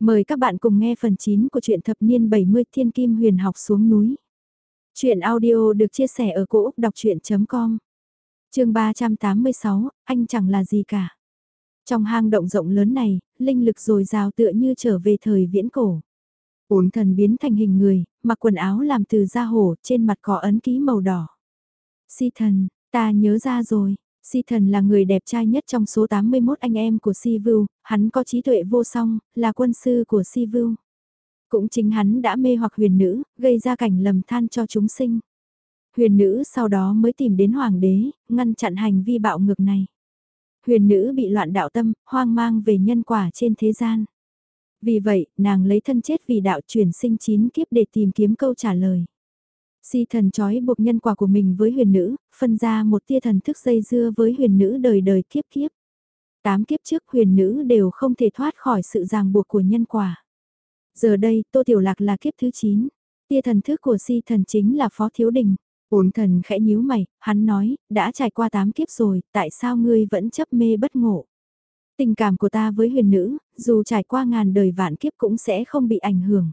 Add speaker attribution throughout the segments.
Speaker 1: Mời các bạn cùng nghe phần 9 của truyện thập niên 70 Thiên Kim Huyền học xuống núi. Chuyện audio được chia sẻ ở cỗ đọc chuyện.com Trường 386, anh chẳng là gì cả. Trong hang động rộng lớn này, linh lực dồi dào tựa như trở về thời viễn cổ. Ổn thần biến thành hình người, mặc quần áo làm từ da hổ, trên mặt có ấn ký màu đỏ. Si thần, ta nhớ ra rồi, Si thần là người đẹp trai nhất trong số 81 anh em của Si Vưu, hắn có trí tuệ vô song, là quân sư của Si Vưu. Cũng chính hắn đã mê hoặc huyền nữ, gây ra cảnh lầm than cho chúng sinh. Huyền nữ sau đó mới tìm đến hoàng đế, ngăn chặn hành vi bạo ngược này. Huyền nữ bị loạn đạo tâm, hoang mang về nhân quả trên thế gian. Vì vậy, nàng lấy thân chết vì đạo chuyển sinh chín kiếp để tìm kiếm câu trả lời. Si thần trói buộc nhân quả của mình với huyền nữ, phân ra một tia thần thức dây dưa với huyền nữ đời đời kiếp kiếp. Tám kiếp trước huyền nữ đều không thể thoát khỏi sự ràng buộc của nhân quả. Giờ đây, Tô Tiểu Lạc là kiếp thứ 9. Tia thần thức của si thần chính là Phó Thiếu Đình. Ổn thần khẽ nhíu mày, hắn nói, đã trải qua 8 kiếp rồi, tại sao ngươi vẫn chấp mê bất ngộ? Tình cảm của ta với huyền nữ, dù trải qua ngàn đời vạn kiếp cũng sẽ không bị ảnh hưởng.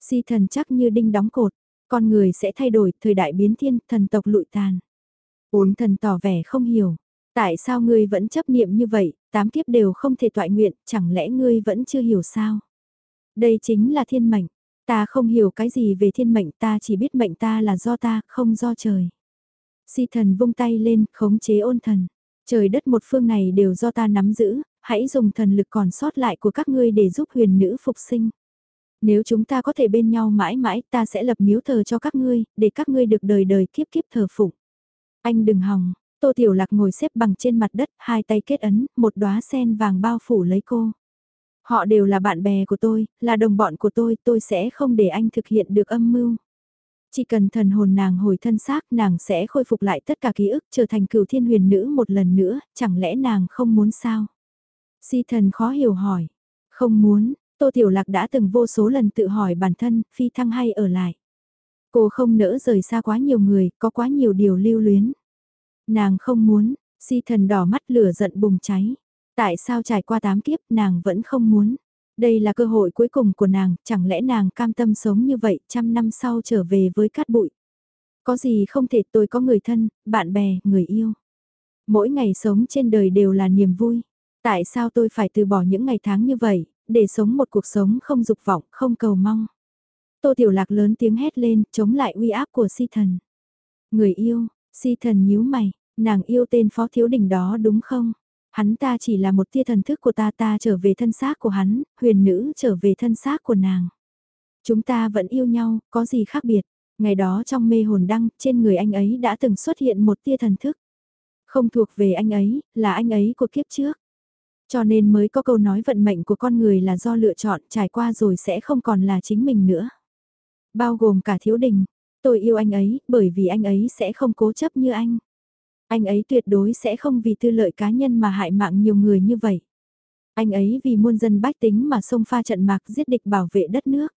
Speaker 1: Si thần chắc như đinh đóng cột, con người sẽ thay đổi, thời đại biến thiên, thần tộc lụi tàn. Ôn thần tỏ vẻ không hiểu. Tại sao ngươi vẫn chấp niệm như vậy, tám kiếp đều không thể toại nguyện, chẳng lẽ ngươi vẫn chưa hiểu sao? Đây chính là thiên mệnh. Ta không hiểu cái gì về thiên mệnh ta chỉ biết mệnh ta là do ta, không do trời. Si thần vung tay lên, khống chế ôn thần. Trời đất một phương này đều do ta nắm giữ, hãy dùng thần lực còn sót lại của các ngươi để giúp huyền nữ phục sinh. Nếu chúng ta có thể bên nhau mãi mãi ta sẽ lập miếu thờ cho các ngươi, để các ngươi được đời đời kiếp kiếp thờ phụng. Anh đừng hòng, Tô Tiểu Lạc ngồi xếp bằng trên mặt đất, hai tay kết ấn, một đóa sen vàng bao phủ lấy cô. Họ đều là bạn bè của tôi, là đồng bọn của tôi, tôi sẽ không để anh thực hiện được âm mưu. Chỉ cần thần hồn nàng hồi thân xác, nàng sẽ khôi phục lại tất cả ký ức, trở thành cửu thiên huyền nữ một lần nữa, chẳng lẽ nàng không muốn sao? Si thần khó hiểu hỏi. Không muốn, Tô Tiểu Lạc đã từng vô số lần tự hỏi bản thân, phi thăng hay ở lại. Cô không nỡ rời xa quá nhiều người, có quá nhiều điều lưu luyến. Nàng không muốn, si thần đỏ mắt lửa giận bùng cháy. Tại sao trải qua tám kiếp nàng vẫn không muốn? Đây là cơ hội cuối cùng của nàng, chẳng lẽ nàng cam tâm sống như vậy trăm năm sau trở về với cát bụi? Có gì không thể tôi có người thân, bạn bè, người yêu. Mỗi ngày sống trên đời đều là niềm vui. Tại sao tôi phải từ bỏ những ngày tháng như vậy, để sống một cuộc sống không dục vọng, không cầu mong. Tô Tiểu Lạc lớn tiếng hét lên, chống lại uy áp của si thần. Người yêu, si thần nhíu mày, nàng yêu tên phó thiếu đình đó đúng không? Hắn ta chỉ là một tia thần thức của ta ta trở về thân xác của hắn, huyền nữ trở về thân xác của nàng. Chúng ta vẫn yêu nhau, có gì khác biệt? Ngày đó trong mê hồn đăng, trên người anh ấy đã từng xuất hiện một tia thần thức. Không thuộc về anh ấy, là anh ấy của kiếp trước. Cho nên mới có câu nói vận mệnh của con người là do lựa chọn trải qua rồi sẽ không còn là chính mình nữa. Bao gồm cả thiếu đình, tôi yêu anh ấy bởi vì anh ấy sẽ không cố chấp như anh. Anh ấy tuyệt đối sẽ không vì tư lợi cá nhân mà hại mạng nhiều người như vậy. Anh ấy vì muôn dân bách tính mà xông pha trận mạc giết địch bảo vệ đất nước.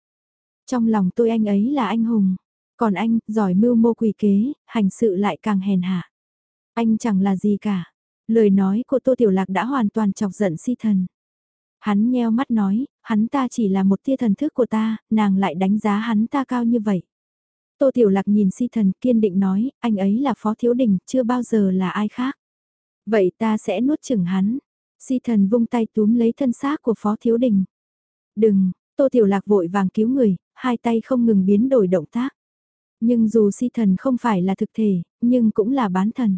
Speaker 1: Trong lòng tôi anh ấy là anh hùng, còn anh, giỏi mưu mô quỷ kế, hành sự lại càng hèn hạ. Anh chẳng là gì cả, Lời nói của Tô Tiểu Lạc đã hoàn toàn chọc giận si thần. Hắn nheo mắt nói, hắn ta chỉ là một tia thần thức của ta, nàng lại đánh giá hắn ta cao như vậy. Tô Tiểu Lạc nhìn si thần kiên định nói, anh ấy là phó thiếu đình, chưa bao giờ là ai khác. Vậy ta sẽ nuốt chừng hắn. Si thần vung tay túm lấy thân xác của phó thiếu đình. Đừng, Tô Tiểu Lạc vội vàng cứu người, hai tay không ngừng biến đổi động tác. Nhưng dù si thần không phải là thực thể, nhưng cũng là bán thần.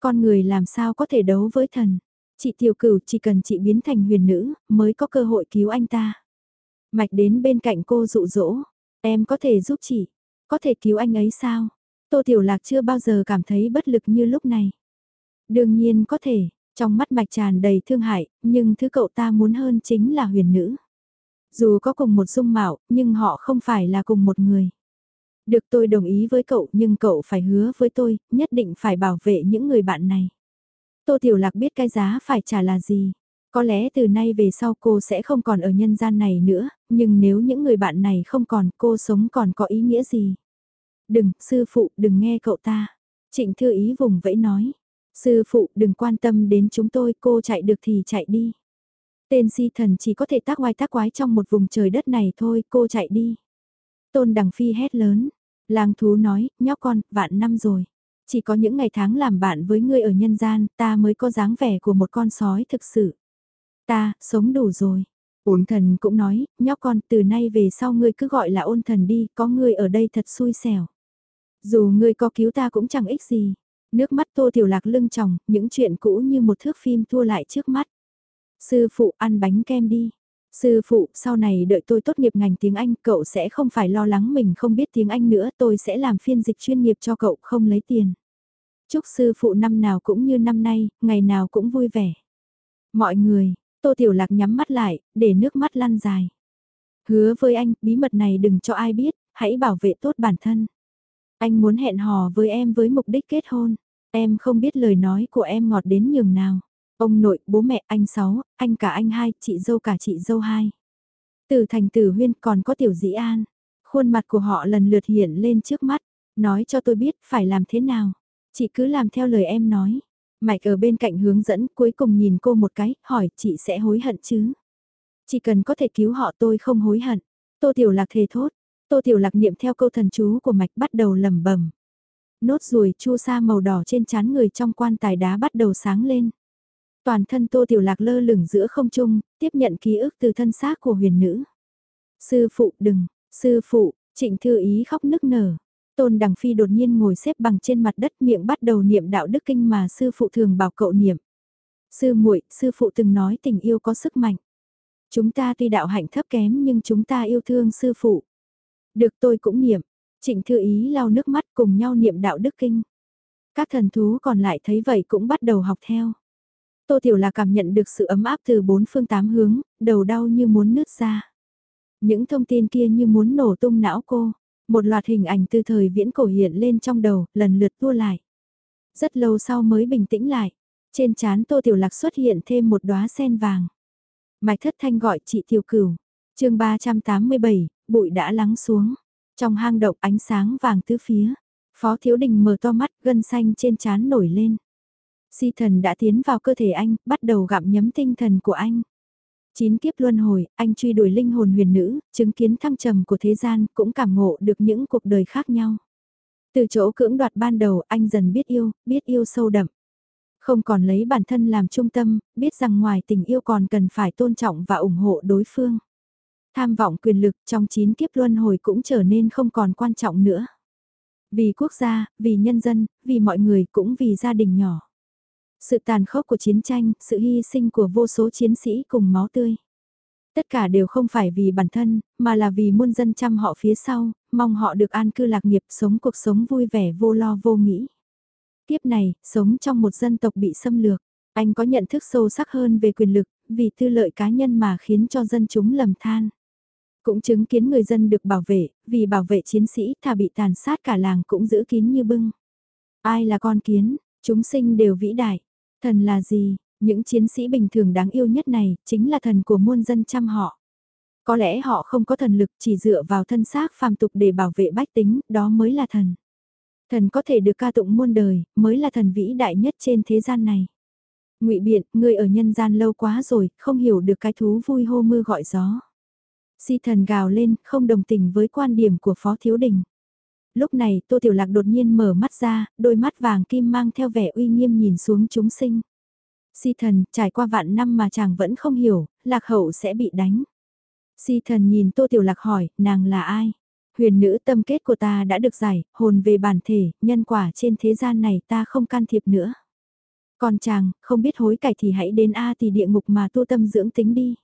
Speaker 1: Con người làm sao có thể đấu với thần. Chị tiểu cửu chỉ cần chị biến thành huyền nữ, mới có cơ hội cứu anh ta. Mạch đến bên cạnh cô dụ dỗ, em có thể giúp chị, có thể cứu anh ấy sao? Tô Tiểu Lạc chưa bao giờ cảm thấy bất lực như lúc này. Đương nhiên có thể, trong mắt mạch tràn đầy thương hại, nhưng thứ cậu ta muốn hơn chính là huyền nữ. Dù có cùng một dung mạo, nhưng họ không phải là cùng một người. Được tôi đồng ý với cậu nhưng cậu phải hứa với tôi, nhất định phải bảo vệ những người bạn này. Tô Tiểu Lạc biết cái giá phải trả là gì. Có lẽ từ nay về sau cô sẽ không còn ở nhân gian này nữa, nhưng nếu những người bạn này không còn cô sống còn có ý nghĩa gì. Đừng, sư phụ, đừng nghe cậu ta. Trịnh Thư Ý vùng vẫy nói. Sư phụ đừng quan tâm đến chúng tôi, cô chạy được thì chạy đi. Tên si thần chỉ có thể tác oai tác quái trong một vùng trời đất này thôi, cô chạy đi. Tôn Đằng Phi hét lớn. Lang thú nói, nhóc con, vạn năm rồi. Chỉ có những ngày tháng làm bạn với ngươi ở nhân gian, ta mới có dáng vẻ của một con sói thực sự. Ta, sống đủ rồi. Ôn thần cũng nói, nhóc con, từ nay về sau ngươi cứ gọi là ôn thần đi, có ngươi ở đây thật xui xẻo. Dù ngươi có cứu ta cũng chẳng ích gì. Nước mắt tô tiểu lạc lưng tròng, những chuyện cũ như một thước phim thua lại trước mắt. Sư phụ ăn bánh kem đi. Sư phụ, sau này đợi tôi tốt nghiệp ngành tiếng Anh, cậu sẽ không phải lo lắng mình không biết tiếng Anh nữa, tôi sẽ làm phiên dịch chuyên nghiệp cho cậu không lấy tiền. Chúc sư phụ năm nào cũng như năm nay, ngày nào cũng vui vẻ. Mọi người, Tô Tiểu Lạc nhắm mắt lại, để nước mắt lăn dài. Hứa với anh, bí mật này đừng cho ai biết, hãy bảo vệ tốt bản thân. Anh muốn hẹn hò với em với mục đích kết hôn. Em không biết lời nói của em ngọt đến nhường nào. Ông nội, bố mẹ, anh sáu, anh cả anh hai, chị dâu cả chị dâu hai. Từ thành tử huyên còn có tiểu dĩ an. Khuôn mặt của họ lần lượt hiện lên trước mắt. Nói cho tôi biết phải làm thế nào. Chị cứ làm theo lời em nói. mạch ở bên cạnh hướng dẫn cuối cùng nhìn cô một cái, hỏi chị sẽ hối hận chứ? Chỉ cần có thể cứu họ tôi không hối hận. Tô Tiểu Lạc thề thốt. Tô Tiểu Lạc niệm theo câu thần chú của Mạch bắt đầu lẩm bẩm. Nốt ruồi chu sa màu đỏ trên trán người trong quan tài đá bắt đầu sáng lên. Toàn thân Tô Tiểu Lạc lơ lửng giữa không trung, tiếp nhận ký ức từ thân xác của huyền nữ. Sư phụ đừng, sư phụ, trịnh thư ý khóc nức nở. Tôn Đằng Phi đột nhiên ngồi xếp bằng trên mặt đất miệng bắt đầu niệm đạo đức kinh mà sư phụ thường bảo cậu niệm. Sư muội, sư phụ từng nói tình yêu có sức mạnh. Chúng ta tuy đạo hạnh thấp kém nhưng chúng ta yêu thương sư phụ. Được tôi cũng niệm. Trịnh Thư Ý lau nước mắt cùng nhau niệm đạo đức kinh. Các thần thú còn lại thấy vậy cũng bắt đầu học theo. Tô Tiểu là cảm nhận được sự ấm áp từ bốn phương tám hướng, đầu đau như muốn nứt ra. Những thông tin kia như muốn nổ tung não cô. Một loạt hình ảnh từ thời viễn cổ hiện lên trong đầu, lần lượt tua lại. Rất lâu sau mới bình tĩnh lại. Trên trán Tô Tiểu Lạc xuất hiện thêm một đóa sen vàng. Mạch thất thanh gọi chị Tiểu Cửu. chương 387, bụi đã lắng xuống. Trong hang động ánh sáng vàng tứ phía. Phó Thiếu Đình mở to mắt, gân xanh trên trán nổi lên. Si thần đã tiến vào cơ thể anh, bắt đầu gặm nhấm tinh thần của anh. Chín kiếp luân hồi, anh truy đuổi linh hồn huyền nữ, chứng kiến thăng trầm của thế gian, cũng cảm ngộ được những cuộc đời khác nhau. Từ chỗ cưỡng đoạt ban đầu, anh dần biết yêu, biết yêu sâu đậm. Không còn lấy bản thân làm trung tâm, biết rằng ngoài tình yêu còn cần phải tôn trọng và ủng hộ đối phương. Tham vọng quyền lực trong chín kiếp luân hồi cũng trở nên không còn quan trọng nữa. Vì quốc gia, vì nhân dân, vì mọi người cũng vì gia đình nhỏ. Sự tàn khốc của chiến tranh, sự hy sinh của vô số chiến sĩ cùng máu tươi. Tất cả đều không phải vì bản thân, mà là vì muôn dân chăm họ phía sau, mong họ được an cư lạc nghiệp sống cuộc sống vui vẻ vô lo vô nghĩ. Tiếp này, sống trong một dân tộc bị xâm lược, anh có nhận thức sâu sắc hơn về quyền lực, vì tư lợi cá nhân mà khiến cho dân chúng lầm than. Cũng chứng kiến người dân được bảo vệ, vì bảo vệ chiến sĩ thà bị tàn sát cả làng cũng giữ kín như bưng. Ai là con kiến, chúng sinh đều vĩ đại. Thần là gì? Những chiến sĩ bình thường đáng yêu nhất này, chính là thần của muôn dân chăm họ. Có lẽ họ không có thần lực chỉ dựa vào thân xác phàm tục để bảo vệ bách tính, đó mới là thần. Thần có thể được ca tụng muôn đời, mới là thần vĩ đại nhất trên thế gian này. ngụy biện, người ở nhân gian lâu quá rồi, không hiểu được cái thú vui hô mưa gọi gió. Si thần gào lên, không đồng tình với quan điểm của Phó Thiếu Đình. Lúc này Tô Tiểu Lạc đột nhiên mở mắt ra, đôi mắt vàng kim mang theo vẻ uy nghiêm nhìn xuống chúng sinh. Si thần, trải qua vạn năm mà chàng vẫn không hiểu, Lạc hậu sẽ bị đánh. Si thần nhìn Tô Tiểu Lạc hỏi, nàng là ai? Huyền nữ tâm kết của ta đã được giải, hồn về bản thể, nhân quả trên thế gian này ta không can thiệp nữa. Còn chàng, không biết hối cải thì hãy đến A thì địa ngục mà tu tâm dưỡng tính đi.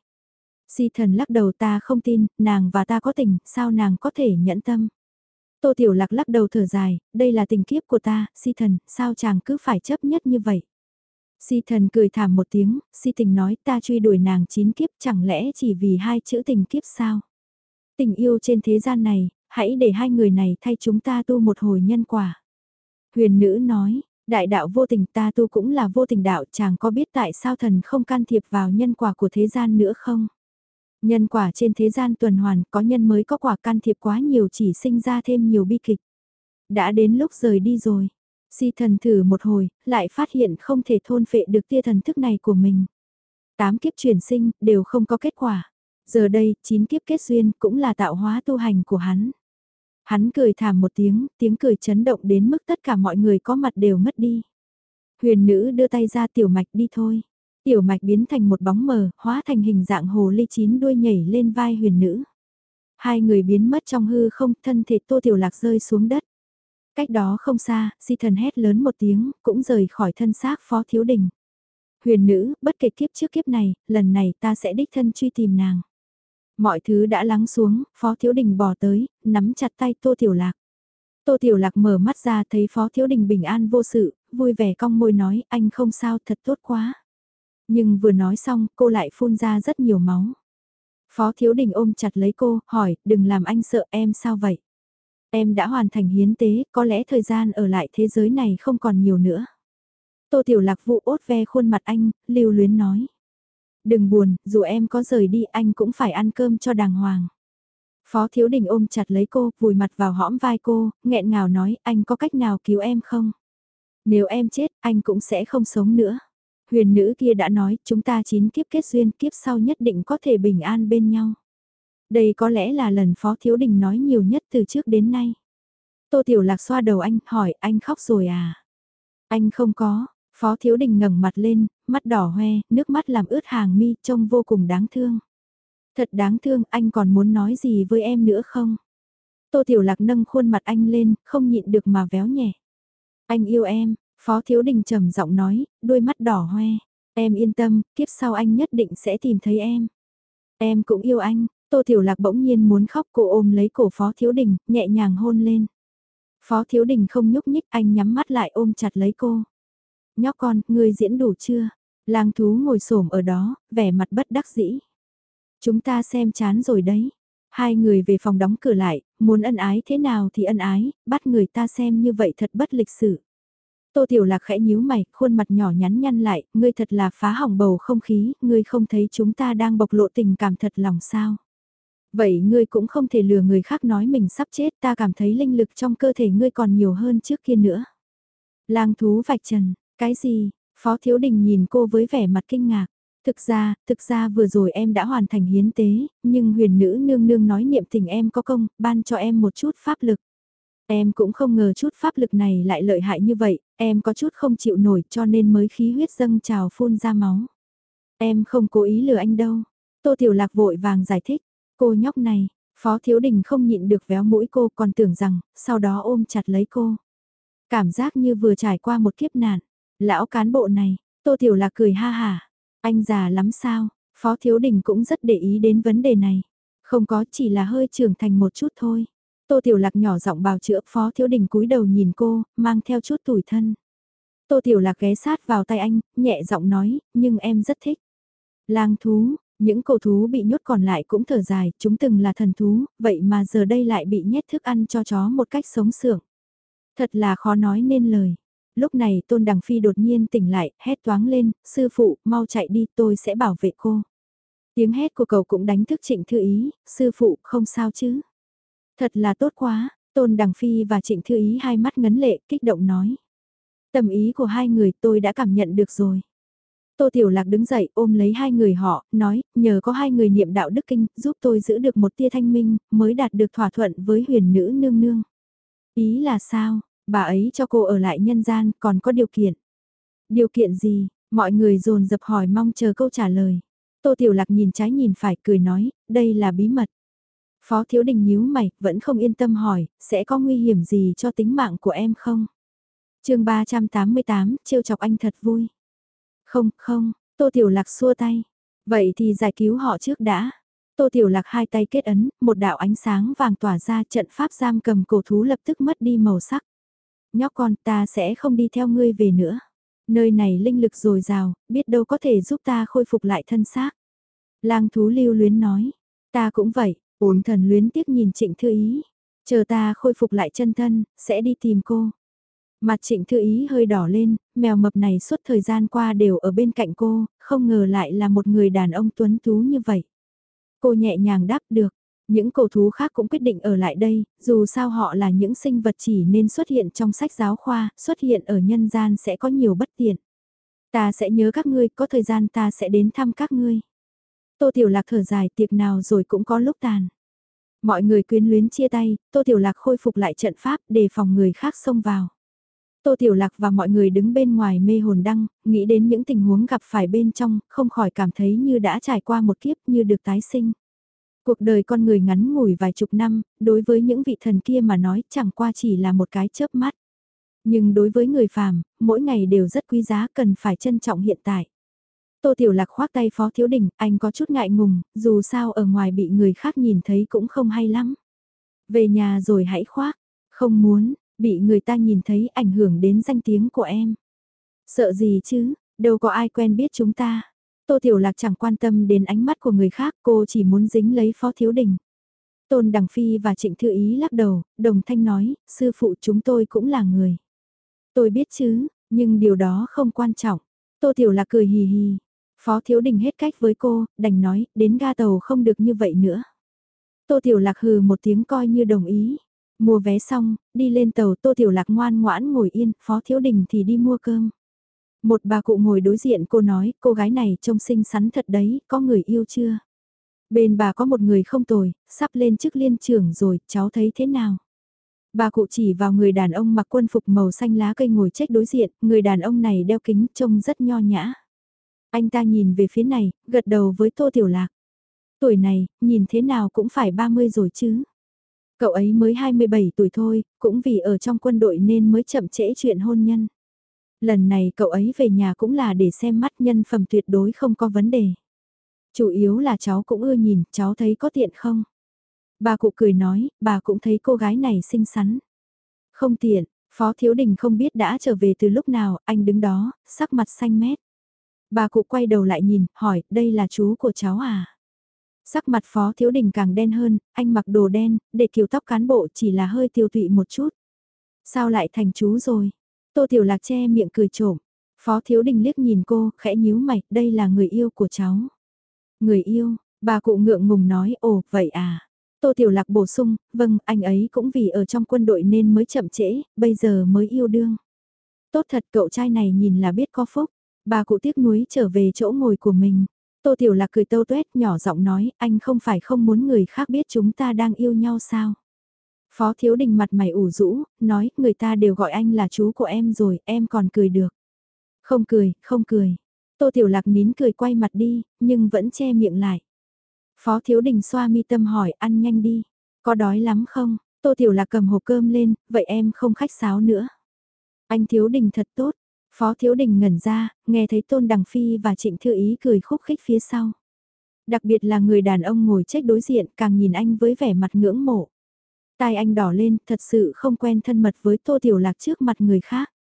Speaker 1: Si thần lắc đầu ta không tin, nàng và ta có tình, sao nàng có thể nhẫn tâm. Tô Tiểu Lạc lắc đầu thở dài, đây là tình kiếp của ta, si thần, sao chàng cứ phải chấp nhất như vậy. Si thần cười thảm một tiếng, si tình nói ta truy đuổi nàng chín kiếp chẳng lẽ chỉ vì hai chữ tình kiếp sao. Tình yêu trên thế gian này, hãy để hai người này thay chúng ta tu một hồi nhân quả. Huyền nữ nói, đại đạo vô tình ta tu cũng là vô tình đạo chàng có biết tại sao thần không can thiệp vào nhân quả của thế gian nữa không? Nhân quả trên thế gian tuần hoàn có nhân mới có quả can thiệp quá nhiều chỉ sinh ra thêm nhiều bi kịch. Đã đến lúc rời đi rồi. Si thần thử một hồi, lại phát hiện không thể thôn phệ được tia thần thức này của mình. Tám kiếp chuyển sinh, đều không có kết quả. Giờ đây, chín kiếp kết duyên cũng là tạo hóa tu hành của hắn. Hắn cười thảm một tiếng, tiếng cười chấn động đến mức tất cả mọi người có mặt đều mất đi. Huyền nữ đưa tay ra tiểu mạch đi thôi. Tiểu mạch biến thành một bóng mờ, hóa thành hình dạng hồ ly chín đuôi nhảy lên vai huyền nữ. Hai người biến mất trong hư không, thân thể tô tiểu lạc rơi xuống đất. Cách đó không xa, si thần hét lớn một tiếng, cũng rời khỏi thân xác phó thiếu đình. Huyền nữ, bất kể kiếp trước kiếp này, lần này ta sẽ đích thân truy tìm nàng. Mọi thứ đã lắng xuống, phó thiếu đình bỏ tới, nắm chặt tay tô tiểu lạc. Tô Tiểu Lạc mở mắt ra thấy Phó Thiếu Đình bình an vô sự, vui vẻ cong môi nói anh không sao thật tốt quá. Nhưng vừa nói xong cô lại phun ra rất nhiều máu. Phó Thiếu Đình ôm chặt lấy cô, hỏi, đừng làm anh sợ em sao vậy? Em đã hoàn thành hiến tế, có lẽ thời gian ở lại thế giới này không còn nhiều nữa. Tô Tiểu Lạc vụ ốt ve khuôn mặt anh, lưu luyến nói. Đừng buồn, dù em có rời đi anh cũng phải ăn cơm cho đàng hoàng. Phó Thiếu Đình ôm chặt lấy cô, vùi mặt vào hõm vai cô, nghẹn ngào nói anh có cách nào cứu em không? Nếu em chết, anh cũng sẽ không sống nữa. Huyền nữ kia đã nói chúng ta chín kiếp kết duyên kiếp sau nhất định có thể bình an bên nhau. Đây có lẽ là lần Phó Thiếu Đình nói nhiều nhất từ trước đến nay. Tô Tiểu Lạc xoa đầu anh, hỏi anh khóc rồi à? Anh không có, Phó Thiếu Đình ngẩng mặt lên, mắt đỏ hoe, nước mắt làm ướt hàng mi, trông vô cùng đáng thương. Thật đáng thương, anh còn muốn nói gì với em nữa không? Tô Tiểu Lạc nâng khuôn mặt anh lên, không nhịn được mà véo nhẹ. Anh yêu em, Phó Thiếu Đình trầm giọng nói, đôi mắt đỏ hoe. Em yên tâm, kiếp sau anh nhất định sẽ tìm thấy em. Em cũng yêu anh, Tô Tiểu Lạc bỗng nhiên muốn khóc cô ôm lấy cổ Phó Thiếu Đình, nhẹ nhàng hôn lên. Phó Thiếu Đình không nhúc nhích anh nhắm mắt lại ôm chặt lấy cô. Nhóc con, người diễn đủ chưa? Lang thú ngồi xổm ở đó, vẻ mặt bất đắc dĩ. Chúng ta xem chán rồi đấy. Hai người về phòng đóng cửa lại, muốn ân ái thế nào thì ân ái, bắt người ta xem như vậy thật bất lịch sự. Tô Tiểu Lạc khẽ nhíu mày, khuôn mặt nhỏ nhắn nhăn lại, ngươi thật là phá hỏng bầu không khí, ngươi không thấy chúng ta đang bộc lộ tình cảm thật lòng sao. Vậy ngươi cũng không thể lừa người khác nói mình sắp chết, ta cảm thấy linh lực trong cơ thể ngươi còn nhiều hơn trước kia nữa. Lang thú vạch trần, cái gì? Phó Thiếu Đình nhìn cô với vẻ mặt kinh ngạc. Thực ra, thực ra vừa rồi em đã hoàn thành hiến tế, nhưng huyền nữ nương nương nói niệm tình em có công, ban cho em một chút pháp lực. Em cũng không ngờ chút pháp lực này lại lợi hại như vậy, em có chút không chịu nổi cho nên mới khí huyết dâng trào phun ra máu. Em không cố ý lừa anh đâu. Tô Tiểu Lạc vội vàng giải thích, cô nhóc này, Phó Thiếu Đình không nhịn được véo mũi cô còn tưởng rằng, sau đó ôm chặt lấy cô. Cảm giác như vừa trải qua một kiếp nạn. Lão cán bộ này, Tô Tiểu Lạc cười ha hả. Anh già lắm sao, Phó Thiếu Đình cũng rất để ý đến vấn đề này. Không có chỉ là hơi trưởng thành một chút thôi. Tô Tiểu Lạc nhỏ giọng bào chữa Phó Thiếu Đình cúi đầu nhìn cô, mang theo chút tủi thân. Tô Tiểu Lạc ghé sát vào tay anh, nhẹ giọng nói, nhưng em rất thích. Lang thú, những cổ thú bị nhốt còn lại cũng thở dài, chúng từng là thần thú, vậy mà giờ đây lại bị nhét thức ăn cho chó một cách sống sượng. Thật là khó nói nên lời. Lúc này Tôn Đằng Phi đột nhiên tỉnh lại, hét toáng lên, sư phụ, mau chạy đi, tôi sẽ bảo vệ cô. Tiếng hét của cậu cũng đánh thức trịnh thư ý, sư phụ, không sao chứ. Thật là tốt quá, Tôn Đằng Phi và trịnh thư ý hai mắt ngấn lệ, kích động nói. tâm ý của hai người tôi đã cảm nhận được rồi. Tô Tiểu Lạc đứng dậy ôm lấy hai người họ, nói, nhờ có hai người niệm đạo đức kinh, giúp tôi giữ được một tia thanh minh, mới đạt được thỏa thuận với huyền nữ nương nương. Ý là sao, Bà ấy cho cô ở lại nhân gian còn có điều kiện. Điều kiện gì? Mọi người dồn dập hỏi mong chờ câu trả lời. Tô Tiểu Lạc nhìn trái nhìn phải cười nói, đây là bí mật. Phó Thiếu Đình nhíu mày, vẫn không yên tâm hỏi, sẽ có nguy hiểm gì cho tính mạng của em không? chương 388, trêu chọc anh thật vui. Không, không, Tô Tiểu Lạc xua tay. Vậy thì giải cứu họ trước đã. Tô Tiểu Lạc hai tay kết ấn, một đạo ánh sáng vàng tỏa ra trận pháp giam cầm cổ thú lập tức mất đi màu sắc nhóc con ta sẽ không đi theo ngươi về nữa. Nơi này linh lực dồi dào, biết đâu có thể giúp ta khôi phục lại thân xác. Lang thú lưu luyến nói, ta cũng vậy, ổn thần luyến tiếc nhìn trịnh thư ý. Chờ ta khôi phục lại chân thân, sẽ đi tìm cô. Mặt trịnh thư ý hơi đỏ lên, mèo mập này suốt thời gian qua đều ở bên cạnh cô, không ngờ lại là một người đàn ông tuấn tú như vậy. Cô nhẹ nhàng đáp được, những cổ thú khác cũng quyết định ở lại đây, dù sao họ là những sinh vật chỉ nên xuất hiện trong sách giáo khoa, xuất hiện ở nhân gian sẽ có nhiều bất tiện. Ta sẽ nhớ các ngươi, có thời gian ta sẽ đến thăm các ngươi. Tô Tiểu Lạc thở dài tiệc nào rồi cũng có lúc tàn. Mọi người quyến luyến chia tay, Tô Tiểu Lạc khôi phục lại trận pháp để phòng người khác xông vào. Tô Tiểu Lạc và mọi người đứng bên ngoài mê hồn đăng, nghĩ đến những tình huống gặp phải bên trong, không khỏi cảm thấy như đã trải qua một kiếp như được tái sinh. Cuộc đời con người ngắn ngủi vài chục năm, đối với những vị thần kia mà nói chẳng qua chỉ là một cái chớp mắt. Nhưng đối với người phàm, mỗi ngày đều rất quý giá cần phải trân trọng hiện tại. Tô Tiểu Lạc khoác tay Phó Thiếu Đình, anh có chút ngại ngùng, dù sao ở ngoài bị người khác nhìn thấy cũng không hay lắm. Về nhà rồi hãy khoác, không muốn, bị người ta nhìn thấy ảnh hưởng đến danh tiếng của em. Sợ gì chứ, đâu có ai quen biết chúng ta. Tô Tiểu Lạc chẳng quan tâm đến ánh mắt của người khác, cô chỉ muốn dính lấy Phó Thiếu Đình. Tôn Đằng Phi và Trịnh Thư Ý lắc đầu, đồng thanh nói, sư phụ chúng tôi cũng là người. Tôi biết chứ, nhưng điều đó không quan trọng. Tô Tiểu Lạc cười hì hì. Phó Thiếu Đình hết cách với cô, đành nói, đến ga tàu không được như vậy nữa. Tô Tiểu Lạc hừ một tiếng coi như đồng ý. Mua vé xong, đi lên tàu Tô Tiểu Lạc ngoan ngoãn ngồi yên, Phó Thiếu Đình thì đi mua cơm. Một bà cụ ngồi đối diện cô nói, cô gái này trông xinh xắn thật đấy, có người yêu chưa? Bên bà có một người không tồi, sắp lên chức liên trưởng rồi, cháu thấy thế nào? Bà cụ chỉ vào người đàn ông mặc quân phục màu xanh lá cây ngồi trách đối diện, người đàn ông này đeo kính trông rất nho nhã. Anh ta nhìn về phía này, gật đầu với Tô Tiểu Lạc. Tuổi này, nhìn thế nào cũng phải 30 rồi chứ. Cậu ấy mới 27 tuổi thôi, cũng vì ở trong quân đội nên mới chậm trễ chuyện hôn nhân. Lần này cậu ấy về nhà cũng là để xem mắt nhân phẩm tuyệt đối không có vấn đề. Chủ yếu là cháu cũng ưa nhìn, cháu thấy có tiện không? Bà cụ cười nói, bà cũng thấy cô gái này xinh xắn. Không tiện, Phó Thiếu Đình không biết đã trở về từ lúc nào, anh đứng đó, sắc mặt xanh mét. Bà cụ quay đầu lại nhìn, hỏi, đây là chú của cháu à? Sắc mặt Phó Thiếu Đình càng đen hơn, anh mặc đồ đen, để kiểu tóc cán bộ chỉ là hơi tiêu tụy một chút. Sao lại thành chú rồi? Tô Tiểu Lạc che miệng cười trộm. Phó Thiếu Đình liếc nhìn cô, khẽ nhíu mày, đây là người yêu của cháu. Người yêu, bà cụ ngượng ngùng nói, ồ, vậy à. Tô Tiểu Lạc bổ sung, vâng, anh ấy cũng vì ở trong quân đội nên mới chậm trễ, bây giờ mới yêu đương. Tốt thật cậu trai này nhìn là biết có phúc. Bà cụ tiếc nuối trở về chỗ ngồi của mình. Tô Tiểu Lạc cười tâu tuét nhỏ giọng nói, anh không phải không muốn người khác biết chúng ta đang yêu nhau sao? Phó Thiếu Đình mặt mày ủ rũ, nói, người ta đều gọi anh là chú của em rồi, em còn cười được. Không cười, không cười. Tô Tiểu Lạc nín cười quay mặt đi, nhưng vẫn che miệng lại. Phó Thiếu Đình xoa mi tâm hỏi, ăn nhanh đi. Có đói lắm không? Tô Tiểu Lạc cầm hộp cơm lên, vậy em không khách sáo nữa. Anh Thiếu Đình thật tốt, Phó Thiếu Đình ngẩn ra, nghe thấy Tôn Đằng Phi và Trịnh Thư Ý cười khúc khích phía sau. Đặc biệt là người đàn ông ngồi trách đối diện càng nhìn anh với vẻ mặt ngưỡng mộ. Tai anh đỏ lên, thật sự không quen thân mật với Tô Tiểu Lạc trước mặt người khác.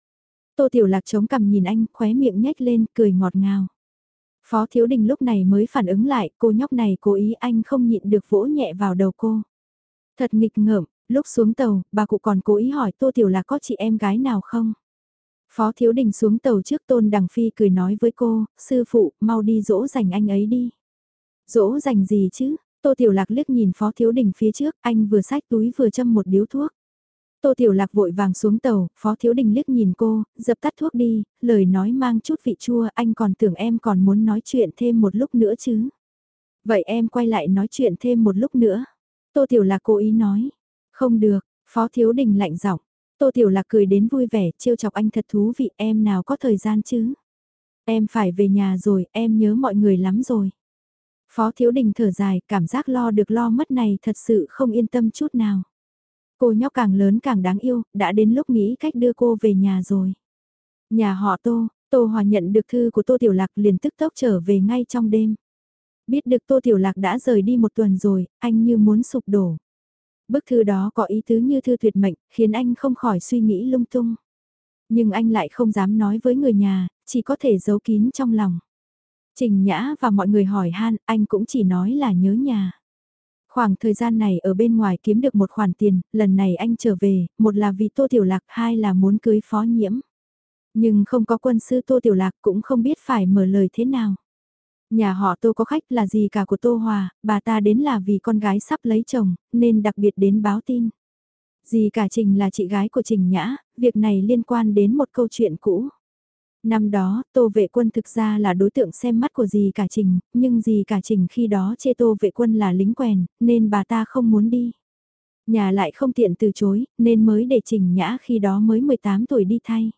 Speaker 1: Tô Tiểu Lạc chống cằm nhìn anh, khóe miệng nhếch lên, cười ngọt ngào. Phó Thiếu Đình lúc này mới phản ứng lại, cô nhóc này cố ý anh không nhịn được vỗ nhẹ vào đầu cô. Thật nghịch ngợm, lúc xuống tàu, bà cụ còn cố ý hỏi Tô Tiểu Lạc có chị em gái nào không? Phó Thiếu Đình xuống tàu trước Tôn Đằng Phi cười nói với cô, sư phụ, mau đi dỗ dành anh ấy đi. Dỗ dành gì chứ? Tô Tiểu Lạc liếc nhìn Phó Thiếu Đình phía trước, anh vừa xách túi vừa châm một điếu thuốc. Tô Tiểu Lạc vội vàng xuống tàu, Phó Thiếu Đình liếc nhìn cô, dập tắt thuốc đi, lời nói mang chút vị chua, anh còn tưởng em còn muốn nói chuyện thêm một lúc nữa chứ. Vậy em quay lại nói chuyện thêm một lúc nữa. Tô Tiểu Lạc cố ý nói. Không được, Phó Thiếu Đình lạnh giọng Tô Tiểu Lạc cười đến vui vẻ, trêu chọc anh thật thú vị, em nào có thời gian chứ. Em phải về nhà rồi, em nhớ mọi người lắm rồi. Phó Thiếu Đình thở dài, cảm giác lo được lo mất này thật sự không yên tâm chút nào. Cô nhóc càng lớn càng đáng yêu, đã đến lúc nghĩ cách đưa cô về nhà rồi. Nhà họ Tô, Tô Hòa nhận được thư của Tô Tiểu Lạc liền tức tốc trở về ngay trong đêm. Biết được Tô Tiểu Lạc đã rời đi một tuần rồi, anh như muốn sụp đổ. Bức thư đó có ý tứ như thư tuyệt mệnh, khiến anh không khỏi suy nghĩ lung tung. Nhưng anh lại không dám nói với người nhà, chỉ có thể giấu kín trong lòng. Trình Nhã và mọi người hỏi han, anh cũng chỉ nói là nhớ nhà. Khoảng thời gian này ở bên ngoài kiếm được một khoản tiền, lần này anh trở về, một là vì Tô Tiểu Lạc, hai là muốn cưới phó nhiễm. Nhưng không có quân sư Tô Tiểu Lạc cũng không biết phải mở lời thế nào. Nhà họ Tô có khách là gì cả của Tô Hòa, bà ta đến là vì con gái sắp lấy chồng, nên đặc biệt đến báo tin. Dì cả Trình là chị gái của Trình Nhã, việc này liên quan đến một câu chuyện cũ. Năm đó, Tô Vệ Quân thực ra là đối tượng xem mắt của dì cả Trình, nhưng dì cả Trình khi đó chê Tô Vệ Quân là lính quèn, nên bà ta không muốn đi. Nhà lại không tiện từ chối, nên mới để Trình Nhã khi đó mới 18 tuổi đi thay.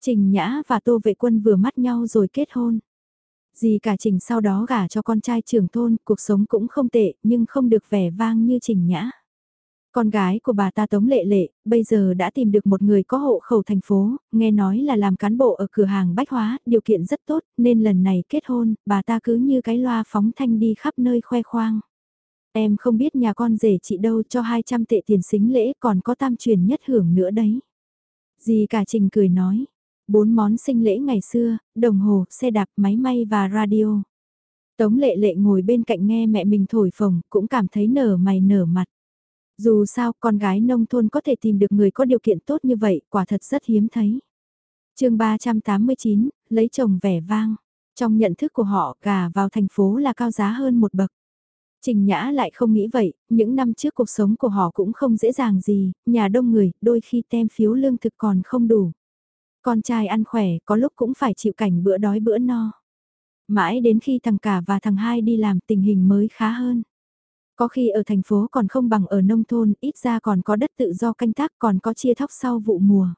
Speaker 1: Trình Nhã và Tô Vệ Quân vừa mắt nhau rồi kết hôn. Dì cả Trình sau đó gả cho con trai trưởng thôn, cuộc sống cũng không tệ, nhưng không được vẻ vang như Trình Nhã. Con gái của bà ta Tống Lệ Lệ, bây giờ đã tìm được một người có hộ khẩu thành phố, nghe nói là làm cán bộ ở cửa hàng bách hóa, điều kiện rất tốt, nên lần này kết hôn, bà ta cứ như cái loa phóng thanh đi khắp nơi khoe khoang. Em không biết nhà con rể chị đâu cho 200 tệ tiền xính lễ còn có tam truyền nhất hưởng nữa đấy. Dì cả trình cười nói, bốn món sinh lễ ngày xưa, đồng hồ, xe đạp, máy may và radio. Tống lệ lệ ngồi bên cạnh nghe mẹ mình thổi phồng, cũng cảm thấy nở mày nở mặt. Dù sao, con gái nông thôn có thể tìm được người có điều kiện tốt như vậy, quả thật rất hiếm thấy. chương 389, lấy chồng vẻ vang. Trong nhận thức của họ, gà vào thành phố là cao giá hơn một bậc. Trình Nhã lại không nghĩ vậy, những năm trước cuộc sống của họ cũng không dễ dàng gì, nhà đông người, đôi khi tem phiếu lương thực còn không đủ. Con trai ăn khỏe, có lúc cũng phải chịu cảnh bữa đói bữa no. Mãi đến khi thằng cả và thằng hai đi làm tình hình mới khá hơn. Có khi ở thành phố còn không bằng ở nông thôn, ít ra còn có đất tự do canh tác còn có chia thóc sau vụ mùa.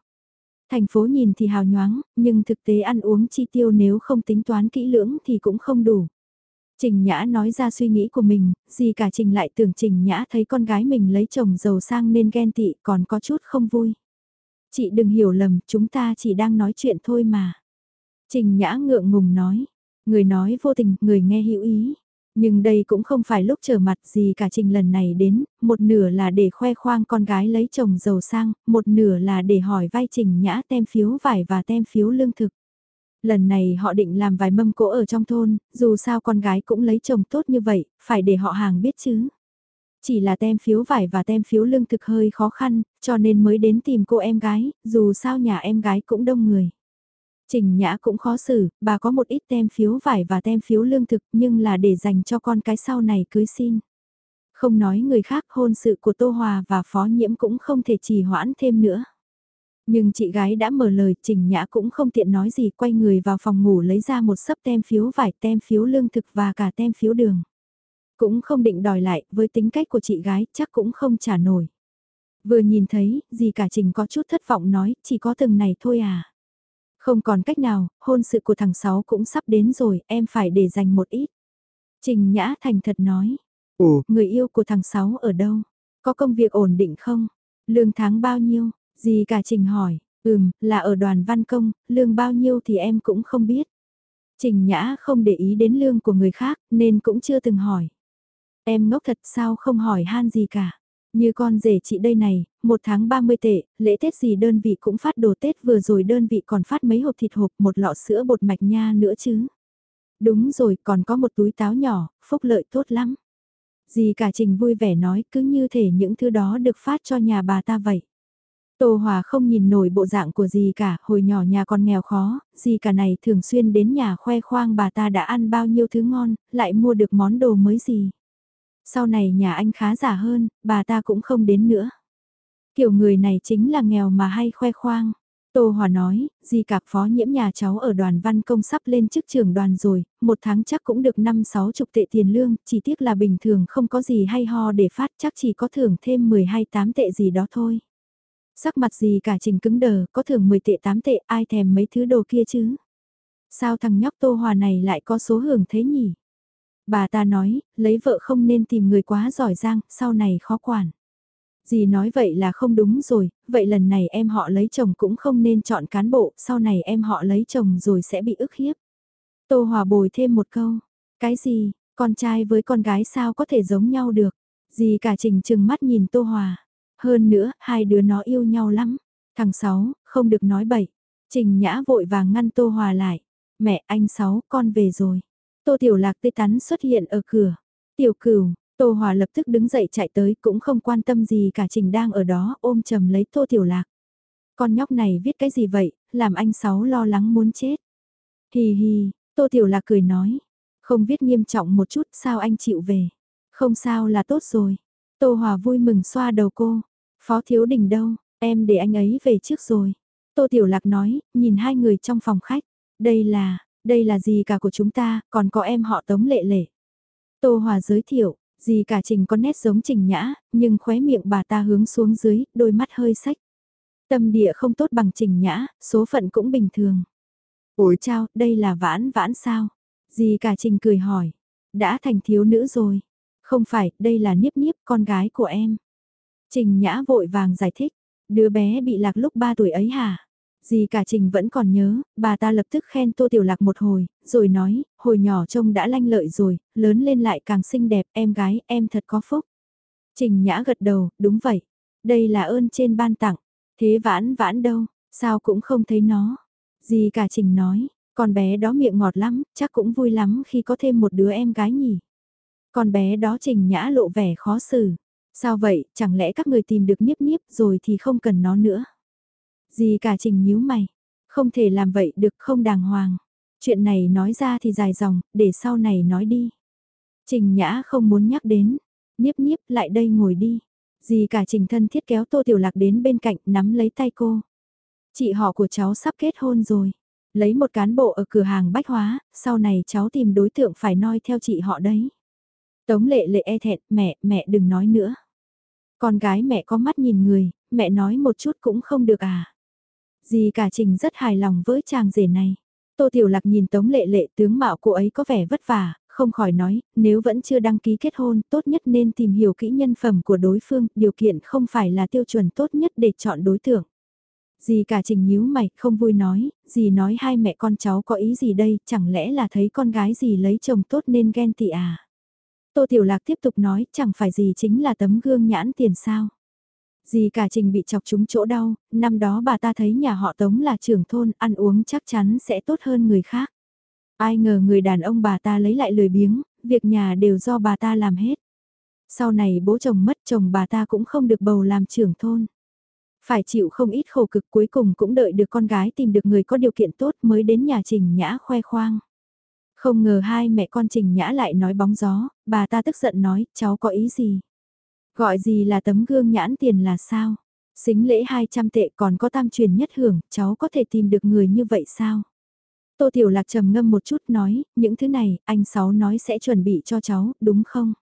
Speaker 1: Thành phố nhìn thì hào nhoáng, nhưng thực tế ăn uống chi tiêu nếu không tính toán kỹ lưỡng thì cũng không đủ. Trình Nhã nói ra suy nghĩ của mình, gì cả Trình lại tưởng Trình Nhã thấy con gái mình lấy chồng giàu sang nên ghen tị còn có chút không vui. Chị đừng hiểu lầm, chúng ta chỉ đang nói chuyện thôi mà. Trình Nhã ngượng ngùng nói, người nói vô tình, người nghe hữu ý. Nhưng đây cũng không phải lúc trở mặt gì cả trình lần này đến, một nửa là để khoe khoang con gái lấy chồng giàu sang, một nửa là để hỏi vai trình nhã tem phiếu vải và tem phiếu lương thực. Lần này họ định làm vài mâm cỗ ở trong thôn, dù sao con gái cũng lấy chồng tốt như vậy, phải để họ hàng biết chứ. Chỉ là tem phiếu vải và tem phiếu lương thực hơi khó khăn, cho nên mới đến tìm cô em gái, dù sao nhà em gái cũng đông người. Trình Nhã cũng khó xử, bà có một ít tem phiếu vải và tem phiếu lương thực nhưng là để dành cho con cái sau này cưới xin. Không nói người khác hôn sự của Tô Hòa và Phó Nhiễm cũng không thể trì hoãn thêm nữa. Nhưng chị gái đã mở lời, Trình Nhã cũng không tiện nói gì, quay người vào phòng ngủ lấy ra một sấp tem phiếu vải, tem phiếu lương thực và cả tem phiếu đường. Cũng không định đòi lại, với tính cách của chị gái, chắc cũng không trả nổi. Vừa nhìn thấy, gì cả Trình có chút thất vọng nói, chỉ có từng này thôi à. Không còn cách nào, hôn sự của thằng Sáu cũng sắp đến rồi, em phải để dành một ít. Trình Nhã thành thật nói. Ồ, người yêu của thằng Sáu ở đâu? Có công việc ổn định không? Lương tháng bao nhiêu? Gì cả Trình hỏi. Ừm, là ở đoàn văn công, lương bao nhiêu thì em cũng không biết. Trình Nhã không để ý đến lương của người khác nên cũng chưa từng hỏi. Em ngốc thật sao không hỏi han gì cả. Như con rể chị đây này, một tháng 30 tệ, lễ Tết gì đơn vị cũng phát đồ Tết vừa rồi đơn vị còn phát mấy hộp thịt hộp một lọ sữa bột mạch nha nữa chứ. Đúng rồi, còn có một túi táo nhỏ, phúc lợi tốt lắm. Dì cả trình vui vẻ nói cứ như thể những thứ đó được phát cho nhà bà ta vậy. Tô Hòa không nhìn nổi bộ dạng của dì cả, hồi nhỏ nhà còn nghèo khó, dì cả này thường xuyên đến nhà khoe khoang bà ta đã ăn bao nhiêu thứ ngon, lại mua được món đồ mới gì. Sau này nhà anh khá giả hơn, bà ta cũng không đến nữa. Kiểu người này chính là nghèo mà hay khoe khoang. Tô Hòa nói, di cả phó nhiễm nhà cháu ở đoàn văn công sắp lên chức trưởng đoàn rồi, một tháng chắc cũng được 5-6 chục tệ tiền lương, chỉ tiếc là bình thường không có gì hay ho để phát chắc chỉ có thưởng thêm 10-8 tệ gì đó thôi. Sắc mặt gì cả trình cứng đờ, có thưởng 10 tệ 8 tệ ai thèm mấy thứ đồ kia chứ? Sao thằng nhóc Tô Hòa này lại có số hưởng thế nhỉ? Bà ta nói, lấy vợ không nên tìm người quá giỏi giang, sau này khó quản. Dì nói vậy là không đúng rồi, vậy lần này em họ lấy chồng cũng không nên chọn cán bộ, sau này em họ lấy chồng rồi sẽ bị ức hiếp. Tô Hòa bồi thêm một câu, cái gì, con trai với con gái sao có thể giống nhau được, dì cả trình chừng mắt nhìn Tô Hòa. Hơn nữa, hai đứa nó yêu nhau lắm. Thằng Sáu, không được nói bậy. Trình Nhã vội vàng ngăn Tô Hòa lại. Mẹ anh Sáu, con về rồi. Tô Tiểu Lạc tê tắn xuất hiện ở cửa. Tiểu cửu, Tô Hòa lập tức đứng dậy chạy tới cũng không quan tâm gì cả Trình đang ở đó ôm chầm lấy Tô Tiểu Lạc. Con nhóc này viết cái gì vậy, làm anh Sáu lo lắng muốn chết. Hì hì, Tô Tiểu Lạc cười nói. Không viết nghiêm trọng một chút sao anh chịu về. Không sao là tốt rồi. Tô Hòa vui mừng xoa đầu cô. Phó Thiếu Đình đâu, em để anh ấy về trước rồi. Tô Tiểu Lạc nói, nhìn hai người trong phòng khách. Đây là, đây là gì cả của chúng ta, còn có em họ Tống Lệ Lệ. Tô Hòa giới thiệu, gì cả Trình có nét giống Trình Nhã, nhưng khóe miệng bà ta hướng xuống dưới, đôi mắt hơi sách. Tâm địa không tốt bằng Trình Nhã, số phận cũng bình thường. Ủi chao, đây là vãn vãn sao? Gì cả Trình cười hỏi. Đã thành thiếu nữ rồi. Không phải, đây là Niếp Niếp, con gái của em. Trình Nhã vội vàng giải thích. Đứa bé bị lạc lúc 3 tuổi ấy hả? Gì cả Trình vẫn còn nhớ, bà ta lập tức khen Tô Tiểu Lạc một hồi, rồi nói, hồi nhỏ trông đã lanh lợi rồi, lớn lên lại càng xinh đẹp, em gái, em thật có phúc. Trình Nhã gật đầu, đúng vậy. Đây là ơn trên ban tặng. Thế vãn vãn đâu, sao cũng không thấy nó. Gì cả Trình nói, con bé đó miệng ngọt lắm, chắc cũng vui lắm khi có thêm một đứa em gái nhỉ. Con bé đó Trình Nhã lộ vẻ khó xử. Sao vậy, chẳng lẽ các người tìm được niếp niếp rồi thì không cần nó nữa. Gì cả Trình nhíu mày, không thể làm vậy được không đàng hoàng. Chuyện này nói ra thì dài dòng, để sau này nói đi. Trình Nhã không muốn nhắc đến. Niếp niếp lại đây ngồi đi. Dì cả trình thân thiết kéo Tô Tiểu Lạc đến bên cạnh nắm lấy tay cô. Chị họ của cháu sắp kết hôn rồi. Lấy một cán bộ ở cửa hàng bách hóa, sau này cháu tìm đối tượng phải noi theo chị họ đấy. Tống lệ lệ e thẹn, mẹ, mẹ đừng nói nữa. Con gái mẹ có mắt nhìn người, mẹ nói một chút cũng không được à. Dì cả trình rất hài lòng với chàng rể này. Tô Tiểu Lạc nhìn Tống Lệ Lệ tướng mạo cô ấy có vẻ vất vả, không khỏi nói, nếu vẫn chưa đăng ký kết hôn, tốt nhất nên tìm hiểu kỹ nhân phẩm của đối phương, điều kiện không phải là tiêu chuẩn tốt nhất để chọn đối tượng. Dì cả trình nhíu mày, không vui nói, dì nói hai mẹ con cháu có ý gì đây, chẳng lẽ là thấy con gái dì lấy chồng tốt nên ghen tị à? Tô Tiểu Lạc tiếp tục nói, chẳng phải gì chính là tấm gương nhãn tiền sao? Dì cả trình bị chọc trúng chỗ đau, năm đó bà ta thấy nhà họ Tống là trưởng thôn, ăn uống chắc chắn sẽ tốt hơn người khác. Ai ngờ người đàn ông bà ta lấy lại lười biếng, việc nhà đều do bà ta làm hết. Sau này bố chồng mất chồng bà ta cũng không được bầu làm trưởng thôn. Phải chịu không ít khổ cực cuối cùng cũng đợi được con gái tìm được người có điều kiện tốt mới đến nhà Trình Nhã khoe khoang. Không ngờ hai mẹ con Trình Nhã lại nói bóng gió, bà ta tức giận nói, cháu có ý gì? Gọi gì là tấm gương nhãn tiền là sao? Xính lễ 200 tệ còn có tam truyền nhất hưởng, cháu có thể tìm được người như vậy sao? Tô Tiểu Lạc trầm ngâm một chút nói, những thứ này, anh Sáu nói sẽ chuẩn bị cho cháu, đúng không?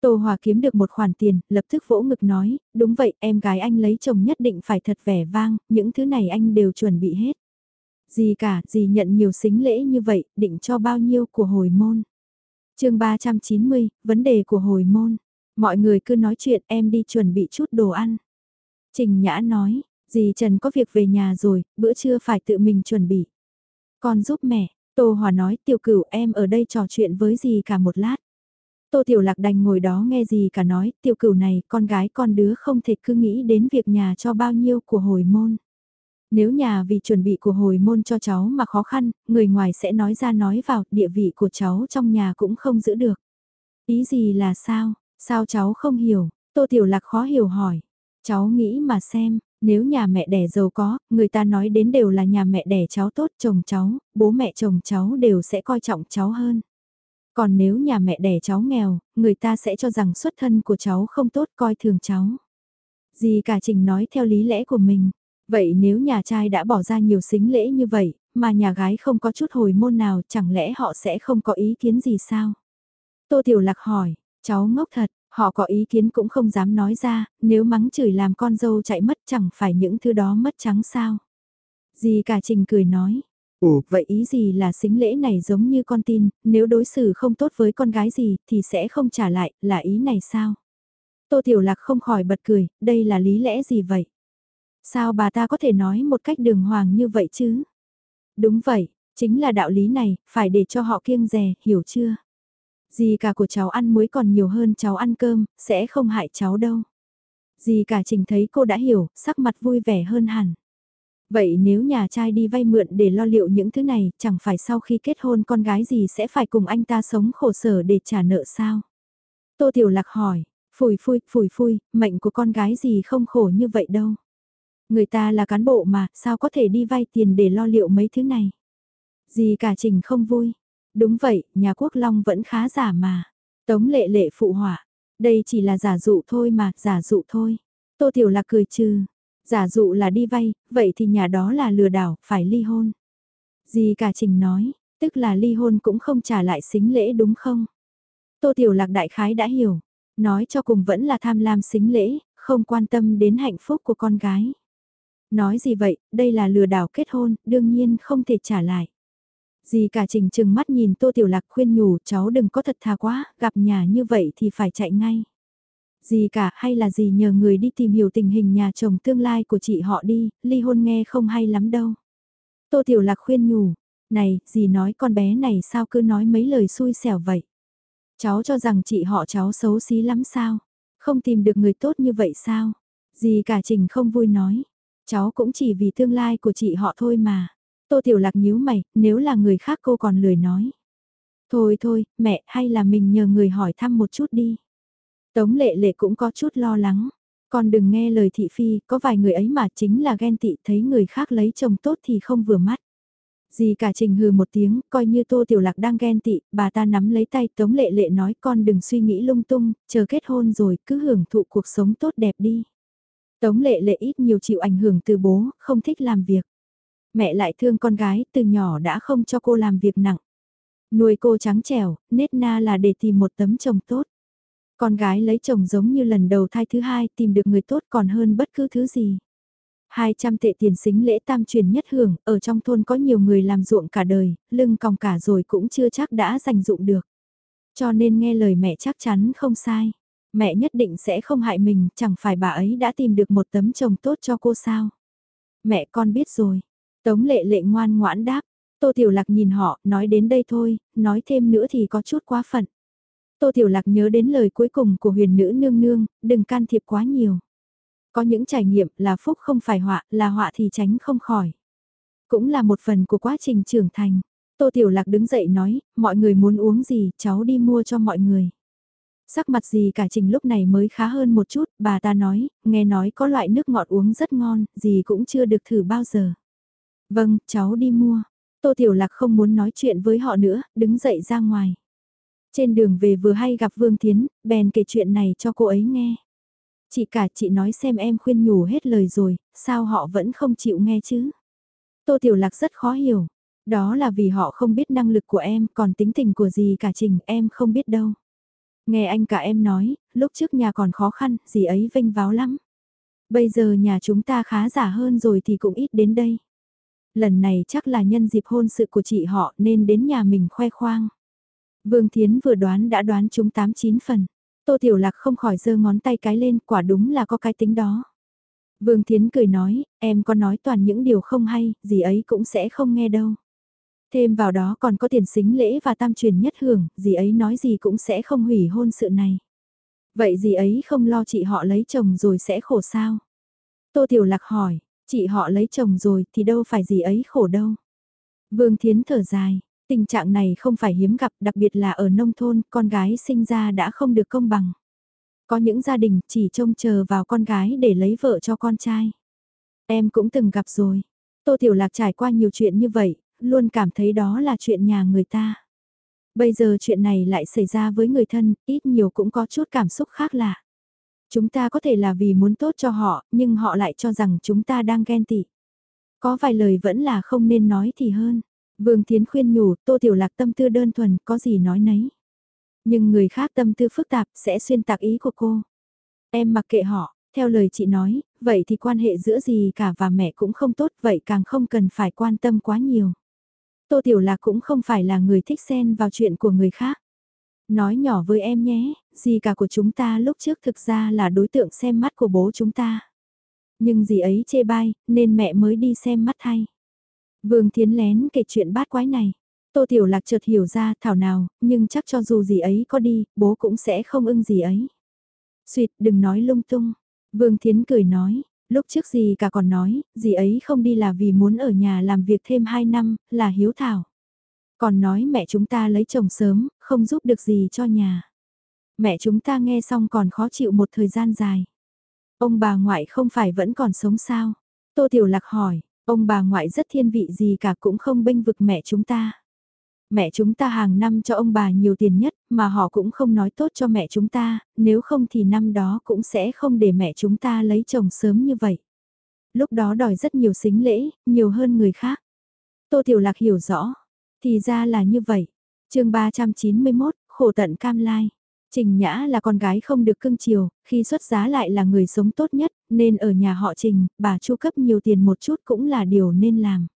Speaker 1: Tô Hòa kiếm được một khoản tiền, lập tức vỗ ngực nói, đúng vậy, em gái anh lấy chồng nhất định phải thật vẻ vang, những thứ này anh đều chuẩn bị hết. Gì cả, gì nhận nhiều xính lễ như vậy, định cho bao nhiêu của hồi môn. chương 390, vấn đề của hồi môn. Mọi người cứ nói chuyện em đi chuẩn bị chút đồ ăn. Trình Nhã nói, dì Trần có việc về nhà rồi, bữa trưa phải tự mình chuẩn bị. Con giúp mẹ, Tô Hòa nói tiểu cửu em ở đây trò chuyện với dì cả một lát. Tô Tiểu Lạc đành ngồi đó nghe gì cả nói, tiểu cửu này, con gái con đứa không thể cứ nghĩ đến việc nhà cho bao nhiêu của hồi môn. Nếu nhà vì chuẩn bị của hồi môn cho cháu mà khó khăn, người ngoài sẽ nói ra nói vào, địa vị của cháu trong nhà cũng không giữ được. Ý gì là sao, sao cháu không hiểu, Tô Tiểu Lạc khó hiểu hỏi. Cháu nghĩ mà xem, nếu nhà mẹ đẻ giàu có, người ta nói đến đều là nhà mẹ đẻ cháu tốt chồng cháu, bố mẹ chồng cháu đều sẽ coi trọng cháu hơn. Còn nếu nhà mẹ đẻ cháu nghèo, người ta sẽ cho rằng xuất thân của cháu không tốt coi thường cháu. Gì cả Trình nói theo lý lẽ của mình. Vậy nếu nhà trai đã bỏ ra nhiều xính lễ như vậy, mà nhà gái không có chút hồi môn nào chẳng lẽ họ sẽ không có ý kiến gì sao? Tô Tiểu Lạc hỏi, cháu ngốc thật, họ có ý kiến cũng không dám nói ra, nếu mắng chửi làm con dâu chạy mất chẳng phải những thứ đó mất trắng sao? Gì cả Trình cười nói, Ồ, vậy ý gì là xính lễ này giống như con tin, nếu đối xử không tốt với con gái gì thì sẽ không trả lại, là ý này sao? Tô Tiểu Lạc không khỏi bật cười, đây là lý lẽ gì vậy? Sao bà ta có thể nói một cách đường hoàng như vậy chứ? Đúng vậy, chính là đạo lý này, phải để cho họ kiêng rè, hiểu chưa? Gì cả của cháu ăn muối còn nhiều hơn cháu ăn cơm, sẽ không hại cháu đâu. dì cả trình thấy cô đã hiểu, sắc mặt vui vẻ hơn hẳn. Vậy nếu nhà trai đi vay mượn để lo liệu những thứ này, chẳng phải sau khi kết hôn con gái gì sẽ phải cùng anh ta sống khổ sở để trả nợ sao? Tô Tiểu Lạc hỏi, phủi phui, phủi phui, mệnh của con gái gì không khổ như vậy đâu. Người ta là cán bộ mà, sao có thể đi vay tiền để lo liệu mấy thứ này? Gì cả trình không vui. Đúng vậy, nhà quốc long vẫn khá giả mà. Tống lệ lệ phụ hỏa. Đây chỉ là giả dụ thôi mà, giả dụ thôi. Tô Tiểu Lạc cười trừ. Giả dụ là đi vay, vậy thì nhà đó là lừa đảo, phải ly hôn. Gì cả Trình nói, tức là ly hôn cũng không trả lại xính lễ đúng không? Tô Tiểu Lạc đại khái đã hiểu, nói cho cùng vẫn là tham lam xính lễ, không quan tâm đến hạnh phúc của con gái. Nói gì vậy, đây là lừa đảo kết hôn, đương nhiên không thể trả lại. Dì cả trình chừng mắt nhìn Tô Tiểu Lạc khuyên nhủ cháu đừng có thật thà quá, gặp nhà như vậy thì phải chạy ngay. Dì cả hay là dì nhờ người đi tìm hiểu tình hình nhà chồng tương lai của chị họ đi, ly hôn nghe không hay lắm đâu. Tô Tiểu Lạc khuyên nhủ, này, dì nói con bé này sao cứ nói mấy lời xui xẻo vậy. Cháu cho rằng chị họ cháu xấu xí lắm sao, không tìm được người tốt như vậy sao. Dì cả trình không vui nói, cháu cũng chỉ vì tương lai của chị họ thôi mà. Tô Tiểu Lạc nhíu mày, nếu là người khác cô còn lười nói. Thôi thôi, mẹ, hay là mình nhờ người hỏi thăm một chút đi. Tống lệ lệ cũng có chút lo lắng. Con đừng nghe lời thị phi, có vài người ấy mà chính là ghen tị thấy người khác lấy chồng tốt thì không vừa mắt. Dì cả trình hừ một tiếng, coi như tô tiểu lạc đang ghen tị, bà ta nắm lấy tay tống lệ lệ nói con đừng suy nghĩ lung tung, chờ kết hôn rồi cứ hưởng thụ cuộc sống tốt đẹp đi. Tống lệ lệ ít nhiều chịu ảnh hưởng từ bố, không thích làm việc. Mẹ lại thương con gái, từ nhỏ đã không cho cô làm việc nặng. Nuôi cô trắng trẻo, nết na là để tìm một tấm chồng tốt. Con gái lấy chồng giống như lần đầu thai thứ hai tìm được người tốt còn hơn bất cứ thứ gì. 200 tệ tiền xính lễ tam truyền nhất hưởng, ở trong thôn có nhiều người làm ruộng cả đời, lưng còng cả rồi cũng chưa chắc đã dành dụng được. Cho nên nghe lời mẹ chắc chắn không sai. Mẹ nhất định sẽ không hại mình, chẳng phải bà ấy đã tìm được một tấm chồng tốt cho cô sao. Mẹ con biết rồi. Tống lệ lệ ngoan ngoãn đáp. Tô Tiểu Lạc nhìn họ, nói đến đây thôi, nói thêm nữa thì có chút quá phận. Tô Tiểu Lạc nhớ đến lời cuối cùng của huyền nữ nương nương, đừng can thiệp quá nhiều. Có những trải nghiệm là phúc không phải họa, là họa thì tránh không khỏi. Cũng là một phần của quá trình trưởng thành. Tô Tiểu Lạc đứng dậy nói, mọi người muốn uống gì, cháu đi mua cho mọi người. Sắc mặt gì cả trình lúc này mới khá hơn một chút, bà ta nói, nghe nói có loại nước ngọt uống rất ngon, gì cũng chưa được thử bao giờ. Vâng, cháu đi mua. Tô Tiểu Lạc không muốn nói chuyện với họ nữa, đứng dậy ra ngoài. Trên đường về vừa hay gặp Vương Thiến, bèn kể chuyện này cho cô ấy nghe. Chị cả chị nói xem em khuyên nhủ hết lời rồi, sao họ vẫn không chịu nghe chứ? Tô Tiểu Lạc rất khó hiểu. Đó là vì họ không biết năng lực của em, còn tính tình của gì cả trình em không biết đâu. Nghe anh cả em nói, lúc trước nhà còn khó khăn, gì ấy vinh váo lắm. Bây giờ nhà chúng ta khá giả hơn rồi thì cũng ít đến đây. Lần này chắc là nhân dịp hôn sự của chị họ nên đến nhà mình khoe khoang. Vương Thiến vừa đoán đã đoán chúng 8-9 phần. Tô Tiểu Lạc không khỏi giơ ngón tay cái lên, quả đúng là có cái tính đó. Vương Thiến cười nói, em có nói toàn những điều không hay, gì ấy cũng sẽ không nghe đâu. Thêm vào đó còn có tiền xính lễ và tam truyền nhất hưởng, gì ấy nói gì cũng sẽ không hủy hôn sự này. Vậy gì ấy không lo chị họ lấy chồng rồi sẽ khổ sao? Tô Tiểu Lạc hỏi, chị họ lấy chồng rồi thì đâu phải gì ấy khổ đâu. Vương Thiến thở dài, Tình trạng này không phải hiếm gặp, đặc biệt là ở nông thôn, con gái sinh ra đã không được công bằng. Có những gia đình chỉ trông chờ vào con gái để lấy vợ cho con trai. Em cũng từng gặp rồi. Tô Tiểu Lạc trải qua nhiều chuyện như vậy, luôn cảm thấy đó là chuyện nhà người ta. Bây giờ chuyện này lại xảy ra với người thân, ít nhiều cũng có chút cảm xúc khác lạ. Chúng ta có thể là vì muốn tốt cho họ, nhưng họ lại cho rằng chúng ta đang ghen tị. Có vài lời vẫn là không nên nói thì hơn. Vương Thiến khuyên nhủ, Tô Tiểu Lạc tâm tư đơn thuần, có gì nói nấy. Nhưng người khác tâm tư phức tạp sẽ xuyên tạc ý của cô. Em mặc kệ họ, theo lời chị nói, vậy thì quan hệ giữa gì cả và mẹ cũng không tốt, vậy càng không cần phải quan tâm quá nhiều. Tô Tiểu Lạc cũng không phải là người thích xen vào chuyện của người khác. Nói nhỏ với em nhé, gì cả của chúng ta lúc trước thực ra là đối tượng xem mắt của bố chúng ta. Nhưng gì ấy chê bai, nên mẹ mới đi xem mắt thay. Vương Thiến lén kể chuyện bát quái này. Tô Tiểu Lạc chợt hiểu ra thảo nào, nhưng chắc cho dù gì ấy có đi, bố cũng sẽ không ưng gì ấy. Xuyệt đừng nói lung tung. Vương Thiến cười nói, lúc trước gì cả còn nói, gì ấy không đi là vì muốn ở nhà làm việc thêm 2 năm, là hiếu thảo. Còn nói mẹ chúng ta lấy chồng sớm, không giúp được gì cho nhà. Mẹ chúng ta nghe xong còn khó chịu một thời gian dài. Ông bà ngoại không phải vẫn còn sống sao? Tô Tiểu Lạc hỏi, Ông bà ngoại rất thiên vị gì cả cũng không bênh vực mẹ chúng ta. Mẹ chúng ta hàng năm cho ông bà nhiều tiền nhất mà họ cũng không nói tốt cho mẹ chúng ta, nếu không thì năm đó cũng sẽ không để mẹ chúng ta lấy chồng sớm như vậy. Lúc đó đòi rất nhiều xính lễ, nhiều hơn người khác. Tô Tiểu Lạc hiểu rõ. Thì ra là như vậy chương 391, khổ tận cam lai. Trình Nhã là con gái không được cưng chiều, khi xuất giá lại là người sống tốt nhất, nên ở nhà họ Trình, bà chu cấp nhiều tiền một chút cũng là điều nên làm.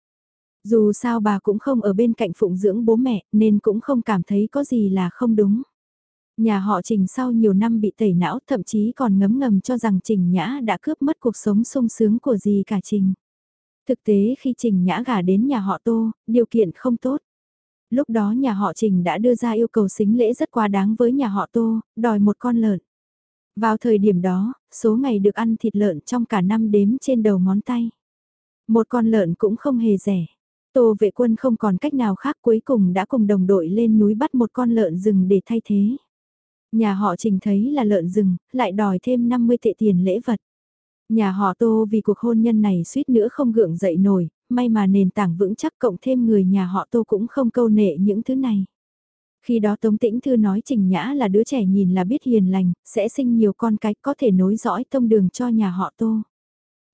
Speaker 1: Dù sao bà cũng không ở bên cạnh phụng dưỡng bố mẹ, nên cũng không cảm thấy có gì là không đúng. Nhà họ Trình sau nhiều năm bị tẩy não thậm chí còn ngấm ngầm cho rằng Trình Nhã đã cướp mất cuộc sống sung sướng của gì cả Trình. Thực tế khi Trình Nhã gả đến nhà họ Tô, điều kiện không tốt. Lúc đó nhà họ Trình đã đưa ra yêu cầu xính lễ rất quá đáng với nhà họ Tô, đòi một con lợn. Vào thời điểm đó, số ngày được ăn thịt lợn trong cả năm đếm trên đầu ngón tay. Một con lợn cũng không hề rẻ. Tô vệ quân không còn cách nào khác cuối cùng đã cùng đồng đội lên núi bắt một con lợn rừng để thay thế. Nhà họ trình thấy là lợn rừng, lại đòi thêm 50 tệ tiền lễ vật. Nhà họ Tô vì cuộc hôn nhân này suýt nữa không gượng dậy nổi, may mà nền tảng vững chắc cộng thêm người nhà họ Tô cũng không câu nệ những thứ này. Khi đó Tống Tĩnh Thư nói Trình Nhã là đứa trẻ nhìn là biết hiền lành, sẽ sinh nhiều con cái có thể nối dõi tông đường cho nhà họ Tô.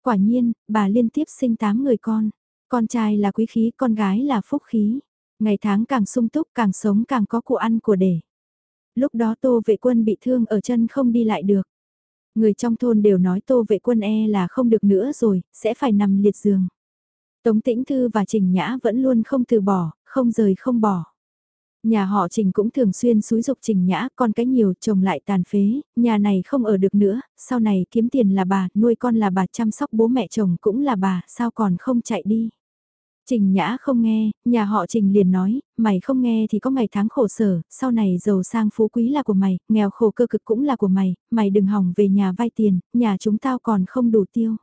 Speaker 1: Quả nhiên, bà liên tiếp sinh 8 người con. Con trai là quý khí, con gái là phúc khí. Ngày tháng càng sung túc càng sống càng có của ăn của để. Lúc đó Tô vệ quân bị thương ở chân không đi lại được. Người trong thôn đều nói Tô vệ quân e là không được nữa rồi, sẽ phải nằm liệt giường. Tống Tĩnh Thư và Trình Nhã vẫn luôn không từ bỏ, không rời không bỏ. Nhà họ Trình cũng thường xuyên xúi dục Trình Nhã con cái nhiều chồng lại tàn phế, nhà này không ở được nữa, sau này kiếm tiền là bà, nuôi con là bà chăm sóc bố mẹ chồng cũng là bà, sao còn không chạy đi. Trình Nhã không nghe, nhà họ Trình liền nói, mày không nghe thì có ngày tháng khổ sở, sau này giàu sang phú quý là của mày, nghèo khổ cơ cực cũng là của mày, mày đừng hỏng về nhà vay tiền, nhà chúng tao còn không đủ tiêu.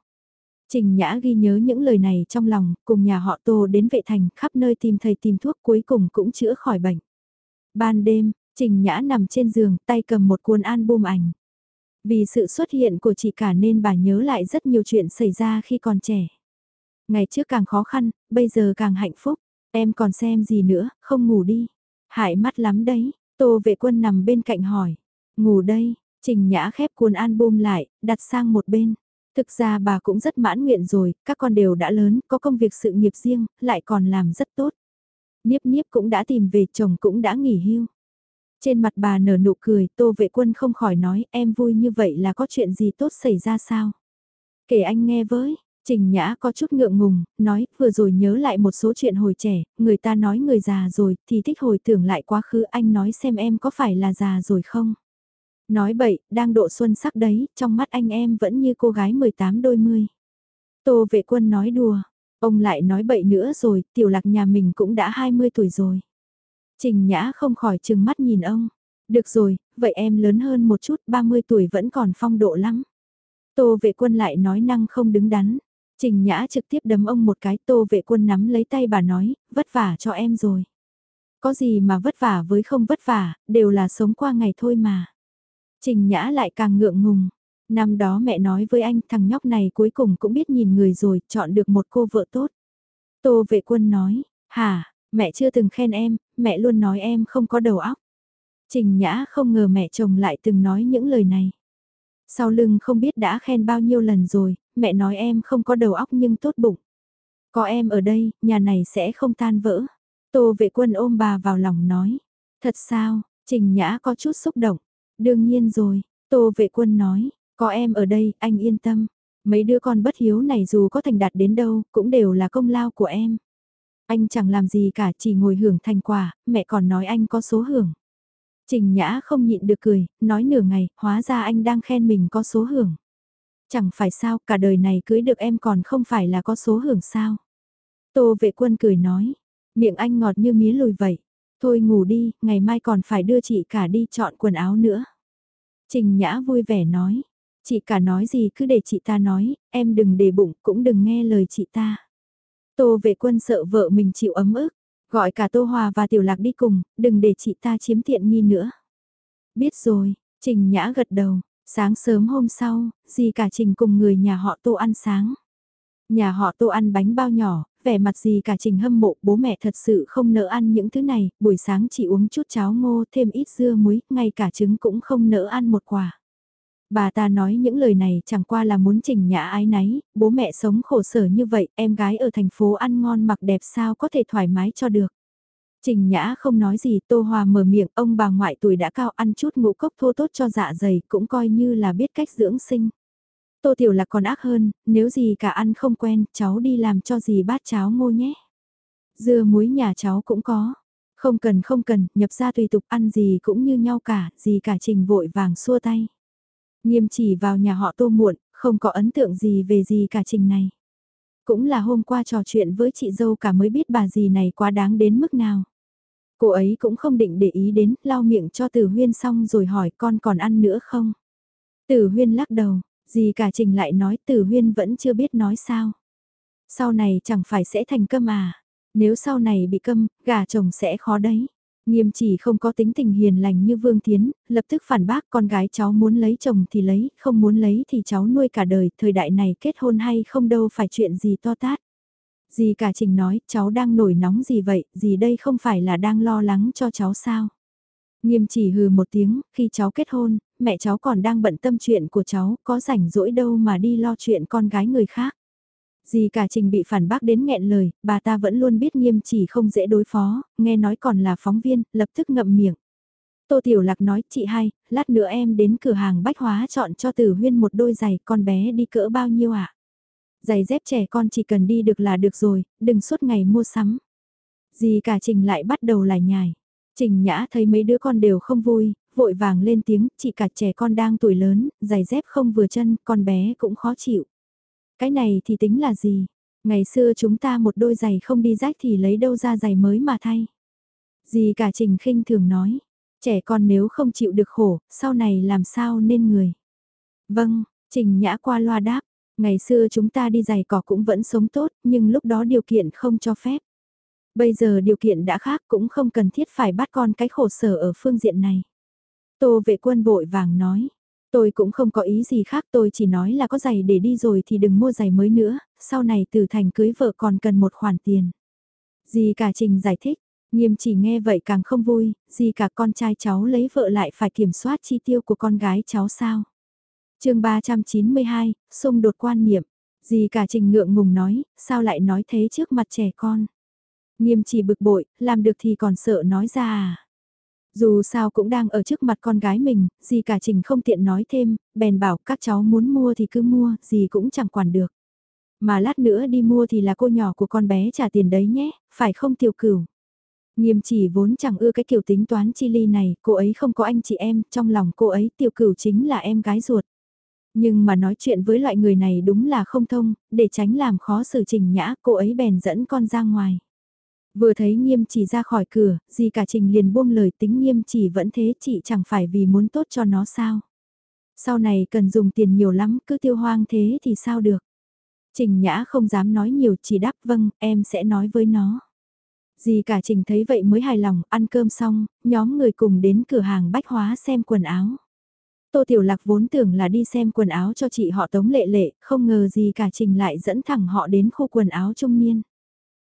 Speaker 1: Trình Nhã ghi nhớ những lời này trong lòng, cùng nhà họ Tô đến vệ thành, khắp nơi tìm thầy tìm thuốc cuối cùng cũng chữa khỏi bệnh. Ban đêm, Trình Nhã nằm trên giường, tay cầm một cuốn album ảnh. Vì sự xuất hiện của chị cả nên bà nhớ lại rất nhiều chuyện xảy ra khi còn trẻ. Ngày trước càng khó khăn, bây giờ càng hạnh phúc. Em còn xem gì nữa, không ngủ đi. Hại mắt lắm đấy, Tô vệ quân nằm bên cạnh hỏi. Ngủ đây, Trình Nhã khép cuốn album lại, đặt sang một bên. Thực ra bà cũng rất mãn nguyện rồi, các con đều đã lớn, có công việc sự nghiệp riêng, lại còn làm rất tốt. Niếp niếp cũng đã tìm về, chồng cũng đã nghỉ hưu. Trên mặt bà nở nụ cười, tô vệ quân không khỏi nói em vui như vậy là có chuyện gì tốt xảy ra sao? Kể anh nghe với, Trình Nhã có chút ngượng ngùng, nói vừa rồi nhớ lại một số chuyện hồi trẻ, người ta nói người già rồi thì thích hồi tưởng lại quá khứ anh nói xem em có phải là già rồi không? Nói bậy, đang độ xuân sắc đấy, trong mắt anh em vẫn như cô gái 18 đôi mươi. Tô vệ quân nói đùa, ông lại nói bậy nữa rồi, tiểu lạc nhà mình cũng đã 20 tuổi rồi. Trình Nhã không khỏi chừng mắt nhìn ông. Được rồi, vậy em lớn hơn một chút, 30 tuổi vẫn còn phong độ lắm. Tô vệ quân lại nói năng không đứng đắn. Trình Nhã trực tiếp đấm ông một cái tô vệ quân nắm lấy tay bà nói, vất vả cho em rồi. Có gì mà vất vả với không vất vả, đều là sống qua ngày thôi mà. Trình Nhã lại càng ngượng ngùng. Năm đó mẹ nói với anh thằng nhóc này cuối cùng cũng biết nhìn người rồi, chọn được một cô vợ tốt. Tô vệ quân nói, hả, mẹ chưa từng khen em, mẹ luôn nói em không có đầu óc. Trình Nhã không ngờ mẹ chồng lại từng nói những lời này. Sau lưng không biết đã khen bao nhiêu lần rồi, mẹ nói em không có đầu óc nhưng tốt bụng. Có em ở đây, nhà này sẽ không tan vỡ. Tô vệ quân ôm bà vào lòng nói. Thật sao, Trình Nhã có chút xúc động. Đương nhiên rồi, Tô vệ quân nói, có em ở đây, anh yên tâm. Mấy đứa con bất hiếu này dù có thành đạt đến đâu, cũng đều là công lao của em. Anh chẳng làm gì cả, chỉ ngồi hưởng thành quả, mẹ còn nói anh có số hưởng. Trình Nhã không nhịn được cười, nói nửa ngày, hóa ra anh đang khen mình có số hưởng. Chẳng phải sao, cả đời này cưới được em còn không phải là có số hưởng sao. Tô vệ quân cười nói, miệng anh ngọt như mía lùi vậy. Thôi ngủ đi, ngày mai còn phải đưa chị cả đi chọn quần áo nữa. Trình Nhã vui vẻ nói, chị cả nói gì cứ để chị ta nói, em đừng để bụng cũng đừng nghe lời chị ta. Tô vệ quân sợ vợ mình chịu ấm ức, gọi cả Tô Hòa và Tiểu Lạc đi cùng, đừng để chị ta chiếm tiện nghi nữa. Biết rồi, Trình Nhã gật đầu, sáng sớm hôm sau, dì cả Trình cùng người nhà họ Tô ăn sáng. Nhà họ Tô ăn bánh bao nhỏ, vẻ mặt gì cả trình hâm mộ bố mẹ thật sự không nỡ ăn những thứ này, buổi sáng chỉ uống chút cháo ngô thêm ít dưa muối, ngay cả trứng cũng không nỡ ăn một quả. Bà ta nói những lời này chẳng qua là muốn trình nhã ái náy, bố mẹ sống khổ sở như vậy, em gái ở thành phố ăn ngon mặc đẹp sao có thể thoải mái cho được. Trình Nhã không nói gì, Tô Hòa mở miệng, ông bà ngoại tuổi đã cao ăn chút ngũ cốc thô tốt cho dạ dày, cũng coi như là biết cách dưỡng sinh. Tô Tiểu Lạc còn ác hơn, nếu gì cả ăn không quen, cháu đi làm cho gì bát cháo ngô nhé. Dưa muối nhà cháu cũng có. Không cần không cần, nhập ra tùy tục ăn gì cũng như nhau cả, gì cả trình vội vàng xua tay. Nghiêm chỉ vào nhà họ tô muộn, không có ấn tượng gì về gì cả trình này. Cũng là hôm qua trò chuyện với chị dâu cả mới biết bà gì này quá đáng đến mức nào. Cô ấy cũng không định để ý đến, lau miệng cho Tử Huyên xong rồi hỏi con còn ăn nữa không? Tử Huyên lắc đầu, gì cả Trình lại nói Tử Huyên vẫn chưa biết nói sao. Sau này chẳng phải sẽ thành câm à? Nếu sau này bị câm, gà chồng sẽ khó đấy. Nghiêm chỉ không có tính tình hiền lành như Vương Tiến, lập tức phản bác con gái cháu muốn lấy chồng thì lấy, không muốn lấy thì cháu nuôi cả đời, thời đại này kết hôn hay không đâu phải chuyện gì to tát. Dì cả trình nói, cháu đang nổi nóng gì vậy, dì đây không phải là đang lo lắng cho cháu sao. Nghiêm chỉ hừ một tiếng, khi cháu kết hôn, mẹ cháu còn đang bận tâm chuyện của cháu, có rảnh rỗi đâu mà đi lo chuyện con gái người khác. Dì cả trình bị phản bác đến nghẹn lời, bà ta vẫn luôn biết nghiêm chỉ không dễ đối phó, nghe nói còn là phóng viên, lập tức ngậm miệng. Tô Tiểu Lạc nói, chị hai, lát nữa em đến cửa hàng bách hóa chọn cho Tử Huyên một đôi giày, con bé đi cỡ bao nhiêu ạ? À? Giày dép trẻ con chỉ cần đi được là được rồi, đừng suốt ngày mua sắm. Dì cả Trình lại bắt đầu lại nhài. Trình Nhã thấy mấy đứa con đều không vui, vội vàng lên tiếng, chị cả trẻ con đang tuổi lớn, giày dép không vừa chân, con bé cũng khó chịu. Cái này thì tính là gì? Ngày xưa chúng ta một đôi giày không đi rách thì lấy đâu ra giày mới mà thay. Dì cả Trình khinh thường nói, trẻ con nếu không chịu được khổ, sau này làm sao nên người. Vâng, Trình Nhã qua loa đáp, Ngày xưa chúng ta đi giày cỏ cũng vẫn sống tốt, nhưng lúc đó điều kiện không cho phép. Bây giờ điều kiện đã khác cũng không cần thiết phải bắt con cái khổ sở ở phương diện này. Tô vệ quân vội vàng nói, tôi cũng không có ý gì khác tôi chỉ nói là có giày để đi rồi thì đừng mua giày mới nữa, sau này từ thành cưới vợ còn cần một khoản tiền. Dì cả trình giải thích, nghiêm chỉ nghe vậy càng không vui, dì cả con trai cháu lấy vợ lại phải kiểm soát chi tiêu của con gái cháu sao chương 392, xung đột quan niệm. Dì cả trình ngượng ngùng nói, sao lại nói thế trước mặt trẻ con. Nghiêm chỉ bực bội, làm được thì còn sợ nói ra à. Dù sao cũng đang ở trước mặt con gái mình, gì cả trình không tiện nói thêm, bèn bảo các cháu muốn mua thì cứ mua, gì cũng chẳng quản được. Mà lát nữa đi mua thì là cô nhỏ của con bé trả tiền đấy nhé, phải không tiểu cửu. Nghiêm chỉ vốn chẳng ưa cái kiểu tính toán chi ly này, cô ấy không có anh chị em, trong lòng cô ấy tiểu cửu chính là em gái ruột. Nhưng mà nói chuyện với loại người này đúng là không thông, để tránh làm khó xử trình nhã, cô ấy bèn dẫn con ra ngoài. Vừa thấy nghiêm chỉ ra khỏi cửa, gì cả trình liền buông lời tính nghiêm chỉ vẫn thế chị chẳng phải vì muốn tốt cho nó sao. Sau này cần dùng tiền nhiều lắm, cứ tiêu hoang thế thì sao được. Trình Nhã không dám nói nhiều chỉ đáp vâng, em sẽ nói với nó. Dì cả Trình thấy vậy mới hài lòng, ăn cơm xong, nhóm người cùng đến cửa hàng bách hóa xem quần áo. Tô Tiểu Lạc vốn tưởng là đi xem quần áo cho chị họ Tống Lệ Lệ, không ngờ gì cả Trình lại dẫn thẳng họ đến khu quần áo trung niên.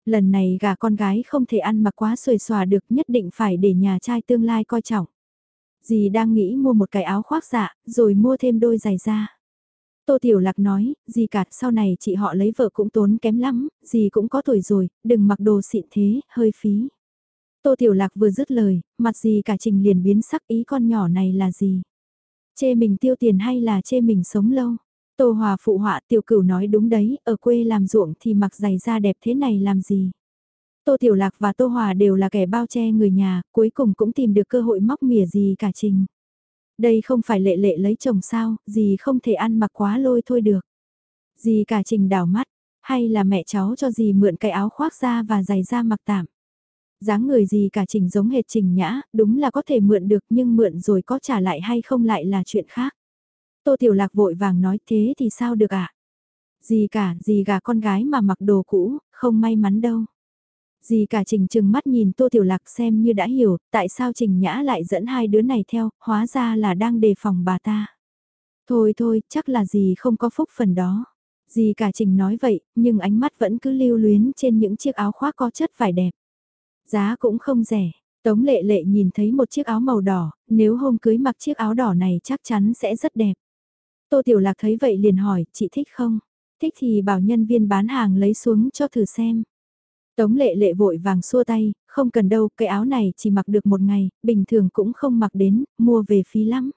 Speaker 1: Lần này gà con gái không thể ăn mặc quá xuề xòa được nhất định phải để nhà trai tương lai coi trọng. Dì đang nghĩ mua một cái áo khoác dạ, rồi mua thêm đôi giày da. Tô Tiểu Lạc nói, dì cả sau này chị họ lấy vợ cũng tốn kém lắm, dì cũng có tuổi rồi, đừng mặc đồ xịn thế, hơi phí. Tô Tiểu Lạc vừa dứt lời, mặt dì cả trình liền biến sắc ý con nhỏ này là gì. Chê mình tiêu tiền hay là chê mình sống lâu? Tô Hòa phụ họa tiểu cửu nói đúng đấy, ở quê làm ruộng thì mặc giày da đẹp thế này làm gì? Tô Tiểu Lạc và Tô Hòa đều là kẻ bao che người nhà, cuối cùng cũng tìm được cơ hội móc mỉa gì cả trình. Đây không phải lệ lệ lấy chồng sao, gì không thể ăn mặc quá lôi thôi được. Gì cả trình đảo mắt, hay là mẹ cháu cho gì mượn cái áo khoác da và giày da mặc tạm dáng người gì cả trình giống hệt trình nhã, đúng là có thể mượn được nhưng mượn rồi có trả lại hay không lại là chuyện khác. Tô Tiểu Lạc vội vàng nói thế thì sao được ạ? À? Gì cả, gì gà con gái mà mặc đồ cũ, không may mắn đâu. Gì cả trình trừng mắt nhìn Tô Tiểu Lạc xem như đã hiểu, tại sao trình nhã lại dẫn hai đứa này theo, hóa ra là đang đề phòng bà ta. Thôi thôi, chắc là gì không có phúc phần đó. Gì cả trình nói vậy, nhưng ánh mắt vẫn cứ lưu luyến trên những chiếc áo khoác có chất vải đẹp. Giá cũng không rẻ. Tống lệ lệ nhìn thấy một chiếc áo màu đỏ, nếu hôm cưới mặc chiếc áo đỏ này chắc chắn sẽ rất đẹp. Tô Tiểu Lạc thấy vậy liền hỏi, chị thích không? Thích thì bảo nhân viên bán hàng lấy xuống cho thử xem. Tống lệ lệ vội vàng xua tay, không cần đâu, cái áo này chỉ mặc được một ngày, bình thường cũng không mặc đến, mua về phí lắm.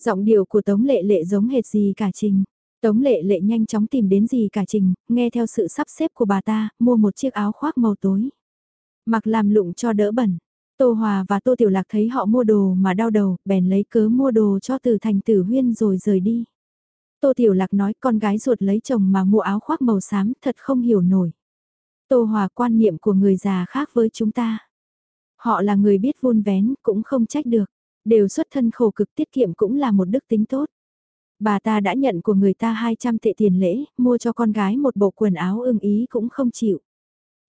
Speaker 1: Giọng điệu của Tống lệ lệ giống hệt gì cả trình. Tống lệ lệ nhanh chóng tìm đến gì cả trình, nghe theo sự sắp xếp của bà ta, mua một chiếc áo khoác màu tối. Mặc làm lụng cho đỡ bẩn. Tô Hòa và Tô Tiểu Lạc thấy họ mua đồ mà đau đầu, bèn lấy cớ mua đồ cho từ thành tử huyên rồi rời đi. Tô Tiểu Lạc nói con gái ruột lấy chồng mà mua áo khoác màu xám thật không hiểu nổi. Tô Hòa quan niệm của người già khác với chúng ta. Họ là người biết vun vén cũng không trách được. Đều xuất thân khổ cực tiết kiệm cũng là một đức tính tốt. Bà ta đã nhận của người ta 200 tệ tiền lễ, mua cho con gái một bộ quần áo ưng ý cũng không chịu.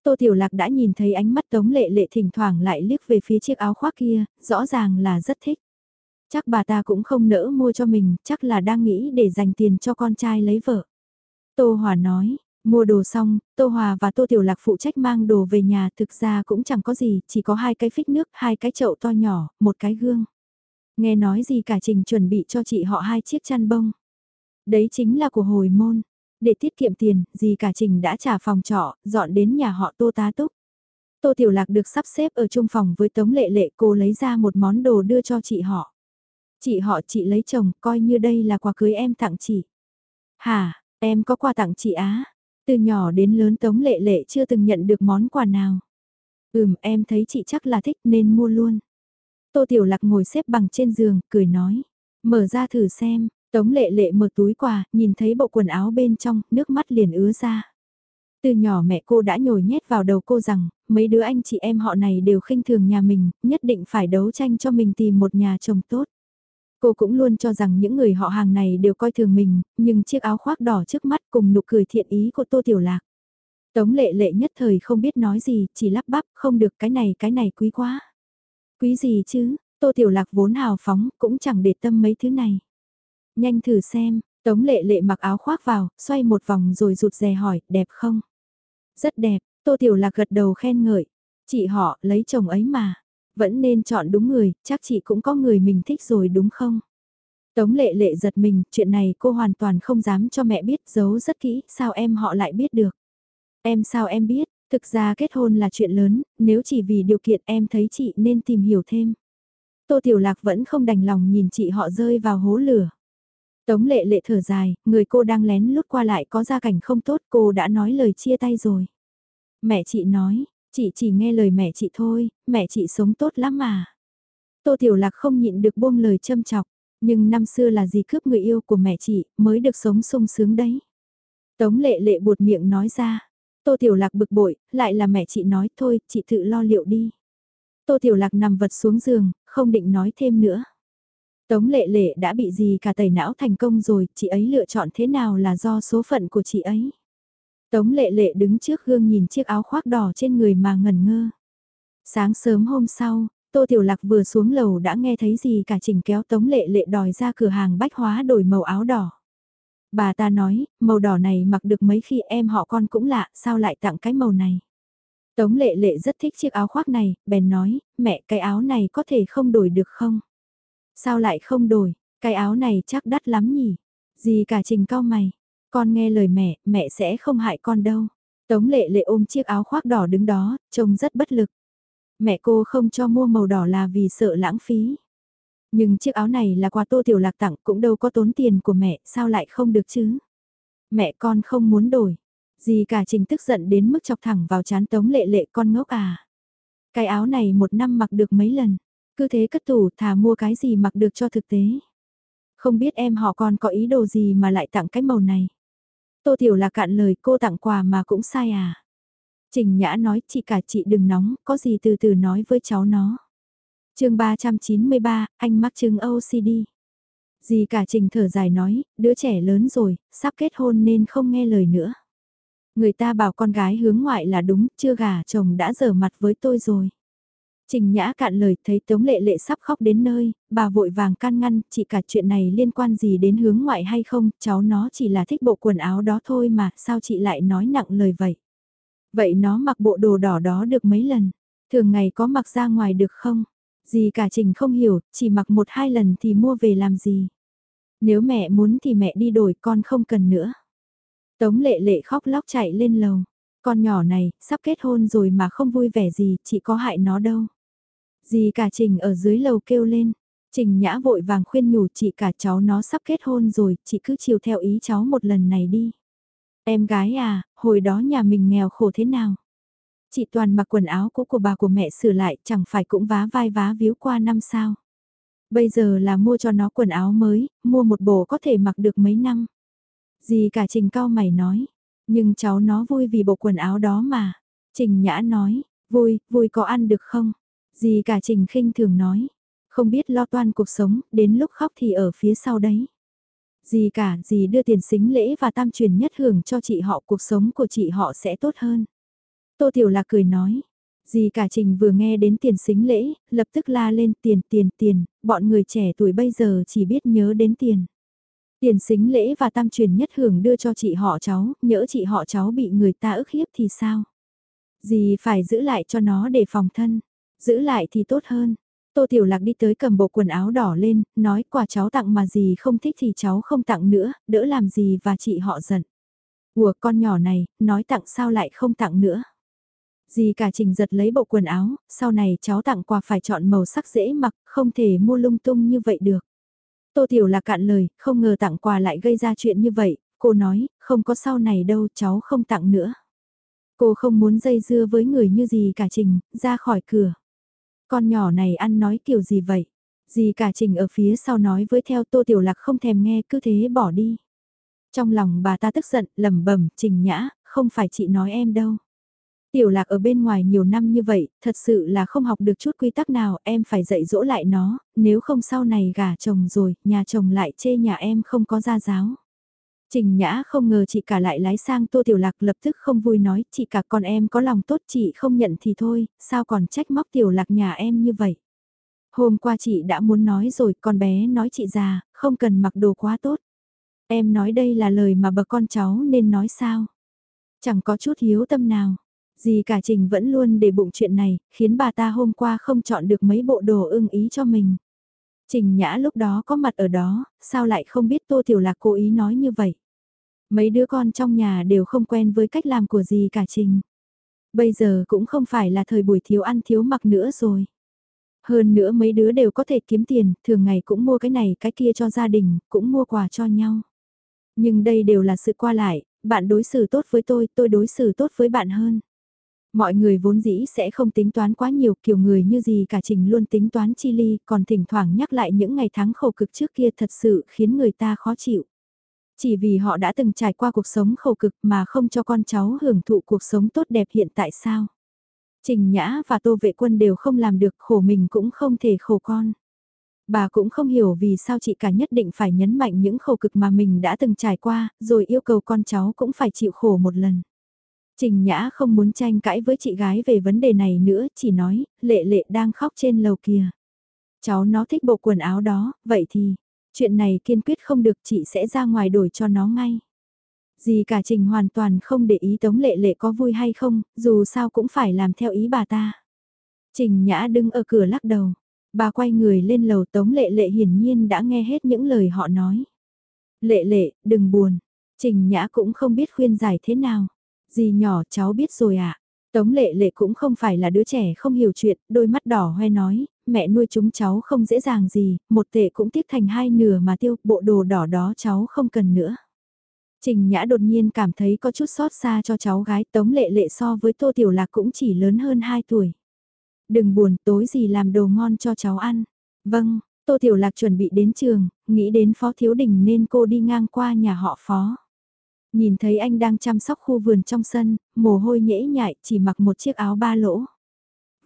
Speaker 1: Tô Tiểu Lạc đã nhìn thấy ánh mắt Tống Lệ Lệ thỉnh thoảng lại liếc về phía chiếc áo khoác kia, rõ ràng là rất thích. Chắc bà ta cũng không nỡ mua cho mình, chắc là đang nghĩ để dành tiền cho con trai lấy vợ. Tô Hòa nói, mua đồ xong, Tô Hòa và Tô Tiểu Lạc phụ trách mang đồ về nhà thực ra cũng chẳng có gì, chỉ có hai cái phích nước, hai cái chậu to nhỏ, một cái gương. Nghe nói gì cả trình chuẩn bị cho chị họ hai chiếc chăn bông. Đấy chính là của hồi môn. Để tiết kiệm tiền, gì cả trình đã trả phòng trọ, dọn đến nhà họ Tô tá túc. Tô Tiểu Lạc được sắp xếp ở chung phòng với Tống Lệ Lệ cô lấy ra một món đồ đưa cho chị họ. Chị họ chị lấy chồng, coi như đây là quà cưới em tặng chị. Hả, em có quà tặng chị Á? Từ nhỏ đến lớn Tống Lệ Lệ chưa từng nhận được món quà nào. Ừm, em thấy chị chắc là thích nên mua luôn. Tô Tiểu Lạc ngồi xếp bằng trên giường, cười nói. Mở ra thử xem, Tống Lệ Lệ mở túi quà, nhìn thấy bộ quần áo bên trong, nước mắt liền ứa ra. Từ nhỏ mẹ cô đã nhồi nhét vào đầu cô rằng, mấy đứa anh chị em họ này đều khinh thường nhà mình, nhất định phải đấu tranh cho mình tìm một nhà chồng tốt. Cô cũng luôn cho rằng những người họ hàng này đều coi thường mình, nhưng chiếc áo khoác đỏ trước mắt cùng nụ cười thiện ý của Tô Tiểu Lạc. Tống lệ lệ nhất thời không biết nói gì, chỉ lắp bắp, không được cái này cái này quý quá. Quý gì chứ, Tô Tiểu Lạc vốn hào phóng, cũng chẳng để tâm mấy thứ này. Nhanh thử xem, Tống lệ lệ mặc áo khoác vào, xoay một vòng rồi rụt rè hỏi, đẹp không? Rất đẹp, Tô Tiểu Lạc gật đầu khen ngợi. Chị họ, lấy chồng ấy mà. Vẫn nên chọn đúng người, chắc chị cũng có người mình thích rồi đúng không? Tống lệ lệ giật mình, chuyện này cô hoàn toàn không dám cho mẹ biết, giấu rất kỹ, sao em họ lại biết được? Em sao em biết, thực ra kết hôn là chuyện lớn, nếu chỉ vì điều kiện em thấy chị nên tìm hiểu thêm. Tô Tiểu Lạc vẫn không đành lòng nhìn chị họ rơi vào hố lửa. Tống lệ lệ thở dài, người cô đang lén lút qua lại có gia cảnh không tốt cô đã nói lời chia tay rồi. Mẹ chị nói, Chị chỉ nghe lời mẹ chị thôi, mẹ chị sống tốt lắm mà. Tô Tiểu Lạc không nhịn được buông lời châm chọc, nhưng năm xưa là gì cướp người yêu của mẹ chị mới được sống sung sướng đấy. Tống lệ lệ buột miệng nói ra. Tô Tiểu Lạc bực bội, lại là mẹ chị nói thôi, chị tự lo liệu đi. Tô Tiểu Lạc nằm vật xuống giường, không định nói thêm nữa. Tống lệ lệ đã bị gì cả tẩy não thành công rồi, chị ấy lựa chọn thế nào là do số phận của chị ấy. Tống lệ lệ đứng trước gương nhìn chiếc áo khoác đỏ trên người mà ngẩn ngơ. Sáng sớm hôm sau, Tô Tiểu Lạc vừa xuống lầu đã nghe thấy gì cả trình kéo Tống lệ lệ đòi ra cửa hàng bách hóa đổi màu áo đỏ. Bà ta nói, màu đỏ này mặc được mấy khi em họ con cũng lạ, sao lại tặng cái màu này. Tống lệ lệ rất thích chiếc áo khoác này, bèn nói, mẹ cái áo này có thể không đổi được không? Sao lại không đổi, cái áo này chắc đắt lắm nhỉ? Gì cả trình cao mày, con nghe lời mẹ, mẹ sẽ không hại con đâu. Tống lệ lệ ôm chiếc áo khoác đỏ đứng đó, trông rất bất lực. Mẹ cô không cho mua màu đỏ là vì sợ lãng phí. Nhưng chiếc áo này là quà tô tiểu lạc tặng cũng đâu có tốn tiền của mẹ, sao lại không được chứ? Mẹ con không muốn đổi. Gì cả trình tức giận đến mức chọc thẳng vào chán tống lệ lệ con ngốc à. Cái áo này một năm mặc được mấy lần. Cứ thế cất tủ thà mua cái gì mặc được cho thực tế. Không biết em họ còn có ý đồ gì mà lại tặng cái màu này. Tô Tiểu là cạn lời cô tặng quà mà cũng sai à. Trình Nhã nói chị cả chị đừng nóng, có gì từ từ nói với cháu nó. chương 393, anh mắc chứng OCD. Dì cả Trình thở dài nói, đứa trẻ lớn rồi, sắp kết hôn nên không nghe lời nữa. Người ta bảo con gái hướng ngoại là đúng, chưa gả chồng đã dở mặt với tôi rồi. Trình Nhã cạn lời thấy Tống Lệ Lệ sắp khóc đến nơi, bà vội vàng can ngăn, chị cả chuyện này liên quan gì đến hướng ngoại hay không, cháu nó chỉ là thích bộ quần áo đó thôi mà, sao chị lại nói nặng lời vậy? Vậy nó mặc bộ đồ đỏ đó được mấy lần? Thường ngày có mặc ra ngoài được không? Gì cả Trình không hiểu, chỉ mặc một hai lần thì mua về làm gì? Nếu mẹ muốn thì mẹ đi đổi con không cần nữa. Tống lệ lệ khóc lóc chạy lên lầu. Con nhỏ này, sắp kết hôn rồi mà không vui vẻ gì, Chị có hại nó đâu. Dì cả Trình ở dưới lầu kêu lên. Trình Nhã vội vàng khuyên nhủ chị cả cháu nó sắp kết hôn rồi, chị cứ chiều theo ý cháu một lần này đi. Em gái à, hồi đó nhà mình nghèo khổ thế nào? Chị toàn mặc quần áo cũ của bà của mẹ sửa lại chẳng phải cũng vá vai vá víu qua năm sao. Bây giờ là mua cho nó quần áo mới, mua một bộ có thể mặc được mấy năm. Dì cả Trình cao mày nói, nhưng cháu nó vui vì bộ quần áo đó mà. Trình Nhã nói, vui, vui có ăn được không? Dì cả Trình khinh thường nói, không biết lo toan cuộc sống, đến lúc khóc thì ở phía sau đấy. Dì cả, dì đưa tiền xính lễ và tam truyền nhất hưởng cho chị họ cuộc sống của chị họ sẽ tốt hơn. Tô Tiểu Lạc cười nói, dì cả Trình vừa nghe đến tiền xính lễ, lập tức la lên tiền tiền tiền, bọn người trẻ tuổi bây giờ chỉ biết nhớ đến tiền. Tiền xính lễ và tam truyền nhất hưởng đưa cho chị họ cháu, nhỡ chị họ cháu bị người ta ức hiếp thì sao? Dì phải giữ lại cho nó để phòng thân, giữ lại thì tốt hơn. Tô Tiểu Lạc đi tới cầm bộ quần áo đỏ lên, nói quà cháu tặng mà gì không thích thì cháu không tặng nữa, đỡ làm gì và chị họ giận. Ủa con nhỏ này, nói tặng sao lại không tặng nữa. Dì cả trình giật lấy bộ quần áo, sau này cháu tặng quà phải chọn màu sắc dễ mặc, không thể mua lung tung như vậy được. Tô Tiểu Lạc cạn lời, không ngờ tặng quà lại gây ra chuyện như vậy, cô nói, không có sau này đâu cháu không tặng nữa. Cô không muốn dây dưa với người như gì cả trình, ra khỏi cửa. Con nhỏ này ăn nói kiểu gì vậy? Dì cả trình ở phía sau nói với theo Tô Tiểu Lạc không thèm nghe cứ thế bỏ đi. Trong lòng bà ta tức giận, lẩm bẩm trình nhã, không phải chị nói em đâu. Tiểu lạc ở bên ngoài nhiều năm như vậy, thật sự là không học được chút quy tắc nào, em phải dạy dỗ lại nó, nếu không sau này gả chồng rồi, nhà chồng lại chê nhà em không có gia giáo. Trình Nhã không ngờ chị cả lại lái sang Tô Tiểu Lạc lập tức không vui nói, chị cả con em có lòng tốt chị không nhận thì thôi, sao còn trách móc Tiểu Lạc nhà em như vậy. Hôm qua chị đã muốn nói rồi, con bé nói chị già, không cần mặc đồ quá tốt. Em nói đây là lời mà bậc con cháu nên nói sao. Chẳng có chút hiếu tâm nào. Dì cả Trình vẫn luôn để bụng chuyện này, khiến bà ta hôm qua không chọn được mấy bộ đồ ưng ý cho mình. Trình Nhã lúc đó có mặt ở đó, sao lại không biết Tô Tiểu Lạc cố ý nói như vậy. Mấy đứa con trong nhà đều không quen với cách làm của gì cả Trình. Bây giờ cũng không phải là thời buổi thiếu ăn thiếu mặc nữa rồi. Hơn nữa mấy đứa đều có thể kiếm tiền, thường ngày cũng mua cái này cái kia cho gia đình, cũng mua quà cho nhau. Nhưng đây đều là sự qua lại, bạn đối xử tốt với tôi, tôi đối xử tốt với bạn hơn. Mọi người vốn dĩ sẽ không tính toán quá nhiều kiểu người như gì cả trình luôn tính toán chi ly, còn thỉnh thoảng nhắc lại những ngày tháng khổ cực trước kia thật sự khiến người ta khó chịu. Chỉ vì họ đã từng trải qua cuộc sống khổ cực mà không cho con cháu hưởng thụ cuộc sống tốt đẹp hiện tại sao. Trình Nhã và Tô Vệ Quân đều không làm được khổ mình cũng không thể khổ con. Bà cũng không hiểu vì sao chị cả nhất định phải nhấn mạnh những khổ cực mà mình đã từng trải qua, rồi yêu cầu con cháu cũng phải chịu khổ một lần. Trình Nhã không muốn tranh cãi với chị gái về vấn đề này nữa, chỉ nói, lệ lệ đang khóc trên lầu kia. Cháu nó thích bộ quần áo đó, vậy thì, chuyện này kiên quyết không được chị sẽ ra ngoài đổi cho nó ngay. Dì cả Trình hoàn toàn không để ý Tống Lệ Lệ có vui hay không, dù sao cũng phải làm theo ý bà ta. Trình Nhã đứng ở cửa lắc đầu. Bà quay người lên lầu Tống Lệ Lệ hiển nhiên đã nghe hết những lời họ nói. Lệ Lệ, đừng buồn. Trình Nhã cũng không biết khuyên giải thế nào. Dì nhỏ cháu biết rồi ạ. À? Tống lệ lệ cũng không phải là đứa trẻ không hiểu chuyện, đôi mắt đỏ hoe nói, mẹ nuôi chúng cháu không dễ dàng gì, một tệ cũng tiếp thành hai nửa mà tiêu, bộ đồ đỏ đó cháu không cần nữa. Trình Nhã đột nhiên cảm thấy có chút xót xa cho cháu gái Tống Lệ Lệ so với Tô Tiểu Lạc cũng chỉ lớn hơn 2 tuổi. Đừng buồn tối gì làm đồ ngon cho cháu ăn. Vâng, Tô Tiểu Lạc chuẩn bị đến trường, nghĩ đến Phó Thiếu Đình nên cô đi ngang qua nhà họ Phó. Nhìn thấy anh đang chăm sóc khu vườn trong sân, mồ hôi nhễ nhại chỉ mặc một chiếc áo ba lỗ.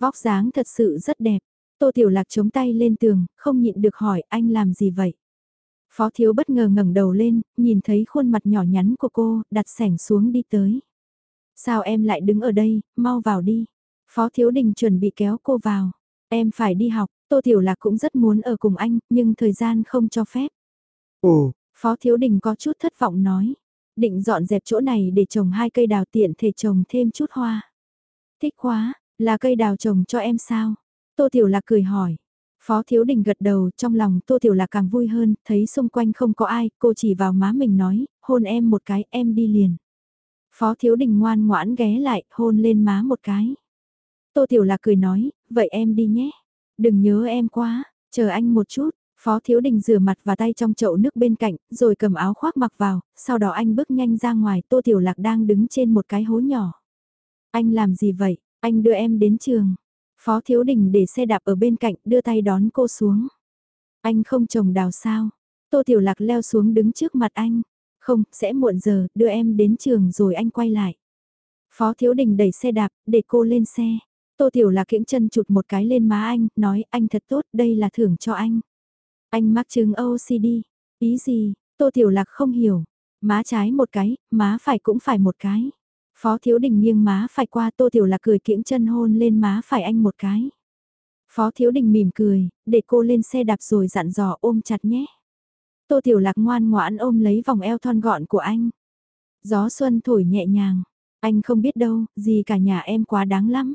Speaker 1: Vóc dáng thật sự rất đẹp. Tô Tiểu Lạc chống tay lên tường, không nhịn được hỏi anh làm gì vậy? Phó Thiếu bất ngờ ngẩng đầu lên, nhìn thấy khuôn mặt nhỏ nhắn của cô, đặt sẻng xuống đi tới. Sao em lại đứng ở đây, mau vào đi. Phó Thiếu Đình chuẩn bị kéo cô vào. Em phải đi học, Tô Tiểu Lạc cũng rất muốn ở cùng anh, nhưng thời gian không cho phép. Ồ, Phó Thiếu Đình có chút thất vọng nói định dọn dẹp chỗ này để trồng hai cây đào tiện thể trồng thêm chút hoa. Thích quá, là cây đào trồng cho em sao? Tô Tiểu Lạc cười hỏi. Phó Thiếu Đình gật đầu trong lòng Tô Tiểu Lạc càng vui hơn, thấy xung quanh không có ai, cô chỉ vào má mình nói, hôn em một cái, em đi liền. Phó Thiếu Đình ngoan ngoãn ghé lại, hôn lên má một cái. Tô Tiểu Lạc cười nói, vậy em đi nhé. Đừng nhớ em quá, chờ anh một chút. Phó Thiếu Đình rửa mặt và tay trong chậu nước bên cạnh, rồi cầm áo khoác mặc vào, sau đó anh bước nhanh ra ngoài, Tô Tiểu Lạc đang đứng trên một cái hố nhỏ. Anh làm gì vậy? Anh đưa em đến trường. Phó Thiếu Đình để xe đạp ở bên cạnh, đưa tay đón cô xuống. Anh không trồng đào sao? Tô Tiểu Lạc leo xuống đứng trước mặt anh. Không, sẽ muộn giờ, đưa em đến trường rồi anh quay lại. Phó Thiếu Đình đẩy xe đạp, để cô lên xe. Tô Tiểu Lạc kiễng chân chụt một cái lên má anh, nói anh thật tốt, đây là thưởng cho anh. Anh mắc chứng OCD. Ý gì? Tô Tiểu Lạc không hiểu. Má trái một cái, má phải cũng phải một cái. Phó Thiếu Đình nghiêng má phải qua Tô Tiểu Lạc cười kiễng chân hôn lên má phải anh một cái. Phó Thiếu Đình mỉm cười, để cô lên xe đạp rồi dặn dò ôm chặt nhé. Tô Tiểu Lạc ngoan ngoãn ôm lấy vòng eo thon gọn của anh. Gió xuân thổi nhẹ nhàng. Anh không biết đâu, gì cả nhà em quá đáng lắm.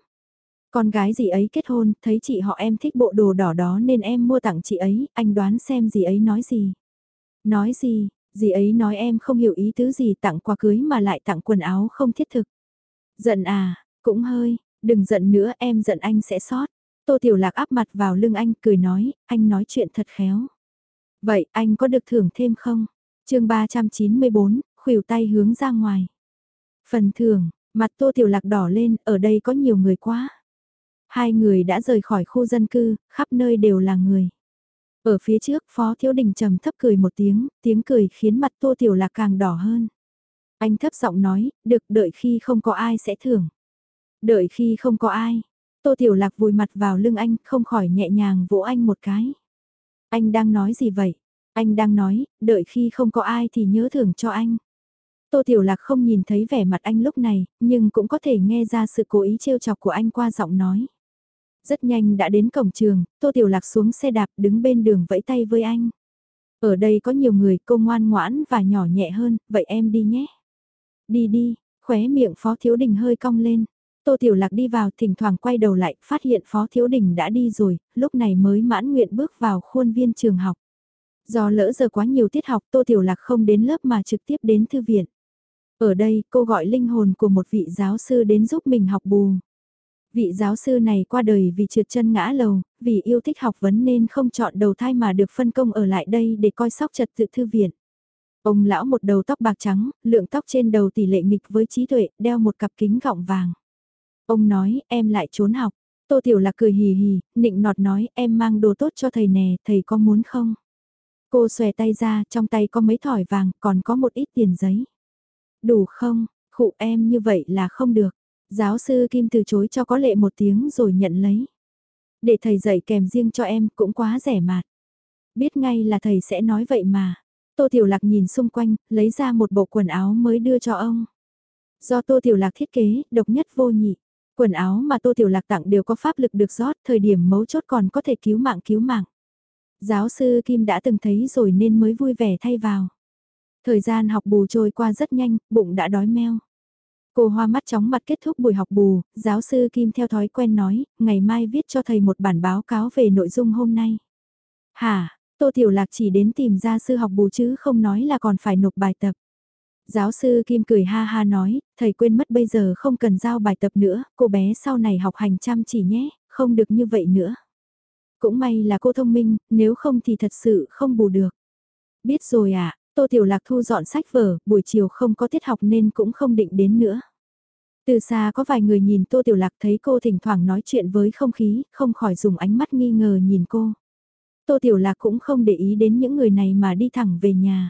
Speaker 1: Con gái gì ấy kết hôn, thấy chị họ em thích bộ đồ đỏ đó nên em mua tặng chị ấy, anh đoán xem gì ấy nói gì. Nói gì, dì ấy nói em không hiểu ý tứ gì tặng quà cưới mà lại tặng quần áo không thiết thực. Giận à, cũng hơi, đừng giận nữa em giận anh sẽ sót. Tô Tiểu Lạc áp mặt vào lưng anh cười nói, anh nói chuyện thật khéo. Vậy anh có được thưởng thêm không? chương 394, khuỷu tay hướng ra ngoài. Phần thưởng, mặt Tô Tiểu Lạc đỏ lên, ở đây có nhiều người quá. Hai người đã rời khỏi khu dân cư, khắp nơi đều là người. Ở phía trước Phó Thiếu Đình trầm thấp cười một tiếng, tiếng cười khiến mặt Tô Tiểu Lạc càng đỏ hơn. Anh thấp giọng nói, được đợi khi không có ai sẽ thưởng. Đợi khi không có ai. Tô Tiểu Lạc vùi mặt vào lưng anh, không khỏi nhẹ nhàng vỗ anh một cái. Anh đang nói gì vậy? Anh đang nói, đợi khi không có ai thì nhớ thưởng cho anh. Tô Tiểu Lạc không nhìn thấy vẻ mặt anh lúc này, nhưng cũng có thể nghe ra sự cố ý trêu chọc của anh qua giọng nói. Rất nhanh đã đến cổng trường, Tô Tiểu Lạc xuống xe đạp đứng bên đường vẫy tay với anh. Ở đây có nhiều người cô ngoan ngoãn và nhỏ nhẹ hơn, vậy em đi nhé. Đi đi, khóe miệng Phó Thiếu Đình hơi cong lên. Tô Tiểu Lạc đi vào thỉnh thoảng quay đầu lại, phát hiện Phó Thiếu Đình đã đi rồi, lúc này mới mãn nguyện bước vào khuôn viên trường học. Do lỡ giờ quá nhiều tiết học Tô Tiểu Lạc không đến lớp mà trực tiếp đến thư viện. Ở đây cô gọi linh hồn của một vị giáo sư đến giúp mình học bù. Vị giáo sư này qua đời vì trượt chân ngã lầu, vì yêu thích học vấn nên không chọn đầu thai mà được phân công ở lại đây để coi sóc trật tự thư viện. Ông lão một đầu tóc bạc trắng, lượng tóc trên đầu tỷ lệ nghịch với trí tuệ, đeo một cặp kính gọng vàng. Ông nói, em lại trốn học. Tô Tiểu Lạc cười hì hì, nịnh nọt nói, em mang đồ tốt cho thầy nè, thầy có muốn không? Cô xòe tay ra, trong tay có mấy thỏi vàng, còn có một ít tiền giấy. Đủ không? Khụ em như vậy là không được. Giáo sư Kim từ chối cho có lệ một tiếng rồi nhận lấy. Để thầy dạy kèm riêng cho em cũng quá rẻ mạt. Biết ngay là thầy sẽ nói vậy mà. Tô Tiểu Lạc nhìn xung quanh, lấy ra một bộ quần áo mới đưa cho ông. Do Tô Tiểu Lạc thiết kế, độc nhất vô nhị. Quần áo mà Tô Tiểu Lạc tặng đều có pháp lực được rót, thời điểm mấu chốt còn có thể cứu mạng cứu mạng. Giáo sư Kim đã từng thấy rồi nên mới vui vẻ thay vào. Thời gian học bù trôi qua rất nhanh, bụng đã đói meo. Cô hoa mắt chóng mặt kết thúc buổi học bù, giáo sư Kim theo thói quen nói, ngày mai viết cho thầy một bản báo cáo về nội dung hôm nay. Hả, Tô Tiểu Lạc chỉ đến tìm gia sư học bù chứ không nói là còn phải nộp bài tập. Giáo sư Kim cười ha ha nói, thầy quên mất bây giờ không cần giao bài tập nữa, cô bé sau này học hành chăm chỉ nhé, không được như vậy nữa. Cũng may là cô thông minh, nếu không thì thật sự không bù được. Biết rồi ạ, à, Tô Tiểu Lạc thu dọn sách vở, buổi chiều không có tiết học nên cũng không định đến nữa. Từ xa có vài người nhìn Tô Tiểu Lạc thấy cô thỉnh thoảng nói chuyện với không khí, không khỏi dùng ánh mắt nghi ngờ nhìn cô. Tô Tiểu Lạc cũng không để ý đến những người này mà đi thẳng về nhà.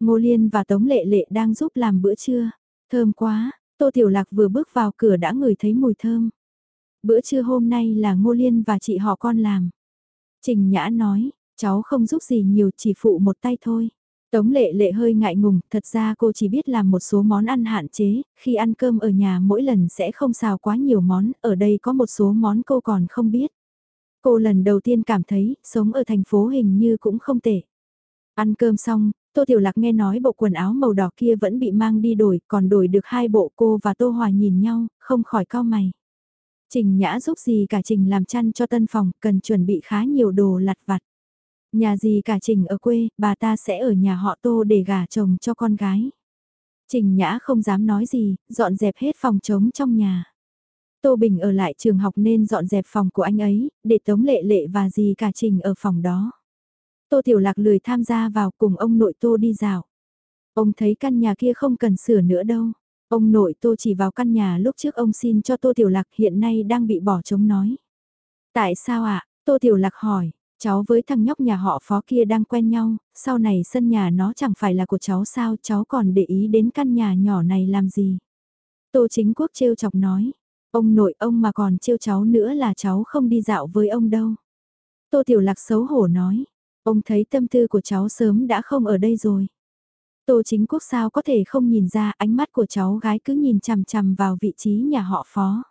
Speaker 1: Ngô Liên và Tống Lệ Lệ đang giúp làm bữa trưa. Thơm quá, Tô Tiểu Lạc vừa bước vào cửa đã ngửi thấy mùi thơm. Bữa trưa hôm nay là Ngô Liên và chị họ con làm. Trình Nhã nói, cháu không giúp gì nhiều chỉ phụ một tay thôi. Tống lệ lệ hơi ngại ngùng, thật ra cô chỉ biết làm một số món ăn hạn chế, khi ăn cơm ở nhà mỗi lần sẽ không xào quá nhiều món, ở đây có một số món cô còn không biết. Cô lần đầu tiên cảm thấy, sống ở thành phố hình như cũng không tệ. Ăn cơm xong, Tô Tiểu Lạc nghe nói bộ quần áo màu đỏ kia vẫn bị mang đi đổi, còn đổi được hai bộ cô và Tô Hòa nhìn nhau, không khỏi cau mày. Trình Nhã giúp gì cả Trình làm chăn cho tân phòng, cần chuẩn bị khá nhiều đồ lặt vặt. Nhà gì cả Trình ở quê, bà ta sẽ ở nhà họ Tô để gả chồng cho con gái. Trình Nhã không dám nói gì, dọn dẹp hết phòng trống trong nhà. Tô Bình ở lại trường học nên dọn dẹp phòng của anh ấy, để Tống Lệ Lệ và dì cả Trình ở phòng đó. Tô Tiểu Lạc lười tham gia vào cùng ông nội Tô đi dạo. Ông thấy căn nhà kia không cần sửa nữa đâu. Ông nội Tô chỉ vào căn nhà lúc trước ông xin cho Tô Tiểu Lạc hiện nay đang bị bỏ trống nói. Tại sao ạ? Tô Tiểu Lạc hỏi, cháu với thằng nhóc nhà họ phó kia đang quen nhau, sau này sân nhà nó chẳng phải là của cháu sao cháu còn để ý đến căn nhà nhỏ này làm gì. Tô chính quốc trêu chọc nói, ông nội ông mà còn trêu cháu nữa là cháu không đi dạo với ông đâu. Tô Tiểu Lạc xấu hổ nói, ông thấy tâm tư của cháu sớm đã không ở đây rồi. Tô chính quốc sao có thể không nhìn ra ánh mắt của cháu gái cứ nhìn chằm chằm vào vị trí nhà họ phó.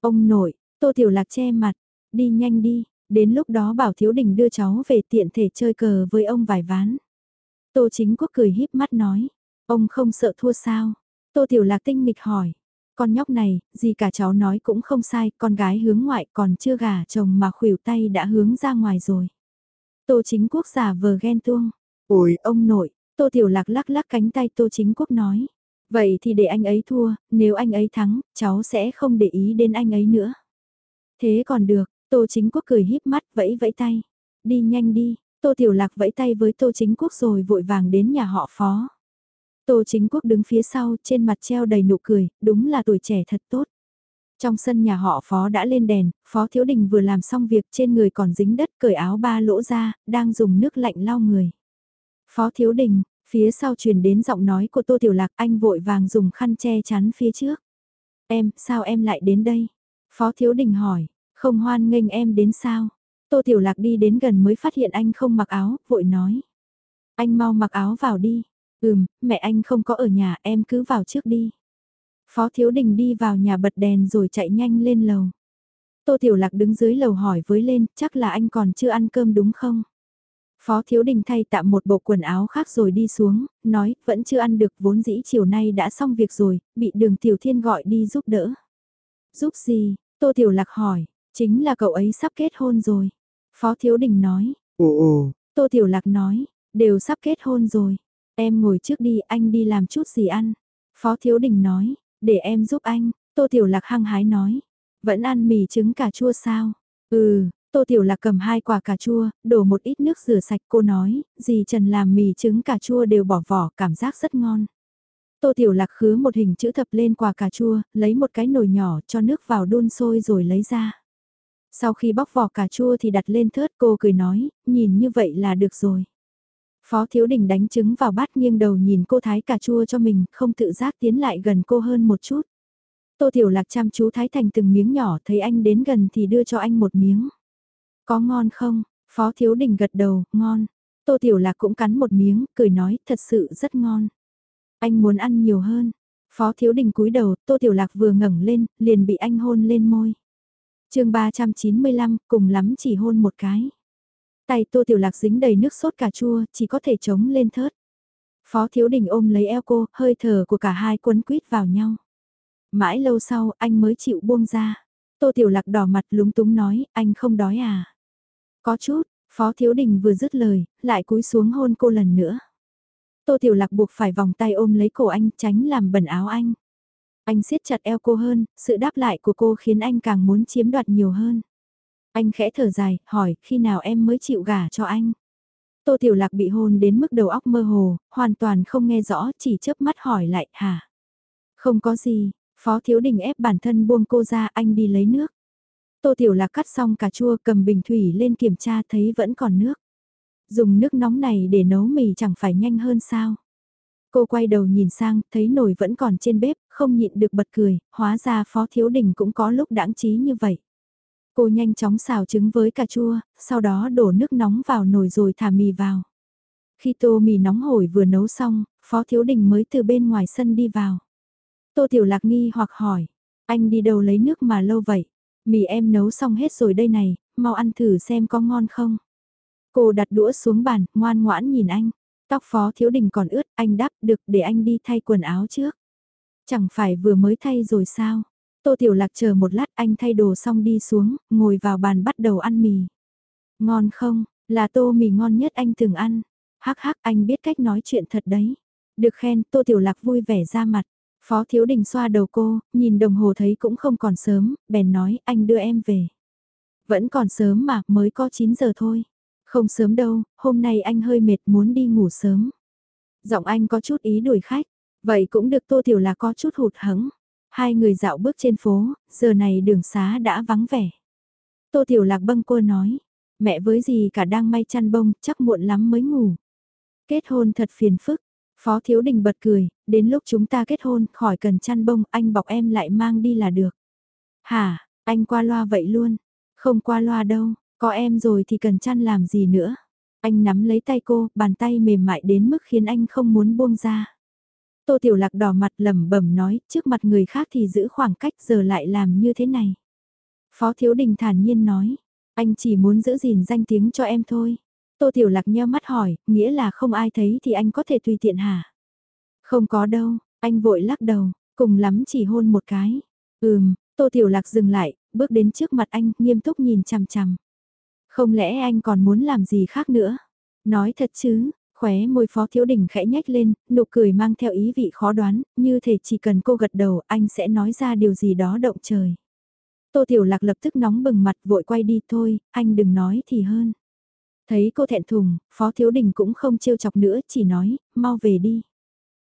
Speaker 1: Ông nội, Tô Tiểu Lạc che mặt, đi nhanh đi, đến lúc đó bảo Thiếu Đình đưa cháu về tiện thể chơi cờ với ông vài ván. Tô chính quốc cười híp mắt nói, ông không sợ thua sao? Tô Tiểu Lạc tinh nghịch hỏi, con nhóc này, gì cả cháu nói cũng không sai, con gái hướng ngoại còn chưa gả chồng mà khuỷu tay đã hướng ra ngoài rồi. Tô chính quốc giả vờ ghen tuông, ôi ông nội, Tô Tiểu Lạc lắc lắc cánh tay Tô Chính Quốc nói. Vậy thì để anh ấy thua, nếu anh ấy thắng, cháu sẽ không để ý đến anh ấy nữa. Thế còn được, Tô Chính Quốc cười híp mắt vẫy vẫy tay. Đi nhanh đi, Tô Tiểu Lạc vẫy tay với Tô Chính Quốc rồi vội vàng đến nhà họ phó. Tô Chính Quốc đứng phía sau trên mặt treo đầy nụ cười, đúng là tuổi trẻ thật tốt. Trong sân nhà họ phó đã lên đèn, phó thiếu đình vừa làm xong việc trên người còn dính đất cởi áo ba lỗ ra, đang dùng nước lạnh lau người. Phó thiếu đình, phía sau truyền đến giọng nói của Tô Tiểu Lạc anh vội vàng dùng khăn che chắn phía trước. Em, sao em lại đến đây? Phó thiếu đình hỏi, không hoan nghênh em đến sao? Tô Tiểu Lạc đi đến gần mới phát hiện anh không mặc áo, vội nói. Anh mau mặc áo vào đi. Ừm, mẹ anh không có ở nhà, em cứ vào trước đi. Phó Thiếu Đình đi vào nhà bật đèn rồi chạy nhanh lên lầu. Tô Tiểu Lạc đứng dưới lầu hỏi với lên, chắc là anh còn chưa ăn cơm đúng không? Phó Thiếu Đình thay tạm một bộ quần áo khác rồi đi xuống, nói, vẫn chưa ăn được vốn dĩ chiều nay đã xong việc rồi, bị đường Tiểu Thiên gọi đi giúp đỡ. Giúp gì? Tô Tiểu Lạc hỏi, chính là cậu ấy sắp kết hôn rồi. Phó Thiếu Đình nói, ồ ồ, Tô Tiểu Lạc nói, đều sắp kết hôn rồi. Em ngồi trước đi, anh đi làm chút gì ăn. Phó Thiếu Đình nói, để em giúp anh, Tô Tiểu Lạc hăng hái nói, vẫn ăn mì trứng cà chua sao? Ừ, Tô Tiểu Lạc cầm hai quả cà chua, đổ một ít nước rửa sạch cô nói, dì Trần làm mì trứng cà chua đều bỏ vỏ, cảm giác rất ngon. Tô Tiểu Lạc khứa một hình chữ thập lên quả cà chua, lấy một cái nồi nhỏ cho nước vào đun sôi rồi lấy ra. Sau khi bóc vỏ cà chua thì đặt lên thớt cô cười nói, nhìn như vậy là được rồi. Phó Thiếu Đình đánh trứng vào bát nghiêng đầu nhìn cô thái cà chua cho mình, không tự giác tiến lại gần cô hơn một chút. Tô Tiểu Lạc chăm chú thái thành từng miếng nhỏ thấy anh đến gần thì đưa cho anh một miếng. Có ngon không? Phó Thiếu Đình gật đầu, ngon. Tô Tiểu Lạc cũng cắn một miếng, cười nói, thật sự rất ngon. Anh muốn ăn nhiều hơn. Phó Thiếu Đình cúi đầu, Tô Tiểu Lạc vừa ngẩng lên, liền bị anh hôn lên môi chương 395, cùng lắm chỉ hôn một cái. Tay Tô Tiểu Lạc dính đầy nước sốt cà chua, chỉ có thể chống lên thớt. Phó Thiếu Đình ôm lấy eo cô, hơi thở của cả hai quấn quýt vào nhau. Mãi lâu sau, anh mới chịu buông ra. Tô Tiểu Lạc đỏ mặt lúng túng nói, anh không đói à? Có chút, Phó Thiếu Đình vừa dứt lời, lại cúi xuống hôn cô lần nữa. Tô Tiểu Lạc buộc phải vòng tay ôm lấy cổ anh tránh làm bẩn áo anh. Anh siết chặt eo cô hơn, sự đáp lại của cô khiến anh càng muốn chiếm đoạt nhiều hơn. Anh khẽ thở dài, hỏi, khi nào em mới chịu gả cho anh? Tô Tiểu Lạc bị hôn đến mức đầu óc mơ hồ, hoàn toàn không nghe rõ, chỉ chớp mắt hỏi lại, hả? Không có gì, Phó Thiếu Đình ép bản thân buông cô ra, anh đi lấy nước. Tô Tiểu Lạc cắt xong cà chua cầm bình thủy lên kiểm tra thấy vẫn còn nước. Dùng nước nóng này để nấu mì chẳng phải nhanh hơn sao. Cô quay đầu nhìn sang, thấy nồi vẫn còn trên bếp, không nhịn được bật cười, hóa ra Phó Thiếu Đình cũng có lúc đáng trí như vậy. Cô nhanh chóng xào trứng với cà chua, sau đó đổ nước nóng vào nồi rồi thả mì vào. Khi tô mì nóng hổi vừa nấu xong, Phó Thiếu Đình mới từ bên ngoài sân đi vào. Tô Tiểu Lạc nghi hoặc hỏi, anh đi đâu lấy nước mà lâu vậy? Mì em nấu xong hết rồi đây này, mau ăn thử xem có ngon không. Cô đặt đũa xuống bàn, ngoan ngoãn nhìn anh. Tóc phó thiếu đình còn ướt, anh đáp được để anh đi thay quần áo trước. Chẳng phải vừa mới thay rồi sao? Tô Tiểu Lạc chờ một lát anh thay đồ xong đi xuống, ngồi vào bàn bắt đầu ăn mì. Ngon không, là tô mì ngon nhất anh từng ăn. Hắc hắc anh biết cách nói chuyện thật đấy. Được khen, Tô Tiểu Lạc vui vẻ ra mặt. Phó Thiếu Đình xoa đầu cô, nhìn đồng hồ thấy cũng không còn sớm, bèn nói anh đưa em về. Vẫn còn sớm mà, mới có 9 giờ thôi. Không sớm đâu, hôm nay anh hơi mệt muốn đi ngủ sớm. Giọng anh có chút ý đuổi khách, vậy cũng được Tô Tiểu là có chút hụt hẫng. Hai người dạo bước trên phố, giờ này đường xá đã vắng vẻ. Tô Tiểu Lạc bâng cô nói, mẹ với gì cả đang may chăn bông, chắc muộn lắm mới ngủ. Kết hôn thật phiền phức, Phó Thiếu Đình bật cười, đến lúc chúng ta kết hôn, khỏi cần chăn bông, anh bọc em lại mang đi là được. Hả, anh qua loa vậy luôn? Không qua loa đâu, có em rồi thì cần chăn làm gì nữa? Anh nắm lấy tay cô, bàn tay mềm mại đến mức khiến anh không muốn buông ra. Tô Tiểu Lạc đỏ mặt lẩm bẩm nói, trước mặt người khác thì giữ khoảng cách giờ lại làm như thế này. Phó Thiếu Đình thản nhiên nói, anh chỉ muốn giữ gìn danh tiếng cho em thôi. Tô Tiểu Lạc nheo mắt hỏi, nghĩa là không ai thấy thì anh có thể tùy tiện hả? Không có đâu, anh vội lắc đầu, cùng lắm chỉ hôn một cái. Ừm, Tô Tiểu Lạc dừng lại, bước đến trước mặt anh, nghiêm túc nhìn chằm chằm. Không lẽ anh còn muốn làm gì khác nữa? Nói thật chứ, khóe môi phó thiếu đình khẽ nhách lên, nụ cười mang theo ý vị khó đoán, như thể chỉ cần cô gật đầu anh sẽ nói ra điều gì đó động trời. Tô Tiểu Lạc lập tức nóng bừng mặt vội quay đi thôi, anh đừng nói thì hơn. Thấy cô thẹn thùng, Phó Thiếu Đình cũng không trêu chọc nữa, chỉ nói, mau về đi.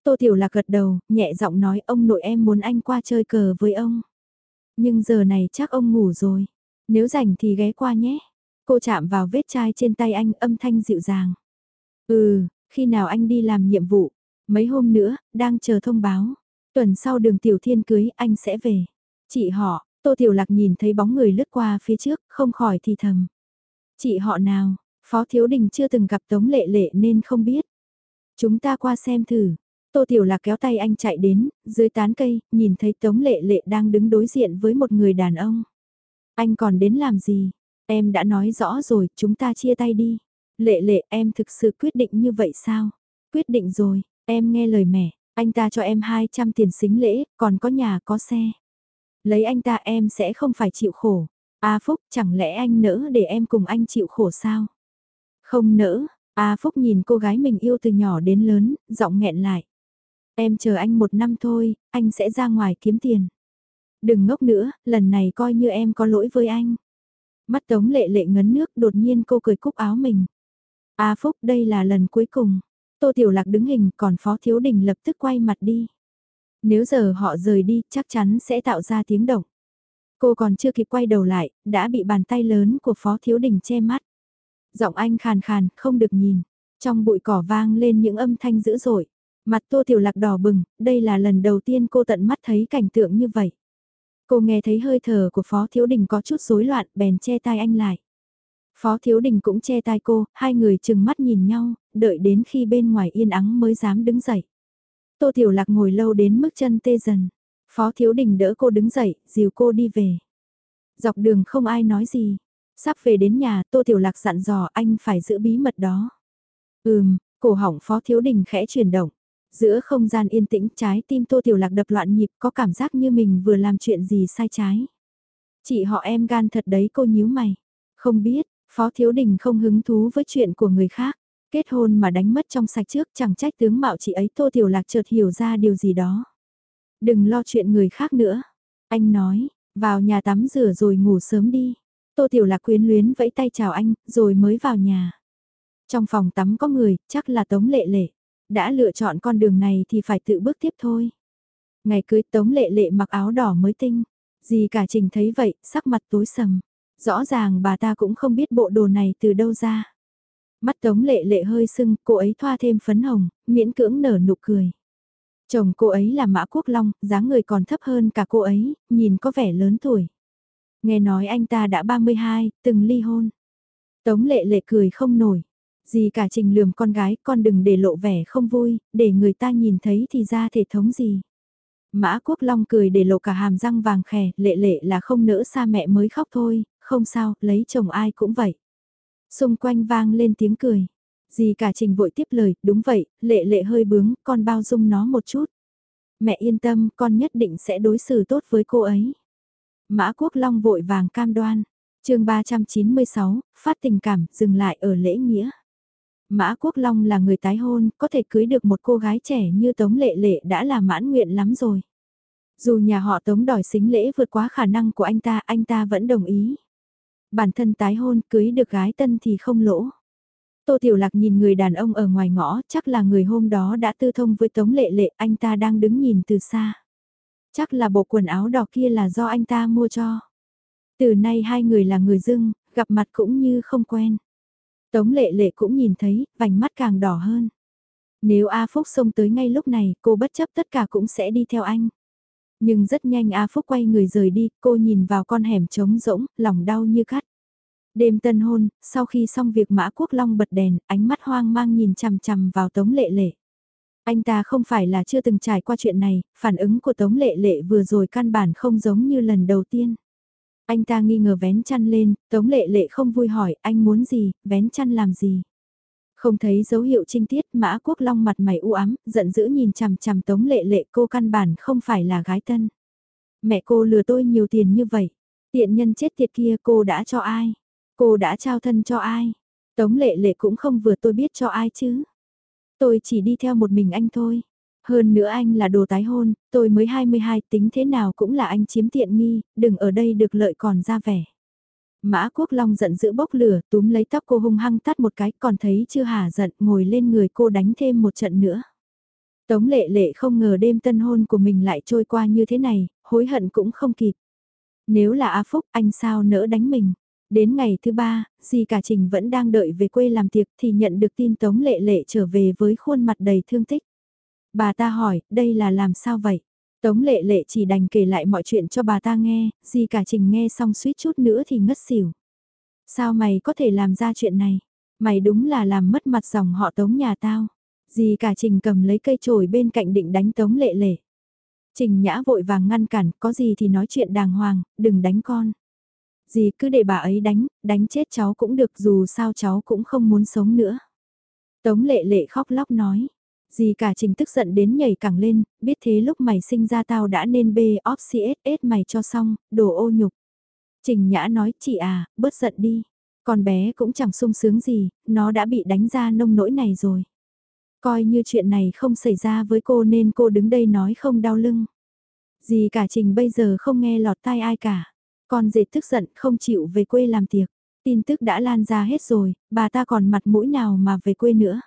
Speaker 1: Tô Tiểu Lạc gật đầu, nhẹ giọng nói ông nội em muốn anh qua chơi cờ với ông. Nhưng giờ này chắc ông ngủ rồi. Nếu rảnh thì ghé qua nhé. Cô chạm vào vết chai trên tay anh âm thanh dịu dàng. Ừ, khi nào anh đi làm nhiệm vụ? Mấy hôm nữa, đang chờ thông báo. Tuần sau đường Tiểu Thiên cưới anh sẽ về. Chị họ, Tô Tiểu Lạc nhìn thấy bóng người lướt qua phía trước, không khỏi thì thầm. Chị họ nào, Phó Thiếu Đình chưa từng gặp Tống Lệ Lệ nên không biết. Chúng ta qua xem thử. Tô Tiểu Lạc kéo tay anh chạy đến, dưới tán cây, nhìn thấy Tống Lệ Lệ đang đứng đối diện với một người đàn ông. Anh còn đến làm gì? Em đã nói rõ rồi, chúng ta chia tay đi. Lệ lệ em thực sự quyết định như vậy sao? Quyết định rồi, em nghe lời mẹ, anh ta cho em 200 tiền xính lễ, còn có nhà có xe. Lấy anh ta em sẽ không phải chịu khổ. A Phúc, chẳng lẽ anh nỡ để em cùng anh chịu khổ sao? Không nỡ, A Phúc nhìn cô gái mình yêu từ nhỏ đến lớn, giọng nghẹn lại. Em chờ anh một năm thôi, anh sẽ ra ngoài kiếm tiền. Đừng ngốc nữa, lần này coi như em có lỗi với anh. Mắt tống lệ lệ ngấn nước đột nhiên cô cười cúc áo mình. A Phúc đây là lần cuối cùng. Tô Tiểu Lạc đứng hình còn Phó Thiếu Đình lập tức quay mặt đi. Nếu giờ họ rời đi chắc chắn sẽ tạo ra tiếng động. Cô còn chưa kịp quay đầu lại, đã bị bàn tay lớn của Phó Thiếu Đình che mắt. Giọng anh khàn khàn, không được nhìn. Trong bụi cỏ vang lên những âm thanh dữ dội. Mặt Tô Tiểu Lạc đỏ bừng, đây là lần đầu tiên cô tận mắt thấy cảnh tượng như vậy. Cô nghe thấy hơi thở của Phó Thiếu Đình có chút rối loạn, bèn che tai anh lại. Phó Thiếu Đình cũng che tai cô, hai người chừng mắt nhìn nhau, đợi đến khi bên ngoài yên ắng mới dám đứng dậy. Tô Tiểu Lạc ngồi lâu đến mức chân tê dần. Phó Thiếu Đình đỡ cô đứng dậy, dìu cô đi về. Dọc đường không ai nói gì. Sắp về đến nhà, Tô Tiểu Lạc dặn dò anh phải giữ bí mật đó. Ừm, cổ họng Phó Thiếu Đình khẽ chuyển động. Giữa không gian yên tĩnh trái tim Tô Tiểu Lạc đập loạn nhịp có cảm giác như mình vừa làm chuyện gì sai trái. Chị họ em gan thật đấy cô nhíu mày. Không biết, Phó Thiếu Đình không hứng thú với chuyện của người khác. Kết hôn mà đánh mất trong sạch trước chẳng trách tướng mạo chị ấy Tô Tiểu Lạc chợt hiểu ra điều gì đó. Đừng lo chuyện người khác nữa. Anh nói, vào nhà tắm rửa rồi ngủ sớm đi. Tô Tiểu Lạc quyến luyến vẫy tay chào anh, rồi mới vào nhà. Trong phòng tắm có người, chắc là Tống Lệ Lệ. Đã lựa chọn con đường này thì phải tự bước tiếp thôi. Ngày cưới Tống Lệ Lệ mặc áo đỏ mới tinh. Gì cả Trình thấy vậy, sắc mặt tối sầm. Rõ ràng bà ta cũng không biết bộ đồ này từ đâu ra. Mắt Tống Lệ Lệ hơi sưng, cô ấy thoa thêm phấn hồng, miễn cưỡng nở nụ cười. Chồng cô ấy là Mã Quốc Long, dáng người còn thấp hơn cả cô ấy, nhìn có vẻ lớn tuổi. Nghe nói anh ta đã 32, từng ly hôn. Tống Lệ Lệ cười không nổi. Gì cả trình lườm con gái, con đừng để lộ vẻ không vui, để người ta nhìn thấy thì ra thể thống gì. Mã Quốc Long cười để lộ cả hàm răng vàng khè, lệ lệ là không nỡ xa mẹ mới khóc thôi, không sao, lấy chồng ai cũng vậy. Xung quanh vang lên tiếng cười. Dì cả trình vội tiếp lời, đúng vậy, lệ lệ hơi bướng, con bao dung nó một chút. Mẹ yên tâm, con nhất định sẽ đối xử tốt với cô ấy. Mã Quốc Long vội vàng cam đoan. chương 396, phát tình cảm, dừng lại ở lễ nghĩa. Mã Quốc Long là người tái hôn, có thể cưới được một cô gái trẻ như Tống Lệ Lệ đã là mãn nguyện lắm rồi. Dù nhà họ Tống đòi xính lễ vượt quá khả năng của anh ta, anh ta vẫn đồng ý. Bản thân tái hôn, cưới được gái tân thì không lỗ. Tô Tiểu Lạc nhìn người đàn ông ở ngoài ngõ, chắc là người hôm đó đã tư thông với Tống Lệ Lệ, anh ta đang đứng nhìn từ xa. Chắc là bộ quần áo đỏ kia là do anh ta mua cho. Từ nay hai người là người dưng, gặp mặt cũng như không quen. Tống Lệ Lệ cũng nhìn thấy, vành mắt càng đỏ hơn. Nếu A Phúc xông tới ngay lúc này, cô bất chấp tất cả cũng sẽ đi theo anh. Nhưng rất nhanh A Phúc quay người rời đi, cô nhìn vào con hẻm trống rỗng, lòng đau như cắt. Đêm tân hôn, sau khi xong việc Mã Quốc Long bật đèn, ánh mắt hoang mang nhìn chằm chằm vào Tống Lệ Lệ. Anh ta không phải là chưa từng trải qua chuyện này, phản ứng của Tống Lệ Lệ vừa rồi căn bản không giống như lần đầu tiên. Anh ta nghi ngờ vén chăn lên, Tống Lệ Lệ không vui hỏi anh muốn gì, vén chăn làm gì. Không thấy dấu hiệu trinh tiết Mã Quốc Long mặt mày u ám, giận dữ nhìn chằm chằm Tống Lệ Lệ cô căn bản không phải là gái tân. Mẹ cô lừa tôi nhiều tiền như vậy, tiện nhân chết tiệt kia cô đã cho ai? Cô đã trao thân cho ai? Tống lệ lệ cũng không vừa tôi biết cho ai chứ. Tôi chỉ đi theo một mình anh thôi. Hơn nữa anh là đồ tái hôn, tôi mới 22 tính thế nào cũng là anh chiếm tiện nghi, đừng ở đây được lợi còn ra vẻ. Mã Quốc Long giận dữ bốc lửa, túm lấy tóc cô hung hăng tắt một cái, còn thấy chưa hả giận, ngồi lên người cô đánh thêm một trận nữa. Tống lệ lệ không ngờ đêm tân hôn của mình lại trôi qua như thế này, hối hận cũng không kịp. Nếu là A Phúc, anh sao nỡ đánh mình? Đến ngày thứ ba, dì cả Trình vẫn đang đợi về quê làm tiệc thì nhận được tin Tống Lệ Lệ trở về với khuôn mặt đầy thương tích. Bà ta hỏi, đây là làm sao vậy? Tống Lệ Lệ chỉ đành kể lại mọi chuyện cho bà ta nghe, gì cả Trình nghe xong suýt chút nữa thì ngất xỉu. Sao mày có thể làm ra chuyện này? Mày đúng là làm mất mặt dòng họ Tống nhà tao. Dì cả Trình cầm lấy cây chổi bên cạnh định đánh Tống Lệ Lệ. Trình Nhã vội vàng ngăn cản, có gì thì nói chuyện đàng hoàng, đừng đánh con. Dì cứ để bà ấy đánh, đánh chết cháu cũng được dù sao cháu cũng không muốn sống nữa. Tống lệ lệ khóc lóc nói. Dì cả trình tức giận đến nhảy cẳng lên, biết thế lúc mày sinh ra tao đã nên bê óp CSS mày cho xong, đồ ô nhục. Trình nhã nói, chị à, bớt giận đi. Con bé cũng chẳng sung sướng gì, nó đã bị đánh ra nông nỗi này rồi. Coi như chuyện này không xảy ra với cô nên cô đứng đây nói không đau lưng. Dì cả trình bây giờ không nghe lọt tai ai cả. Con dệt tức giận không chịu về quê làm tiệc. Tin tức đã lan ra hết rồi, bà ta còn mặt mũi nào mà về quê nữa.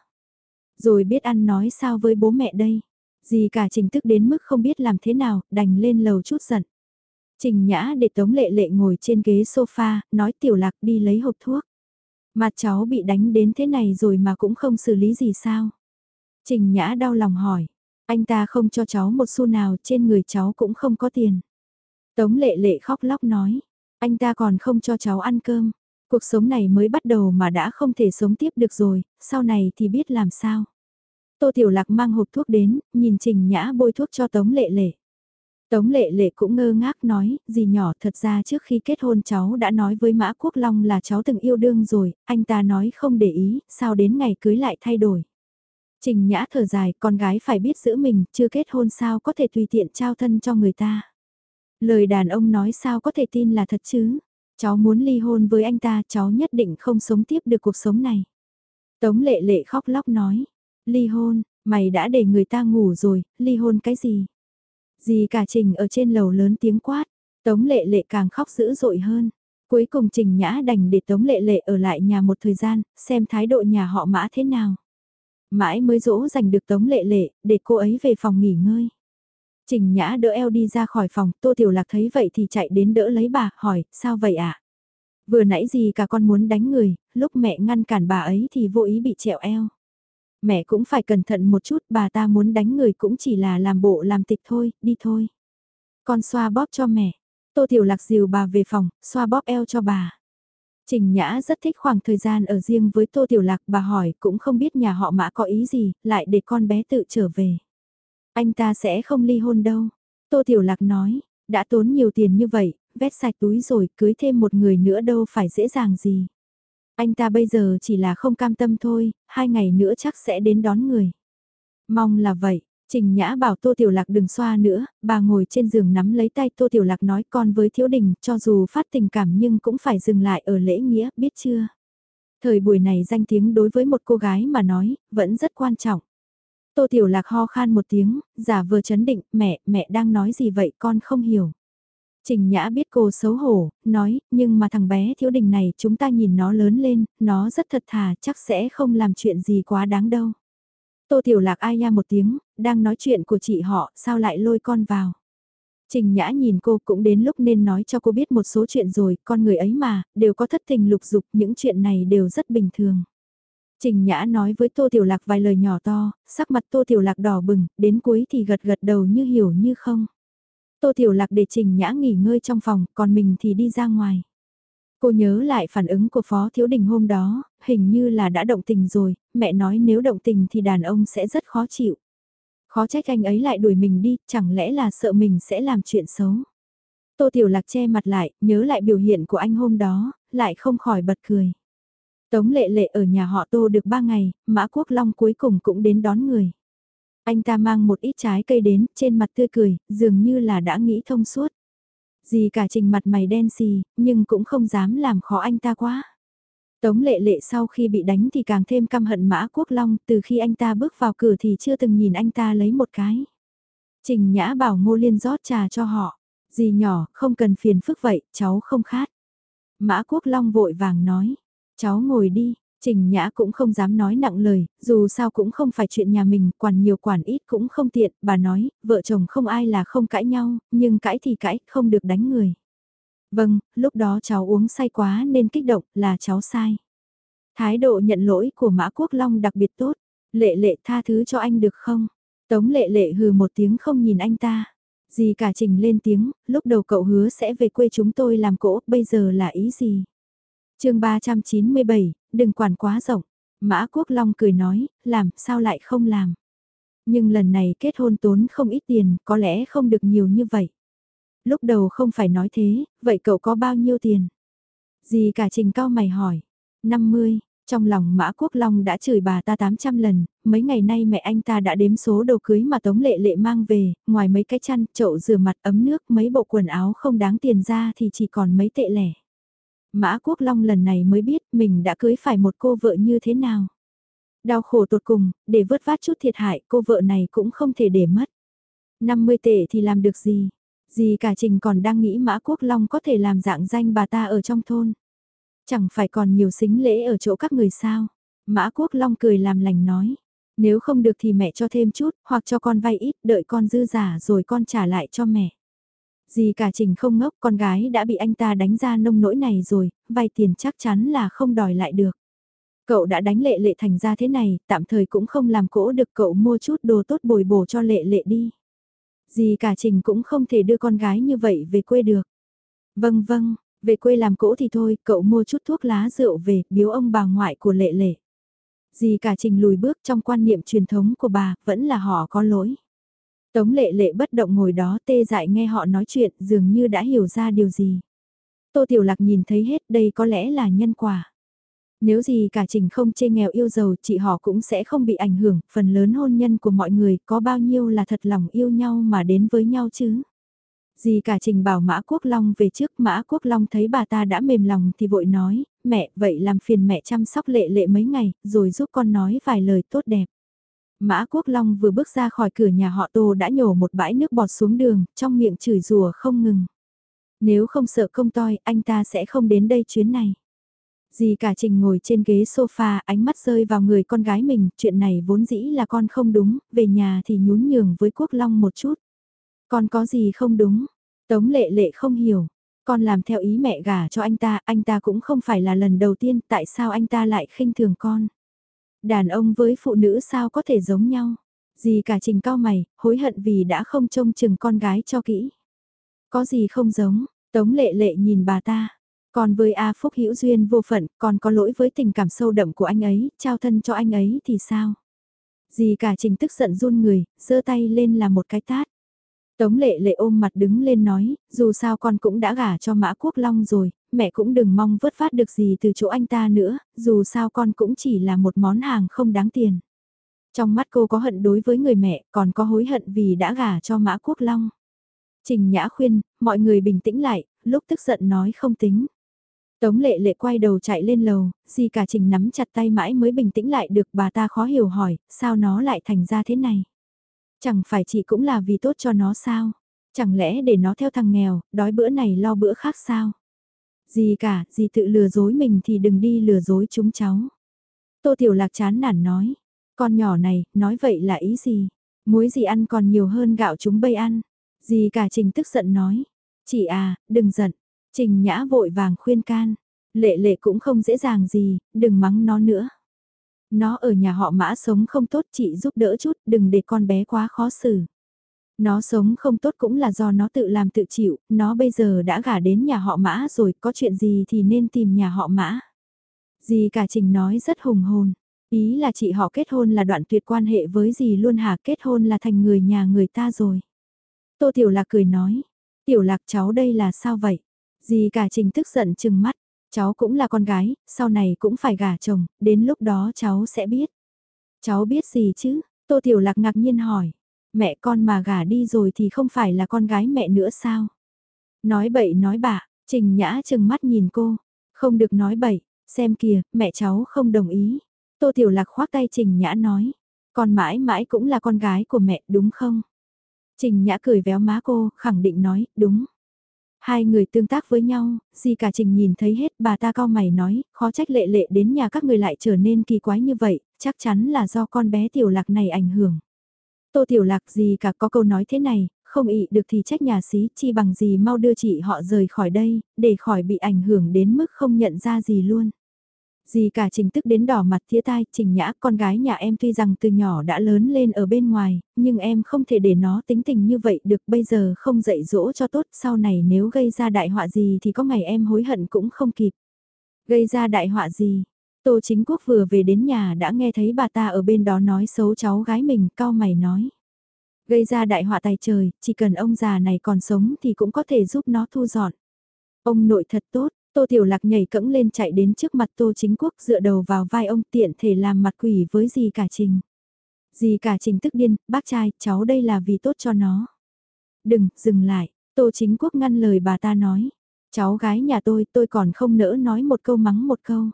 Speaker 1: Rồi biết ăn nói sao với bố mẹ đây. Gì cả trình tức đến mức không biết làm thế nào, đành lên lầu chút giận. Trình nhã để tống lệ lệ ngồi trên ghế sofa, nói tiểu lạc đi lấy hộp thuốc. Mặt cháu bị đánh đến thế này rồi mà cũng không xử lý gì sao. Trình nhã đau lòng hỏi, anh ta không cho cháu một xu nào trên người cháu cũng không có tiền. Tống lệ lệ khóc lóc nói, anh ta còn không cho cháu ăn cơm, cuộc sống này mới bắt đầu mà đã không thể sống tiếp được rồi, sau này thì biết làm sao. Tô Tiểu Lạc mang hộp thuốc đến, nhìn Trình Nhã bôi thuốc cho Tống Lệ Lệ. Tống Lệ Lệ cũng ngơ ngác nói, gì nhỏ thật ra trước khi kết hôn cháu đã nói với Mã Quốc Long là cháu từng yêu đương rồi, anh ta nói không để ý, sao đến ngày cưới lại thay đổi. Trình Nhã thở dài, con gái phải biết giữ mình, chưa kết hôn sao có thể tùy tiện trao thân cho người ta. Lời đàn ông nói sao có thể tin là thật chứ? Cháu muốn ly hôn với anh ta, cháu nhất định không sống tiếp được cuộc sống này. Tống lệ lệ khóc lóc nói, ly hôn, mày đã để người ta ngủ rồi, ly hôn cái gì? Gì cả Trình ở trên lầu lớn tiếng quát, Tống lệ lệ càng khóc dữ dội hơn. Cuối cùng Trình Nhã đành để Tống lệ lệ ở lại nhà một thời gian, xem thái độ nhà họ mã thế nào. Mãi mới dỗ dành được Tống lệ lệ, để cô ấy về phòng nghỉ ngơi. Trình Nhã đỡ eo đi ra khỏi phòng, Tô Tiểu Lạc thấy vậy thì chạy đến đỡ lấy bà, hỏi, sao vậy ạ? À? Vừa nãy gì cả con muốn đánh người, lúc mẹ ngăn cản bà ấy thì vô ý bị trẹo eo. Mẹ cũng phải cẩn thận một chút, bà ta muốn đánh người cũng chỉ là làm bộ làm tịch thôi, đi thôi. Con xoa bóp cho mẹ. Tô Tiểu Lạc dìu bà về phòng, xoa bóp eo cho bà. Trình Nhã rất thích khoảng thời gian ở riêng với Tô Tiểu Lạc, bà hỏi cũng không biết nhà họ mã có ý gì, lại để con bé tự trở về. Anh ta sẽ không ly hôn đâu. Tô Tiểu Lạc nói, đã tốn nhiều tiền như vậy, vét sạch túi rồi, cưới thêm một người nữa đâu phải dễ dàng gì. Anh ta bây giờ chỉ là không cam tâm thôi, hai ngày nữa chắc sẽ đến đón người. Mong là vậy, Trình Nhã bảo Tô Tiểu Lạc đừng xoa nữa, bà ngồi trên giường nắm lấy tay Tô Tiểu Lạc nói con với Thiếu Đình cho dù phát tình cảm nhưng cũng phải dừng lại ở lễ nghĩa, biết chưa? Thời buổi này danh tiếng đối với một cô gái mà nói, vẫn rất quan trọng. Tô Tiểu Lạc ho khan một tiếng, giả vừa chấn định, mẹ, mẹ đang nói gì vậy con không hiểu. Trình Nhã biết cô xấu hổ, nói, nhưng mà thằng bé thiếu đình này chúng ta nhìn nó lớn lên, nó rất thật thà, chắc sẽ không làm chuyện gì quá đáng đâu. Tô Tiểu Lạc ai nha một tiếng, đang nói chuyện của chị họ, sao lại lôi con vào. Trình Nhã nhìn cô cũng đến lúc nên nói cho cô biết một số chuyện rồi, con người ấy mà, đều có thất tình lục dục, những chuyện này đều rất bình thường. Trình Nhã nói với Tô Tiểu Lạc vài lời nhỏ to, sắc mặt Tô Tiểu Lạc đỏ bừng, đến cuối thì gật gật đầu như hiểu như không. Tô Tiểu Lạc để Trình Nhã nghỉ ngơi trong phòng, còn mình thì đi ra ngoài. Cô nhớ lại phản ứng của Phó Thiếu Đình hôm đó, hình như là đã động tình rồi, mẹ nói nếu động tình thì đàn ông sẽ rất khó chịu. Khó trách anh ấy lại đuổi mình đi, chẳng lẽ là sợ mình sẽ làm chuyện xấu. Tô Tiểu Lạc che mặt lại, nhớ lại biểu hiện của anh hôm đó, lại không khỏi bật cười. Tống lệ lệ ở nhà họ Tô được 3 ngày, Mã Quốc Long cuối cùng cũng đến đón người. Anh ta mang một ít trái cây đến, trên mặt tươi cười, dường như là đã nghĩ thông suốt. Gì cả trình mặt mày đen xì, nhưng cũng không dám làm khó anh ta quá. Tống lệ lệ sau khi bị đánh thì càng thêm căm hận Mã Quốc Long, từ khi anh ta bước vào cửa thì chưa từng nhìn anh ta lấy một cái. Trình Nhã bảo Ngô Liên rót trà cho họ. Dì nhỏ, không cần phiền phức vậy, cháu không khát. Mã Quốc Long vội vàng nói. Cháu ngồi đi, Trình Nhã cũng không dám nói nặng lời, dù sao cũng không phải chuyện nhà mình, quản nhiều quản ít cũng không tiện, bà nói, vợ chồng không ai là không cãi nhau, nhưng cãi thì cãi, không được đánh người. Vâng, lúc đó cháu uống say quá nên kích động, là cháu sai. Thái độ nhận lỗi của Mã Quốc Long đặc biệt tốt, lệ lệ tha thứ cho anh được không? Tống lệ lệ hừ một tiếng không nhìn anh ta. Gì cả trình lên tiếng, lúc đầu cậu hứa sẽ về quê chúng tôi làm cỗ, bây giờ là ý gì? Chương 397, đừng quản quá rộng. Mã Quốc Long cười nói, làm, sao lại không làm? Nhưng lần này kết hôn tốn không ít tiền, có lẽ không được nhiều như vậy. Lúc đầu không phải nói thế, vậy cậu có bao nhiêu tiền? Gì cả trình cao mày hỏi. 50, trong lòng Mã Quốc Long đã chửi bà ta 800 lần, mấy ngày nay mẹ anh ta đã đếm số đồ cưới mà Tống Lệ Lệ mang về, ngoài mấy cái chăn, chậu rửa mặt ấm nước, mấy bộ quần áo không đáng tiền ra thì chỉ còn mấy tệ lẻ. Mã Quốc Long lần này mới biết mình đã cưới phải một cô vợ như thế nào. Đau khổ tột cùng, để vớt vát chút thiệt hại cô vợ này cũng không thể để mất. 50 tệ thì làm được gì? Gì cả trình còn đang nghĩ Mã Quốc Long có thể làm dạng danh bà ta ở trong thôn. Chẳng phải còn nhiều xính lễ ở chỗ các người sao? Mã Quốc Long cười làm lành nói. Nếu không được thì mẹ cho thêm chút, hoặc cho con vay ít, đợi con dư giả rồi con trả lại cho mẹ. Gì cả trình không ngốc, con gái đã bị anh ta đánh ra nông nỗi này rồi, vay tiền chắc chắn là không đòi lại được. Cậu đã đánh lệ lệ thành ra thế này, tạm thời cũng không làm cỗ được cậu mua chút đồ tốt bồi bổ cho lệ lệ đi. Gì cả trình cũng không thể đưa con gái như vậy về quê được. Vâng vâng, về quê làm cỗ thì thôi, cậu mua chút thuốc lá rượu về, biếu ông bà ngoại của lệ lệ. dì cả trình lùi bước trong quan niệm truyền thống của bà, vẫn là họ có lỗi. Tống lệ lệ bất động ngồi đó tê dại nghe họ nói chuyện dường như đã hiểu ra điều gì. Tô Tiểu Lạc nhìn thấy hết đây có lẽ là nhân quả. Nếu gì cả trình không chê nghèo yêu giàu chị họ cũng sẽ không bị ảnh hưởng, phần lớn hôn nhân của mọi người có bao nhiêu là thật lòng yêu nhau mà đến với nhau chứ. Dì cả trình bảo Mã Quốc Long về trước Mã Quốc Long thấy bà ta đã mềm lòng thì vội nói, mẹ vậy làm phiền mẹ chăm sóc lệ lệ mấy ngày rồi giúp con nói vài lời tốt đẹp. Mã Quốc Long vừa bước ra khỏi cửa nhà họ Tô đã nhổ một bãi nước bọt xuống đường, trong miệng chửi rủa không ngừng. Nếu không sợ công toi, anh ta sẽ không đến đây chuyến này. Dì cả trình ngồi trên ghế sofa, ánh mắt rơi vào người con gái mình, chuyện này vốn dĩ là con không đúng, về nhà thì nhún nhường với Quốc Long một chút. Con có gì không đúng? Tống lệ lệ không hiểu. Con làm theo ý mẹ gả cho anh ta, anh ta cũng không phải là lần đầu tiên, tại sao anh ta lại khinh thường con? Đàn ông với phụ nữ sao có thể giống nhau? Gì cả trình cao mày, hối hận vì đã không trông chừng con gái cho kỹ. Có gì không giống, tống lệ lệ nhìn bà ta. Còn với A Phúc hữu duyên vô phận, còn có lỗi với tình cảm sâu đậm của anh ấy, trao thân cho anh ấy thì sao? Dì cả trình tức giận run người, giơ tay lên là một cái tát. Tống lệ lệ ôm mặt đứng lên nói, dù sao con cũng đã gả cho Mã Quốc Long rồi, mẹ cũng đừng mong vớt phát được gì từ chỗ anh ta nữa, dù sao con cũng chỉ là một món hàng không đáng tiền. Trong mắt cô có hận đối với người mẹ, còn có hối hận vì đã gả cho Mã Quốc Long. Trình Nhã khuyên, mọi người bình tĩnh lại, lúc tức giận nói không tính. Tống lệ lệ quay đầu chạy lên lầu, gì cả trình nắm chặt tay mãi mới bình tĩnh lại được bà ta khó hiểu hỏi, sao nó lại thành ra thế này? Chẳng phải chị cũng là vì tốt cho nó sao? Chẳng lẽ để nó theo thằng nghèo, đói bữa này lo bữa khác sao? Gì cả, gì tự lừa dối mình thì đừng đi lừa dối chúng cháu. Tô Tiểu Lạc chán nản nói, con nhỏ này, nói vậy là ý gì? Muối gì ăn còn nhiều hơn gạo chúng bây ăn. Gì cả Trình tức giận nói, chị à, đừng giận. Trình Nhã vội vàng khuyên can, lệ lệ cũng không dễ dàng gì, đừng mắng nó nữa. Nó ở nhà họ mã sống không tốt chị giúp đỡ chút, đừng để con bé quá khó xử. Nó sống không tốt cũng là do nó tự làm tự chịu, nó bây giờ đã gả đến nhà họ mã rồi, có chuyện gì thì nên tìm nhà họ mã. Dì cả trình nói rất hùng hồn, ý là chị họ kết hôn là đoạn tuyệt quan hệ với dì luôn hả kết hôn là thành người nhà người ta rồi. Tô Tiểu Lạc cười nói, Tiểu Lạc cháu đây là sao vậy? Dì cả trình tức giận chừng mắt, cháu cũng là con gái, sau này cũng phải gả chồng, đến lúc đó cháu sẽ biết. Cháu biết gì chứ? Tô Tiểu Lạc ngạc nhiên hỏi, mẹ con mà gả đi rồi thì không phải là con gái mẹ nữa sao? Nói bậy nói bạ, Trình Nhã chừng mắt nhìn cô, không được nói bậy, xem kìa, mẹ cháu không đồng ý. Tô Tiểu Lạc khoác tay Trình Nhã nói, con mãi mãi cũng là con gái của mẹ đúng không? Trình Nhã cười véo má cô, khẳng định nói, đúng. Hai người tương tác với nhau, gì cả Trình nhìn thấy hết bà ta cao mày nói, khó trách lệ lệ đến nhà các người lại trở nên kỳ quái như vậy, chắc chắn là do con bé tiểu lạc này ảnh hưởng. Tô tiểu lạc gì cả có câu nói thế này, không ị được thì trách nhà xí chi bằng gì mau đưa chị họ rời khỏi đây, để khỏi bị ảnh hưởng đến mức không nhận ra gì luôn. Dì cả trình tức đến đỏ mặt thía tai, trình nhã con gái nhà em tuy rằng từ nhỏ đã lớn lên ở bên ngoài, nhưng em không thể để nó tính tình như vậy được bây giờ không dạy dỗ cho tốt, sau này nếu gây ra đại họa gì thì có ngày em hối hận cũng không kịp. Gây ra đại họa gì? Tô chính quốc vừa về đến nhà đã nghe thấy bà ta ở bên đó nói xấu cháu gái mình, cao mày nói. Gây ra đại họa tài trời, chỉ cần ông già này còn sống thì cũng có thể giúp nó thu dọn. Ông nội thật tốt, Tô Tiểu Lạc nhảy cẫng lên chạy đến trước mặt Tô Chính Quốc dựa đầu vào vai ông tiện thể làm mặt quỷ với gì cả Trình. Dì cả Trình tức điên, bác trai, cháu đây là vì tốt cho nó. Đừng, dừng lại, Tô Chính Quốc ngăn lời bà ta nói. Cháu gái nhà tôi, tôi còn không nỡ nói một câu mắng một câu.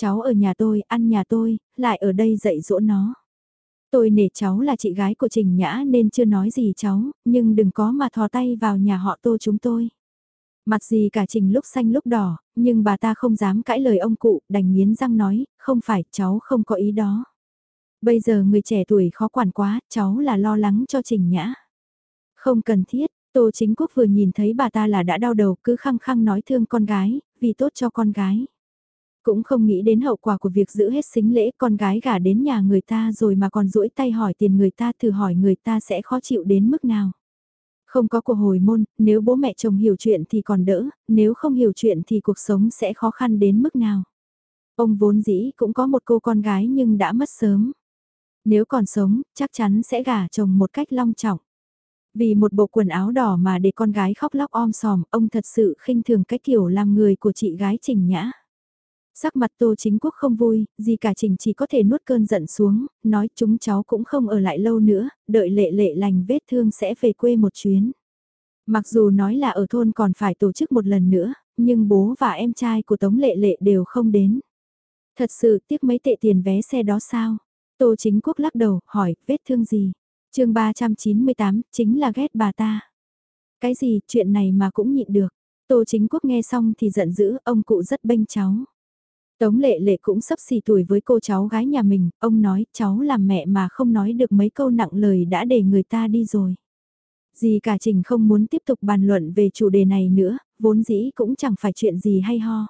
Speaker 1: Cháu ở nhà tôi, ăn nhà tôi, lại ở đây dạy dỗ nó. Tôi nể cháu là chị gái của Trình Nhã nên chưa nói gì cháu, nhưng đừng có mà thò tay vào nhà họ Tô chúng tôi. Mặt gì cả trình lúc xanh lúc đỏ, nhưng bà ta không dám cãi lời ông cụ, đành nghiến răng nói, không phải, cháu không có ý đó. Bây giờ người trẻ tuổi khó quản quá, cháu là lo lắng cho trình nhã. Không cần thiết, Tô Chính Quốc vừa nhìn thấy bà ta là đã đau đầu cứ khăng khăng nói thương con gái, vì tốt cho con gái. Cũng không nghĩ đến hậu quả của việc giữ hết xính lễ con gái gả đến nhà người ta rồi mà còn duỗi tay hỏi tiền người ta thử hỏi người ta sẽ khó chịu đến mức nào. Không có của hồi môn, nếu bố mẹ chồng hiểu chuyện thì còn đỡ, nếu không hiểu chuyện thì cuộc sống sẽ khó khăn đến mức nào. Ông vốn dĩ cũng có một cô con gái nhưng đã mất sớm. Nếu còn sống, chắc chắn sẽ gả chồng một cách long trọng. Vì một bộ quần áo đỏ mà để con gái khóc lóc om sòm, ông thật sự khinh thường cái kiểu làm người của chị gái Trình Nhã. Sắc mặt Tô Chính Quốc không vui, gì cả Trình chỉ có thể nuốt cơn giận xuống, nói chúng cháu cũng không ở lại lâu nữa, đợi lệ lệ lành vết thương sẽ về quê một chuyến. Mặc dù nói là ở thôn còn phải tổ chức một lần nữa, nhưng bố và em trai của Tống Lệ Lệ đều không đến. Thật sự tiếc mấy tệ tiền vé xe đó sao? Tô Chính Quốc lắc đầu, hỏi, vết thương gì? chương 398, chính là ghét bà ta. Cái gì, chuyện này mà cũng nhịn được. Tô Chính Quốc nghe xong thì giận dữ, ông cụ rất bênh cháu. Tống lệ lệ cũng sắp xì tuổi với cô cháu gái nhà mình, ông nói cháu làm mẹ mà không nói được mấy câu nặng lời đã để người ta đi rồi. Dì cả trình không muốn tiếp tục bàn luận về chủ đề này nữa, vốn dĩ cũng chẳng phải chuyện gì hay ho.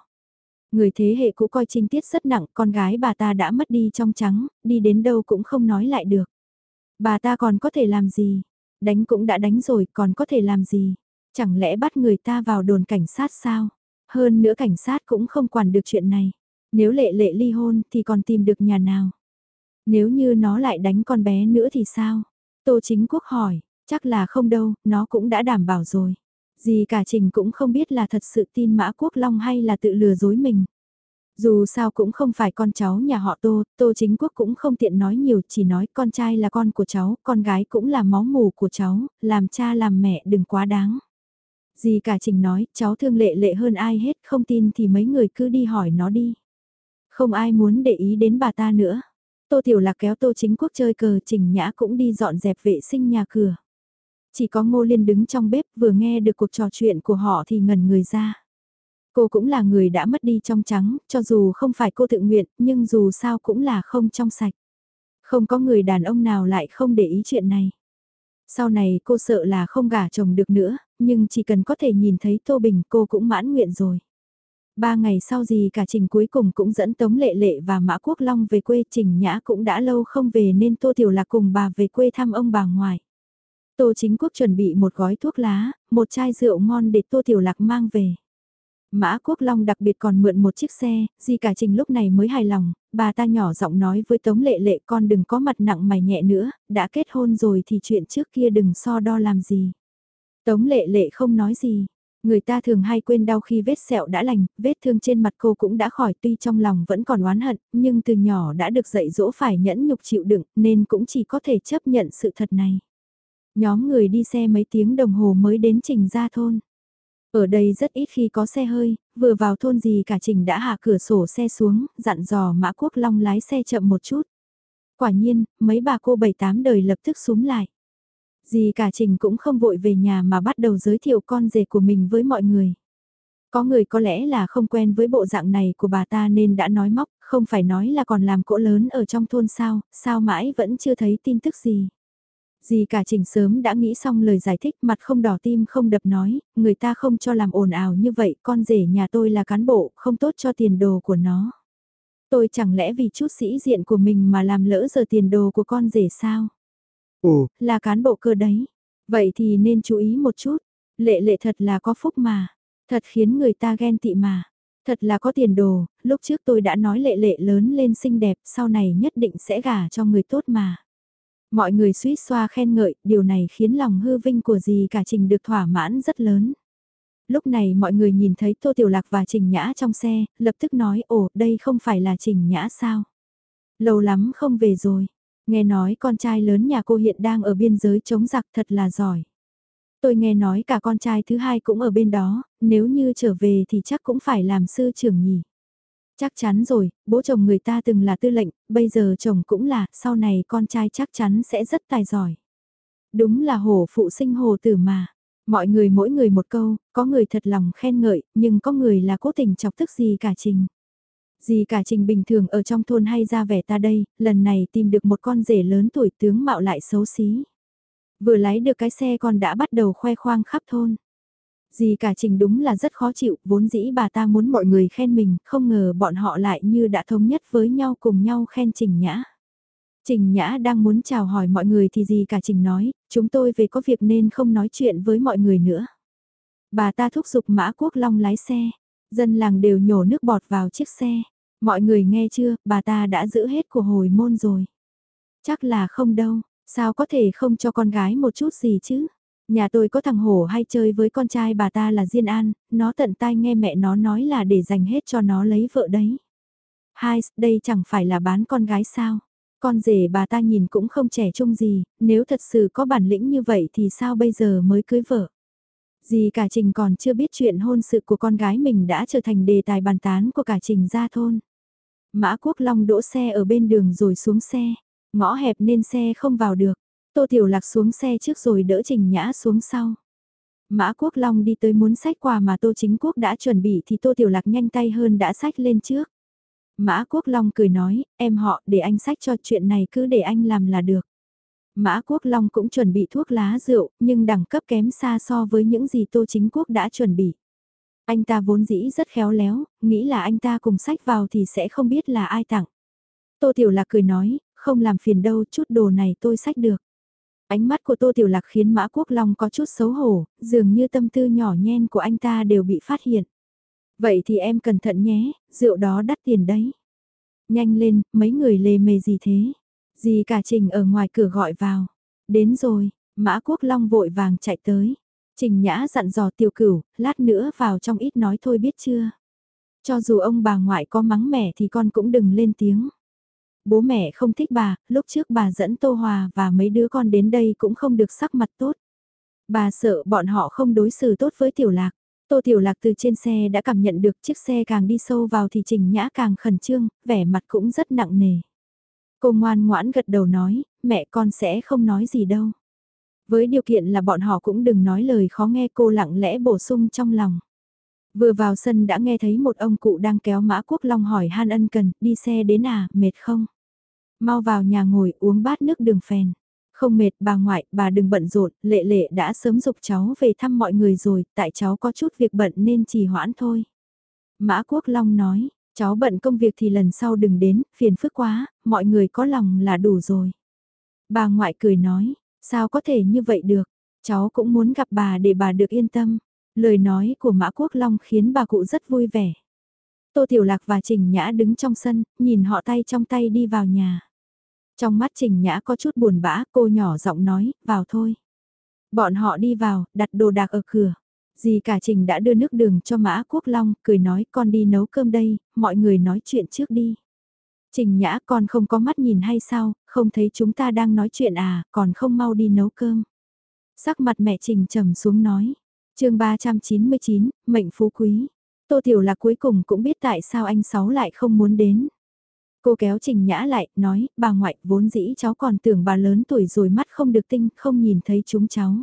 Speaker 1: Người thế hệ cũ coi trinh tiết rất nặng, con gái bà ta đã mất đi trong trắng, đi đến đâu cũng không nói lại được. Bà ta còn có thể làm gì? Đánh cũng đã đánh rồi, còn có thể làm gì? Chẳng lẽ bắt người ta vào đồn cảnh sát sao? Hơn nữa cảnh sát cũng không quản được chuyện này. Nếu lệ lệ ly hôn thì còn tìm được nhà nào? Nếu như nó lại đánh con bé nữa thì sao? Tô chính quốc hỏi, chắc là không đâu, nó cũng đã đảm bảo rồi. Gì cả trình cũng không biết là thật sự tin mã quốc long hay là tự lừa dối mình. Dù sao cũng không phải con cháu nhà họ Tô, Tô chính quốc cũng không tiện nói nhiều, chỉ nói con trai là con của cháu, con gái cũng là máu mù của cháu, làm cha làm mẹ đừng quá đáng. Dì cả trình nói, cháu thương lệ lệ hơn ai hết, không tin thì mấy người cứ đi hỏi nó đi. Không ai muốn để ý đến bà ta nữa. Tô Tiểu Lạc kéo Tô Chính Quốc chơi cờ Trình Nhã cũng đi dọn dẹp vệ sinh nhà cửa. Chỉ có Ngô Liên đứng trong bếp vừa nghe được cuộc trò chuyện của họ thì ngẩn người ra. Cô cũng là người đã mất đi trong trắng, cho dù không phải cô tự nguyện, nhưng dù sao cũng là không trong sạch. Không có người đàn ông nào lại không để ý chuyện này. Sau này cô sợ là không gả chồng được nữa, nhưng chỉ cần có thể nhìn thấy Tô Bình cô cũng mãn nguyện rồi. Ba ngày sau gì cả Trình cuối cùng cũng dẫn Tống Lệ Lệ và Mã Quốc Long về quê Trình Nhã cũng đã lâu không về nên Tô Tiểu Lạc cùng bà về quê thăm ông bà ngoại. Tô Chính Quốc chuẩn bị một gói thuốc lá, một chai rượu ngon để Tô Tiểu Lạc mang về. Mã Quốc Long đặc biệt còn mượn một chiếc xe, Di cả trình lúc này mới hài lòng, bà ta nhỏ giọng nói với Tống Lệ Lệ con đừng có mặt nặng mày nhẹ nữa, đã kết hôn rồi thì chuyện trước kia đừng so đo làm gì. Tống Lệ Lệ không nói gì, người ta thường hay quên đau khi vết sẹo đã lành, vết thương trên mặt cô cũng đã khỏi tuy trong lòng vẫn còn oán hận, nhưng từ nhỏ đã được dạy dỗ phải nhẫn nhục chịu đựng nên cũng chỉ có thể chấp nhận sự thật này. Nhóm người đi xe mấy tiếng đồng hồ mới đến trình ra thôn. Ở đây rất ít khi có xe hơi, vừa vào thôn gì cả trình đã hạ cửa sổ xe xuống, dặn dò mã quốc long lái xe chậm một chút. Quả nhiên, mấy bà cô bảy tám đời lập tức súng lại. Dì cả trình cũng không vội về nhà mà bắt đầu giới thiệu con rể của mình với mọi người. Có người có lẽ là không quen với bộ dạng này của bà ta nên đã nói móc, không phải nói là còn làm cỗ lớn ở trong thôn sao, sao mãi vẫn chưa thấy tin tức gì. Dì cả trình sớm đã nghĩ xong lời giải thích mặt không đỏ tim không đập nói, người ta không cho làm ồn ào như vậy, con rể nhà tôi là cán bộ, không tốt cho tiền đồ của nó. Tôi chẳng lẽ vì chút sĩ diện của mình mà làm lỡ giờ tiền đồ của con rể sao? Ồ, là cán bộ cơ đấy. Vậy thì nên chú ý một chút. Lệ lệ thật là có phúc mà. Thật khiến người ta ghen tị mà. Thật là có tiền đồ, lúc trước tôi đã nói lệ lệ lớn lên xinh đẹp, sau này nhất định sẽ gả cho người tốt mà. Mọi người suýt xoa khen ngợi, điều này khiến lòng hư vinh của dì cả Trình được thỏa mãn rất lớn. Lúc này mọi người nhìn thấy Tô Tiểu Lạc và Trình Nhã trong xe, lập tức nói ồ đây không phải là Trình Nhã sao? Lâu lắm không về rồi, nghe nói con trai lớn nhà cô hiện đang ở biên giới chống giặc thật là giỏi. Tôi nghe nói cả con trai thứ hai cũng ở bên đó, nếu như trở về thì chắc cũng phải làm sư trưởng nhỉ. Chắc chắn rồi, bố chồng người ta từng là tư lệnh, bây giờ chồng cũng là, sau này con trai chắc chắn sẽ rất tài giỏi. Đúng là hổ phụ sinh hồ tử mà. Mọi người mỗi người một câu, có người thật lòng khen ngợi, nhưng có người là cố tình chọc tức gì cả trình. Gì cả trình bình thường ở trong thôn hay ra vẻ ta đây, lần này tìm được một con rể lớn tuổi tướng mạo lại xấu xí. Vừa lái được cái xe con đã bắt đầu khoe khoang khắp thôn. Dì cả trình đúng là rất khó chịu, vốn dĩ bà ta muốn mọi người khen mình, không ngờ bọn họ lại như đã thống nhất với nhau cùng nhau khen Trình Nhã. Trình Nhã đang muốn chào hỏi mọi người thì dì cả Trình nói, chúng tôi về có việc nên không nói chuyện với mọi người nữa. Bà ta thúc giục Mã Quốc Long lái xe, dân làng đều nhổ nước bọt vào chiếc xe. Mọi người nghe chưa, bà ta đã giữ hết của hồi môn rồi. Chắc là không đâu, sao có thể không cho con gái một chút gì chứ? Nhà tôi có thằng hổ hay chơi với con trai bà ta là Diên An, nó tận tai nghe mẹ nó nói là để dành hết cho nó lấy vợ đấy. Hai, đây chẳng phải là bán con gái sao? Con rể bà ta nhìn cũng không trẻ trung gì, nếu thật sự có bản lĩnh như vậy thì sao bây giờ mới cưới vợ? Gì cả Trình còn chưa biết chuyện hôn sự của con gái mình đã trở thành đề tài bàn tán của cả Trình gia thôn. Mã Quốc Long đỗ xe ở bên đường rồi xuống xe, ngõ hẹp nên xe không vào được. Tô Tiểu Lạc xuống xe trước rồi đỡ Trình Nhã xuống sau. Mã Quốc Long đi tới muốn sách quà mà Tô Chính Quốc đã chuẩn bị thì Tô Tiểu Lạc nhanh tay hơn đã sách lên trước. Mã Quốc Long cười nói, em họ để anh sách cho chuyện này cứ để anh làm là được. Mã Quốc Long cũng chuẩn bị thuốc lá rượu, nhưng đẳng cấp kém xa so với những gì Tô Chính Quốc đã chuẩn bị. Anh ta vốn dĩ rất khéo léo, nghĩ là anh ta cùng sách vào thì sẽ không biết là ai tặng. Tô Tiểu Lạc cười nói, không làm phiền đâu, chút đồ này tôi sách được. Ánh mắt của Tô Tiểu Lạc khiến Mã Quốc Long có chút xấu hổ, dường như tâm tư nhỏ nhen của anh ta đều bị phát hiện. Vậy thì em cẩn thận nhé, rượu đó đắt tiền đấy. Nhanh lên, mấy người lề mề gì thế? Dì cả Trình ở ngoài cửa gọi vào. Đến rồi, Mã Quốc Long vội vàng chạy tới. Trình Nhã dặn dò tiểu cửu, lát nữa vào trong ít nói thôi biết chưa? Cho dù ông bà ngoại có mắng mẹ thì con cũng đừng lên tiếng. Bố mẹ không thích bà, lúc trước bà dẫn Tô Hòa và mấy đứa con đến đây cũng không được sắc mặt tốt. Bà sợ bọn họ không đối xử tốt với Tiểu Lạc. Tô Tiểu Lạc từ trên xe đã cảm nhận được chiếc xe càng đi sâu vào thì Trình Nhã càng khẩn trương, vẻ mặt cũng rất nặng nề. Cô ngoan ngoãn gật đầu nói, mẹ con sẽ không nói gì đâu. Với điều kiện là bọn họ cũng đừng nói lời khó nghe cô lặng lẽ bổ sung trong lòng. Vừa vào sân đã nghe thấy một ông cụ đang kéo mã quốc long hỏi Han ân cần, đi xe đến à, mệt không? Mau vào nhà ngồi uống bát nước đường phèn. Không mệt bà ngoại, bà đừng bận rộn, lệ lệ đã sớm dục cháu về thăm mọi người rồi, tại cháu có chút việc bận nên trì hoãn thôi. Mã Quốc Long nói, cháu bận công việc thì lần sau đừng đến, phiền phức quá, mọi người có lòng là đủ rồi. Bà ngoại cười nói, sao có thể như vậy được, cháu cũng muốn gặp bà để bà được yên tâm. Lời nói của Mã Quốc Long khiến bà cụ rất vui vẻ. Tô Tiểu Lạc và Trình Nhã đứng trong sân, nhìn họ tay trong tay đi vào nhà. Trong mắt Trình Nhã có chút buồn bã, cô nhỏ giọng nói, vào thôi. Bọn họ đi vào, đặt đồ đạc ở cửa. Dì cả Trình đã đưa nước đường cho Mã Quốc Long, cười nói con đi nấu cơm đây, mọi người nói chuyện trước đi. Trình Nhã con không có mắt nhìn hay sao, không thấy chúng ta đang nói chuyện à, còn không mau đi nấu cơm. Sắc mặt mẹ Trình trầm xuống nói, chương 399, mệnh phú quý. Tô Tiểu Lạc cuối cùng cũng biết tại sao anh Sáu lại không muốn đến. Cô kéo Trình Nhã lại, nói, bà ngoại, vốn dĩ cháu còn tưởng bà lớn tuổi rồi mắt không được tinh, không nhìn thấy chúng cháu.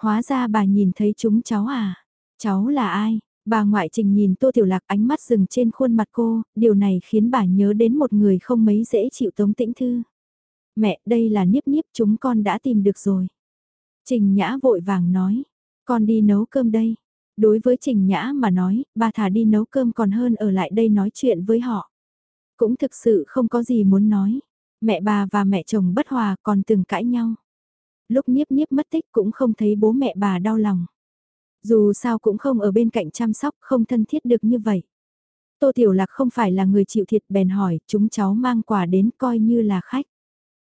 Speaker 1: Hóa ra bà nhìn thấy chúng cháu à? Cháu là ai? Bà ngoại Trình nhìn Tô Tiểu Lạc ánh mắt dừng trên khuôn mặt cô, điều này khiến bà nhớ đến một người không mấy dễ chịu Tống Tĩnh Thư. Mẹ, đây là Niếp Niếp chúng con đã tìm được rồi. Trình Nhã vội vàng nói, con đi nấu cơm đây. Đối với Trình Nhã mà nói, bà thả đi nấu cơm còn hơn ở lại đây nói chuyện với họ. Cũng thực sự không có gì muốn nói. Mẹ bà và mẹ chồng bất hòa còn từng cãi nhau. Lúc Niếp Niếp mất tích cũng không thấy bố mẹ bà đau lòng. Dù sao cũng không ở bên cạnh chăm sóc không thân thiết được như vậy. Tô Tiểu Lạc không phải là người chịu thiệt bèn hỏi chúng cháu mang quà đến coi như là khách.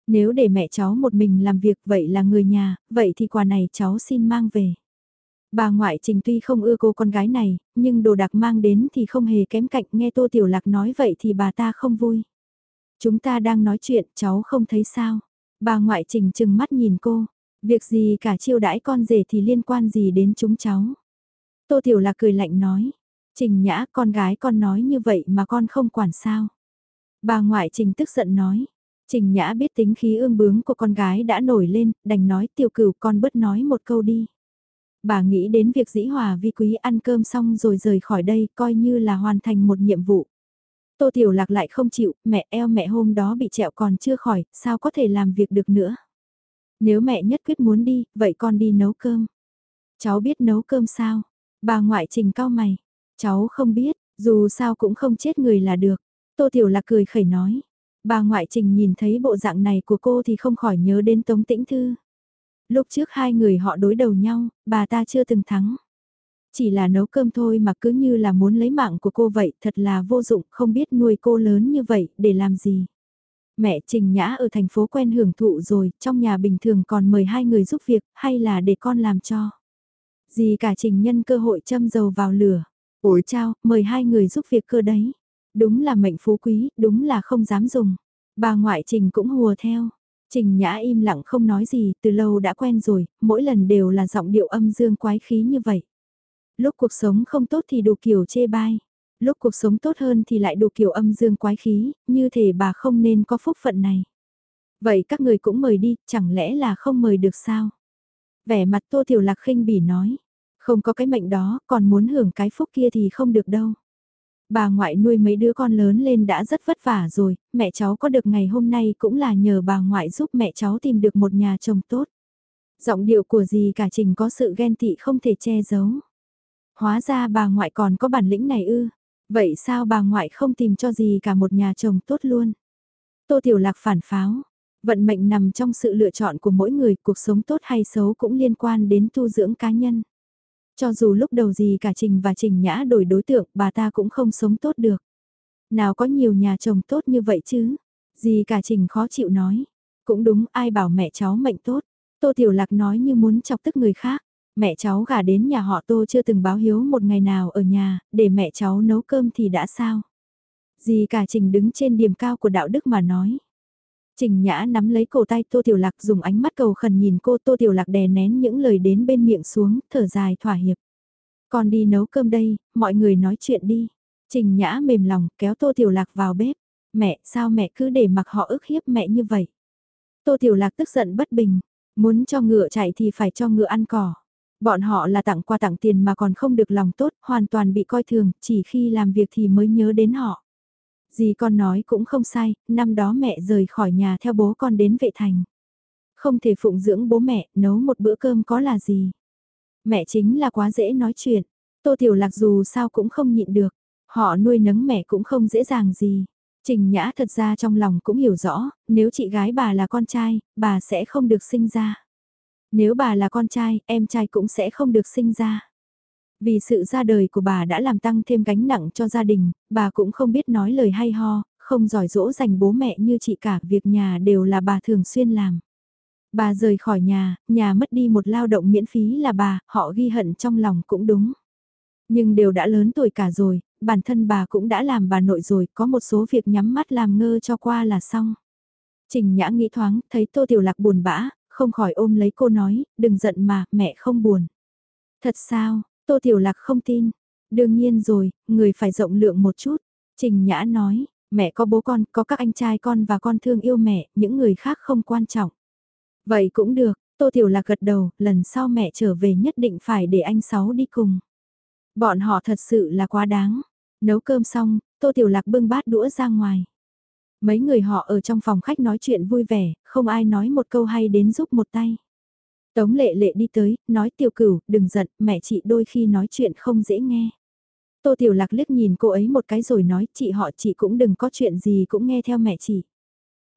Speaker 1: Nếu để mẹ cháu một mình làm việc vậy là người nhà, vậy thì quà này cháu xin mang về. Bà ngoại trình tuy không ưa cô con gái này, nhưng đồ đặc mang đến thì không hề kém cạnh nghe Tô Tiểu Lạc nói vậy thì bà ta không vui. Chúng ta đang nói chuyện cháu không thấy sao. Bà ngoại trình chừng mắt nhìn cô, việc gì cả chiêu đãi con rể thì liên quan gì đến chúng cháu. Tô Tiểu Lạc cười lạnh nói, trình nhã con gái con nói như vậy mà con không quản sao. Bà ngoại trình tức giận nói, trình nhã biết tính khí ương bướng của con gái đã nổi lên, đành nói tiểu cửu con bớt nói một câu đi. Bà nghĩ đến việc dĩ hòa vi quý ăn cơm xong rồi rời khỏi đây coi như là hoàn thành một nhiệm vụ. Tô Tiểu Lạc lại không chịu, mẹ eo mẹ hôm đó bị trẹo còn chưa khỏi, sao có thể làm việc được nữa. Nếu mẹ nhất quyết muốn đi, vậy con đi nấu cơm. Cháu biết nấu cơm sao? Bà ngoại trình cao mày. Cháu không biết, dù sao cũng không chết người là được. Tô Tiểu Lạc cười khẩy nói. Bà ngoại trình nhìn thấy bộ dạng này của cô thì không khỏi nhớ đến Tống Tĩnh Thư. Lúc trước hai người họ đối đầu nhau, bà ta chưa từng thắng. Chỉ là nấu cơm thôi mà cứ như là muốn lấy mạng của cô vậy, thật là vô dụng, không biết nuôi cô lớn như vậy, để làm gì. Mẹ Trình Nhã ở thành phố quen hưởng thụ rồi, trong nhà bình thường còn mời hai người giúp việc, hay là để con làm cho. Gì cả Trình nhân cơ hội châm dầu vào lửa. Ủi chao, mời hai người giúp việc cơ đấy. Đúng là mệnh phú quý, đúng là không dám dùng. Bà ngoại Trình cũng hùa theo. Trình Nhã im lặng không nói gì, từ lâu đã quen rồi, mỗi lần đều là giọng điệu âm dương quái khí như vậy. Lúc cuộc sống không tốt thì đủ kiểu chê bai, lúc cuộc sống tốt hơn thì lại đủ kiểu âm dương quái khí, như thể bà không nên có phúc phận này. Vậy các người cũng mời đi, chẳng lẽ là không mời được sao? Vẻ mặt Tô Tiểu Lạc khinh bỉ nói, không có cái mệnh đó, còn muốn hưởng cái phúc kia thì không được đâu. Bà ngoại nuôi mấy đứa con lớn lên đã rất vất vả rồi, mẹ cháu có được ngày hôm nay cũng là nhờ bà ngoại giúp mẹ cháu tìm được một nhà chồng tốt. Giọng điệu của dì cả trình có sự ghen tị không thể che giấu. Hóa ra bà ngoại còn có bản lĩnh này ư, vậy sao bà ngoại không tìm cho gì cả một nhà chồng tốt luôn? Tô Tiểu Lạc phản pháo, vận mệnh nằm trong sự lựa chọn của mỗi người, cuộc sống tốt hay xấu cũng liên quan đến tu dưỡng cá nhân. Cho dù lúc đầu gì cả Trình và Trình Nhã đổi đối tượng, bà ta cũng không sống tốt được. Nào có nhiều nhà chồng tốt như vậy chứ? Gì cả Trình khó chịu nói. Cũng đúng, ai bảo mẹ cháu mệnh tốt. Tô Tiểu Lạc nói như muốn chọc tức người khác. Mẹ cháu gả đến nhà họ Tô chưa từng báo hiếu một ngày nào ở nhà, để mẹ cháu nấu cơm thì đã sao? Gì cả Trình đứng trên điểm cao của đạo đức mà nói. Trình Nhã nắm lấy cổ tay Tô Tiểu Lạc dùng ánh mắt cầu khẩn nhìn cô Tô Tiểu Lạc đè nén những lời đến bên miệng xuống, thở dài thỏa hiệp. Con đi nấu cơm đây, mọi người nói chuyện đi. Trình Nhã mềm lòng kéo Tô Tiểu Lạc vào bếp. Mẹ, sao mẹ cứ để mặc họ ức hiếp mẹ như vậy? Tô Tiểu Lạc tức giận bất bình. Muốn cho ngựa chạy thì phải cho ngựa ăn cỏ. Bọn họ là tặng quà tặng tiền mà còn không được lòng tốt, hoàn toàn bị coi thường, chỉ khi làm việc thì mới nhớ đến họ. Dì con nói cũng không sai, năm đó mẹ rời khỏi nhà theo bố con đến vệ thành. Không thể phụng dưỡng bố mẹ, nấu một bữa cơm có là gì. Mẹ chính là quá dễ nói chuyện. Tô Tiểu Lạc dù sao cũng không nhịn được. Họ nuôi nấng mẹ cũng không dễ dàng gì. Trình Nhã thật ra trong lòng cũng hiểu rõ, nếu chị gái bà là con trai, bà sẽ không được sinh ra. Nếu bà là con trai, em trai cũng sẽ không được sinh ra. Vì sự ra đời của bà đã làm tăng thêm gánh nặng cho gia đình, bà cũng không biết nói lời hay ho, không giỏi dỗ dành bố mẹ như chị cả, việc nhà đều là bà thường xuyên làm. Bà rời khỏi nhà, nhà mất đi một lao động miễn phí là bà, họ ghi hận trong lòng cũng đúng. Nhưng đều đã lớn tuổi cả rồi, bản thân bà cũng đã làm bà nội rồi, có một số việc nhắm mắt làm ngơ cho qua là xong. Trình Nhã nghĩ thoáng, thấy Tô Tiểu Lạc buồn bã, không khỏi ôm lấy cô nói, đừng giận mà, mẹ không buồn. Thật sao, Tô Tiểu Lạc không tin. Đương nhiên rồi, người phải rộng lượng một chút. Trình Nhã nói, mẹ có bố con, có các anh trai con và con thương yêu mẹ, những người khác không quan trọng. Vậy cũng được, Tô Tiểu Lạc gật đầu, lần sau mẹ trở về nhất định phải để anh Sáu đi cùng. Bọn họ thật sự là quá đáng. Nấu cơm xong, Tô Tiểu Lạc bưng bát đũa ra ngoài. Mấy người họ ở trong phòng khách nói chuyện vui vẻ, không ai nói một câu hay đến giúp một tay. Tống lệ lệ đi tới, nói tiểu cửu, đừng giận, mẹ chị đôi khi nói chuyện không dễ nghe. Tô Tiểu Lạc liếc nhìn cô ấy một cái rồi nói, chị họ chị cũng đừng có chuyện gì cũng nghe theo mẹ chị.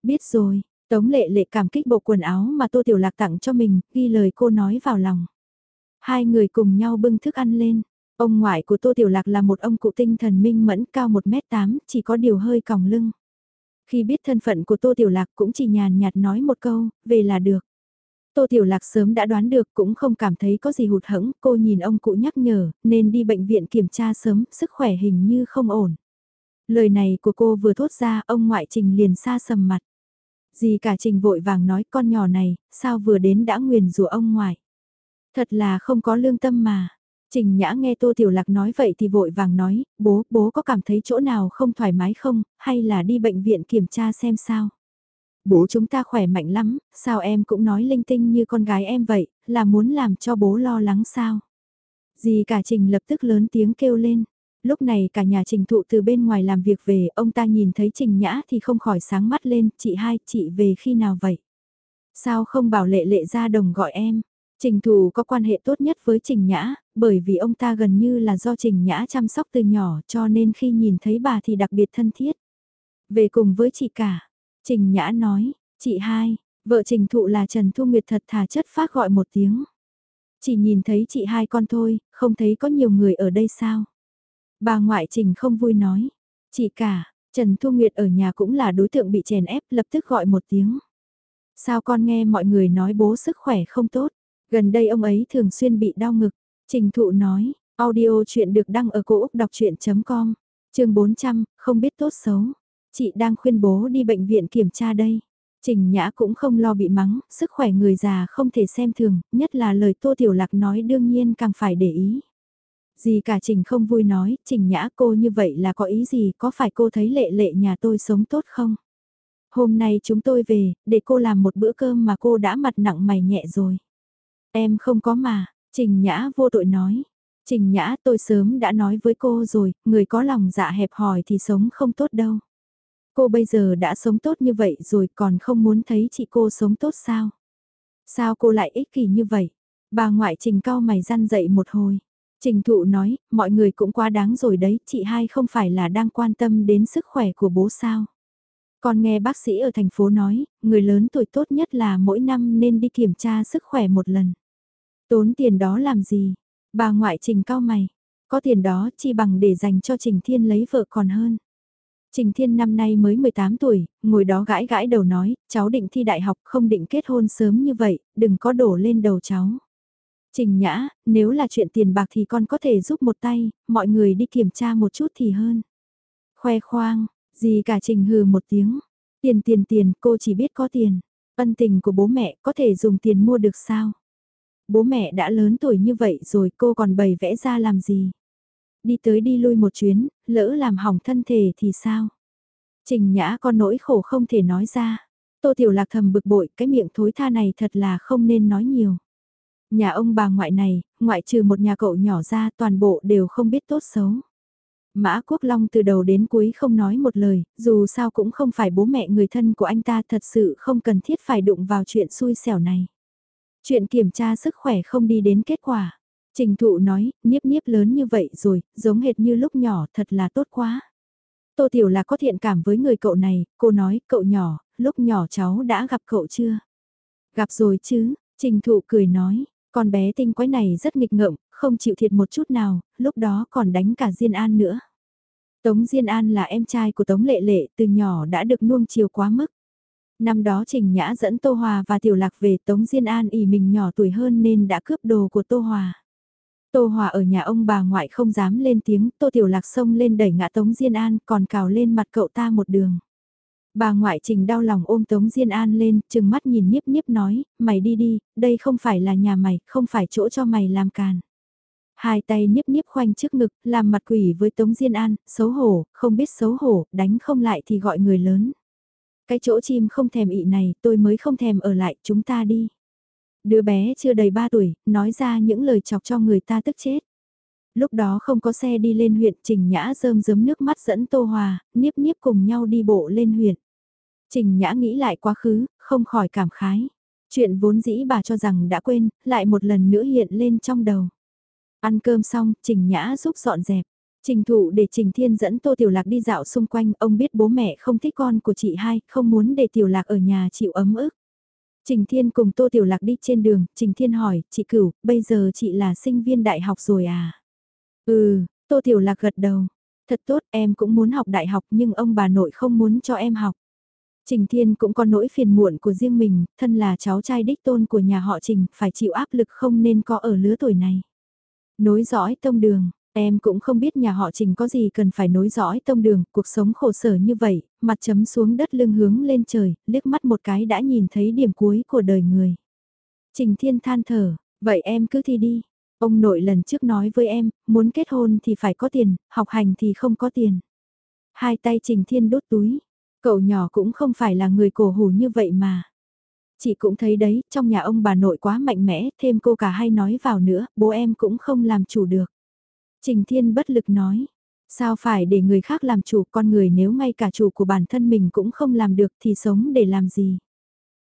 Speaker 1: Biết rồi, Tống lệ lệ cảm kích bộ quần áo mà Tô Tiểu Lạc tặng cho mình, ghi lời cô nói vào lòng. Hai người cùng nhau bưng thức ăn lên. Ông ngoại của Tô Tiểu Lạc là một ông cụ tinh thần minh mẫn cao 1m8, chỉ có điều hơi còng lưng. Khi biết thân phận của Tô Tiểu Lạc cũng chỉ nhàn nhạt nói một câu, về là được. Tô Tiểu Lạc sớm đã đoán được cũng không cảm thấy có gì hụt hẫng, cô nhìn ông cụ nhắc nhở, nên đi bệnh viện kiểm tra sớm, sức khỏe hình như không ổn. Lời này của cô vừa thốt ra, ông ngoại trình liền xa sầm mặt. Dì cả trình vội vàng nói con nhỏ này, sao vừa đến đã nguyền rủa ông ngoại. Thật là không có lương tâm mà. Trình Nhã nghe Tô Tiểu Lạc nói vậy thì vội vàng nói, bố, bố có cảm thấy chỗ nào không thoải mái không, hay là đi bệnh viện kiểm tra xem sao. Bố chúng ta khỏe mạnh lắm, sao em cũng nói linh tinh như con gái em vậy, là muốn làm cho bố lo lắng sao. Dì cả Trình lập tức lớn tiếng kêu lên. Lúc này cả nhà Trình thụ từ bên ngoài làm việc về, ông ta nhìn thấy Trình Nhã thì không khỏi sáng mắt lên, chị hai, chị về khi nào vậy? Sao không bảo lệ lệ ra đồng gọi em? Trình Thù có quan hệ tốt nhất với Trình Nhã, bởi vì ông ta gần như là do Trình Nhã chăm sóc từ nhỏ cho nên khi nhìn thấy bà thì đặc biệt thân thiết. Về cùng với chị cả, Trình Nhã nói, chị hai, vợ Trình Thụ là Trần Thu Nguyệt thật thà chất phát gọi một tiếng. Chỉ nhìn thấy chị hai con thôi, không thấy có nhiều người ở đây sao. Bà ngoại Trình không vui nói, chị cả, Trần Thu Nguyệt ở nhà cũng là đối tượng bị chèn ép lập tức gọi một tiếng. Sao con nghe mọi người nói bố sức khỏe không tốt? Gần đây ông ấy thường xuyên bị đau ngực. Trình thụ nói, audio chuyện được đăng ở cổ Úc đọc chuyện.com, chương 400, không biết tốt xấu. Chị đang khuyên bố đi bệnh viện kiểm tra đây. Trình Nhã cũng không lo bị mắng, sức khỏe người già không thể xem thường, nhất là lời Tô Tiểu Lạc nói đương nhiên càng phải để ý. Gì cả Trình không vui nói, Trình Nhã cô như vậy là có ý gì, có phải cô thấy lệ lệ nhà tôi sống tốt không? Hôm nay chúng tôi về, để cô làm một bữa cơm mà cô đã mặt nặng mày nhẹ rồi. Em không có mà, Trình Nhã vô tội nói. Trình Nhã tôi sớm đã nói với cô rồi, người có lòng dạ hẹp hòi thì sống không tốt đâu. Cô bây giờ đã sống tốt như vậy rồi còn không muốn thấy chị cô sống tốt sao? Sao cô lại ích kỷ như vậy? Bà ngoại trình cao mày răn dậy một hồi. Trình thụ nói, mọi người cũng quá đáng rồi đấy, chị hai không phải là đang quan tâm đến sức khỏe của bố sao? còn nghe bác sĩ ở thành phố nói, người lớn tuổi tốt nhất là mỗi năm nên đi kiểm tra sức khỏe một lần. Tốn tiền đó làm gì? Bà ngoại trình cao mày. Có tiền đó chi bằng để dành cho Trình Thiên lấy vợ còn hơn. Trình Thiên năm nay mới 18 tuổi, ngồi đó gãi gãi đầu nói, cháu định thi đại học không định kết hôn sớm như vậy, đừng có đổ lên đầu cháu. Trình Nhã, nếu là chuyện tiền bạc thì con có thể giúp một tay, mọi người đi kiểm tra một chút thì hơn. Khoe khoang, gì cả Trình hừ một tiếng. Tiền tiền tiền, cô chỉ biết có tiền. Ân tình của bố mẹ có thể dùng tiền mua được sao? Bố mẹ đã lớn tuổi như vậy rồi cô còn bày vẽ ra làm gì? Đi tới đi lui một chuyến, lỡ làm hỏng thân thể thì sao? Trình Nhã có nỗi khổ không thể nói ra. Tô Tiểu Lạc thầm bực bội, cái miệng thối tha này thật là không nên nói nhiều. Nhà ông bà ngoại này, ngoại trừ một nhà cậu nhỏ ra toàn bộ đều không biết tốt xấu. Mã Quốc Long từ đầu đến cuối không nói một lời, dù sao cũng không phải bố mẹ người thân của anh ta thật sự không cần thiết phải đụng vào chuyện xui xẻo này. Chuyện kiểm tra sức khỏe không đi đến kết quả. Trình thụ nói, niếp niếp lớn như vậy rồi, giống hệt như lúc nhỏ thật là tốt quá. Tô Tiểu là có thiện cảm với người cậu này, cô nói, cậu nhỏ, lúc nhỏ cháu đã gặp cậu chưa? Gặp rồi chứ, trình thụ cười nói, con bé tinh quái này rất nghịch ngợm, không chịu thiệt một chút nào, lúc đó còn đánh cả Diên An nữa. Tống Diên An là em trai của Tống Lệ Lệ, từ nhỏ đã được nuông chiều quá mức. Năm đó Trình Nhã dẫn Tô Hòa và Tiểu Lạc về Tống Diên An ỉ mình nhỏ tuổi hơn nên đã cướp đồ của Tô Hòa. Tô Hòa ở nhà ông bà ngoại không dám lên tiếng, Tô Tiểu Lạc xông lên đẩy ngã Tống Diên An còn cào lên mặt cậu ta một đường. Bà ngoại trình đau lòng ôm Tống Diên An lên, chừng mắt nhìn nhiếp nhiếp nói, mày đi đi, đây không phải là nhà mày, không phải chỗ cho mày làm càn. Hai tay nhiếp nhiếp khoanh trước ngực, làm mặt quỷ với Tống Diên An, xấu hổ, không biết xấu hổ, đánh không lại thì gọi người lớn. Cái chỗ chim không thèm ị này, tôi mới không thèm ở lại, chúng ta đi. Đứa bé chưa đầy 3 tuổi, nói ra những lời chọc cho người ta tức chết. Lúc đó không có xe đi lên huyện Trình Nhã rơm rớm nước mắt dẫn Tô Hòa, niếp niếp cùng nhau đi bộ lên huyện. Trình Nhã nghĩ lại quá khứ, không khỏi cảm khái. Chuyện vốn dĩ bà cho rằng đã quên, lại một lần nữa hiện lên trong đầu. Ăn cơm xong, Trình Nhã giúp dọn dẹp. Trình thụ để Trình Thiên dẫn Tô Tiểu Lạc đi dạo xung quanh, ông biết bố mẹ không thích con của chị hai, không muốn để Tiểu Lạc ở nhà chịu ấm ức. Trình Thiên cùng Tô Tiểu Lạc đi trên đường, Trình Thiên hỏi, chị Cửu, bây giờ chị là sinh viên đại học rồi à? Ừ, Tô Tiểu Lạc gật đầu. Thật tốt, em cũng muốn học đại học nhưng ông bà nội không muốn cho em học. Trình Thiên cũng có nỗi phiền muộn của riêng mình, thân là cháu trai đích tôn của nhà họ Trình, phải chịu áp lực không nên có ở lứa tuổi này. Nối dõi tông đường, em cũng không biết nhà họ Trình có gì cần phải nối dõi tông đường, cuộc sống khổ sở như vậy, mặt chấm xuống đất lưng hướng lên trời, liếc mắt một cái đã nhìn thấy điểm cuối của đời người. Trình Thiên than thở, vậy em cứ thi đi. Ông nội lần trước nói với em, muốn kết hôn thì phải có tiền, học hành thì không có tiền. Hai tay Trình Thiên đốt túi, cậu nhỏ cũng không phải là người cổ hủ như vậy mà. Chị cũng thấy đấy, trong nhà ông bà nội quá mạnh mẽ, thêm cô cả hay nói vào nữa, bố em cũng không làm chủ được. Trình Thiên bất lực nói, sao phải để người khác làm chủ con người nếu ngay cả chủ của bản thân mình cũng không làm được thì sống để làm gì.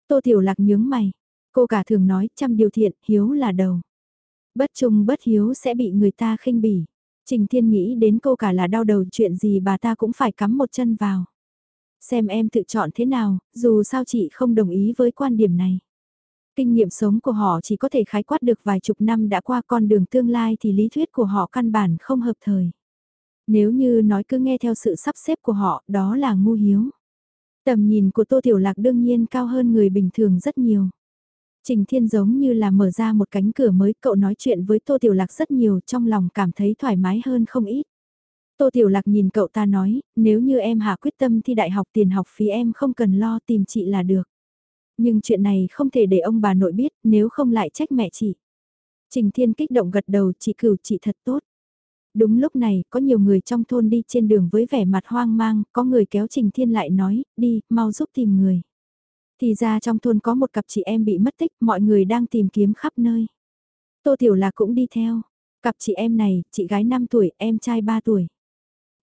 Speaker 1: Tô Tiểu Lạc nhướng mày, cô cả thường nói trăm điều thiện, hiếu là đầu. Bất trung bất hiếu sẽ bị người ta khinh bỉ. Trình Thiên nghĩ đến cô cả là đau đầu chuyện gì bà ta cũng phải cắm một chân vào. Xem em tự chọn thế nào, dù sao chị không đồng ý với quan điểm này. Kinh nghiệm sống của họ chỉ có thể khái quát được vài chục năm đã qua con đường tương lai thì lý thuyết của họ căn bản không hợp thời. Nếu như nói cứ nghe theo sự sắp xếp của họ, đó là ngu hiếu. Tầm nhìn của Tô Tiểu Lạc đương nhiên cao hơn người bình thường rất nhiều. Trình Thiên giống như là mở ra một cánh cửa mới, cậu nói chuyện với Tô Tiểu Lạc rất nhiều trong lòng cảm thấy thoải mái hơn không ít. Tô Tiểu Lạc nhìn cậu ta nói, nếu như em hạ quyết tâm thi đại học tiền học phí em không cần lo tìm chị là được. Nhưng chuyện này không thể để ông bà nội biết, nếu không lại trách mẹ chị. Trình Thiên kích động gật đầu, chị cửu chị thật tốt. Đúng lúc này, có nhiều người trong thôn đi trên đường với vẻ mặt hoang mang, có người kéo Trình Thiên lại nói, đi, mau giúp tìm người. Thì ra trong thôn có một cặp chị em bị mất tích, mọi người đang tìm kiếm khắp nơi. Tô Tiểu Lạc cũng đi theo. Cặp chị em này, chị gái 5 tuổi, em trai 3 tuổi.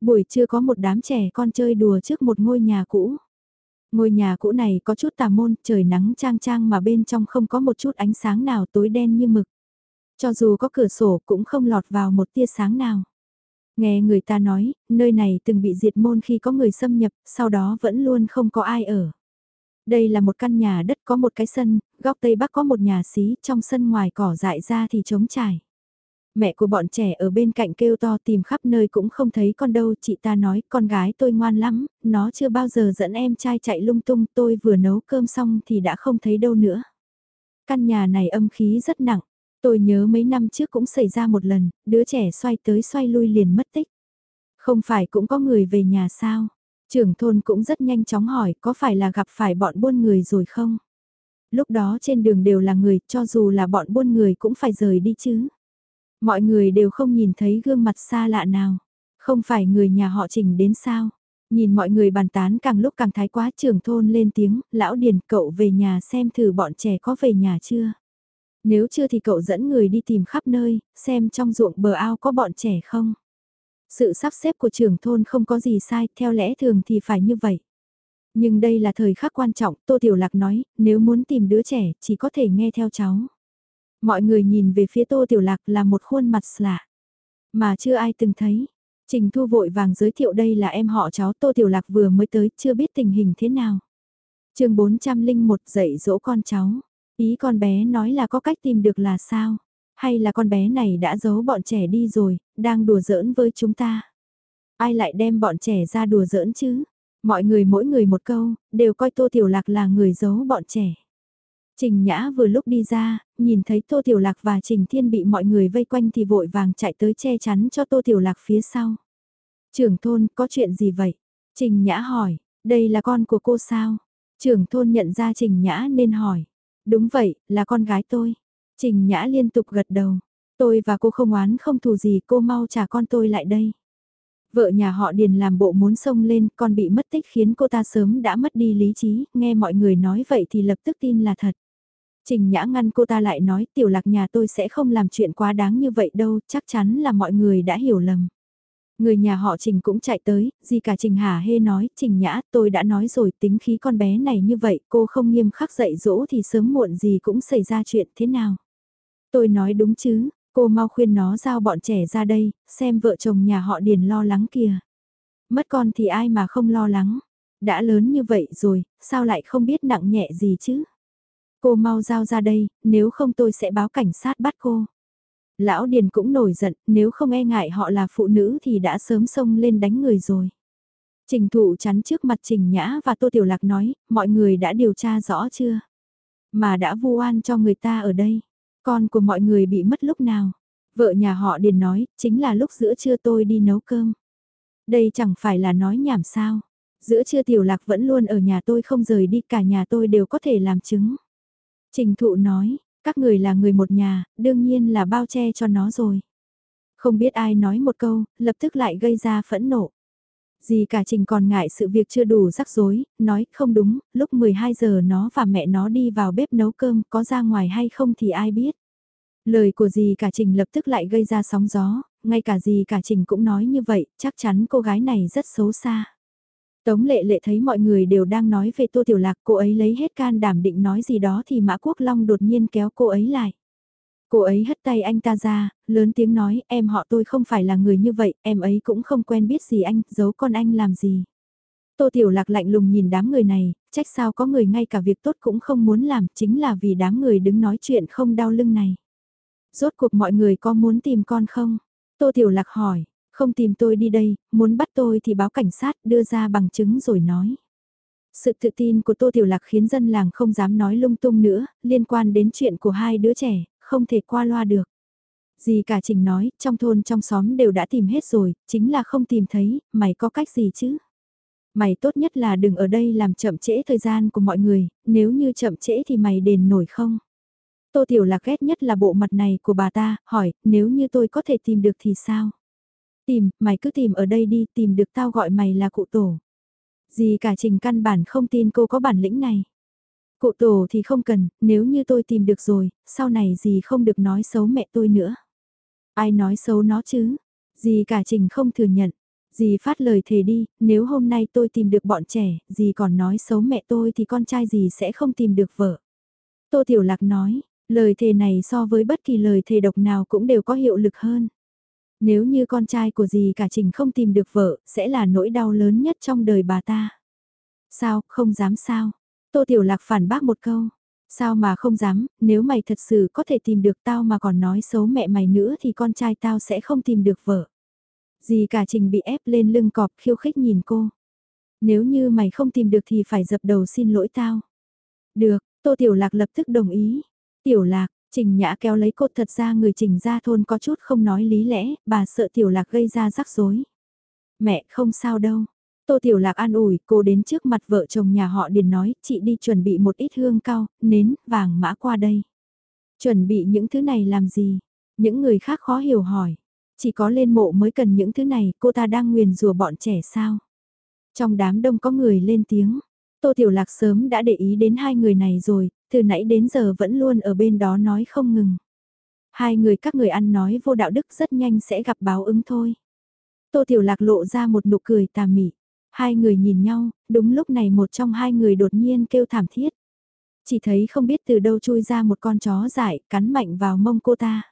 Speaker 1: Buổi trưa có một đám trẻ con chơi đùa trước một ngôi nhà cũ. Ngôi nhà cũ này có chút tà môn, trời nắng trang trang mà bên trong không có một chút ánh sáng nào tối đen như mực. Cho dù có cửa sổ cũng không lọt vào một tia sáng nào. Nghe người ta nói, nơi này từng bị diệt môn khi có người xâm nhập, sau đó vẫn luôn không có ai ở. Đây là một căn nhà đất có một cái sân, góc tây bắc có một nhà xí, trong sân ngoài cỏ dại ra thì trống trải. Mẹ của bọn trẻ ở bên cạnh kêu to tìm khắp nơi cũng không thấy con đâu, chị ta nói con gái tôi ngoan lắm, nó chưa bao giờ dẫn em trai chạy lung tung, tôi vừa nấu cơm xong thì đã không thấy đâu nữa. Căn nhà này âm khí rất nặng, Tôi nhớ mấy năm trước cũng xảy ra một lần, đứa trẻ xoay tới xoay lui liền mất tích. Không phải cũng có người về nhà sao? Trưởng thôn cũng rất nhanh chóng hỏi có phải là gặp phải bọn buôn người rồi không? Lúc đó trên đường đều là người, cho dù là bọn buôn người cũng phải rời đi chứ. Mọi người đều không nhìn thấy gương mặt xa lạ nào. Không phải người nhà họ trình đến sao? Nhìn mọi người bàn tán càng lúc càng thái quá trưởng thôn lên tiếng, lão điền cậu về nhà xem thử bọn trẻ có về nhà chưa. Nếu chưa thì cậu dẫn người đi tìm khắp nơi, xem trong ruộng bờ ao có bọn trẻ không. Sự sắp xếp của trưởng thôn không có gì sai, theo lẽ thường thì phải như vậy. Nhưng đây là thời khắc quan trọng, Tô Tiểu Lạc nói, nếu muốn tìm đứa trẻ, chỉ có thể nghe theo cháu. Mọi người nhìn về phía Tô Tiểu Lạc là một khuôn mặt lạ, mà chưa ai từng thấy. Trình Thu vội vàng giới thiệu đây là em họ cháu Tô Tiểu Lạc vừa mới tới, chưa biết tình hình thế nào. chương 401 dạy dỗ con cháu. Ý con bé nói là có cách tìm được là sao? Hay là con bé này đã giấu bọn trẻ đi rồi, đang đùa giỡn với chúng ta? Ai lại đem bọn trẻ ra đùa giỡn chứ? Mọi người mỗi người một câu, đều coi Tô Tiểu Lạc là người giấu bọn trẻ. Trình Nhã vừa lúc đi ra, nhìn thấy Tô Tiểu Lạc và Trình Thiên bị mọi người vây quanh thì vội vàng chạy tới che chắn cho Tô Tiểu Lạc phía sau. Trưởng thôn, có chuyện gì vậy? Trình Nhã hỏi, đây là con của cô sao? Trưởng thôn nhận ra Trình Nhã nên hỏi. Đúng vậy, là con gái tôi. Trình Nhã liên tục gật đầu. Tôi và cô không oán không thù gì cô mau trả con tôi lại đây. Vợ nhà họ Điền làm bộ muốn xông lên, con bị mất tích khiến cô ta sớm đã mất đi lý trí, nghe mọi người nói vậy thì lập tức tin là thật. Trình Nhã ngăn cô ta lại nói tiểu lạc nhà tôi sẽ không làm chuyện quá đáng như vậy đâu, chắc chắn là mọi người đã hiểu lầm. Người nhà họ Trình cũng chạy tới, gì cả Trình Hà Hê nói, Trình Nhã, tôi đã nói rồi tính khí con bé này như vậy, cô không nghiêm khắc dạy dỗ thì sớm muộn gì cũng xảy ra chuyện thế nào. Tôi nói đúng chứ, cô mau khuyên nó giao bọn trẻ ra đây, xem vợ chồng nhà họ Điền lo lắng kìa. Mất con thì ai mà không lo lắng, đã lớn như vậy rồi, sao lại không biết nặng nhẹ gì chứ? Cô mau giao ra đây, nếu không tôi sẽ báo cảnh sát bắt cô. Lão Điền cũng nổi giận, nếu không e ngại họ là phụ nữ thì đã sớm xông lên đánh người rồi. Trình thụ chắn trước mặt Trình Nhã và Tô Tiểu Lạc nói, mọi người đã điều tra rõ chưa? Mà đã vu oan cho người ta ở đây. Con của mọi người bị mất lúc nào? Vợ nhà họ Điền nói, chính là lúc giữa trưa tôi đi nấu cơm. Đây chẳng phải là nói nhảm sao. Giữa trưa Tiểu Lạc vẫn luôn ở nhà tôi không rời đi cả nhà tôi đều có thể làm chứng. Trình thụ nói, các người là người một nhà, đương nhiên là bao che cho nó rồi. Không biết ai nói một câu, lập tức lại gây ra phẫn nộ. Dì cả Trình còn ngại sự việc chưa đủ rắc rối, nói không đúng, lúc 12 giờ nó và mẹ nó đi vào bếp nấu cơm, có ra ngoài hay không thì ai biết. Lời của dì cả Trình lập tức lại gây ra sóng gió, ngay cả dì cả Trình cũng nói như vậy, chắc chắn cô gái này rất xấu xa. Tống lệ lệ thấy mọi người đều đang nói về Tô Tiểu Lạc, cô ấy lấy hết can đảm định nói gì đó thì Mã Quốc Long đột nhiên kéo cô ấy lại. Cô ấy hất tay anh ta ra, lớn tiếng nói, em họ tôi không phải là người như vậy, em ấy cũng không quen biết gì anh, giấu con anh làm gì. Tô Tiểu Lạc lạnh lùng nhìn đám người này, trách sao có người ngay cả việc tốt cũng không muốn làm, chính là vì đám người đứng nói chuyện không đau lưng này. Rốt cuộc mọi người có muốn tìm con không? Tô Tiểu Lạc hỏi, không tìm tôi đi đây, muốn bắt tôi thì báo cảnh sát đưa ra bằng chứng rồi nói. Sự tự tin của Tô Tiểu Lạc khiến dân làng không dám nói lung tung nữa, liên quan đến chuyện của hai đứa trẻ, không thể qua loa được. gì cả Trình nói, trong thôn trong xóm đều đã tìm hết rồi, chính là không tìm thấy, mày có cách gì chứ? Mày tốt nhất là đừng ở đây làm chậm trễ thời gian của mọi người, nếu như chậm trễ thì mày đền nổi không? Tô Tiểu Lạc ghét nhất là bộ mặt này của bà ta, hỏi, nếu như tôi có thể tìm được thì sao? Tìm, mày cứ tìm ở đây đi, tìm được tao gọi mày là cụ tổ. gì cả trình căn bản không tin cô có bản lĩnh này. Cụ tổ thì không cần, nếu như tôi tìm được rồi, sau này gì không được nói xấu mẹ tôi nữa. Ai nói xấu nó chứ? Dì cả trình không thừa nhận. Dì phát lời thề đi, nếu hôm nay tôi tìm được bọn trẻ, dì còn nói xấu mẹ tôi thì con trai dì sẽ không tìm được vợ. Tô Tiểu Lạc nói, lời thề này so với bất kỳ lời thề độc nào cũng đều có hiệu lực hơn. Nếu như con trai của dì cả Trình không tìm được vợ, sẽ là nỗi đau lớn nhất trong đời bà ta. Sao, không dám sao? Tô Tiểu Lạc phản bác một câu. Sao mà không dám, nếu mày thật sự có thể tìm được tao mà còn nói xấu mẹ mày nữa thì con trai tao sẽ không tìm được vợ. Dì cả Trình bị ép lên lưng cọp khiêu khích nhìn cô. Nếu như mày không tìm được thì phải dập đầu xin lỗi tao. Được, Tô Tiểu Lạc lập tức đồng ý. Tiểu Lạc, Trình Nhã kéo lấy cột thật ra người Trình ra thôn có chút không nói lý lẽ, bà sợ Tiểu Lạc gây ra rắc rối. Mẹ không sao đâu. Tô Tiểu Lạc an ủi, cô đến trước mặt vợ chồng nhà họ Điền nói, chị đi chuẩn bị một ít hương cao, nến, vàng mã qua đây. Chuẩn bị những thứ này làm gì? Những người khác khó hiểu hỏi. Chỉ có lên mộ mới cần những thứ này, cô ta đang nguyền rùa bọn trẻ sao? Trong đám đông có người lên tiếng. Tô Tiểu Lạc sớm đã để ý đến hai người này rồi, từ nãy đến giờ vẫn luôn ở bên đó nói không ngừng. Hai người các người ăn nói vô đạo đức rất nhanh sẽ gặp báo ứng thôi. Tô Tiểu Lạc lộ ra một nụ cười tà mị. Hai người nhìn nhau, đúng lúc này một trong hai người đột nhiên kêu thảm thiết. Chỉ thấy không biết từ đâu chui ra một con chó dại, cắn mạnh vào mông cô ta.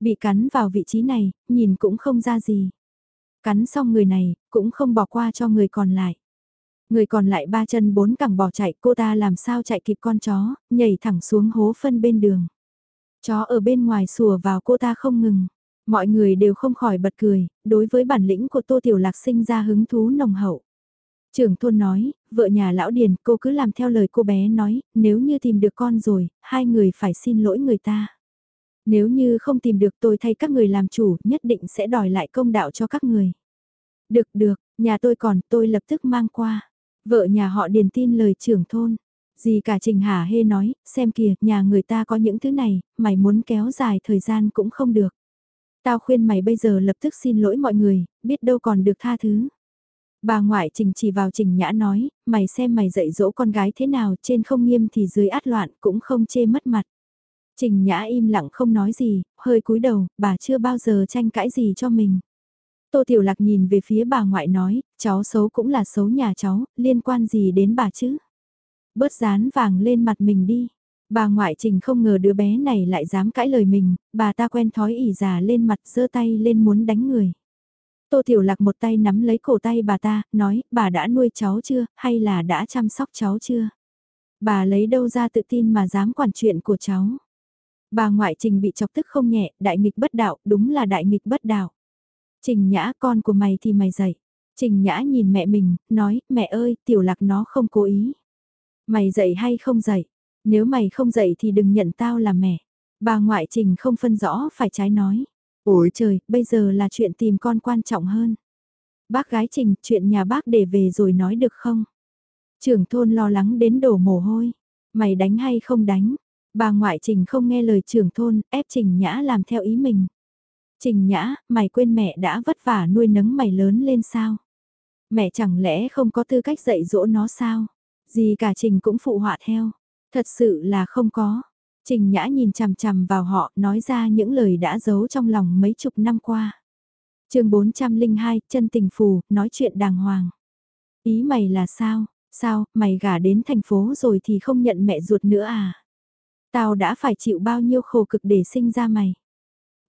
Speaker 1: Bị cắn vào vị trí này, nhìn cũng không ra gì. Cắn xong người này, cũng không bỏ qua cho người còn lại. Người còn lại ba chân bốn cẳng bỏ chạy, cô ta làm sao chạy kịp con chó, nhảy thẳng xuống hố phân bên đường. Chó ở bên ngoài sủa vào cô ta không ngừng. Mọi người đều không khỏi bật cười, đối với bản lĩnh của Tô Tiểu Lạc sinh ra hứng thú nồng hậu. Trưởng thôn nói, vợ nhà lão Điền, cô cứ làm theo lời cô bé nói, nếu như tìm được con rồi, hai người phải xin lỗi người ta. Nếu như không tìm được tôi thay các người làm chủ, nhất định sẽ đòi lại công đạo cho các người. Được được, nhà tôi còn, tôi lập tức mang qua. Vợ nhà họ Điền tin lời trưởng thôn. Gì cả Trình Hà Hê nói, xem kìa, nhà người ta có những thứ này, mày muốn kéo dài thời gian cũng không được. Tao khuyên mày bây giờ lập tức xin lỗi mọi người, biết đâu còn được tha thứ. Bà ngoại Trình chỉ vào Trình Nhã nói, mày xem mày dạy dỗ con gái thế nào, trên không nghiêm thì dưới át loạn, cũng không chê mất mặt. Trình Nhã im lặng không nói gì, hơi cúi đầu, bà chưa bao giờ tranh cãi gì cho mình. Tô Tiểu Lạc nhìn về phía bà ngoại nói, cháu xấu cũng là xấu nhà cháu, liên quan gì đến bà chứ? Bớt dán vàng lên mặt mình đi. Bà ngoại trình không ngờ đứa bé này lại dám cãi lời mình, bà ta quen thói ỉ già lên mặt giơ tay lên muốn đánh người. Tô Tiểu Lạc một tay nắm lấy cổ tay bà ta, nói, bà đã nuôi cháu chưa, hay là đã chăm sóc cháu chưa? Bà lấy đâu ra tự tin mà dám quản chuyện của cháu? Bà ngoại trình bị chọc tức không nhẹ, đại nghịch bất đạo, đúng là đại nghịch bất đạo. Trình nhã con của mày thì mày dạy. Trình nhã nhìn mẹ mình, nói, mẹ ơi, tiểu lạc nó không cố ý. Mày dạy hay không dạy? Nếu mày không dạy thì đừng nhận tao là mẹ. Bà ngoại trình không phân rõ phải trái nói. Ôi trời, bây giờ là chuyện tìm con quan trọng hơn. Bác gái trình, chuyện nhà bác để về rồi nói được không? Trưởng thôn lo lắng đến đổ mồ hôi. Mày đánh hay không đánh? Bà ngoại trình không nghe lời trưởng thôn, ép trình nhã làm theo ý mình. Trình nhã, mày quên mẹ đã vất vả nuôi nấng mày lớn lên sao? Mẹ chẳng lẽ không có tư cách dạy dỗ nó sao? Gì cả trình cũng phụ họa theo. Thật sự là không có. Trình nhã nhìn chằm chằm vào họ nói ra những lời đã giấu trong lòng mấy chục năm qua. chương 402, chân tình phù, nói chuyện đàng hoàng. Ý mày là sao? Sao, mày gả đến thành phố rồi thì không nhận mẹ ruột nữa à? Tao đã phải chịu bao nhiêu khổ cực để sinh ra mày.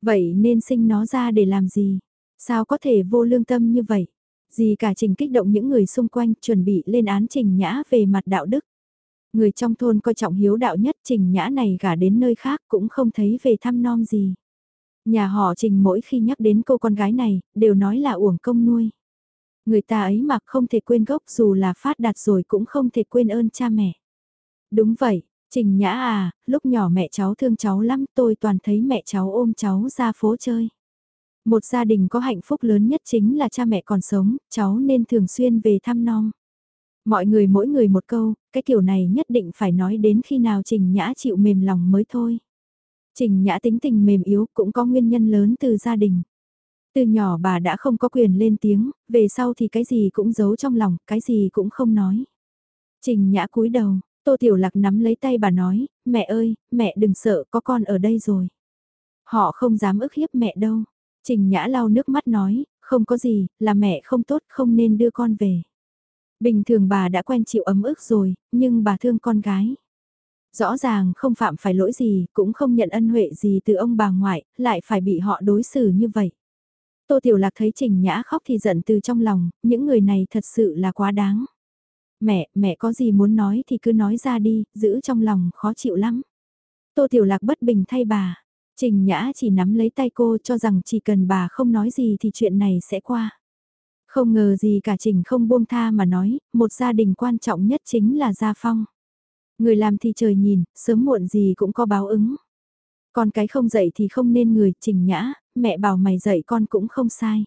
Speaker 1: Vậy nên sinh nó ra để làm gì? Sao có thể vô lương tâm như vậy? Gì cả trình kích động những người xung quanh chuẩn bị lên án trình nhã về mặt đạo đức. Người trong thôn coi trọng hiếu đạo nhất trình nhã này gả đến nơi khác cũng không thấy về thăm nom gì. Nhà họ trình mỗi khi nhắc đến cô con gái này, đều nói là uổng công nuôi. Người ta ấy mà không thể quên gốc dù là phát đạt rồi cũng không thể quên ơn cha mẹ. Đúng vậy, Trình Nhã à, lúc nhỏ mẹ cháu thương cháu lắm tôi toàn thấy mẹ cháu ôm cháu ra phố chơi. Một gia đình có hạnh phúc lớn nhất chính là cha mẹ còn sống, cháu nên thường xuyên về thăm non. Mọi người mỗi người một câu, cái kiểu này nhất định phải nói đến khi nào Trình Nhã chịu mềm lòng mới thôi. Trình Nhã tính tình mềm yếu cũng có nguyên nhân lớn từ gia đình. Từ nhỏ bà đã không có quyền lên tiếng, về sau thì cái gì cũng giấu trong lòng, cái gì cũng không nói. Trình Nhã cúi đầu, Tô Tiểu Lạc nắm lấy tay bà nói, mẹ ơi, mẹ đừng sợ, có con ở đây rồi. Họ không dám ức hiếp mẹ đâu. Trình Nhã lau nước mắt nói, không có gì, là mẹ không tốt, không nên đưa con về. Bình thường bà đã quen chịu ấm ức rồi, nhưng bà thương con gái. Rõ ràng không phạm phải lỗi gì, cũng không nhận ân huệ gì từ ông bà ngoại, lại phải bị họ đối xử như vậy. Tô Tiểu Lạc thấy Trình Nhã khóc thì giận từ trong lòng, những người này thật sự là quá đáng. Mẹ, mẹ có gì muốn nói thì cứ nói ra đi, giữ trong lòng khó chịu lắm. Tô Tiểu Lạc bất bình thay bà. Trình Nhã chỉ nắm lấy tay cô cho rằng chỉ cần bà không nói gì thì chuyện này sẽ qua. Không ngờ gì cả Trình không buông tha mà nói, một gia đình quan trọng nhất chính là Gia Phong. Người làm thì trời nhìn, sớm muộn gì cũng có báo ứng. còn cái không dạy thì không nên người, trình nhã, mẹ bảo mày dạy con cũng không sai.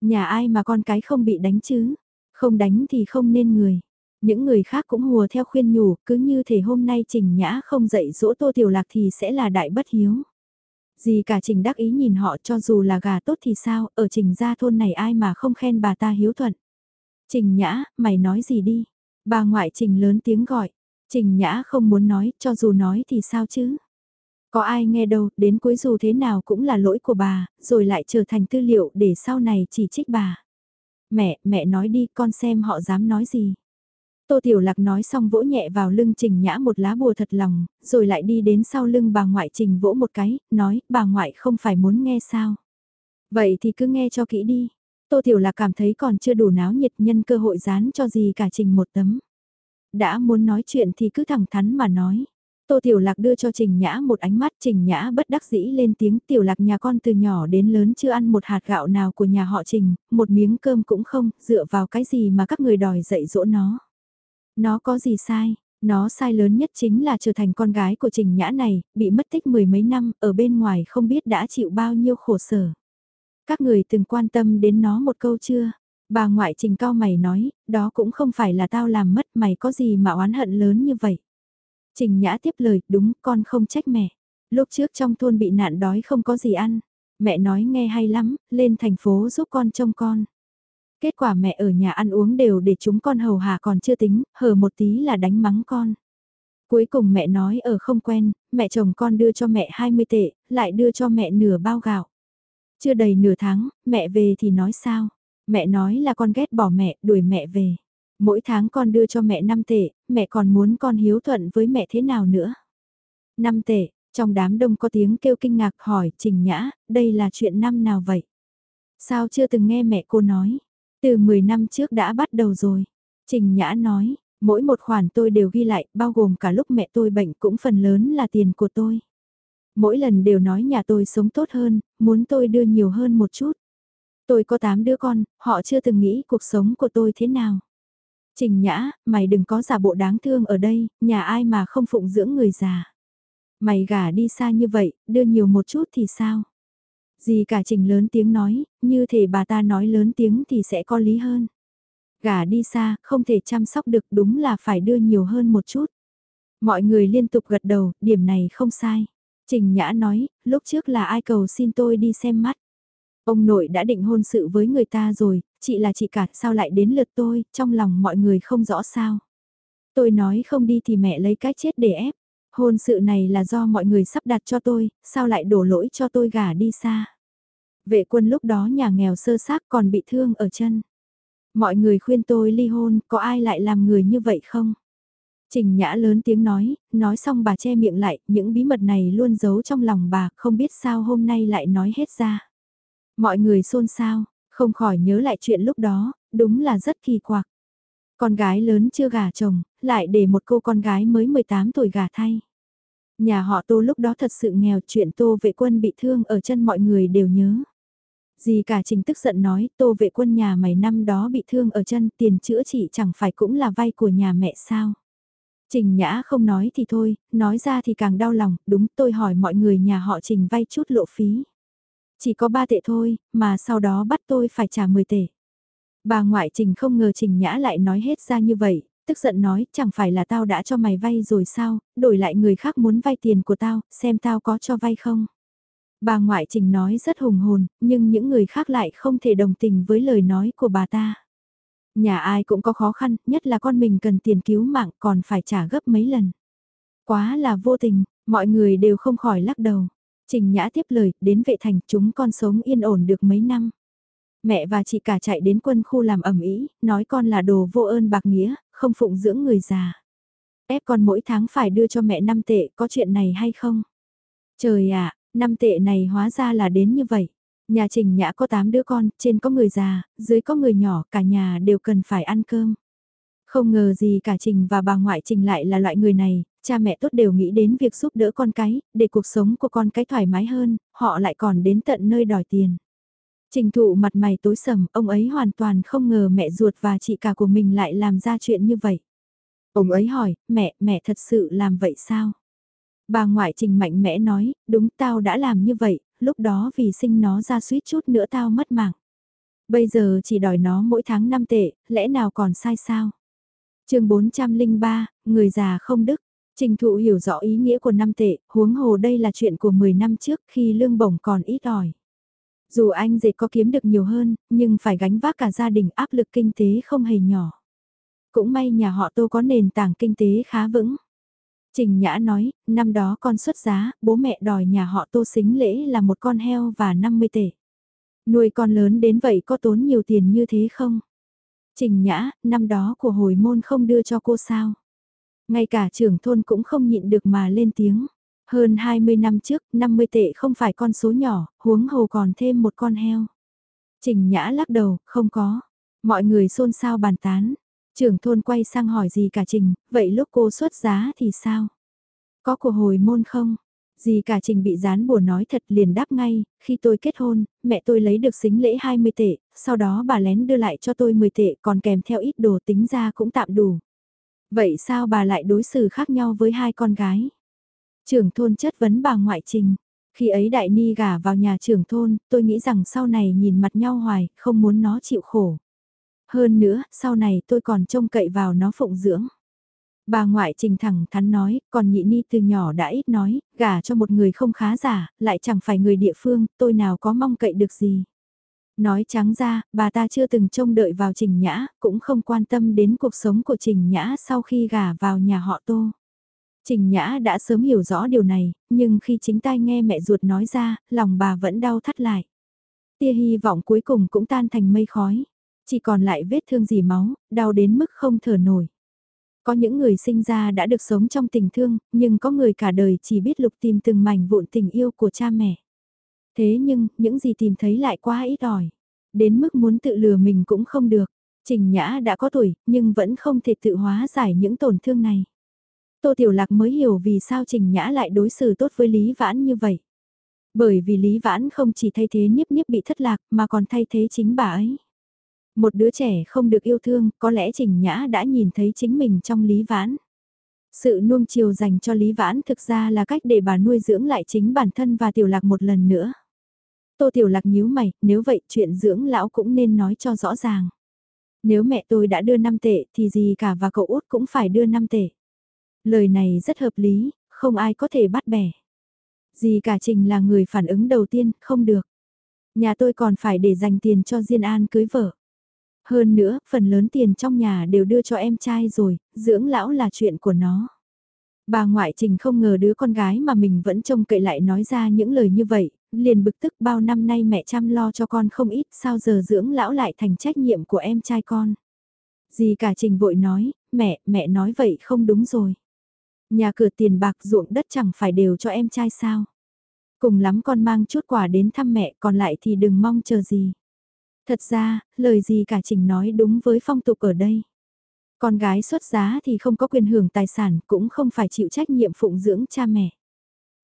Speaker 1: Nhà ai mà con cái không bị đánh chứ, không đánh thì không nên người. Những người khác cũng hùa theo khuyên nhủ, cứ như thể hôm nay Trình Nhã không dạy dỗ Tô Tiểu Lạc thì sẽ là đại bất hiếu. Gì cả Trình đắc ý nhìn họ cho dù là gà tốt thì sao, ở Trình gia thôn này ai mà không khen bà ta hiếu thuận. Trình Nhã, mày nói gì đi? Bà ngoại Trình lớn tiếng gọi. Trình Nhã không muốn nói, cho dù nói thì sao chứ? Có ai nghe đâu, đến cuối dù thế nào cũng là lỗi của bà, rồi lại trở thành tư liệu để sau này chỉ trích bà. Mẹ, mẹ nói đi, con xem họ dám nói gì. Tô Tiểu Lạc nói xong vỗ nhẹ vào lưng Trình Nhã một lá bùa thật lòng, rồi lại đi đến sau lưng bà ngoại Trình vỗ một cái, nói, bà ngoại không phải muốn nghe sao. Vậy thì cứ nghe cho kỹ đi. Tô Tiểu Lạc cảm thấy còn chưa đủ náo nhiệt nhân cơ hội dán cho gì cả Trình một tấm. Đã muốn nói chuyện thì cứ thẳng thắn mà nói. Tô Tiểu Lạc đưa cho Trình Nhã một ánh mắt Trình Nhã bất đắc dĩ lên tiếng Tiểu Lạc nhà con từ nhỏ đến lớn chưa ăn một hạt gạo nào của nhà họ Trình, một miếng cơm cũng không, dựa vào cái gì mà các người đòi dạy dỗ nó. Nó có gì sai, nó sai lớn nhất chính là trở thành con gái của Trình Nhã này, bị mất tích mười mấy năm, ở bên ngoài không biết đã chịu bao nhiêu khổ sở. Các người từng quan tâm đến nó một câu chưa? Bà ngoại Trình cao mày nói, đó cũng không phải là tao làm mất mày có gì mà oán hận lớn như vậy. Trình Nhã tiếp lời, đúng, con không trách mẹ. Lúc trước trong thôn bị nạn đói không có gì ăn. Mẹ nói nghe hay lắm, lên thành phố giúp con trông con. Kết quả mẹ ở nhà ăn uống đều để chúng con hầu hạ còn chưa tính, hờ một tí là đánh mắng con. Cuối cùng mẹ nói ở không quen, mẹ chồng con đưa cho mẹ 20 tệ, lại đưa cho mẹ nửa bao gạo. Chưa đầy nửa tháng, mẹ về thì nói sao? Mẹ nói là con ghét bỏ mẹ, đuổi mẹ về. Mỗi tháng con đưa cho mẹ 5 tệ, mẹ còn muốn con hiếu thuận với mẹ thế nào nữa? 5 tệ, trong đám đông có tiếng kêu kinh ngạc hỏi Trình Nhã, đây là chuyện năm nào vậy? Sao chưa từng nghe mẹ cô nói? Từ 10 năm trước đã bắt đầu rồi. Trình Nhã nói, mỗi một khoản tôi đều ghi lại, bao gồm cả lúc mẹ tôi bệnh cũng phần lớn là tiền của tôi. Mỗi lần đều nói nhà tôi sống tốt hơn, muốn tôi đưa nhiều hơn một chút. Tôi có 8 đứa con, họ chưa từng nghĩ cuộc sống của tôi thế nào. Trình Nhã, mày đừng có giả bộ đáng thương ở đây, nhà ai mà không phụng dưỡng người già. Mày gả đi xa như vậy, đưa nhiều một chút thì sao? Gì cả trình lớn tiếng nói, như thể bà ta nói lớn tiếng thì sẽ có lý hơn. Gả đi xa, không thể chăm sóc được đúng là phải đưa nhiều hơn một chút. Mọi người liên tục gật đầu, điểm này không sai. Trình Nhã nói, lúc trước là ai cầu xin tôi đi xem mắt. Ông nội đã định hôn sự với người ta rồi, chị là chị cả, sao lại đến lượt tôi, trong lòng mọi người không rõ sao. Tôi nói không đi thì mẹ lấy cái chết để ép. Hôn sự này là do mọi người sắp đặt cho tôi, sao lại đổ lỗi cho tôi gả đi xa. Vệ quân lúc đó nhà nghèo sơ xác còn bị thương ở chân. Mọi người khuyên tôi ly hôn, có ai lại làm người như vậy không? Trình Nhã lớn tiếng nói, nói xong bà che miệng lại, những bí mật này luôn giấu trong lòng bà, không biết sao hôm nay lại nói hết ra. Mọi người xôn xao, không khỏi nhớ lại chuyện lúc đó, đúng là rất kỳ quặc. Con gái lớn chưa gả chồng, lại để một cô con gái mới 18 tuổi gả thay. Nhà họ Tô lúc đó thật sự nghèo chuyện Tô vệ quân bị thương ở chân mọi người đều nhớ. Gì cả trình tức giận nói Tô vệ quân nhà mày năm đó bị thương ở chân tiền chữa trị chẳng phải cũng là vay của nhà mẹ sao. Trình Nhã không nói thì thôi, nói ra thì càng đau lòng, đúng tôi hỏi mọi người nhà họ Trình vay chút lộ phí. Chỉ có 3 tệ thôi, mà sau đó bắt tôi phải trả 10 tệ. Bà ngoại Trình không ngờ Trình Nhã lại nói hết ra như vậy, tức giận nói chẳng phải là tao đã cho mày vay rồi sao, đổi lại người khác muốn vay tiền của tao, xem tao có cho vay không. Bà ngoại Trình nói rất hùng hồn, nhưng những người khác lại không thể đồng tình với lời nói của bà ta. Nhà ai cũng có khó khăn, nhất là con mình cần tiền cứu mạng còn phải trả gấp mấy lần. Quá là vô tình, mọi người đều không khỏi lắc đầu. Trình Nhã tiếp lời, đến vệ thành chúng con sống yên ổn được mấy năm. Mẹ và chị cả chạy đến quân khu làm ẩm ý, nói con là đồ vô ơn bạc nghĩa, không phụng dưỡng người già. Ép con mỗi tháng phải đưa cho mẹ 5 tệ, có chuyện này hay không? Trời ạ, à, 5 tệ này hóa ra là đến như vậy. Nhà Trình Nhã có 8 đứa con, trên có người già, dưới có người nhỏ, cả nhà đều cần phải ăn cơm. Không ngờ gì cả Trình và bà ngoại Trình lại là loại người này, cha mẹ tốt đều nghĩ đến việc giúp đỡ con cái, để cuộc sống của con cái thoải mái hơn, họ lại còn đến tận nơi đòi tiền. Trình thụ mặt mày tối sầm, ông ấy hoàn toàn không ngờ mẹ ruột và chị cả của mình lại làm ra chuyện như vậy. Ông ấy hỏi, mẹ, mẹ thật sự làm vậy sao? Bà ngoại trình mạnh mẽ nói, đúng tao đã làm như vậy, lúc đó vì sinh nó ra suýt chút nữa tao mất mạng. Bây giờ chỉ đòi nó mỗi tháng 5 tệ, lẽ nào còn sai sao? chương 403, người già không đức. Trình thụ hiểu rõ ý nghĩa của năm tệ, huống hồ đây là chuyện của 10 năm trước khi lương bổng còn ít ỏi. Dù anh dệt có kiếm được nhiều hơn, nhưng phải gánh vác cả gia đình áp lực kinh tế không hề nhỏ. Cũng may nhà họ Tô có nền tảng kinh tế khá vững. Trình Nhã nói, năm đó con xuất giá, bố mẹ đòi nhà họ Tô xính lễ là một con heo và 50 tệ. Nuôi con lớn đến vậy có tốn nhiều tiền như thế không? Trình Nhã, năm đó của hồi môn không đưa cho cô sao? Ngay cả trưởng thôn cũng không nhịn được mà lên tiếng. Hơn 20 năm trước, 50 tệ không phải con số nhỏ, huống hồ còn thêm một con heo. Trình Nhã lắc đầu, không có. Mọi người xôn xao bàn tán. Trưởng thôn quay sang hỏi gì cả Trình, vậy lúc cô xuất giá thì sao? Có của hồi môn không? Dì cả trình bị gián bùa nói thật liền đáp ngay, khi tôi kết hôn, mẹ tôi lấy được xính lễ 20 tệ, sau đó bà lén đưa lại cho tôi 10 tệ còn kèm theo ít đồ tính ra cũng tạm đủ. Vậy sao bà lại đối xử khác nhau với hai con gái? Trưởng thôn chất vấn bà ngoại trình. Khi ấy đại ni gả vào nhà trưởng thôn, tôi nghĩ rằng sau này nhìn mặt nhau hoài, không muốn nó chịu khổ. Hơn nữa, sau này tôi còn trông cậy vào nó phụng dưỡng. Bà ngoại trình thẳng thắn nói, còn nhị ni từ nhỏ đã ít nói, gả cho một người không khá giả, lại chẳng phải người địa phương, tôi nào có mong cậy được gì. Nói trắng ra, bà ta chưa từng trông đợi vào Trình Nhã, cũng không quan tâm đến cuộc sống của Trình Nhã sau khi gả vào nhà họ Tô. Trình Nhã đã sớm hiểu rõ điều này, nhưng khi chính tai nghe mẹ ruột nói ra, lòng bà vẫn đau thắt lại. Tia hy vọng cuối cùng cũng tan thành mây khói, chỉ còn lại vết thương dì máu, đau đến mức không thở nổi. Có những người sinh ra đã được sống trong tình thương, nhưng có người cả đời chỉ biết lục tìm từng mảnh vụn tình yêu của cha mẹ. Thế nhưng, những gì tìm thấy lại quá ít ỏi. Đến mức muốn tự lừa mình cũng không được. Trình Nhã đã có tuổi, nhưng vẫn không thể tự hóa giải những tổn thương này. Tô Tiểu Lạc mới hiểu vì sao Trình Nhã lại đối xử tốt với Lý Vãn như vậy. Bởi vì Lý Vãn không chỉ thay thế Niếp Niếp bị thất lạc mà còn thay thế chính bà ấy. Một đứa trẻ không được yêu thương, có lẽ Trình Nhã đã nhìn thấy chính mình trong Lý Vãn. Sự nuông chiều dành cho Lý Vãn thực ra là cách để bà nuôi dưỡng lại chính bản thân và Tiểu Lạc một lần nữa. Tô Tiểu Lạc nhíu mày, nếu vậy chuyện dưỡng lão cũng nên nói cho rõ ràng. Nếu mẹ tôi đã đưa 5 tệ thì gì cả và cậu út cũng phải đưa 5 tệ. Lời này rất hợp lý, không ai có thể bắt bẻ. Dì cả Trình là người phản ứng đầu tiên, không được. Nhà tôi còn phải để dành tiền cho Diên An cưới vợ. Hơn nữa, phần lớn tiền trong nhà đều đưa cho em trai rồi, dưỡng lão là chuyện của nó. Bà ngoại trình không ngờ đứa con gái mà mình vẫn trông cậy lại nói ra những lời như vậy, liền bực tức bao năm nay mẹ chăm lo cho con không ít sao giờ dưỡng lão lại thành trách nhiệm của em trai con. Dì cả trình vội nói, mẹ, mẹ nói vậy không đúng rồi. Nhà cửa tiền bạc ruộng đất chẳng phải đều cho em trai sao. Cùng lắm con mang chút quà đến thăm mẹ còn lại thì đừng mong chờ gì. Thật ra, lời gì cả Trình nói đúng với phong tục ở đây. Con gái xuất giá thì không có quyền hưởng tài sản cũng không phải chịu trách nhiệm phụng dưỡng cha mẹ.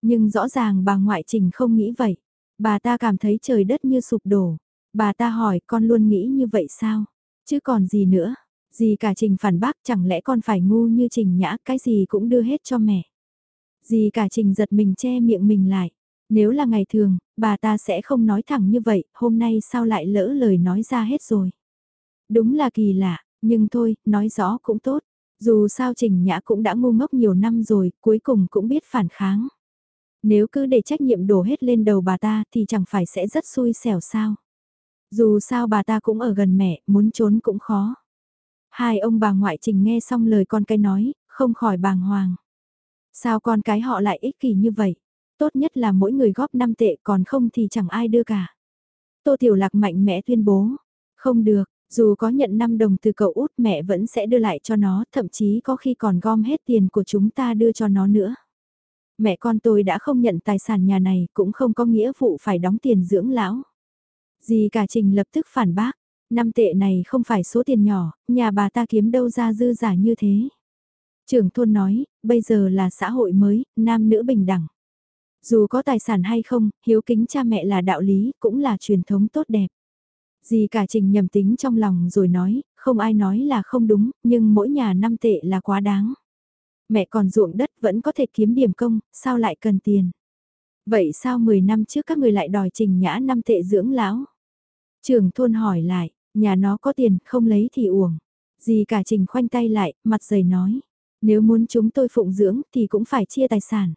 Speaker 1: Nhưng rõ ràng bà ngoại Trình không nghĩ vậy. Bà ta cảm thấy trời đất như sụp đổ. Bà ta hỏi con luôn nghĩ như vậy sao? Chứ còn gì nữa? Gì cả Trình phản bác chẳng lẽ con phải ngu như Trình nhã cái gì cũng đưa hết cho mẹ. dì cả Trình giật mình che miệng mình lại. Nếu là ngày thường, bà ta sẽ không nói thẳng như vậy, hôm nay sao lại lỡ lời nói ra hết rồi. Đúng là kỳ lạ, nhưng thôi, nói rõ cũng tốt. Dù sao Trình Nhã cũng đã ngu ngốc nhiều năm rồi, cuối cùng cũng biết phản kháng. Nếu cứ để trách nhiệm đổ hết lên đầu bà ta thì chẳng phải sẽ rất xui xẻo sao. Dù sao bà ta cũng ở gần mẹ, muốn trốn cũng khó. Hai ông bà ngoại Trình nghe xong lời con cái nói, không khỏi bàng hoàng. Sao con cái họ lại ích kỷ như vậy? tốt nhất là mỗi người góp 5 tệ còn không thì chẳng ai đưa cả. Tô Tiểu Lạc mạnh mẽ tuyên bố, không được, dù có nhận 5 đồng từ cậu út mẹ vẫn sẽ đưa lại cho nó, thậm chí có khi còn gom hết tiền của chúng ta đưa cho nó nữa. Mẹ con tôi đã không nhận tài sản nhà này cũng không có nghĩa vụ phải đóng tiền dưỡng lão. Dì cả trình lập tức phản bác, năm tệ này không phải số tiền nhỏ, nhà bà ta kiếm đâu ra dư giả như thế. Trưởng thôn nói, bây giờ là xã hội mới, nam nữ bình đẳng. Dù có tài sản hay không, hiếu kính cha mẹ là đạo lý, cũng là truyền thống tốt đẹp. Dì cả trình nhầm tính trong lòng rồi nói, không ai nói là không đúng, nhưng mỗi nhà năm tệ là quá đáng. Mẹ còn ruộng đất vẫn có thể kiếm điểm công, sao lại cần tiền? Vậy sao 10 năm trước các người lại đòi trình nhã năm tệ dưỡng lão? Trường thôn hỏi lại, nhà nó có tiền, không lấy thì uổng. Gì cả trình khoanh tay lại, mặt dày nói. Nếu muốn chúng tôi phụng dưỡng thì cũng phải chia tài sản.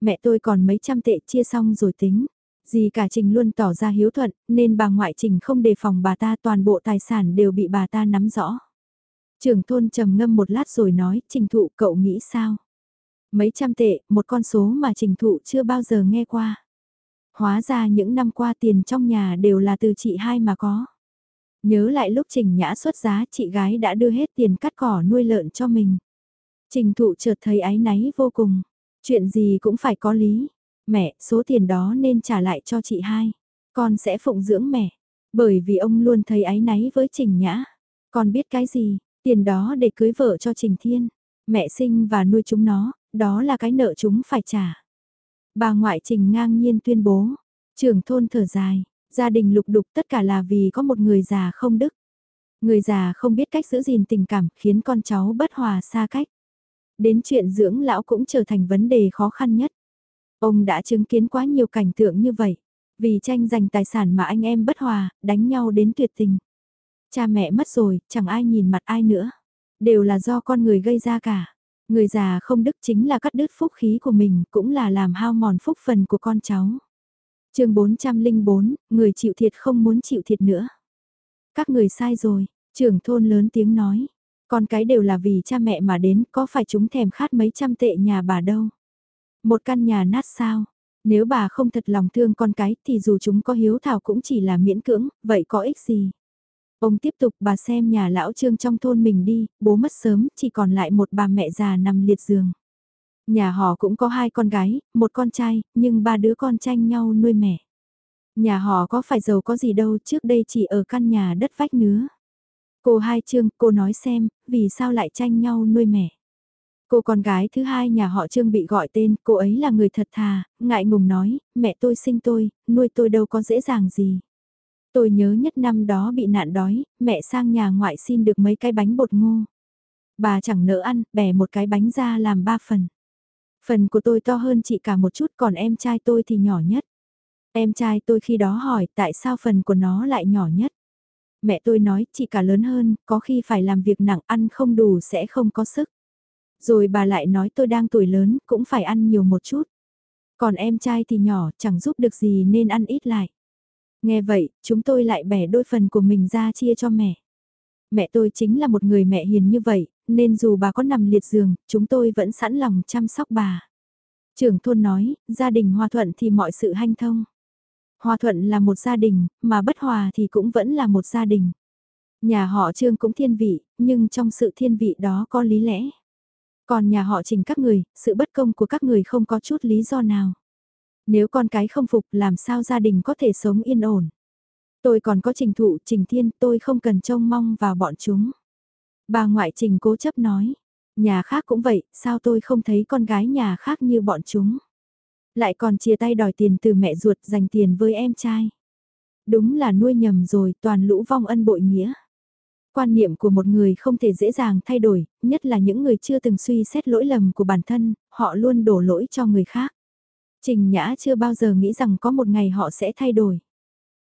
Speaker 1: Mẹ tôi còn mấy trăm tệ chia xong rồi tính. Dì cả Trình luôn tỏ ra hiếu thuận, nên bà ngoại Trình không đề phòng bà ta toàn bộ tài sản đều bị bà ta nắm rõ. Trưởng thôn trầm ngâm một lát rồi nói, Trình thụ cậu nghĩ sao? Mấy trăm tệ, một con số mà Trình thụ chưa bao giờ nghe qua. Hóa ra những năm qua tiền trong nhà đều là từ chị hai mà có. Nhớ lại lúc Trình Nhã xuất giá chị gái đã đưa hết tiền cắt cỏ nuôi lợn cho mình. Trình thụ chợt thấy áy náy vô cùng. Chuyện gì cũng phải có lý. Mẹ, số tiền đó nên trả lại cho chị hai. Con sẽ phụng dưỡng mẹ. Bởi vì ông luôn thấy áy náy với Trình Nhã. Con biết cái gì, tiền đó để cưới vợ cho Trình Thiên. Mẹ sinh và nuôi chúng nó, đó là cái nợ chúng phải trả. Bà ngoại Trình ngang nhiên tuyên bố. Trưởng thôn thở dài, gia đình lục đục tất cả là vì có một người già không đức. Người già không biết cách giữ gìn tình cảm khiến con cháu bất hòa xa cách. Đến chuyện dưỡng lão cũng trở thành vấn đề khó khăn nhất. Ông đã chứng kiến quá nhiều cảnh tượng như vậy. Vì tranh giành tài sản mà anh em bất hòa, đánh nhau đến tuyệt tình. Cha mẹ mất rồi, chẳng ai nhìn mặt ai nữa. Đều là do con người gây ra cả. Người già không đức chính là cắt đứt phúc khí của mình, cũng là làm hao mòn phúc phần của con cháu chương 404, người chịu thiệt không muốn chịu thiệt nữa. Các người sai rồi, trưởng thôn lớn tiếng nói. Con cái đều là vì cha mẹ mà đến, có phải chúng thèm khát mấy trăm tệ nhà bà đâu. Một căn nhà nát sao? Nếu bà không thật lòng thương con cái thì dù chúng có hiếu thảo cũng chỉ là miễn cưỡng, vậy có ích gì? Ông tiếp tục bà xem nhà lão trương trong thôn mình đi, bố mất sớm, chỉ còn lại một bà mẹ già nằm liệt giường. Nhà họ cũng có hai con gái, một con trai, nhưng ba đứa con tranh nhau nuôi mẹ. Nhà họ có phải giàu có gì đâu, trước đây chỉ ở căn nhà đất vách nứa. Cô hai trương, cô nói xem, vì sao lại tranh nhau nuôi mẹ. Cô con gái thứ hai nhà họ Trương bị gọi tên, cô ấy là người thật thà, ngại ngùng nói, mẹ tôi sinh tôi, nuôi tôi đâu có dễ dàng gì. Tôi nhớ nhất năm đó bị nạn đói, mẹ sang nhà ngoại xin được mấy cái bánh bột ngô. Bà chẳng nỡ ăn, bẻ một cái bánh ra làm ba phần. Phần của tôi to hơn chị cả một chút còn em trai tôi thì nhỏ nhất. Em trai tôi khi đó hỏi tại sao phần của nó lại nhỏ nhất. Mẹ tôi nói chị cả lớn hơn, có khi phải làm việc nặng ăn không đủ sẽ không có sức. Rồi bà lại nói tôi đang tuổi lớn, cũng phải ăn nhiều một chút. Còn em trai thì nhỏ, chẳng giúp được gì nên ăn ít lại. Nghe vậy, chúng tôi lại bẻ đôi phần của mình ra chia cho mẹ. Mẹ tôi chính là một người mẹ hiền như vậy, nên dù bà có nằm liệt giường, chúng tôi vẫn sẵn lòng chăm sóc bà. Trưởng thôn nói, gia đình hòa thuận thì mọi sự hanh thông. Hòa thuận là một gia đình, mà bất hòa thì cũng vẫn là một gia đình. Nhà họ Trương cũng thiên vị, nhưng trong sự thiên vị đó có lý lẽ. Còn nhà họ trình các người, sự bất công của các người không có chút lý do nào. Nếu con cái không phục làm sao gia đình có thể sống yên ổn. Tôi còn có trình thụ, trình thiên, tôi không cần trông mong vào bọn chúng. Bà ngoại trình cố chấp nói, nhà khác cũng vậy, sao tôi không thấy con gái nhà khác như bọn chúng. Lại còn chia tay đòi tiền từ mẹ ruột dành tiền với em trai. Đúng là nuôi nhầm rồi, toàn lũ vong ân bội nghĩa. Quan niệm của một người không thể dễ dàng thay đổi, nhất là những người chưa từng suy xét lỗi lầm của bản thân, họ luôn đổ lỗi cho người khác. Trình Nhã chưa bao giờ nghĩ rằng có một ngày họ sẽ thay đổi.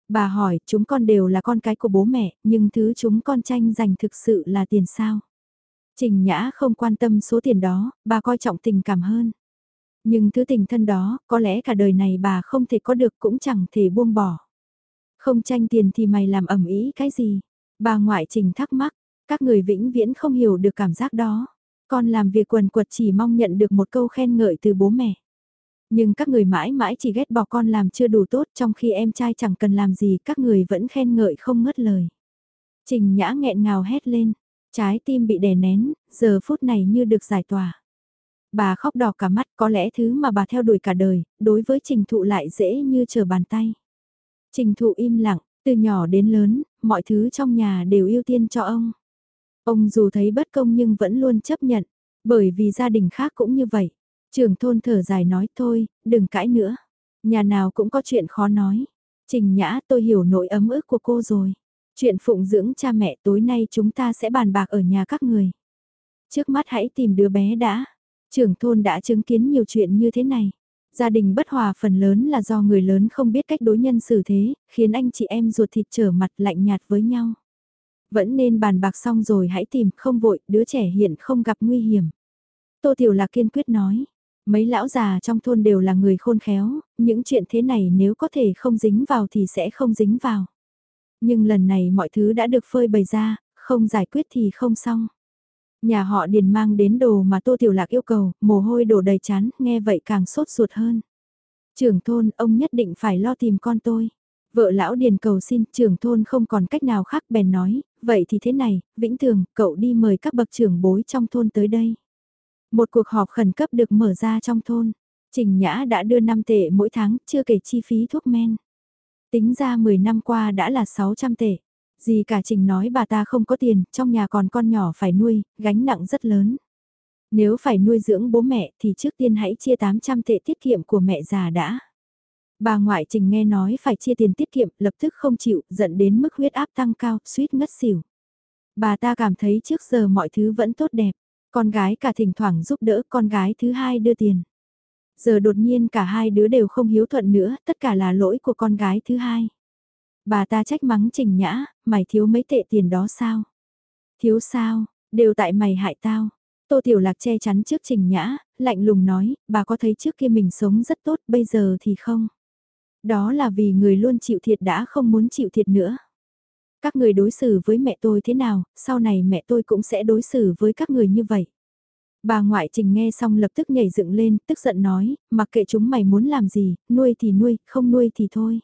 Speaker 1: Bà hỏi, chúng con đều là con cái của bố mẹ, nhưng thứ chúng con tranh giành thực sự là tiền sao? Trình Nhã không quan tâm số tiền đó, bà coi trọng tình cảm hơn. Nhưng thứ tình thân đó, có lẽ cả đời này bà không thể có được cũng chẳng thể buông bỏ. Không tranh tiền thì mày làm ẩm ý cái gì? Bà ngoại trình thắc mắc, các người vĩnh viễn không hiểu được cảm giác đó. Con làm việc quần quật chỉ mong nhận được một câu khen ngợi từ bố mẹ. Nhưng các người mãi mãi chỉ ghét bỏ con làm chưa đủ tốt trong khi em trai chẳng cần làm gì các người vẫn khen ngợi không ngớt lời. Trình nhã nghẹn ngào hét lên, trái tim bị đè nén, giờ phút này như được giải tỏa. Bà khóc đỏ cả mắt có lẽ thứ mà bà theo đuổi cả đời, đối với trình thụ lại dễ như chờ bàn tay. Trình thụ im lặng, từ nhỏ đến lớn, mọi thứ trong nhà đều ưu tiên cho ông. Ông dù thấy bất công nhưng vẫn luôn chấp nhận, bởi vì gia đình khác cũng như vậy. Trường thôn thở dài nói thôi, đừng cãi nữa. Nhà nào cũng có chuyện khó nói. Trình nhã tôi hiểu nỗi ấm ức của cô rồi. Chuyện phụng dưỡng cha mẹ tối nay chúng ta sẽ bàn bạc ở nhà các người. Trước mắt hãy tìm đứa bé đã. Trưởng thôn đã chứng kiến nhiều chuyện như thế này. Gia đình bất hòa phần lớn là do người lớn không biết cách đối nhân xử thế, khiến anh chị em ruột thịt trở mặt lạnh nhạt với nhau. Vẫn nên bàn bạc xong rồi hãy tìm, không vội, đứa trẻ hiện không gặp nguy hiểm. Tô Tiểu Lạc kiên quyết nói, mấy lão già trong thôn đều là người khôn khéo, những chuyện thế này nếu có thể không dính vào thì sẽ không dính vào. Nhưng lần này mọi thứ đã được phơi bày ra, không giải quyết thì không xong. Nhà họ Điền mang đến đồ mà Tô Tiểu Lạc yêu cầu, mồ hôi đổ đầy chán, nghe vậy càng sốt ruột hơn. Trưởng thôn, ông nhất định phải lo tìm con tôi. Vợ lão Điền cầu xin, trưởng thôn không còn cách nào khác bèn nói, vậy thì thế này, Vĩnh Thường, cậu đi mời các bậc trưởng bối trong thôn tới đây. Một cuộc họp khẩn cấp được mở ra trong thôn. Trình Nhã đã đưa 5 tệ mỗi tháng, chưa kể chi phí thuốc men. Tính ra 10 năm qua đã là 600 tệ. Gì cả Trình nói bà ta không có tiền, trong nhà còn con nhỏ phải nuôi, gánh nặng rất lớn. Nếu phải nuôi dưỡng bố mẹ thì trước tiên hãy chia 800 tệ tiết kiệm của mẹ già đã. Bà ngoại Trình nghe nói phải chia tiền tiết kiệm, lập tức không chịu, dẫn đến mức huyết áp tăng cao, suýt ngất xỉu. Bà ta cảm thấy trước giờ mọi thứ vẫn tốt đẹp, con gái cả thỉnh thoảng giúp đỡ con gái thứ hai đưa tiền. Giờ đột nhiên cả hai đứa đều không hiếu thuận nữa, tất cả là lỗi của con gái thứ hai. Bà ta trách mắng Trình Nhã, mày thiếu mấy tệ tiền đó sao? Thiếu sao, đều tại mày hại tao. Tô Tiểu Lạc che chắn trước Trình Nhã, lạnh lùng nói, bà có thấy trước kia mình sống rất tốt, bây giờ thì không. Đó là vì người luôn chịu thiệt đã không muốn chịu thiệt nữa. Các người đối xử với mẹ tôi thế nào, sau này mẹ tôi cũng sẽ đối xử với các người như vậy. Bà ngoại trình nghe xong lập tức nhảy dựng lên, tức giận nói, mặc kệ chúng mày muốn làm gì, nuôi thì nuôi, không nuôi thì thôi.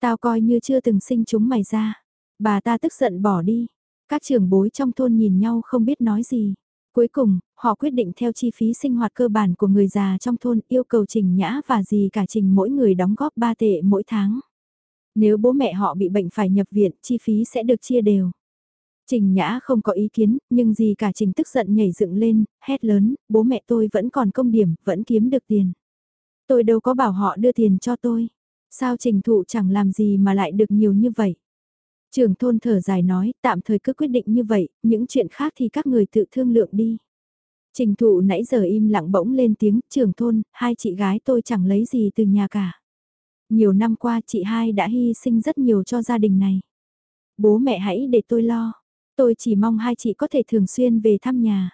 Speaker 1: Tao coi như chưa từng sinh chúng mày ra. Bà ta tức giận bỏ đi. Các trưởng bối trong thôn nhìn nhau không biết nói gì. Cuối cùng, họ quyết định theo chi phí sinh hoạt cơ bản của người già trong thôn yêu cầu Trình Nhã và gì cả Trình mỗi người đóng góp 3 tệ mỗi tháng. Nếu bố mẹ họ bị bệnh phải nhập viện, chi phí sẽ được chia đều. Trình Nhã không có ý kiến, nhưng gì cả Trình tức giận nhảy dựng lên, hét lớn, bố mẹ tôi vẫn còn công điểm, vẫn kiếm được tiền. Tôi đâu có bảo họ đưa tiền cho tôi. Sao Trình Thụ chẳng làm gì mà lại được nhiều như vậy? Trường thôn thở dài nói, tạm thời cứ quyết định như vậy, những chuyện khác thì các người tự thương lượng đi. Trình thụ nãy giờ im lặng bỗng lên tiếng, trường thôn, hai chị gái tôi chẳng lấy gì từ nhà cả. Nhiều năm qua chị hai đã hy sinh rất nhiều cho gia đình này. Bố mẹ hãy để tôi lo. Tôi chỉ mong hai chị có thể thường xuyên về thăm nhà.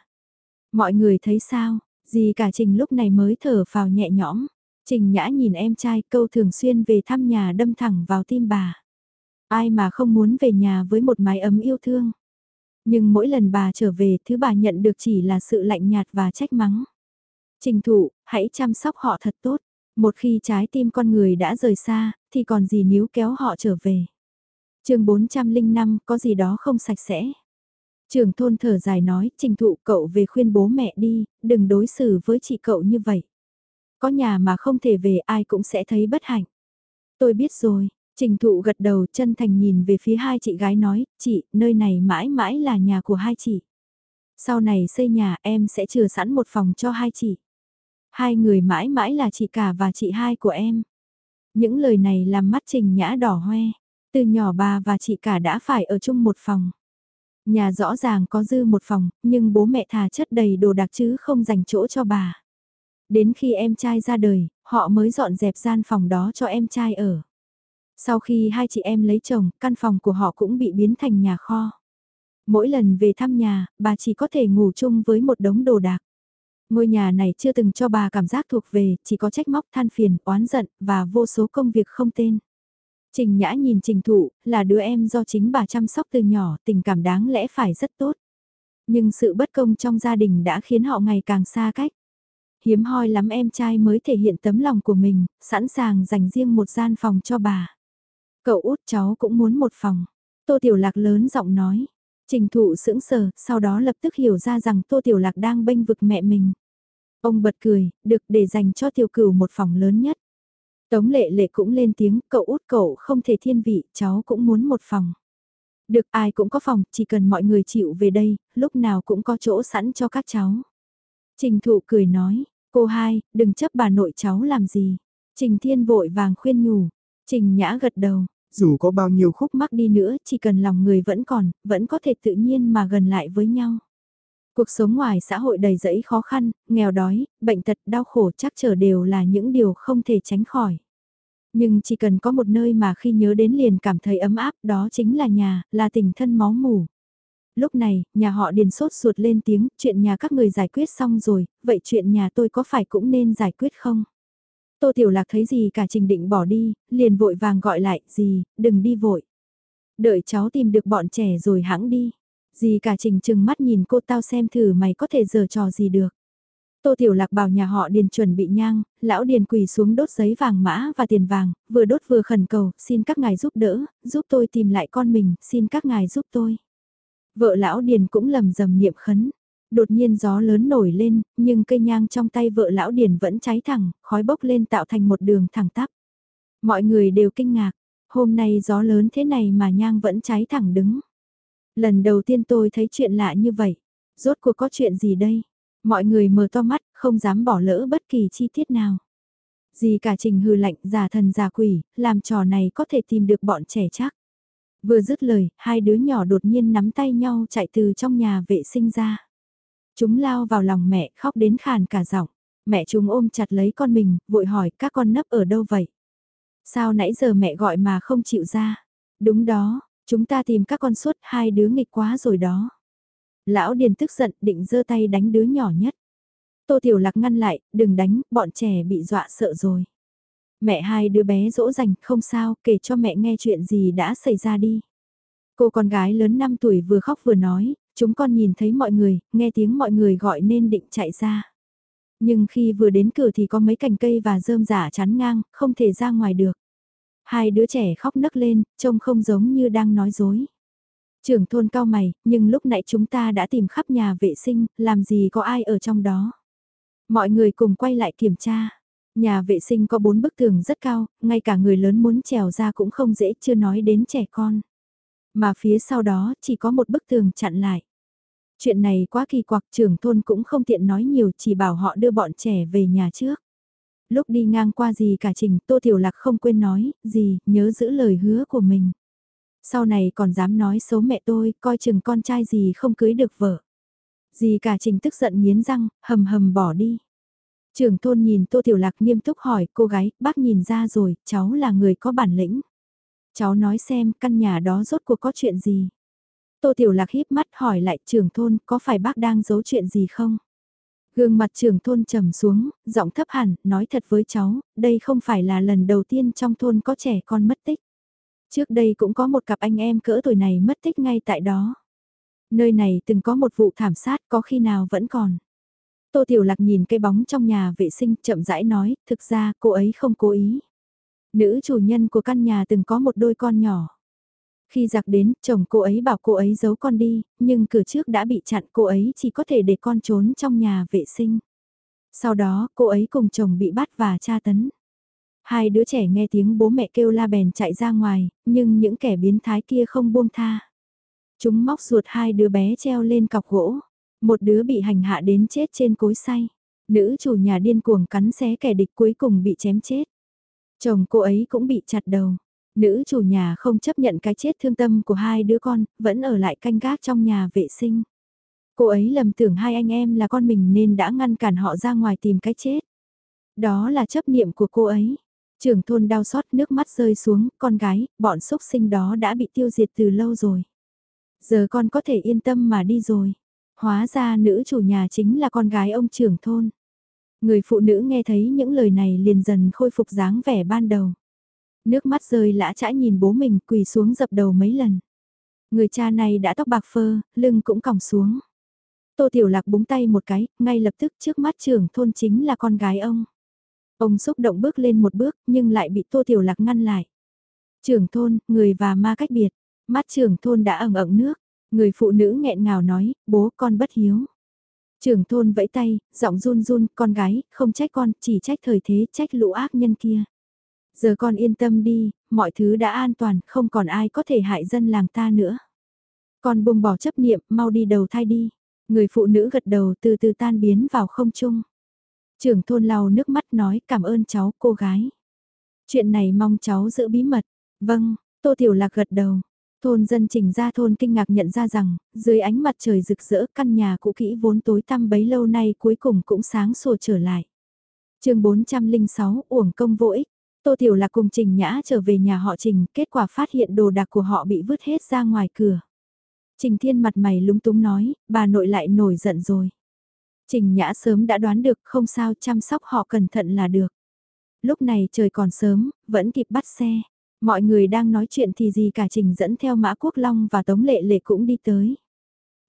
Speaker 1: Mọi người thấy sao, gì cả Trình lúc này mới thở vào nhẹ nhõm. Trình Nhã nhìn em trai câu thường xuyên về thăm nhà đâm thẳng vào tim bà. Ai mà không muốn về nhà với một mái ấm yêu thương. Nhưng mỗi lần bà trở về thứ bà nhận được chỉ là sự lạnh nhạt và trách mắng. Trình thụ, hãy chăm sóc họ thật tốt. Một khi trái tim con người đã rời xa, thì còn gì níu kéo họ trở về. chương 405 có gì đó không sạch sẽ. Trường thôn thở dài nói, trình thụ cậu về khuyên bố mẹ đi, đừng đối xử với chị cậu như vậy. Có nhà mà không thể về ai cũng sẽ thấy bất hạnh. Tôi biết rồi, trình thụ gật đầu chân thành nhìn về phía hai chị gái nói, chị, nơi này mãi mãi là nhà của hai chị. Sau này xây nhà em sẽ chừa sẵn một phòng cho hai chị. Hai người mãi mãi là chị cả và chị hai của em. Những lời này làm mắt trình nhã đỏ hoe. Từ nhỏ bà và chị cả đã phải ở chung một phòng. Nhà rõ ràng có dư một phòng, nhưng bố mẹ thà chất đầy đồ đặc chứ không dành chỗ cho bà. Đến khi em trai ra đời, họ mới dọn dẹp gian phòng đó cho em trai ở. Sau khi hai chị em lấy chồng, căn phòng của họ cũng bị biến thành nhà kho. Mỗi lần về thăm nhà, bà chỉ có thể ngủ chung với một đống đồ đạc. Ngôi nhà này chưa từng cho bà cảm giác thuộc về, chỉ có trách móc than phiền, oán giận, và vô số công việc không tên. Trình Nhã nhìn Trình Thụ, là đứa em do chính bà chăm sóc từ nhỏ, tình cảm đáng lẽ phải rất tốt. Nhưng sự bất công trong gia đình đã khiến họ ngày càng xa cách. Hiếm hoi lắm em trai mới thể hiện tấm lòng của mình, sẵn sàng dành riêng một gian phòng cho bà. Cậu út cháu cũng muốn một phòng. Tô Tiểu Lạc lớn giọng nói. Trình thụ sững sờ, sau đó lập tức hiểu ra rằng Tô Tiểu Lạc đang bênh vực mẹ mình. Ông bật cười, được để dành cho tiểu cửu một phòng lớn nhất. Tống lệ lệ cũng lên tiếng, cậu út cậu không thể thiên vị, cháu cũng muốn một phòng. Được ai cũng có phòng, chỉ cần mọi người chịu về đây, lúc nào cũng có chỗ sẵn cho các cháu. Trình thụ cười nói, cô hai, đừng chấp bà nội cháu làm gì. Trình thiên vội vàng khuyên nhủ, trình nhã gật đầu, dù có bao nhiêu khúc mắc đi nữa, chỉ cần lòng người vẫn còn, vẫn có thể tự nhiên mà gần lại với nhau. Cuộc sống ngoài xã hội đầy rẫy khó khăn, nghèo đói, bệnh tật, đau khổ chắc trở đều là những điều không thể tránh khỏi. Nhưng chỉ cần có một nơi mà khi nhớ đến liền cảm thấy ấm áp đó chính là nhà, là tình thân máu mủ. Lúc này, nhà họ điền sốt ruột lên tiếng, chuyện nhà các người giải quyết xong rồi, vậy chuyện nhà tôi có phải cũng nên giải quyết không? Tô Tiểu Lạc thấy gì cả trình định bỏ đi, liền vội vàng gọi lại, gì, đừng đi vội. Đợi cháu tìm được bọn trẻ rồi hãng đi. Gì cả trình chừng mắt nhìn cô tao xem thử mày có thể giở trò gì được. Tô Tiểu Lạc bảo nhà họ Điền chuẩn bị nhang, lão Điền quỳ xuống đốt giấy vàng mã và tiền vàng, vừa đốt vừa khẩn cầu, xin các ngài giúp đỡ, giúp tôi tìm lại con mình, xin các ngài giúp tôi. Vợ lão Điền cũng lầm rầm niệm khấn. Đột nhiên gió lớn nổi lên, nhưng cây nhang trong tay vợ lão Điền vẫn cháy thẳng, khói bốc lên tạo thành một đường thẳng tắp. Mọi người đều kinh ngạc, hôm nay gió lớn thế này mà nhang vẫn cháy thẳng đứng. Lần đầu tiên tôi thấy chuyện lạ như vậy. Rốt cuộc có chuyện gì đây? Mọi người mở to mắt, không dám bỏ lỡ bất kỳ chi tiết nào. Gì cả trình hư lạnh giả thần giả quỷ, làm trò này có thể tìm được bọn trẻ chắc. Vừa dứt lời, hai đứa nhỏ đột nhiên nắm tay nhau chạy từ trong nhà vệ sinh ra. Chúng lao vào lòng mẹ khóc đến khàn cả giọng. Mẹ chúng ôm chặt lấy con mình, vội hỏi các con nấp ở đâu vậy? Sao nãy giờ mẹ gọi mà không chịu ra? Đúng đó, chúng ta tìm các con suốt hai đứa nghịch quá rồi đó. Lão Điền tức giận định giơ tay đánh đứa nhỏ nhất. Tô Tiểu Lạc ngăn lại, đừng đánh, bọn trẻ bị dọa sợ rồi. Mẹ hai đứa bé dỗ dành, không sao, kể cho mẹ nghe chuyện gì đã xảy ra đi. Cô con gái lớn 5 tuổi vừa khóc vừa nói, chúng con nhìn thấy mọi người, nghe tiếng mọi người gọi nên định chạy ra. Nhưng khi vừa đến cửa thì có mấy cành cây và rơm giả chắn ngang, không thể ra ngoài được. Hai đứa trẻ khóc nấc lên, trông không giống như đang nói dối. Trưởng thôn cao mày, nhưng lúc nãy chúng ta đã tìm khắp nhà vệ sinh, làm gì có ai ở trong đó. Mọi người cùng quay lại kiểm tra. Nhà vệ sinh có bốn bức tường rất cao, ngay cả người lớn muốn trèo ra cũng không dễ chưa nói đến trẻ con. Mà phía sau đó chỉ có một bức tường chặn lại. Chuyện này quá kỳ quặc trưởng thôn cũng không tiện nói nhiều chỉ bảo họ đưa bọn trẻ về nhà trước. Lúc đi ngang qua gì cả trình Tô Tiểu Lạc không quên nói, gì, nhớ giữ lời hứa của mình. Sau này còn dám nói xấu mẹ tôi, coi chừng con trai gì không cưới được vợ. Dì cả trình tức giận nghiến răng, hầm hầm bỏ đi. Trưởng thôn nhìn Tô Tiểu Lạc nghiêm túc hỏi cô gái, bác nhìn ra rồi, cháu là người có bản lĩnh. Cháu nói xem căn nhà đó rốt cuộc có chuyện gì. Tô Tiểu Lạc híp mắt hỏi lại trưởng thôn có phải bác đang giấu chuyện gì không? Gương mặt trưởng thôn trầm xuống, giọng thấp hẳn, nói thật với cháu, đây không phải là lần đầu tiên trong thôn có trẻ con mất tích. Trước đây cũng có một cặp anh em cỡ tuổi này mất tích ngay tại đó. Nơi này từng có một vụ thảm sát có khi nào vẫn còn. Tô Tiểu Lạc nhìn cây bóng trong nhà vệ sinh chậm rãi nói, thực ra cô ấy không cố ý. Nữ chủ nhân của căn nhà từng có một đôi con nhỏ. Khi giặc đến, chồng cô ấy bảo cô ấy giấu con đi, nhưng cửa trước đã bị chặn cô ấy chỉ có thể để con trốn trong nhà vệ sinh. Sau đó, cô ấy cùng chồng bị bắt và tra tấn. Hai đứa trẻ nghe tiếng bố mẹ kêu la bèn chạy ra ngoài, nhưng những kẻ biến thái kia không buông tha. Chúng móc ruột hai đứa bé treo lên cọc gỗ. Một đứa bị hành hạ đến chết trên cối xay. Nữ chủ nhà điên cuồng cắn xé kẻ địch cuối cùng bị chém chết. Chồng cô ấy cũng bị chặt đầu. Nữ chủ nhà không chấp nhận cái chết thương tâm của hai đứa con, vẫn ở lại canh gác trong nhà vệ sinh. Cô ấy lầm tưởng hai anh em là con mình nên đã ngăn cản họ ra ngoài tìm cái chết. Đó là chấp niệm của cô ấy. Trưởng thôn đau xót nước mắt rơi xuống, con gái, bọn xúc sinh đó đã bị tiêu diệt từ lâu rồi. Giờ con có thể yên tâm mà đi rồi. Hóa ra nữ chủ nhà chính là con gái ông trưởng thôn. Người phụ nữ nghe thấy những lời này liền dần khôi phục dáng vẻ ban đầu. Nước mắt rơi lã chãi nhìn bố mình quỳ xuống dập đầu mấy lần. Người cha này đã tóc bạc phơ, lưng cũng còng xuống. Tô Tiểu Lạc búng tay một cái, ngay lập tức trước mắt trưởng thôn chính là con gái ông. Ông xúc động bước lên một bước nhưng lại bị Tô Tiểu Lạc ngăn lại. Trưởng thôn, người và ma cách biệt, mắt trưởng thôn đã ẩn ẩn nước, người phụ nữ nghẹn ngào nói, bố con bất hiếu. Trưởng thôn vẫy tay, giọng run run, con gái, không trách con, chỉ trách thời thế, trách lũ ác nhân kia. Giờ con yên tâm đi, mọi thứ đã an toàn, không còn ai có thể hại dân làng ta nữa. Con buông bỏ chấp niệm, mau đi đầu thai đi. Người phụ nữ gật đầu từ từ tan biến vào không trung. Trưởng thôn lau nước mắt nói cảm ơn cháu cô gái. Chuyện này mong cháu giữ bí mật. Vâng, Tô Tiểu Lạc gật đầu. Thôn dân trình ra thôn kinh ngạc nhận ra rằng, dưới ánh mặt trời rực rỡ căn nhà cũ kỹ vốn tối tăm bấy lâu nay cuối cùng cũng sáng sủa trở lại. chương 406 uổng công vô ích, Tô Tiểu Lạc cùng Trình Nhã trở về nhà họ Trình, kết quả phát hiện đồ đạc của họ bị vứt hết ra ngoài cửa. Trình Thiên mặt mày lúng túng nói, bà nội lại nổi giận rồi. Trình Nhã sớm đã đoán được không sao chăm sóc họ cẩn thận là được. Lúc này trời còn sớm, vẫn kịp bắt xe. Mọi người đang nói chuyện thì gì cả Trình dẫn theo Mã Quốc Long và Tống Lệ Lệ cũng đi tới.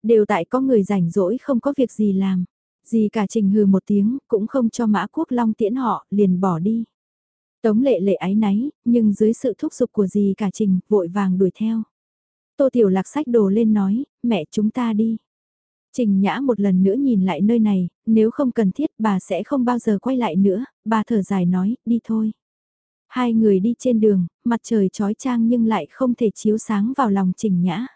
Speaker 1: Đều tại có người rảnh rỗi không có việc gì làm. Gì cả Trình hừ một tiếng, cũng không cho Mã Quốc Long tiễn họ, liền bỏ đi. Tống lệ lệ ái náy, nhưng dưới sự thúc giục của gì cả Trình, vội vàng đuổi theo. Tô Tiểu Lạc sách đồ lên nói, mẹ chúng ta đi. Trình Nhã một lần nữa nhìn lại nơi này, nếu không cần thiết bà sẽ không bao giờ quay lại nữa, bà thở dài nói, đi thôi. Hai người đi trên đường, mặt trời trói trang nhưng lại không thể chiếu sáng vào lòng Trình Nhã.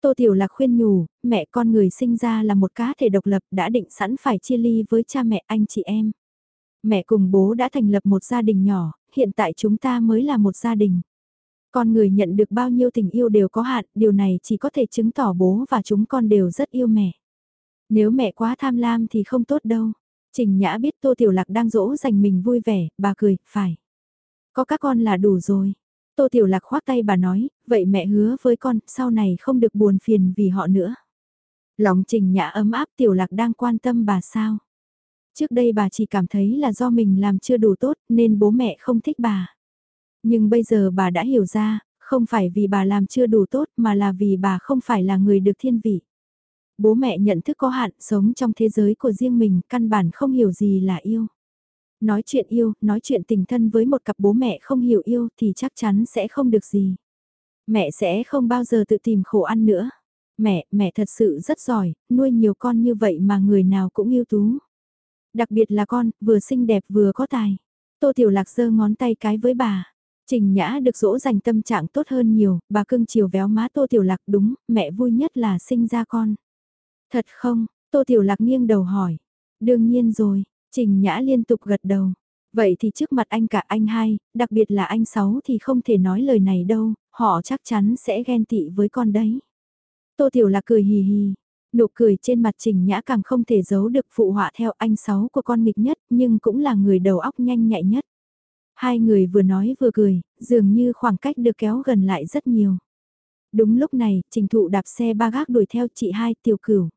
Speaker 1: Tô Tiểu Lạc khuyên nhủ, mẹ con người sinh ra là một cá thể độc lập đã định sẵn phải chia ly với cha mẹ anh chị em. Mẹ cùng bố đã thành lập một gia đình nhỏ, hiện tại chúng ta mới là một gia đình. Con người nhận được bao nhiêu tình yêu đều có hạn, điều này chỉ có thể chứng tỏ bố và chúng con đều rất yêu mẹ. Nếu mẹ quá tham lam thì không tốt đâu. Trình Nhã biết Tô Tiểu Lạc đang dỗ dành mình vui vẻ, bà cười, phải. Có các con là đủ rồi. Tô Tiểu Lạc khoác tay bà nói, vậy mẹ hứa với con, sau này không được buồn phiền vì họ nữa. Lòng Trình Nhã ấm áp Tiểu Lạc đang quan tâm bà sao. Trước đây bà chỉ cảm thấy là do mình làm chưa đủ tốt nên bố mẹ không thích bà. Nhưng bây giờ bà đã hiểu ra, không phải vì bà làm chưa đủ tốt mà là vì bà không phải là người được thiên vị. Bố mẹ nhận thức có hạn, sống trong thế giới của riêng mình, căn bản không hiểu gì là yêu. Nói chuyện yêu, nói chuyện tình thân với một cặp bố mẹ không hiểu yêu thì chắc chắn sẽ không được gì. Mẹ sẽ không bao giờ tự tìm khổ ăn nữa. Mẹ, mẹ thật sự rất giỏi, nuôi nhiều con như vậy mà người nào cũng yêu tú. Đặc biệt là con, vừa xinh đẹp vừa có tài. Tô Tiểu Lạc giơ ngón tay cái với bà. Trình Nhã được dỗ dành tâm trạng tốt hơn nhiều, bà cưng chiều véo má Tô Tiểu Lạc đúng, mẹ vui nhất là sinh ra con. Thật không? Tô Tiểu Lạc nghiêng đầu hỏi. Đương nhiên rồi, Trình Nhã liên tục gật đầu. Vậy thì trước mặt anh cả anh hai, đặc biệt là anh sáu thì không thể nói lời này đâu, họ chắc chắn sẽ ghen tị với con đấy. Tô Tiểu Lạc cười hì hì, Nụ cười trên mặt Trình Nhã càng không thể giấu được phụ họa theo anh sáu của con nghịch nhất nhưng cũng là người đầu óc nhanh nhạy nhất. Hai người vừa nói vừa cười, dường như khoảng cách được kéo gần lại rất nhiều. Đúng lúc này, Trình Thụ đạp xe ba gác đuổi theo chị hai tiểu cửu.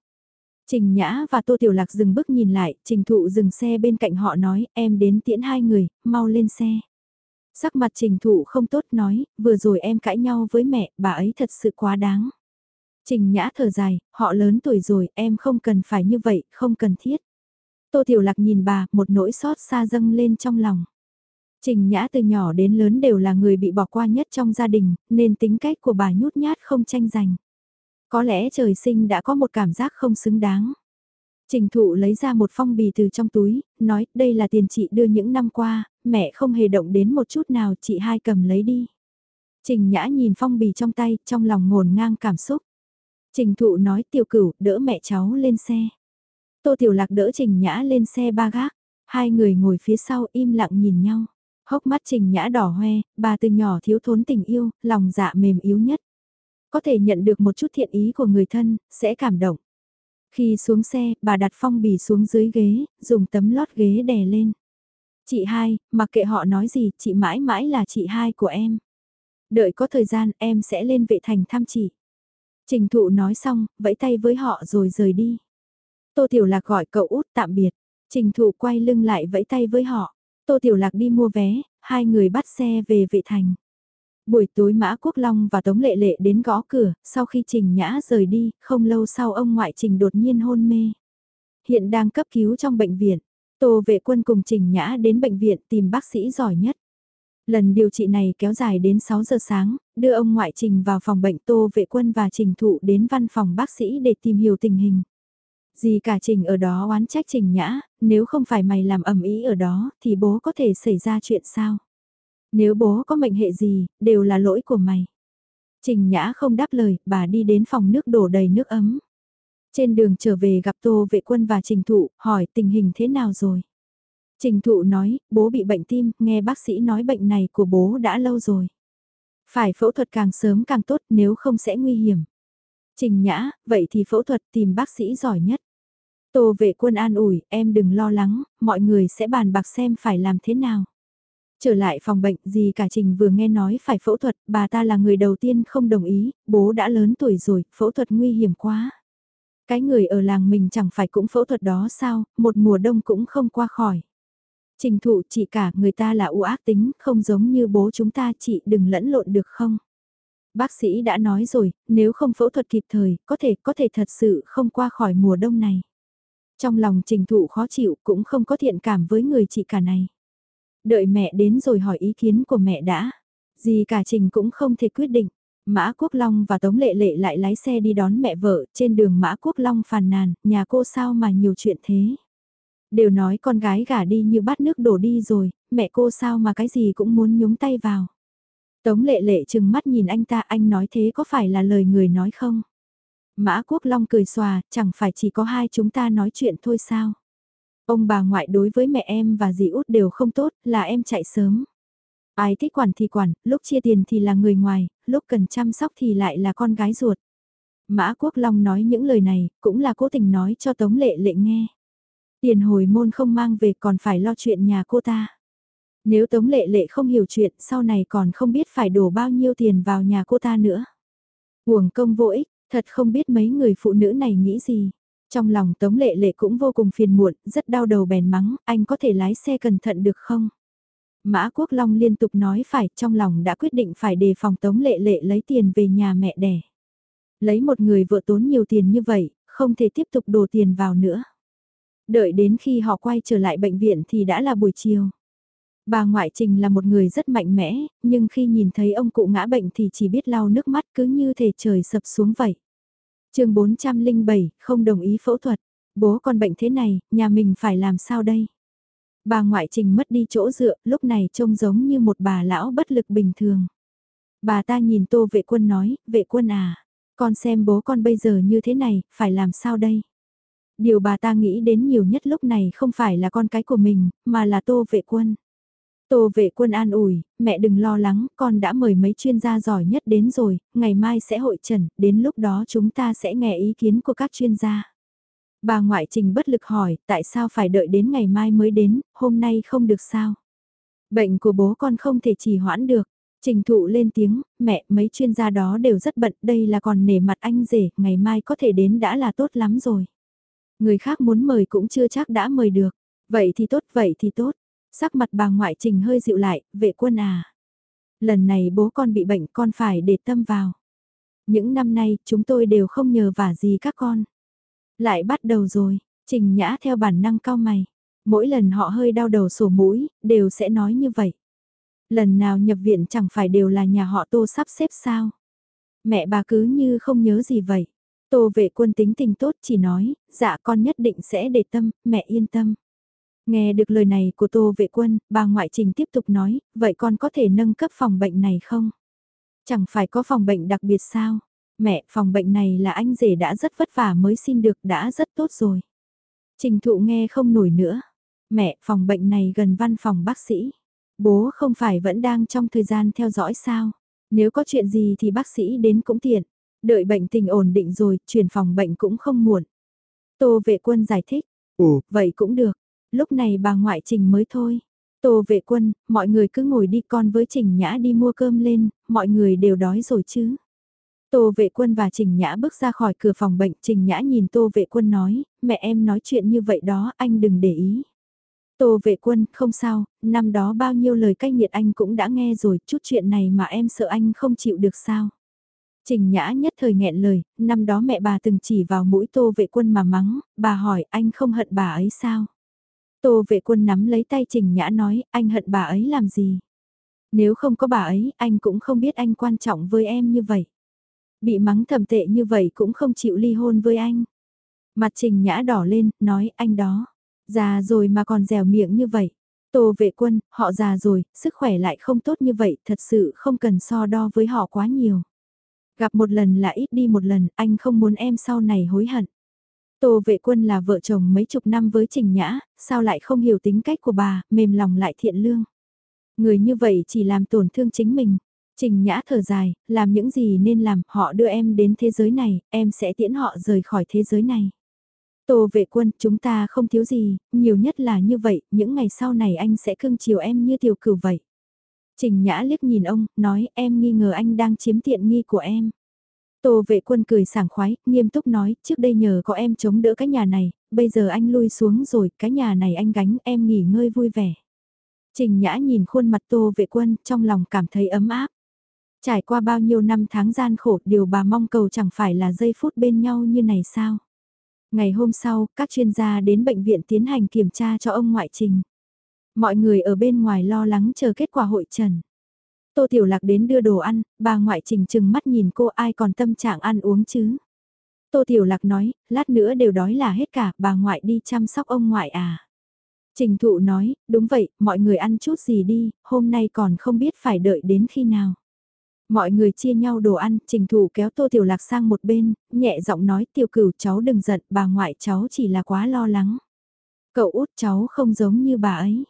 Speaker 1: Trình Nhã và Tô Tiểu Lạc dừng bước nhìn lại, Trình Thụ dừng xe bên cạnh họ nói, em đến tiễn hai người, mau lên xe. Sắc mặt Trình Thụ không tốt nói, vừa rồi em cãi nhau với mẹ, bà ấy thật sự quá đáng. Trình Nhã thở dài, họ lớn tuổi rồi, em không cần phải như vậy, không cần thiết. Tô Tiểu Lạc nhìn bà, một nỗi xót xa dâng lên trong lòng. Trình Nhã từ nhỏ đến lớn đều là người bị bỏ qua nhất trong gia đình, nên tính cách của bà nhút nhát không tranh giành. Có lẽ trời sinh đã có một cảm giác không xứng đáng. Trình thụ lấy ra một phong bì từ trong túi, nói đây là tiền chị đưa những năm qua, mẹ không hề động đến một chút nào chị hai cầm lấy đi. Trình Nhã nhìn phong bì trong tay, trong lòng ngổn ngang cảm xúc. Trình thụ nói tiểu cửu đỡ mẹ cháu lên xe. Tô tiểu lạc đỡ trình nhã lên xe ba gác. Hai người ngồi phía sau im lặng nhìn nhau. Hốc mắt trình nhã đỏ hoe, bà từ nhỏ thiếu thốn tình yêu, lòng dạ mềm yếu nhất. Có thể nhận được một chút thiện ý của người thân, sẽ cảm động. Khi xuống xe, bà đặt phong bì xuống dưới ghế, dùng tấm lót ghế đè lên. Chị hai, mặc kệ họ nói gì, chị mãi mãi là chị hai của em. Đợi có thời gian em sẽ lên vệ thành thăm chị. Trình thụ nói xong, vẫy tay với họ rồi rời đi. Tô Tiểu Lạc gọi cậu út tạm biệt. Trình thụ quay lưng lại vẫy tay với họ. Tô Tiểu Lạc đi mua vé, hai người bắt xe về vệ thành. Buổi tối Mã Quốc Long và Tống Lệ Lệ đến gõ cửa, sau khi Trình Nhã rời đi, không lâu sau ông ngoại Trình đột nhiên hôn mê. Hiện đang cấp cứu trong bệnh viện. Tô vệ quân cùng Trình Nhã đến bệnh viện tìm bác sĩ giỏi nhất. Lần điều trị này kéo dài đến 6 giờ sáng, đưa ông ngoại trình vào phòng bệnh tô vệ quân và trình thụ đến văn phòng bác sĩ để tìm hiểu tình hình. Gì cả trình ở đó oán trách trình nhã, nếu không phải mày làm ẩm ý ở đó thì bố có thể xảy ra chuyện sao? Nếu bố có mệnh hệ gì, đều là lỗi của mày. Trình nhã không đáp lời, bà đi đến phòng nước đổ đầy nước ấm. Trên đường trở về gặp tô vệ quân và trình thụ, hỏi tình hình thế nào rồi? Trình thụ nói, bố bị bệnh tim, nghe bác sĩ nói bệnh này của bố đã lâu rồi. Phải phẫu thuật càng sớm càng tốt nếu không sẽ nguy hiểm. Trình Nhã, vậy thì phẫu thuật tìm bác sĩ giỏi nhất. Tô vệ quân an ủi, em đừng lo lắng, mọi người sẽ bàn bạc xem phải làm thế nào. Trở lại phòng bệnh, gì cả Trình vừa nghe nói phải phẫu thuật, bà ta là người đầu tiên không đồng ý, bố đã lớn tuổi rồi, phẫu thuật nguy hiểm quá. Cái người ở làng mình chẳng phải cũng phẫu thuật đó sao, một mùa đông cũng không qua khỏi. Trình thụ chị cả người ta là u ác tính, không giống như bố chúng ta chị đừng lẫn lộn được không? Bác sĩ đã nói rồi, nếu không phẫu thuật kịp thời, có thể, có thể thật sự không qua khỏi mùa đông này. Trong lòng trình thụ khó chịu cũng không có thiện cảm với người chị cả này. Đợi mẹ đến rồi hỏi ý kiến của mẹ đã. Gì cả trình cũng không thể quyết định. Mã Quốc Long và Tống Lệ Lệ lại lái xe đi đón mẹ vợ, trên đường Mã Quốc Long phàn nàn, nhà cô sao mà nhiều chuyện thế. Đều nói con gái gả đi như bát nước đổ đi rồi, mẹ cô sao mà cái gì cũng muốn nhúng tay vào. Tống Lệ Lệ chừng mắt nhìn anh ta, anh nói thế có phải là lời người nói không? Mã Quốc Long cười xòa, chẳng phải chỉ có hai chúng ta nói chuyện thôi sao? Ông bà ngoại đối với mẹ em và dì út đều không tốt, là em chạy sớm. Ai thích quản thì quản, lúc chia tiền thì là người ngoài, lúc cần chăm sóc thì lại là con gái ruột. Mã Quốc Long nói những lời này, cũng là cố tình nói cho Tống Lệ Lệ nghe. Tiền hồi môn không mang về còn phải lo chuyện nhà cô ta. Nếu Tống Lệ Lệ không hiểu chuyện sau này còn không biết phải đổ bao nhiêu tiền vào nhà cô ta nữa. Uổng công vô ích, thật không biết mấy người phụ nữ này nghĩ gì. Trong lòng Tống Lệ Lệ cũng vô cùng phiền muộn, rất đau đầu bèn mắng, anh có thể lái xe cẩn thận được không? Mã Quốc Long liên tục nói phải, trong lòng đã quyết định phải đề phòng Tống Lệ Lệ lấy tiền về nhà mẹ đẻ. Lấy một người vợ tốn nhiều tiền như vậy, không thể tiếp tục đổ tiền vào nữa. Đợi đến khi họ quay trở lại bệnh viện thì đã là buổi chiều. Bà ngoại trình là một người rất mạnh mẽ, nhưng khi nhìn thấy ông cụ ngã bệnh thì chỉ biết lau nước mắt cứ như thể trời sập xuống vậy. chương 407, không đồng ý phẫu thuật. Bố con bệnh thế này, nhà mình phải làm sao đây? Bà ngoại trình mất đi chỗ dựa, lúc này trông giống như một bà lão bất lực bình thường. Bà ta nhìn tô vệ quân nói, vệ quân à, con xem bố con bây giờ như thế này, phải làm sao đây? Điều bà ta nghĩ đến nhiều nhất lúc này không phải là con cái của mình, mà là tô vệ quân. Tô vệ quân an ủi, mẹ đừng lo lắng, con đã mời mấy chuyên gia giỏi nhất đến rồi, ngày mai sẽ hội trần, đến lúc đó chúng ta sẽ nghe ý kiến của các chuyên gia. Bà ngoại trình bất lực hỏi, tại sao phải đợi đến ngày mai mới đến, hôm nay không được sao? Bệnh của bố con không thể trì hoãn được. Trình thụ lên tiếng, mẹ, mấy chuyên gia đó đều rất bận, đây là còn nể mặt anh rể, ngày mai có thể đến đã là tốt lắm rồi. Người khác muốn mời cũng chưa chắc đã mời được. Vậy thì tốt, vậy thì tốt. Sắc mặt bà ngoại trình hơi dịu lại, vệ quân à. Lần này bố con bị bệnh con phải để tâm vào. Những năm nay chúng tôi đều không nhờ vả gì các con. Lại bắt đầu rồi, trình nhã theo bản năng cao mày. Mỗi lần họ hơi đau đầu sổ mũi, đều sẽ nói như vậy. Lần nào nhập viện chẳng phải đều là nhà họ tô sắp xếp sao. Mẹ bà cứ như không nhớ gì vậy. Tô vệ quân tính tình tốt chỉ nói, dạ con nhất định sẽ để tâm, mẹ yên tâm. Nghe được lời này của Tô vệ quân, bà ngoại trình tiếp tục nói, vậy con có thể nâng cấp phòng bệnh này không? Chẳng phải có phòng bệnh đặc biệt sao? Mẹ, phòng bệnh này là anh rể đã rất vất vả mới xin được đã rất tốt rồi. Trình thụ nghe không nổi nữa. Mẹ, phòng bệnh này gần văn phòng bác sĩ. Bố không phải vẫn đang trong thời gian theo dõi sao? Nếu có chuyện gì thì bác sĩ đến cũng tiện. Đợi bệnh tình ổn định rồi, chuyển phòng bệnh cũng không muộn. Tô vệ quân giải thích. Ồ, vậy cũng được. Lúc này bà ngoại trình mới thôi. Tô vệ quân, mọi người cứ ngồi đi con với Trình Nhã đi mua cơm lên, mọi người đều đói rồi chứ. Tô vệ quân và Trình Nhã bước ra khỏi cửa phòng bệnh, Trình Nhã nhìn Tô vệ quân nói, mẹ em nói chuyện như vậy đó, anh đừng để ý. Tô vệ quân, không sao, năm đó bao nhiêu lời cay nghiệt anh cũng đã nghe rồi, chút chuyện này mà em sợ anh không chịu được sao. Trình Nhã nhất thời nghẹn lời, năm đó mẹ bà từng chỉ vào mũi Tô vệ quân mà mắng, bà hỏi anh không hận bà ấy sao. Tô vệ quân nắm lấy tay Trình Nhã nói, anh hận bà ấy làm gì. Nếu không có bà ấy, anh cũng không biết anh quan trọng với em như vậy. Bị mắng thầm tệ như vậy cũng không chịu ly hôn với anh. Mặt Trình Nhã đỏ lên, nói anh đó. Già rồi mà còn dẻo miệng như vậy. Tô vệ quân, họ già rồi, sức khỏe lại không tốt như vậy, thật sự không cần so đo với họ quá nhiều. Gặp một lần là ít đi một lần, anh không muốn em sau này hối hận. Tô vệ quân là vợ chồng mấy chục năm với Trình Nhã, sao lại không hiểu tính cách của bà, mềm lòng lại thiện lương. Người như vậy chỉ làm tổn thương chính mình. Trình Nhã thở dài, làm những gì nên làm, họ đưa em đến thế giới này, em sẽ tiễn họ rời khỏi thế giới này. Tô vệ quân, chúng ta không thiếu gì, nhiều nhất là như vậy, những ngày sau này anh sẽ cưng chiều em như tiểu cửu vậy. Trình Nhã liếc nhìn ông, nói em nghi ngờ anh đang chiếm tiện nghi của em. Tô vệ quân cười sảng khoái, nghiêm túc nói, trước đây nhờ có em chống đỡ cái nhà này, bây giờ anh lui xuống rồi, cái nhà này anh gánh, em nghỉ ngơi vui vẻ. Trình Nhã nhìn khuôn mặt Tô vệ quân, trong lòng cảm thấy ấm áp. Trải qua bao nhiêu năm tháng gian khổ, điều bà mong cầu chẳng phải là giây phút bên nhau như này sao? Ngày hôm sau, các chuyên gia đến bệnh viện tiến hành kiểm tra cho ông ngoại trình. Mọi người ở bên ngoài lo lắng chờ kết quả hội trần. Tô Tiểu Lạc đến đưa đồ ăn, bà ngoại trình chừng mắt nhìn cô ai còn tâm trạng ăn uống chứ. Tô Tiểu Lạc nói, lát nữa đều đói là hết cả, bà ngoại đi chăm sóc ông ngoại à. Trình thụ nói, đúng vậy, mọi người ăn chút gì đi, hôm nay còn không biết phải đợi đến khi nào. Mọi người chia nhau đồ ăn, trình thủ kéo tô tiểu lạc sang một bên, nhẹ giọng nói tiểu cửu cháu đừng giận, bà ngoại cháu chỉ là quá lo lắng. Cậu út cháu không giống như bà ấy.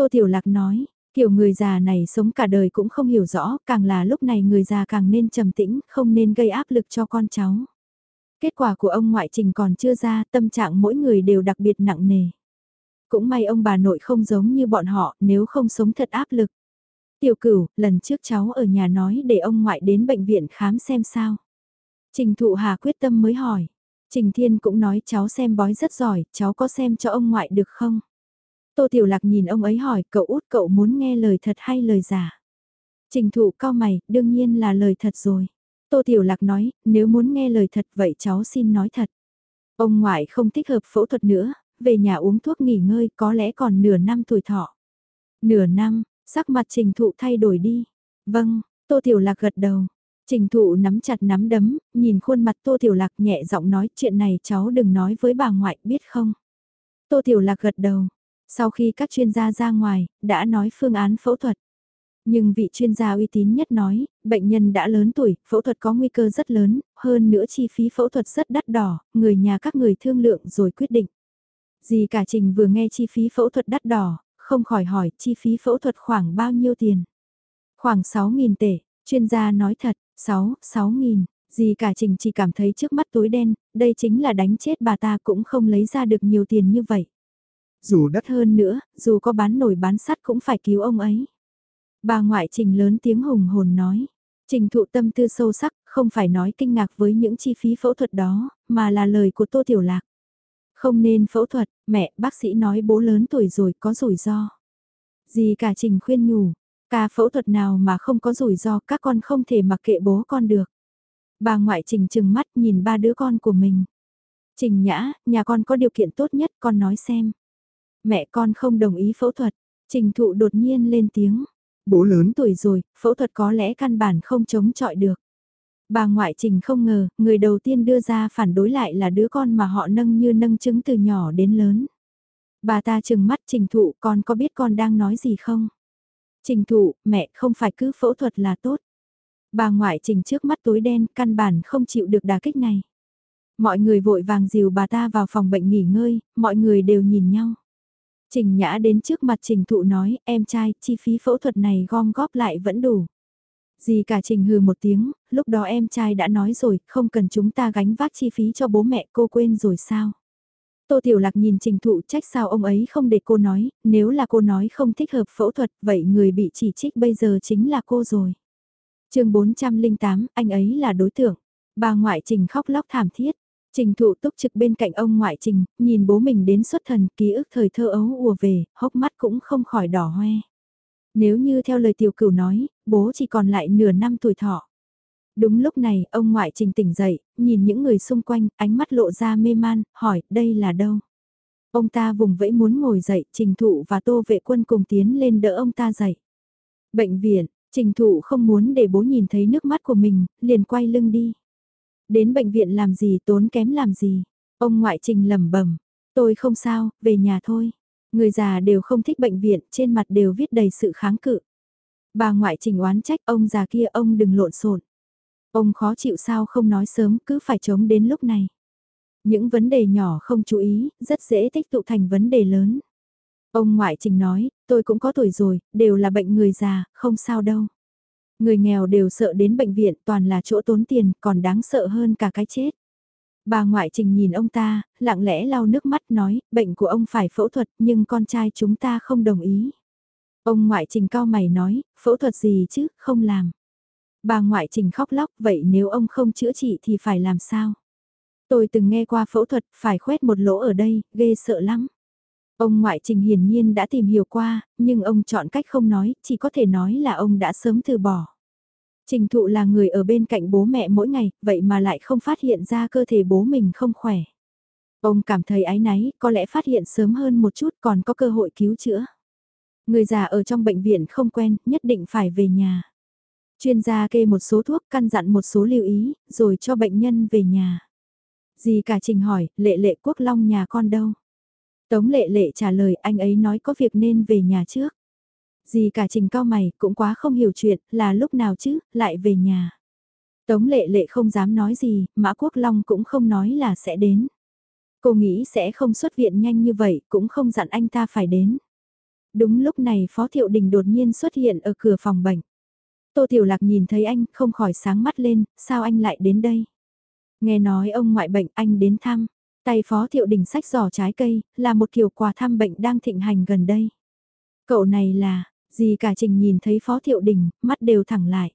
Speaker 1: Tô tiểu lạc nói, kiểu người già này sống cả đời cũng không hiểu rõ, càng là lúc này người già càng nên trầm tĩnh, không nên gây áp lực cho con cháu. Kết quả của ông ngoại trình còn chưa ra, tâm trạng mỗi người đều đặc biệt nặng nề. Cũng may ông bà nội không giống như bọn họ, nếu không sống thật áp lực. Tiểu cửu, lần trước cháu ở nhà nói để ông ngoại đến bệnh viện khám xem sao. Trình thụ hà quyết tâm mới hỏi. Trình thiên cũng nói cháu xem bói rất giỏi, cháu có xem cho ông ngoại được không? Tô Tiểu Lạc nhìn ông ấy hỏi cậu út cậu muốn nghe lời thật hay lời giả? Trình thụ cao mày, đương nhiên là lời thật rồi. Tô Tiểu Lạc nói, nếu muốn nghe lời thật vậy cháu xin nói thật. Ông ngoại không thích hợp phẫu thuật nữa, về nhà uống thuốc nghỉ ngơi có lẽ còn nửa năm tuổi thọ. Nửa năm, Sắc mặt trình thụ thay đổi đi. Vâng, Tô Tiểu Lạc gật đầu. Trình thụ nắm chặt nắm đấm, nhìn khuôn mặt Tô Tiểu Lạc nhẹ giọng nói chuyện này cháu đừng nói với bà ngoại biết không. Tô Tiểu Lạc gật đầu. Sau khi các chuyên gia ra ngoài, đã nói phương án phẫu thuật. Nhưng vị chuyên gia uy tín nhất nói, bệnh nhân đã lớn tuổi, phẫu thuật có nguy cơ rất lớn, hơn nữa chi phí phẫu thuật rất đắt đỏ, người nhà các người thương lượng rồi quyết định. Dì cả trình vừa nghe chi phí phẫu thuật đắt đỏ, không khỏi hỏi chi phí phẫu thuật khoảng bao nhiêu tiền. Khoảng 6.000 tệ, chuyên gia nói thật, 6, 6.000, Dì cả trình chỉ cảm thấy trước mắt tối đen, đây chính là đánh chết bà ta cũng không lấy ra được nhiều tiền như vậy. Dù đất hơn nữa, dù có bán nổi bán sắt cũng phải cứu ông ấy. Bà ngoại trình lớn tiếng hùng hồn nói. Trình thụ tâm tư sâu sắc, không phải nói kinh ngạc với những chi phí phẫu thuật đó, mà là lời của Tô Tiểu Lạc. Không nên phẫu thuật, mẹ, bác sĩ nói bố lớn tuổi rồi có rủi ro. Gì cả Trình khuyên nhủ, cả phẫu thuật nào mà không có rủi ro các con không thể mặc kệ bố con được. Bà ngoại Trình chừng mắt nhìn ba đứa con của mình. Trình nhã, nhà con có điều kiện tốt nhất con nói xem. Mẹ con không đồng ý phẫu thuật, Trình thụ đột nhiên lên tiếng. Bố lớn tuổi rồi, phẫu thuật có lẽ căn bản không chống chọi được. Bà ngoại trình không ngờ, người đầu tiên đưa ra phản đối lại là đứa con mà họ nâng như nâng trứng từ nhỏ đến lớn. Bà ta chừng mắt trình thụ con có biết con đang nói gì không? Trình thụ, mẹ không phải cứ phẫu thuật là tốt. Bà ngoại trình trước mắt tối đen căn bản không chịu được đà kích này. Mọi người vội vàng dìu bà ta vào phòng bệnh nghỉ ngơi, mọi người đều nhìn nhau. Trình Nhã đến trước mặt Trình Thụ nói, em trai, chi phí phẫu thuật này gom góp lại vẫn đủ. gì cả Trình hừ một tiếng, lúc đó em trai đã nói rồi, không cần chúng ta gánh vác chi phí cho bố mẹ cô quên rồi sao? Tô Tiểu Lạc nhìn Trình Thụ trách sao ông ấy không để cô nói, nếu là cô nói không thích hợp phẫu thuật, vậy người bị chỉ trích bây giờ chính là cô rồi. chương 408, anh ấy là đối tượng. Bà ngoại Trình khóc lóc thảm thiết. Trình Thụ túc trực bên cạnh ông ngoại Trình, nhìn bố mình đến xuất thần, ký ức thời thơ ấu ùa về, hốc mắt cũng không khỏi đỏ hoe. Nếu như theo lời tiểu cửu nói, bố chỉ còn lại nửa năm tuổi thọ. Đúng lúc này, ông ngoại trình tỉnh dậy, nhìn những người xung quanh, ánh mắt lộ ra mê man, hỏi, đây là đâu? Ông ta vùng vẫy muốn ngồi dậy, trình thụ và tô vệ quân cùng tiến lên đỡ ông ta dậy. Bệnh viện, trình thụ không muốn để bố nhìn thấy nước mắt của mình, liền quay lưng đi. Đến bệnh viện làm gì tốn kém làm gì? Ông ngoại trình lẩm bẩm tôi không sao, về nhà thôi. Người già đều không thích bệnh viện, trên mặt đều viết đầy sự kháng cự. Bà ngoại trình oán trách ông già kia ông đừng lộn xộn. Ông khó chịu sao không nói sớm cứ phải chống đến lúc này. Những vấn đề nhỏ không chú ý, rất dễ tích tụ thành vấn đề lớn. Ông ngoại trình nói, tôi cũng có tuổi rồi, đều là bệnh người già, không sao đâu. Người nghèo đều sợ đến bệnh viện toàn là chỗ tốn tiền còn đáng sợ hơn cả cái chết. Bà ngoại trình nhìn ông ta, lặng lẽ lau nước mắt nói, bệnh của ông phải phẫu thuật nhưng con trai chúng ta không đồng ý. Ông ngoại trình cao mày nói, phẫu thuật gì chứ, không làm. Bà ngoại trình khóc lóc, vậy nếu ông không chữa trị thì phải làm sao? Tôi từng nghe qua phẫu thuật, phải khoét một lỗ ở đây, ghê sợ lắm. Ông ngoại trình hiển nhiên đã tìm hiểu qua, nhưng ông chọn cách không nói, chỉ có thể nói là ông đã sớm từ bỏ. Trình thụ là người ở bên cạnh bố mẹ mỗi ngày, vậy mà lại không phát hiện ra cơ thể bố mình không khỏe. Ông cảm thấy ái náy, có lẽ phát hiện sớm hơn một chút còn có cơ hội cứu chữa. Người già ở trong bệnh viện không quen, nhất định phải về nhà. Chuyên gia kê một số thuốc, căn dặn một số lưu ý, rồi cho bệnh nhân về nhà. gì cả trình hỏi, lệ lệ quốc long nhà con đâu? Tống lệ lệ trả lời anh ấy nói có việc nên về nhà trước. Dì cả trình cao mày cũng quá không hiểu chuyện là lúc nào chứ, lại về nhà. Tống lệ lệ không dám nói gì, Mã Quốc Long cũng không nói là sẽ đến. Cô nghĩ sẽ không xuất viện nhanh như vậy, cũng không dặn anh ta phải đến. Đúng lúc này Phó Thiệu Đình đột nhiên xuất hiện ở cửa phòng bệnh. Tô Tiểu Lạc nhìn thấy anh, không khỏi sáng mắt lên, sao anh lại đến đây? Nghe nói ông ngoại bệnh anh đến thăm, tay Phó Thiệu Đình sách giỏ trái cây, là một kiểu quà thăm bệnh đang thịnh hành gần đây. Cậu này là, gì cả trình nhìn thấy Phó Thiệu Đình, mắt đều thẳng lại.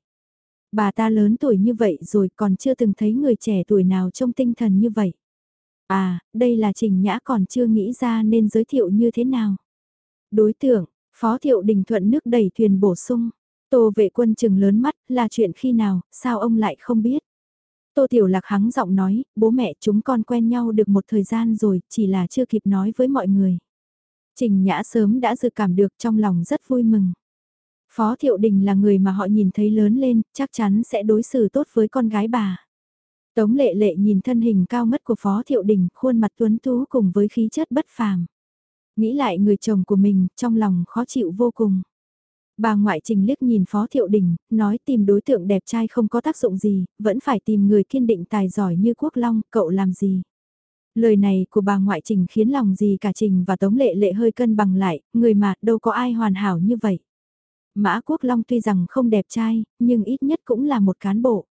Speaker 1: Bà ta lớn tuổi như vậy rồi còn chưa từng thấy người trẻ tuổi nào trông tinh thần như vậy. À, đây là trình nhã còn chưa nghĩ ra nên giới thiệu như thế nào. Đối tượng, Phó Thiệu Đình thuận nước đẩy thuyền bổ sung. Tô vệ quân chừng lớn mắt, là chuyện khi nào, sao ông lại không biết? Tô Tiểu Lạc hắng giọng nói, bố mẹ chúng con quen nhau được một thời gian rồi, chỉ là chưa kịp nói với mọi người. Trình Nhã sớm đã dự cảm được trong lòng rất vui mừng. Phó Thiệu Đình là người mà họ nhìn thấy lớn lên, chắc chắn sẽ đối xử tốt với con gái bà. Tống lệ lệ nhìn thân hình cao ngất của Phó Thiệu Đình, khuôn mặt tuấn tú cùng với khí chất bất phàm. Nghĩ lại người chồng của mình, trong lòng khó chịu vô cùng. Bà ngoại trình liếc nhìn Phó Thiệu Đình, nói tìm đối tượng đẹp trai không có tác dụng gì, vẫn phải tìm người kiên định tài giỏi như Quốc Long, cậu làm gì? Lời này của bà ngoại trình khiến lòng gì cả trình và Tống Lệ Lệ hơi cân bằng lại, người mà đâu có ai hoàn hảo như vậy. Mã Quốc Long tuy rằng không đẹp trai, nhưng ít nhất cũng là một cán bộ.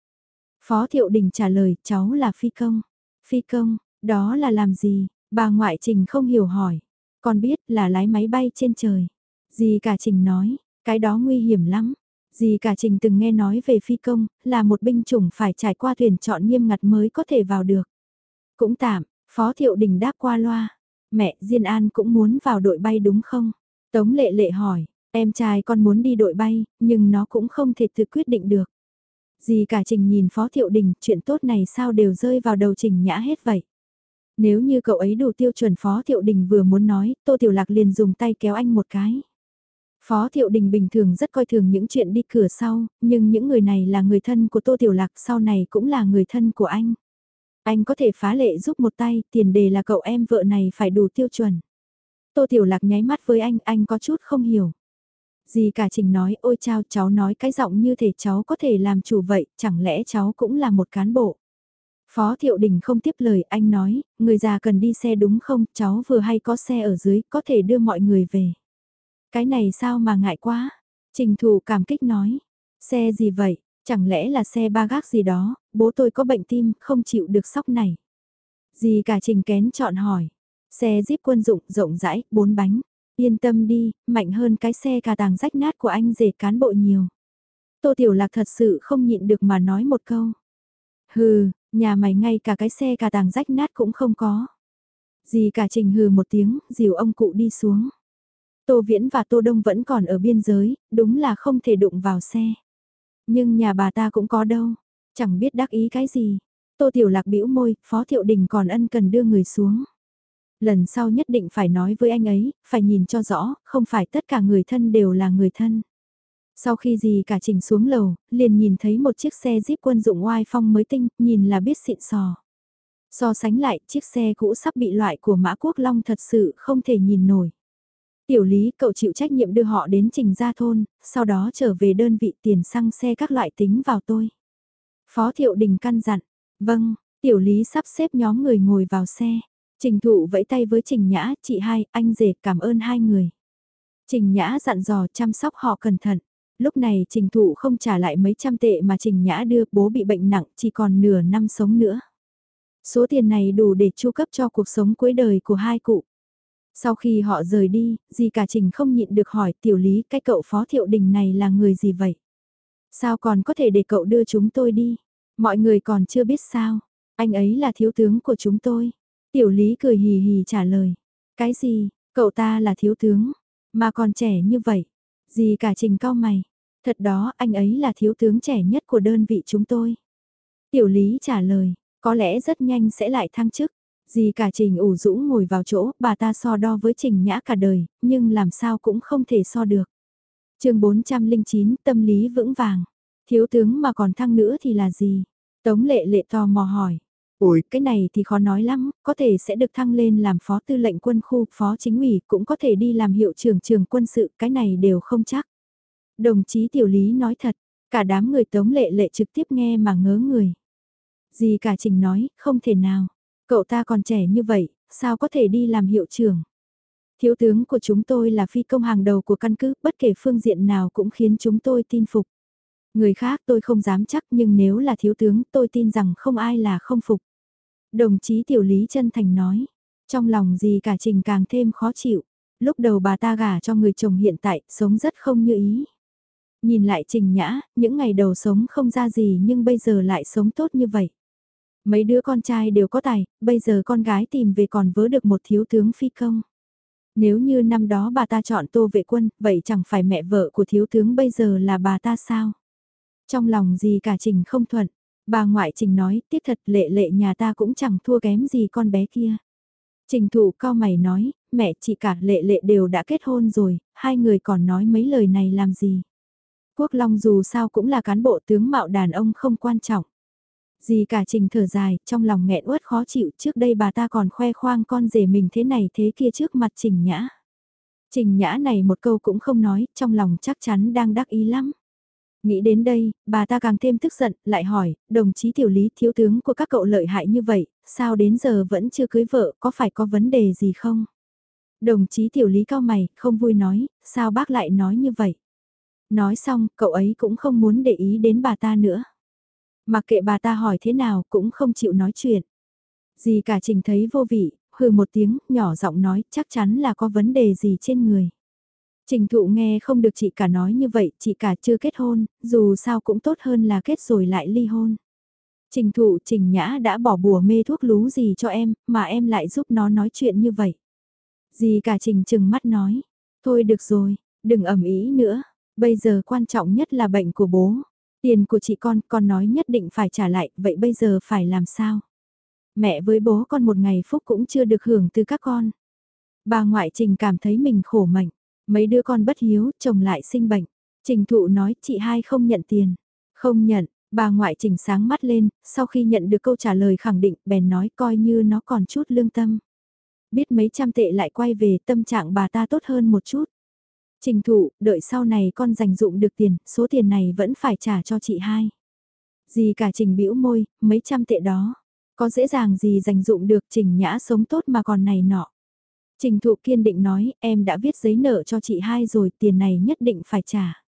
Speaker 1: Phó Thiệu Đình trả lời, cháu là phi công. Phi công, đó là làm gì? Bà ngoại trình không hiểu hỏi. Con biết là lái máy bay trên trời. Gì cả trình nói, cái đó nguy hiểm lắm. Dì cả trình từng nghe nói về phi công, là một binh chủng phải trải qua thuyền chọn nghiêm ngặt mới có thể vào được. Cũng tạm, Phó Thiệu Đình đáp qua loa. Mẹ, Diên An cũng muốn vào đội bay đúng không? Tống lệ lệ hỏi, em trai con muốn đi đội bay, nhưng nó cũng không thể tự quyết định được. Dì cả trình nhìn Phó Thiệu Đình, chuyện tốt này sao đều rơi vào đầu trình nhã hết vậy? Nếu như cậu ấy đủ tiêu chuẩn Phó Thiệu Đình vừa muốn nói, Tô Tiểu Lạc liền dùng tay kéo anh một cái. Phó Thiệu Đình bình thường rất coi thường những chuyện đi cửa sau, nhưng những người này là người thân của Tô Tiểu Lạc sau này cũng là người thân của anh. Anh có thể phá lệ giúp một tay, tiền đề là cậu em vợ này phải đủ tiêu chuẩn. Tô Tiểu Lạc nháy mắt với anh, anh có chút không hiểu. Dì cả trình nói, ôi chao cháu nói cái giọng như thể cháu có thể làm chủ vậy, chẳng lẽ cháu cũng là một cán bộ. Phó Thiệu Đình không tiếp lời, anh nói, người già cần đi xe đúng không, cháu vừa hay có xe ở dưới, có thể đưa mọi người về. Cái này sao mà ngại quá? Trình thủ cảm kích nói. Xe gì vậy? Chẳng lẽ là xe ba gác gì đó, bố tôi có bệnh tim, không chịu được sóc này. Gì cả trình kén chọn hỏi. Xe jeep quân dụng rộng rãi, bốn bánh. Yên tâm đi, mạnh hơn cái xe cà tàng rách nát của anh rể cán bộ nhiều. Tô Tiểu Lạc thật sự không nhịn được mà nói một câu. Hừ, nhà mày ngay cả cái xe cà tàng rách nát cũng không có. Dì cả trình hừ một tiếng, dìu ông cụ đi xuống. Tô Viễn và Tô Đông vẫn còn ở biên giới, đúng là không thể đụng vào xe. Nhưng nhà bà ta cũng có đâu, chẳng biết đắc ý cái gì. Tô Tiểu Lạc bĩu môi, Phó Thiệu Đình còn ân cần đưa người xuống. Lần sau nhất định phải nói với anh ấy, phải nhìn cho rõ, không phải tất cả người thân đều là người thân. Sau khi gì cả trình xuống lầu, liền nhìn thấy một chiếc xe jeep quân dụng oai phong mới tinh, nhìn là biết xịn sò. So sánh lại, chiếc xe cũ sắp bị loại của Mã Quốc Long thật sự không thể nhìn nổi. Tiểu lý cậu chịu trách nhiệm đưa họ đến trình gia thôn, sau đó trở về đơn vị tiền xăng xe các loại tính vào tôi. Phó thiệu đình căn dặn, vâng, tiểu lý sắp xếp nhóm người ngồi vào xe. Trình thụ vẫy tay với trình nhã, chị hai, anh rể cảm ơn hai người. Trình nhã dặn dò chăm sóc họ cẩn thận. Lúc này trình thụ không trả lại mấy trăm tệ mà trình nhã đưa, bố bị bệnh nặng, chỉ còn nửa năm sống nữa. Số tiền này đủ để chu cấp cho cuộc sống cuối đời của hai cụ. Sau khi họ rời đi, dì cả trình không nhịn được hỏi tiểu lý cái cậu phó thiệu đình này là người gì vậy? Sao còn có thể để cậu đưa chúng tôi đi? Mọi người còn chưa biết sao? Anh ấy là thiếu tướng của chúng tôi. Tiểu lý cười hì hì trả lời. Cái gì, cậu ta là thiếu tướng, mà còn trẻ như vậy. Gì cả trình cao mày. Thật đó, anh ấy là thiếu tướng trẻ nhất của đơn vị chúng tôi. Tiểu lý trả lời, có lẽ rất nhanh sẽ lại thăng chức. Gì cả trình ủ rũ ngồi vào chỗ, bà ta so đo với trình nhã cả đời, nhưng làm sao cũng không thể so được. chương 409, tâm lý vững vàng. Thiếu tướng mà còn thăng nữa thì là gì? Tống lệ lệ to mò hỏi. Ôi, cái này thì khó nói lắm, có thể sẽ được thăng lên làm phó tư lệnh quân khu, phó chính ủy, cũng có thể đi làm hiệu trưởng trường quân sự, cái này đều không chắc. Đồng chí tiểu lý nói thật, cả đám người tống lệ lệ trực tiếp nghe mà ngớ người. Gì cả trình nói, không thể nào, cậu ta còn trẻ như vậy, sao có thể đi làm hiệu trưởng. Thiếu tướng của chúng tôi là phi công hàng đầu của căn cứ, bất kể phương diện nào cũng khiến chúng tôi tin phục. Người khác tôi không dám chắc nhưng nếu là thiếu tướng tôi tin rằng không ai là không phục. Đồng chí Tiểu Lý chân thành nói, trong lòng gì cả trình càng thêm khó chịu. Lúc đầu bà ta gả cho người chồng hiện tại, sống rất không như ý. Nhìn lại trình nhã, những ngày đầu sống không ra gì nhưng bây giờ lại sống tốt như vậy. Mấy đứa con trai đều có tài, bây giờ con gái tìm về còn vớ được một thiếu tướng phi công. Nếu như năm đó bà ta chọn tô vệ quân, vậy chẳng phải mẹ vợ của thiếu tướng bây giờ là bà ta sao? Trong lòng gì cả trình không thuận, Bà ngoại Trình nói, tiếc thật lệ lệ nhà ta cũng chẳng thua kém gì con bé kia. Trình thủ cao mày nói, mẹ chị cả lệ lệ đều đã kết hôn rồi, hai người còn nói mấy lời này làm gì. Quốc Long dù sao cũng là cán bộ tướng mạo đàn ông không quan trọng. Gì cả trình thở dài, trong lòng nghẹn uất khó chịu, trước đây bà ta còn khoe khoang con rể mình thế này thế kia trước mặt trình nhã. Trình nhã này một câu cũng không nói, trong lòng chắc chắn đang đắc ý lắm. Nghĩ đến đây, bà ta càng thêm tức giận, lại hỏi, đồng chí tiểu lý thiếu tướng của các cậu lợi hại như vậy, sao đến giờ vẫn chưa cưới vợ, có phải có vấn đề gì không? Đồng chí tiểu lý cao mày, không vui nói, sao bác lại nói như vậy? Nói xong, cậu ấy cũng không muốn để ý đến bà ta nữa. Mặc kệ bà ta hỏi thế nào cũng không chịu nói chuyện. Gì cả trình thấy vô vị, hừ một tiếng, nhỏ giọng nói chắc chắn là có vấn đề gì trên người. Trình thụ nghe không được chị cả nói như vậy, chị cả chưa kết hôn, dù sao cũng tốt hơn là kết rồi lại ly hôn. Trình thụ trình nhã đã bỏ bùa mê thuốc lú gì cho em, mà em lại giúp nó nói chuyện như vậy. Dì cả trình chừng mắt nói, thôi được rồi, đừng ẩm ý nữa, bây giờ quan trọng nhất là bệnh của bố. Tiền của chị con, con nói nhất định phải trả lại, vậy bây giờ phải làm sao? Mẹ với bố con một ngày phúc cũng chưa được hưởng từ các con. Bà ngoại trình cảm thấy mình khổ mạnh, Mấy đứa con bất hiếu, chồng lại sinh bệnh. Trình thụ nói chị hai không nhận tiền. Không nhận, bà ngoại trình sáng mắt lên, sau khi nhận được câu trả lời khẳng định, bèn nói coi như nó còn chút lương tâm. Biết mấy trăm tệ lại quay về tâm trạng bà ta tốt hơn một chút. Trình thụ, đợi sau này con dành dụng được tiền, số tiền này vẫn phải trả cho chị hai. Gì cả trình bĩu môi, mấy trăm tệ đó. Có dễ dàng gì dành dụng được trình nhã sống tốt mà còn này nọ. Trình thụ kiên định nói, em đã viết giấy nợ cho chị hai rồi, tiền này nhất định phải trả.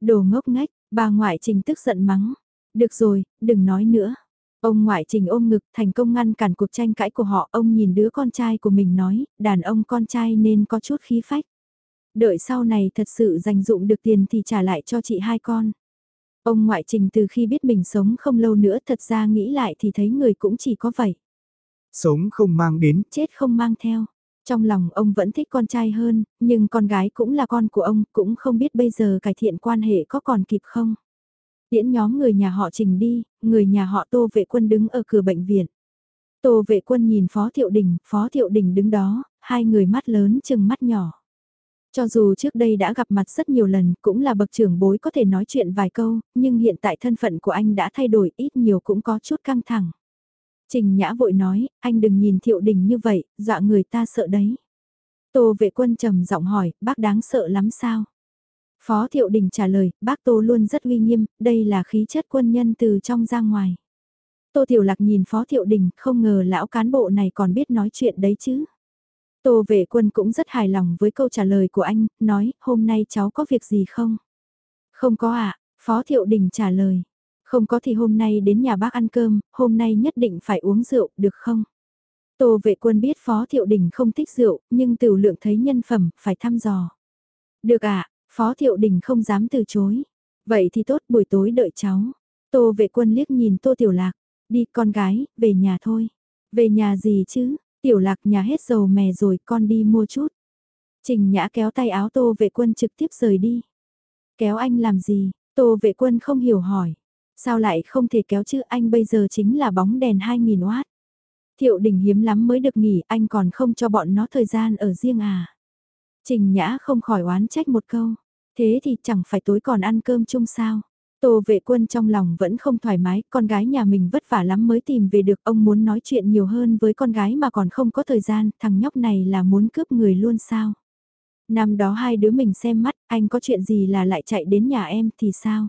Speaker 1: Đồ ngốc ngách, bà ngoại trình tức giận mắng. Được rồi, đừng nói nữa. Ông ngoại trình ôm ngực thành công ngăn cản cuộc tranh cãi của họ. Ông nhìn đứa con trai của mình nói, đàn ông con trai nên có chút khí phách. Đợi sau này thật sự dành dụng được tiền thì trả lại cho chị hai con. Ông ngoại trình từ khi biết mình sống không lâu nữa thật ra nghĩ lại thì thấy người cũng chỉ có vậy.
Speaker 2: Sống không mang đến,
Speaker 1: chết không mang theo. Trong lòng ông vẫn thích con trai hơn, nhưng con gái cũng là con của ông, cũng không biết bây giờ cải thiện quan hệ có còn kịp không. Tiễn nhóm người nhà họ trình đi, người nhà họ tô vệ quân đứng ở cửa bệnh viện. Tô vệ quân nhìn Phó Thiệu Đình, Phó Thiệu Đình đứng đó, hai người mắt lớn chừng mắt nhỏ. Cho dù trước đây đã gặp mặt rất nhiều lần, cũng là bậc trưởng bối có thể nói chuyện vài câu, nhưng hiện tại thân phận của anh đã thay đổi ít nhiều cũng có chút căng thẳng. Trình Nhã vội nói, anh đừng nhìn thiệu đình như vậy, dọa người ta sợ đấy. Tô vệ quân trầm giọng hỏi, bác đáng sợ lắm sao? Phó thiệu đình trả lời, bác Tô luôn rất uy nghiêm, đây là khí chất quân nhân từ trong ra ngoài. Tô Tiểu Lạc nhìn Phó Thiệu Đình, không ngờ lão cán bộ này còn biết nói chuyện đấy chứ. Tô vệ quân cũng rất hài lòng với câu trả lời của anh, nói, hôm nay cháu có việc gì không? Không có ạ, Phó Thiệu Đình trả lời. Không có thì hôm nay đến nhà bác ăn cơm, hôm nay nhất định phải uống rượu, được không? Tô vệ quân biết Phó Thiệu Đình không thích rượu, nhưng tiểu lượng thấy nhân phẩm, phải thăm dò. Được ạ, Phó Thiệu Đình không dám từ chối. Vậy thì tốt buổi tối đợi cháu. Tô vệ quân liếc nhìn Tô Tiểu Lạc. Đi con gái, về nhà thôi. Về nhà gì chứ, Tiểu Lạc nhà hết dầu mè rồi, con đi mua chút. Trình Nhã kéo tay áo Tô vệ quân trực tiếp rời đi. Kéo anh làm gì? Tô vệ quân không hiểu hỏi. Sao lại không thể kéo chứ anh bây giờ chính là bóng đèn 2.000W. Thiệu đình hiếm lắm mới được nghỉ, anh còn không cho bọn nó thời gian ở riêng à. Trình Nhã không khỏi oán trách một câu. Thế thì chẳng phải tối còn ăn cơm chung sao. Tô vệ quân trong lòng vẫn không thoải mái, con gái nhà mình vất vả lắm mới tìm về được ông muốn nói chuyện nhiều hơn với con gái mà còn không có thời gian, thằng nhóc này là muốn cướp người luôn sao. Năm đó hai đứa mình xem mắt, anh có chuyện gì là lại chạy đến nhà em thì sao?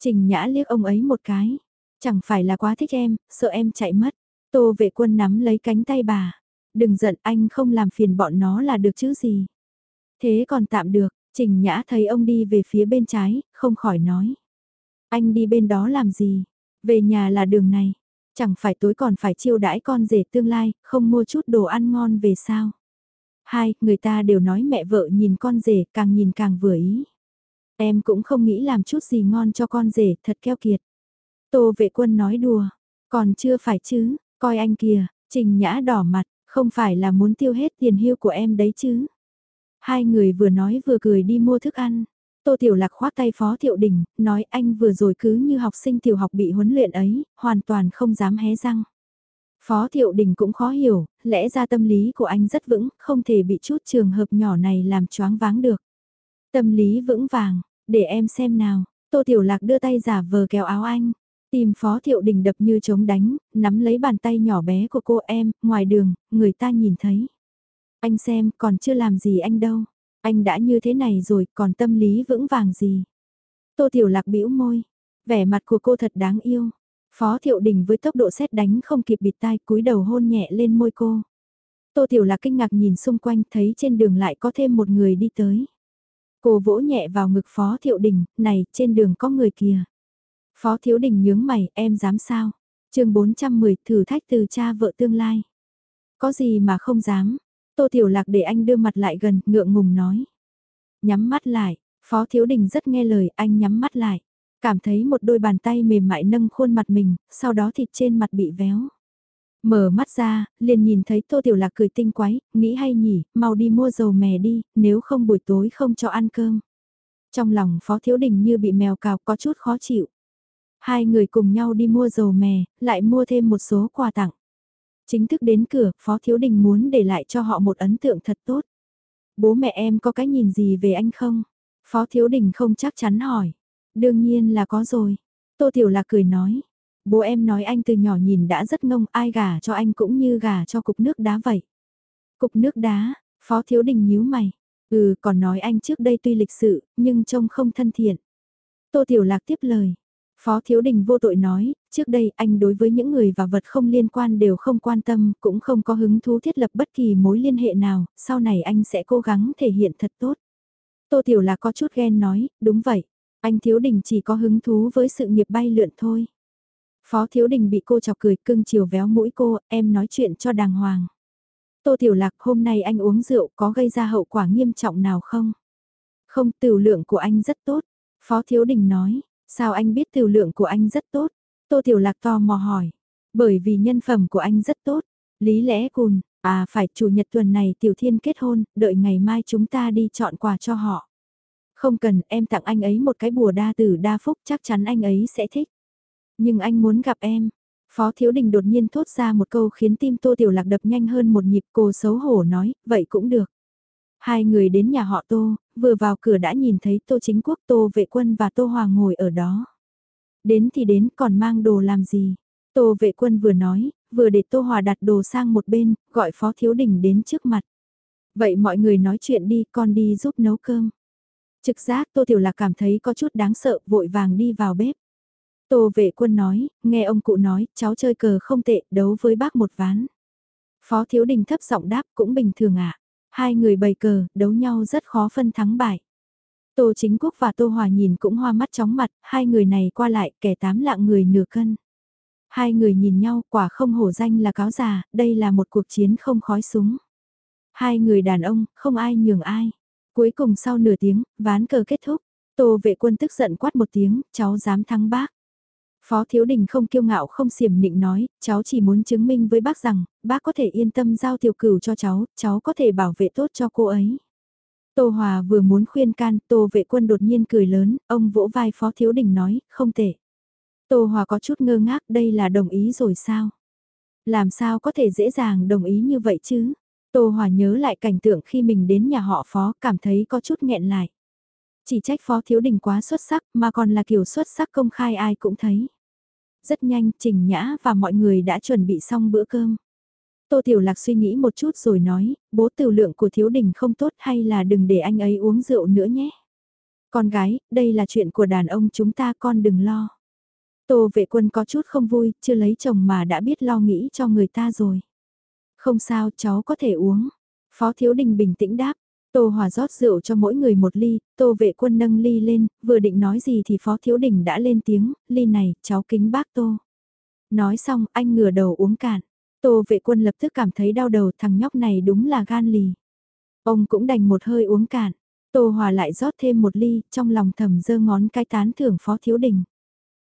Speaker 1: Trình Nhã liếc ông ấy một cái, chẳng phải là quá thích em, sợ em chạy mất. Tô vệ quân nắm lấy cánh tay bà, đừng giận anh không làm phiền bọn nó là được chứ gì. Thế còn tạm được, Trình Nhã thấy ông đi về phía bên trái, không khỏi nói. Anh đi bên đó làm gì? Về nhà là đường này. Chẳng phải tối còn phải chiêu đãi con rể tương lai, không mua chút đồ ăn ngon về sao? Hai, người ta đều nói mẹ vợ nhìn con rể càng nhìn càng vừa ý. Em cũng không nghĩ làm chút gì ngon cho con rể, thật keo kiệt. Tô vệ quân nói đùa, còn chưa phải chứ, coi anh kìa, trình nhã đỏ mặt, không phải là muốn tiêu hết tiền hưu của em đấy chứ. Hai người vừa nói vừa cười đi mua thức ăn. Tô Tiểu Lạc khoác tay Phó Thiệu Đình, nói anh vừa rồi cứ như học sinh tiểu học bị huấn luyện ấy, hoàn toàn không dám hé răng. Phó Thiệu Đình cũng khó hiểu, lẽ ra tâm lý của anh rất vững, không thể bị chút trường hợp nhỏ này làm choáng váng được. Tâm lý vững vàng, để em xem nào, Tô Tiểu Lạc đưa tay giả vờ kéo áo anh. Tìm Phó Thiệu Đình đập như chống đánh, nắm lấy bàn tay nhỏ bé của cô em, ngoài đường, người ta nhìn thấy. Anh xem, còn chưa làm gì anh đâu. Anh đã như thế này rồi, còn tâm lý vững vàng gì. Tô Tiểu Lạc bĩu môi. Vẻ mặt của cô thật đáng yêu. Phó Thiệu Đình với tốc độ xét đánh không kịp bịt tai cúi đầu hôn nhẹ lên môi cô. Tô Tiểu Lạc kinh ngạc nhìn xung quanh thấy trên đường lại có thêm một người đi tới. Cô vỗ nhẹ vào ngực Phó Thiệu Đình, này, trên đường có người kìa. Phó Thiếu Đình nhướng mày, em dám sao? chương 410, thử thách từ cha vợ tương lai. Có gì mà không dám? Tô Tiểu Lạc để anh đưa mặt lại gần, ngượng ngùng nói. Nhắm mắt lại, Phó Thiếu Đình rất nghe lời, anh nhắm mắt lại. Cảm thấy một đôi bàn tay mềm mại nâng khuôn mặt mình, sau đó thịt trên mặt bị véo. Mở mắt ra, liền nhìn thấy Tô Tiểu Lạc cười tinh quái, nghĩ hay nhỉ, mau đi mua dầu mè đi, nếu không buổi tối không cho ăn cơm. Trong lòng Phó Thiếu Đình như bị mèo cào có chút khó chịu. Hai người cùng nhau đi mua dầu mè, lại mua thêm một số quà tặng. Chính thức đến cửa, Phó Thiếu Đình muốn để lại cho họ một ấn tượng thật tốt. Bố mẹ em có cái nhìn gì về anh không? Phó Thiếu Đình không chắc chắn hỏi. Đương nhiên là có rồi. Tô Tiểu Lạc cười nói. Bố em nói anh từ nhỏ nhìn đã rất ngông ai gả cho anh cũng như gả cho cục nước đá vậy. Cục nước đá, Phó Thiếu Đình nhíu mày. Ừ còn nói anh trước đây tuy lịch sự, nhưng trông không thân thiện. Tô Tiểu Lạc tiếp lời. Phó Thiếu Đình vô tội nói, trước đây anh đối với những người và vật không liên quan đều không quan tâm, cũng không có hứng thú thiết lập bất kỳ mối liên hệ nào, sau này anh sẽ cố gắng thể hiện thật tốt. Tô Tiểu là có chút ghen nói, đúng vậy, anh Thiếu Đình chỉ có hứng thú với sự nghiệp bay lượn thôi. Phó Thiếu Đình bị cô chọc cười cưng chiều véo mũi cô, em nói chuyện cho đàng hoàng. Tô Tiểu Lạc hôm nay anh uống rượu có gây ra hậu quả nghiêm trọng nào không? Không, tiểu lượng của anh rất tốt. Phó Thiếu Đình nói, sao anh biết tiểu lượng của anh rất tốt? Tô Tiểu Lạc to mò hỏi. Bởi vì nhân phẩm của anh rất tốt. Lý lẽ cùn, à phải chủ nhật tuần này Tiểu Thiên kết hôn, đợi ngày mai chúng ta đi chọn quà cho họ. Không cần, em tặng anh ấy một cái bùa đa tử đa phúc chắc chắn anh ấy sẽ thích. Nhưng anh muốn gặp em. Phó Thiếu Đình đột nhiên thốt ra một câu khiến tim Tô Tiểu Lạc đập nhanh hơn một nhịp cô xấu hổ nói, vậy cũng được. Hai người đến nhà họ Tô, vừa vào cửa đã nhìn thấy Tô Chính Quốc, Tô Vệ Quân và Tô hòa ngồi ở đó. Đến thì đến còn mang đồ làm gì? Tô Vệ Quân vừa nói, vừa để Tô Hòa đặt đồ sang một bên, gọi Phó Thiếu Đình đến trước mặt. Vậy mọi người nói chuyện đi, con đi giúp nấu cơm. Trực giác Tô Tiểu Lạc cảm thấy có chút đáng sợ, vội vàng đi vào bếp. Tô vệ quân nói, nghe ông cụ nói, cháu chơi cờ không tệ, đấu với bác một ván. Phó Thiếu Đình thấp giọng đáp cũng bình thường ạ. À. Hai người bày cờ, đấu nhau rất khó phân thắng bại. Tô Chính Quốc và Tô Hòa nhìn cũng hoa mắt chóng mặt, hai người này qua lại kẻ tám lạng người nửa cân. Hai người nhìn nhau quả không hổ danh là cáo già, đây là một cuộc chiến không khói súng. Hai người đàn ông, không ai nhường ai. Cuối cùng sau nửa tiếng, ván cờ kết thúc. Tô vệ quân tức giận quát một tiếng, cháu dám thắng bác. Phó Thiếu Đình không kiêu ngạo không xiểm nịnh nói, cháu chỉ muốn chứng minh với bác rằng, bác có thể yên tâm giao tiểu cửu cho cháu, cháu có thể bảo vệ tốt cho cô ấy. Tô Hòa vừa muốn khuyên can, Tô vệ quân đột nhiên cười lớn, ông vỗ vai Phó Thiếu Đình nói, không tệ. Tô Hòa có chút ngơ ngác, đây là đồng ý rồi sao? Làm sao có thể dễ dàng đồng ý như vậy chứ? Tô Hòa nhớ lại cảnh tượng khi mình đến nhà họ Phó, cảm thấy có chút nghẹn lại. Chỉ trách Phó Thiếu Đình quá xuất sắc, mà còn là kiểu xuất sắc công khai ai cũng thấy. Rất nhanh, Trình Nhã và mọi người đã chuẩn bị xong bữa cơm. Tô Tiểu Lạc suy nghĩ một chút rồi nói, bố tiểu lượng của Thiếu Đình không tốt hay là đừng để anh ấy uống rượu nữa nhé. Con gái, đây là chuyện của đàn ông chúng ta con đừng lo. Tô vệ quân có chút không vui, chưa lấy chồng mà đã biết lo nghĩ cho người ta rồi. Không sao, cháu có thể uống. Phó Thiếu Đình bình tĩnh đáp. Tô Hòa rót rượu cho mỗi người một ly, Tô vệ quân nâng ly lên, vừa định nói gì thì Phó Thiếu Đình đã lên tiếng, ly này, cháu kính bác Tô. Nói xong, anh ngửa đầu uống cạn. Tô vệ quân lập tức cảm thấy đau đầu thằng nhóc này đúng là gan lì. Ông cũng đành một hơi uống cạn. Tô Hòa lại rót thêm một ly, trong lòng thầm dơ ngón cái tán thưởng Phó Thiếu Đình.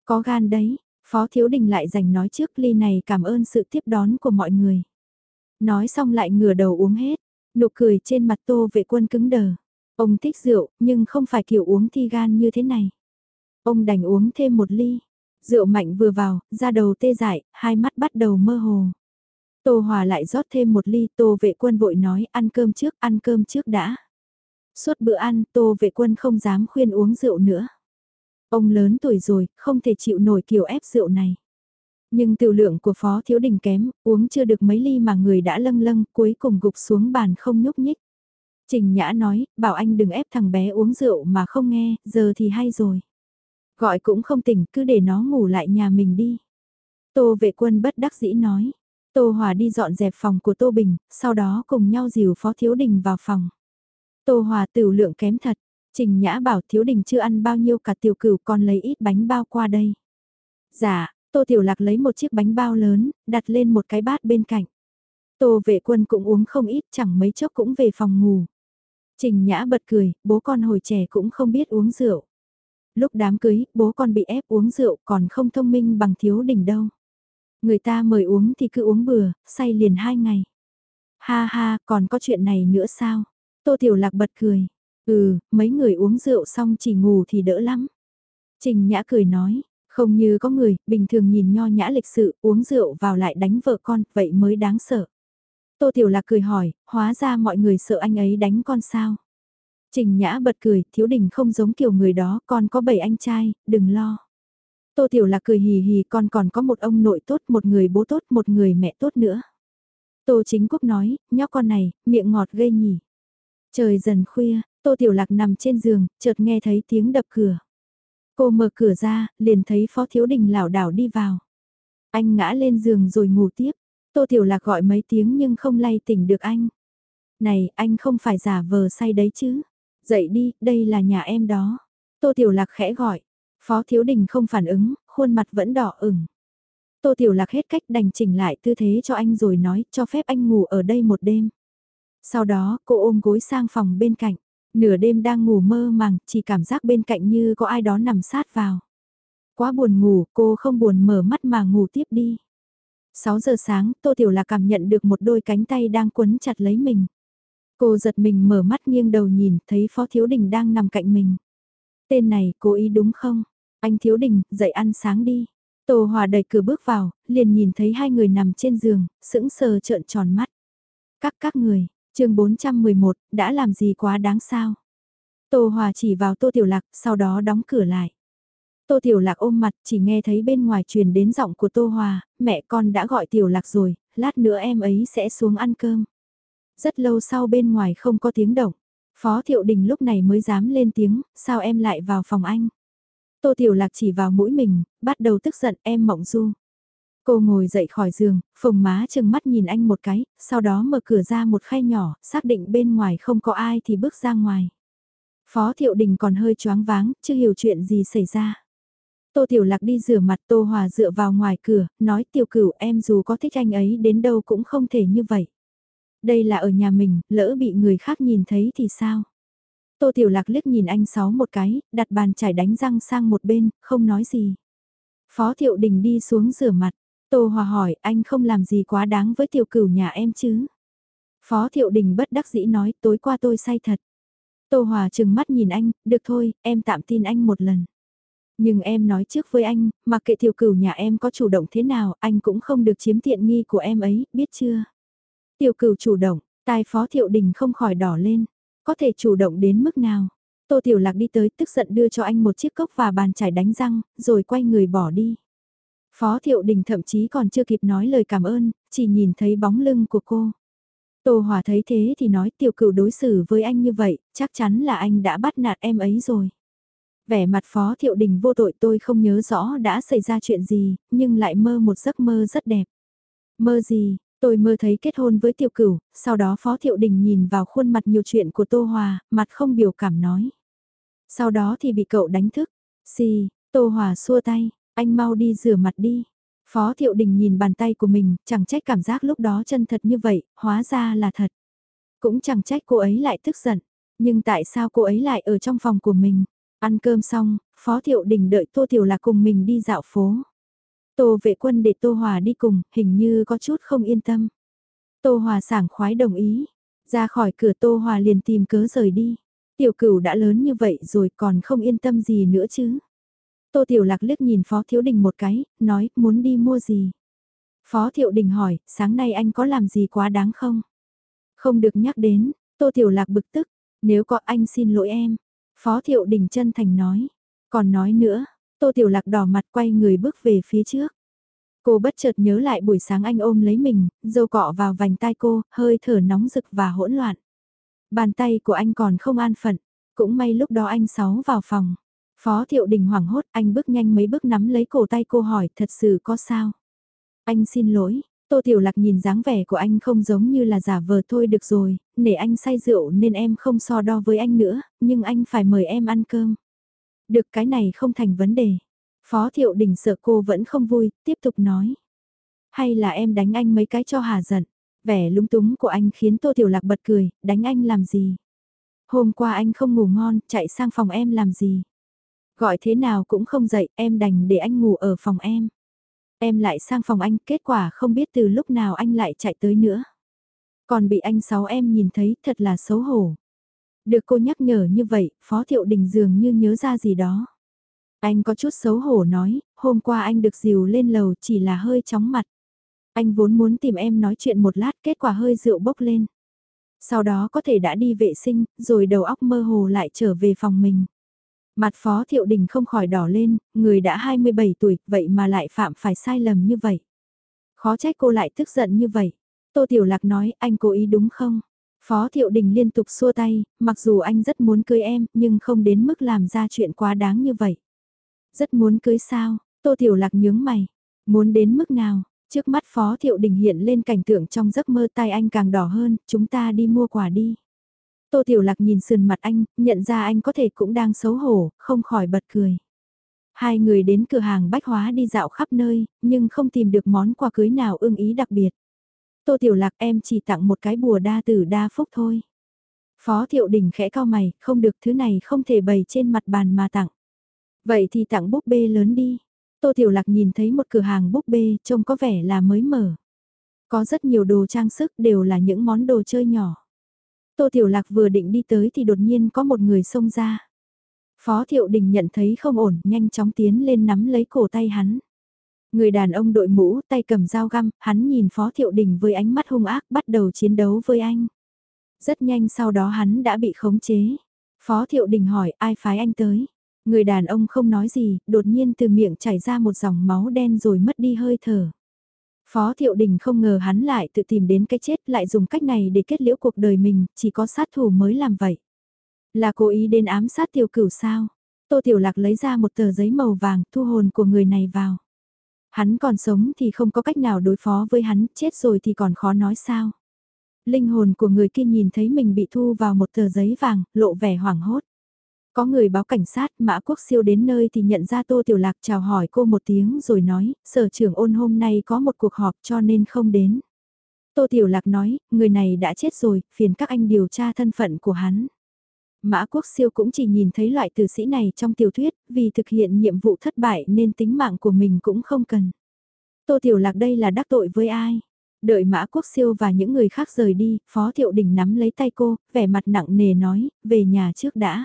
Speaker 1: Có gan đấy, Phó Thiếu Đình lại dành nói trước ly này cảm ơn sự tiếp đón của mọi người. Nói xong lại ngửa đầu uống hết, nụ cười trên mặt tô vệ quân cứng đờ. Ông thích rượu, nhưng không phải kiểu uống thi gan như thế này. Ông đành uống thêm một ly. Rượu mạnh vừa vào, da đầu tê dại, hai mắt bắt đầu mơ hồ. Tô Hòa lại rót thêm một ly, Tô vệ quân vội nói ăn cơm trước, ăn cơm trước đã. Suốt bữa ăn, Tô vệ quân không dám khuyên uống rượu nữa. Ông lớn tuổi rồi, không thể chịu nổi kiểu ép rượu này. Nhưng tiểu lượng của Phó Thiếu Đình kém, uống chưa được mấy ly mà người đã lâng lâng, cuối cùng gục xuống bàn không nhúc nhích. Trình Nhã nói, bảo anh đừng ép thằng bé uống rượu mà không nghe, giờ thì hay rồi. Gọi cũng không tỉnh, cứ để nó ngủ lại nhà mình đi. Tô vệ quân bất đắc dĩ nói. Tô Hòa đi dọn dẹp phòng của Tô Bình, sau đó cùng nhau dìu Phó Thiếu Đình vào phòng. Tô Hòa tiểu lượng kém thật, Trình Nhã bảo Thiếu Đình chưa ăn bao nhiêu cả tiểu cửu còn lấy ít bánh bao qua đây. Dạ, Tô Tiểu Lạc lấy một chiếc bánh bao lớn, đặt lên một cái bát bên cạnh. Tô vệ quân cũng uống không ít chẳng mấy chốc cũng về phòng ngủ. Trình Nhã bật cười, bố con hồi trẻ cũng không biết uống rượu. Lúc đám cưới, bố con bị ép uống rượu còn không thông minh bằng thiếu đỉnh đâu. Người ta mời uống thì cứ uống bừa, say liền hai ngày. Ha ha, còn có chuyện này nữa sao? Tô Tiểu Lạc bật cười. Ừ, mấy người uống rượu xong chỉ ngủ thì đỡ lắm. Trình Nhã cười nói, không như có người, bình thường nhìn nho nhã lịch sự, uống rượu vào lại đánh vợ con, vậy mới đáng sợ. Tô Tiểu Lạc cười hỏi, hóa ra mọi người sợ anh ấy đánh con sao? Trình Nhã bật cười, thiếu đình không giống kiểu người đó, con có bảy anh trai, đừng lo. Tô Tiểu Lạc cười hì hì, con còn có một ông nội tốt, một người bố tốt, một người mẹ tốt nữa. Tô Chính Quốc nói, nhóc con này, miệng ngọt ghê nhỉ. Trời dần khuya, Tô Tiểu Lạc nằm trên giường, chợt nghe thấy tiếng đập cửa. Cô mở cửa ra, liền thấy Phó Thiếu Đình lảo đảo đi vào. Anh ngã lên giường rồi ngủ tiếp. Tô Tiểu Lạc gọi mấy tiếng nhưng không lay tỉnh được anh. Này, anh không phải giả vờ say đấy chứ. Dậy đi, đây là nhà em đó. Tô Tiểu Lạc khẽ gọi. Phó Thiếu Đình không phản ứng, khuôn mặt vẫn đỏ ửng. Tô Tiểu Lạc hết cách đành chỉnh lại tư thế cho anh rồi nói cho phép anh ngủ ở đây một đêm. Sau đó cô ôm gối sang phòng bên cạnh. Nửa đêm đang ngủ mơ màng, chỉ cảm giác bên cạnh như có ai đó nằm sát vào. Quá buồn ngủ, cô không buồn mở mắt mà ngủ tiếp đi. 6 giờ sáng, Tô Tiểu Lạc cảm nhận được một đôi cánh tay đang quấn chặt lấy mình. Cô giật mình mở mắt nghiêng đầu nhìn, thấy Phó Thiếu Đình đang nằm cạnh mình. Tên này, cố ý đúng không? Anh Thiếu Đình, dậy ăn sáng đi. Tô Hòa đẩy cửa bước vào, liền nhìn thấy hai người nằm trên giường, sững sờ trợn tròn mắt. Các các người, chương 411, đã làm gì quá đáng sao? Tô Hòa chỉ vào Tô Tiểu Lạc, sau đó đóng cửa lại. Tô Tiểu Lạc ôm mặt, chỉ nghe thấy bên ngoài truyền đến giọng của Tô Hòa, mẹ con đã gọi Tiểu Lạc rồi, lát nữa em ấy sẽ xuống ăn cơm. Rất lâu sau bên ngoài không có tiếng động, Phó Thiệu Đình lúc này mới dám lên tiếng, sao em lại vào phòng anh? Tô Tiểu Lạc chỉ vào mũi mình, bắt đầu tức giận em mộng du. Cô ngồi dậy khỏi giường, phồng má chừng mắt nhìn anh một cái, sau đó mở cửa ra một khay nhỏ, xác định bên ngoài không có ai thì bước ra ngoài. Phó Thiệu Đình còn hơi choáng váng, chưa hiểu chuyện gì xảy ra. Tô Tiểu Lạc đi rửa mặt Tô Hòa dựa vào ngoài cửa, nói tiểu cửu em dù có thích anh ấy đến đâu cũng không thể như vậy. Đây là ở nhà mình, lỡ bị người khác nhìn thấy thì sao? Tô Tiểu Lạc liếc nhìn anh sáu một cái, đặt bàn chải đánh răng sang một bên, không nói gì. Phó Thiệu Đình đi xuống rửa mặt. Tô Hòa hỏi anh không làm gì quá đáng với tiểu cửu nhà em chứ? Phó Thiệu Đình bất đắc dĩ nói tối qua tôi say thật. Tô Hòa trừng mắt nhìn anh, được thôi, em tạm tin anh một lần. Nhưng em nói trước với anh, mặc kệ tiểu cửu nhà em có chủ động thế nào, anh cũng không được chiếm tiện nghi của em ấy, biết chưa? Tiểu cửu chủ động, tai Phó Thiệu Đình không khỏi đỏ lên. Có thể chủ động đến mức nào? Tô Tiểu Lạc đi tới tức giận đưa cho anh một chiếc cốc và bàn chải đánh răng, rồi quay người bỏ đi. Phó Thiệu Đình thậm chí còn chưa kịp nói lời cảm ơn, chỉ nhìn thấy bóng lưng của cô. Tô Hòa thấy thế thì nói tiểu cửu đối xử với anh như vậy, chắc chắn là anh đã bắt nạt em ấy rồi. Vẻ mặt Phó Thiệu Đình vô tội tôi không nhớ rõ đã xảy ra chuyện gì, nhưng lại mơ một giấc mơ rất đẹp. Mơ gì, tôi mơ thấy kết hôn với tiểu cửu, sau đó Phó Thiệu Đình nhìn vào khuôn mặt nhiều chuyện của Tô Hòa, mặt không biểu cảm nói. Sau đó thì bị cậu đánh thức. Xì, Tô Hòa xua tay, anh mau đi rửa mặt đi. Phó Thiệu Đình nhìn bàn tay của mình, chẳng trách cảm giác lúc đó chân thật như vậy, hóa ra là thật. Cũng chẳng trách cô ấy lại tức giận, nhưng tại sao cô ấy lại ở trong phòng của mình? Ăn cơm xong, Phó Thiệu Đình đợi Tô Tiểu Lạc cùng mình đi dạo phố. Tô vệ quân để Tô Hòa đi cùng, hình như có chút không yên tâm. Tô Hòa sảng khoái đồng ý. Ra khỏi cửa Tô Hòa liền tìm cớ rời đi. Tiểu cửu đã lớn như vậy rồi còn không yên tâm gì nữa chứ. Tô Tiểu Lạc liếc nhìn Phó Thiếu Đình một cái, nói, muốn đi mua gì? Phó Thiệu Đình hỏi, sáng nay anh có làm gì quá đáng không? Không được nhắc đến, Tô Tiểu Lạc bực tức, nếu có anh xin lỗi em. Phó Thiệu Đình chân thành nói, còn nói nữa, Tô Tiểu Lạc đỏ mặt quay người bước về phía trước. Cô bất chợt nhớ lại buổi sáng anh ôm lấy mình, dâu cọ vào vành tai cô, hơi thở nóng rực và hỗn loạn. Bàn tay của anh còn không an phận, cũng may lúc đó anh sáu vào phòng. Phó Thiệu Đình hoảng hốt, anh bước nhanh mấy bước nắm lấy cổ tay cô hỏi, thật sự có sao? Anh xin lỗi, Tô Tiểu Lạc nhìn dáng vẻ của anh không giống như là giả vờ thôi được rồi, nể anh say rượu nên em không so đo với anh nữa, nhưng anh phải mời em ăn cơm. Được cái này không thành vấn đề. Phó Thiệu Đình sợ cô vẫn không vui, tiếp tục nói. Hay là em đánh anh mấy cái cho hà giận. Vẻ lúng túng của anh khiến Tô Tiểu Lạc bật cười, đánh anh làm gì? Hôm qua anh không ngủ ngon, chạy sang phòng em làm gì? Gọi thế nào cũng không dậy, em đành để anh ngủ ở phòng em. Em lại sang phòng anh, kết quả không biết từ lúc nào anh lại chạy tới nữa. Còn bị anh sáu em nhìn thấy, thật là xấu hổ. Được cô nhắc nhở như vậy, Phó Thiệu Đình dường như nhớ ra gì đó. Anh có chút xấu hổ nói, hôm qua anh được dìu lên lầu chỉ là hơi chóng mặt. Anh vốn muốn tìm em nói chuyện một lát kết quả hơi rượu bốc lên. Sau đó có thể đã đi vệ sinh, rồi đầu óc mơ hồ lại trở về phòng mình. Mặt Phó Thiệu Đình không khỏi đỏ lên, người đã 27 tuổi, vậy mà lại phạm phải sai lầm như vậy. Khó trách cô lại tức giận như vậy. Tô Tiểu Lạc nói, anh cố ý đúng không? Phó Thiệu Đình liên tục xua tay, mặc dù anh rất muốn cưới em, nhưng không đến mức làm ra chuyện quá đáng như vậy. Rất muốn cưới sao? Tô Tiểu Lạc nhướng mày. Muốn đến mức nào? Trước mắt Phó Thiệu Đình hiện lên cảnh tượng trong giấc mơ tay anh càng đỏ hơn, chúng ta đi mua quà đi. Tô Tiểu Lạc nhìn sườn mặt anh, nhận ra anh có thể cũng đang xấu hổ, không khỏi bật cười. Hai người đến cửa hàng bách hóa đi dạo khắp nơi, nhưng không tìm được món quà cưới nào ưng ý đặc biệt. Tô Tiểu Lạc em chỉ tặng một cái bùa đa tử đa phúc thôi. Phó Thiệu Đình khẽ cao mày, không được thứ này không thể bày trên mặt bàn mà tặng. Vậy thì tặng búp bê lớn đi. Tô Tiểu Lạc nhìn thấy một cửa hàng búp bê trông có vẻ là mới mở. Có rất nhiều đồ trang sức đều là những món đồ chơi nhỏ. Tô Tiểu Lạc vừa định đi tới thì đột nhiên có một người xông ra. Phó Thiệu Đình nhận thấy không ổn, nhanh chóng tiến lên nắm lấy cổ tay hắn. Người đàn ông đội mũ, tay cầm dao găm, hắn nhìn Phó Thiệu Đình với ánh mắt hung ác bắt đầu chiến đấu với anh. Rất nhanh sau đó hắn đã bị khống chế. Phó Thiệu Đình hỏi ai phái anh tới. Người đàn ông không nói gì, đột nhiên từ miệng chảy ra một dòng máu đen rồi mất đi hơi thở. Phó Thiệu Đình không ngờ hắn lại tự tìm đến cái chết lại dùng cách này để kết liễu cuộc đời mình, chỉ có sát thủ mới làm vậy. Là cố ý đến ám sát tiểu cửu sao? Tô Tiểu Lạc lấy ra một tờ giấy màu vàng thu hồn của người này vào. Hắn còn sống thì không có cách nào đối phó với hắn, chết rồi thì còn khó nói sao. Linh hồn của người kia nhìn thấy mình bị thu vào một tờ giấy vàng, lộ vẻ hoảng hốt. Có người báo cảnh sát, Mã Quốc Siêu đến nơi thì nhận ra Tô Tiểu Lạc chào hỏi cô một tiếng rồi nói, sở trưởng ôn hôm nay có một cuộc họp cho nên không đến. Tô Tiểu Lạc nói, người này đã chết rồi, phiền các anh điều tra thân phận của hắn. Mã Quốc Siêu cũng chỉ nhìn thấy loại tử sĩ này trong tiểu thuyết, vì thực hiện nhiệm vụ thất bại nên tính mạng của mình cũng không cần. Tô Tiểu Lạc đây là đắc tội với ai? Đợi Mã Quốc Siêu và những người khác rời đi, Phó Thiệu Đình nắm lấy tay cô, vẻ mặt nặng nề nói, về nhà trước đã.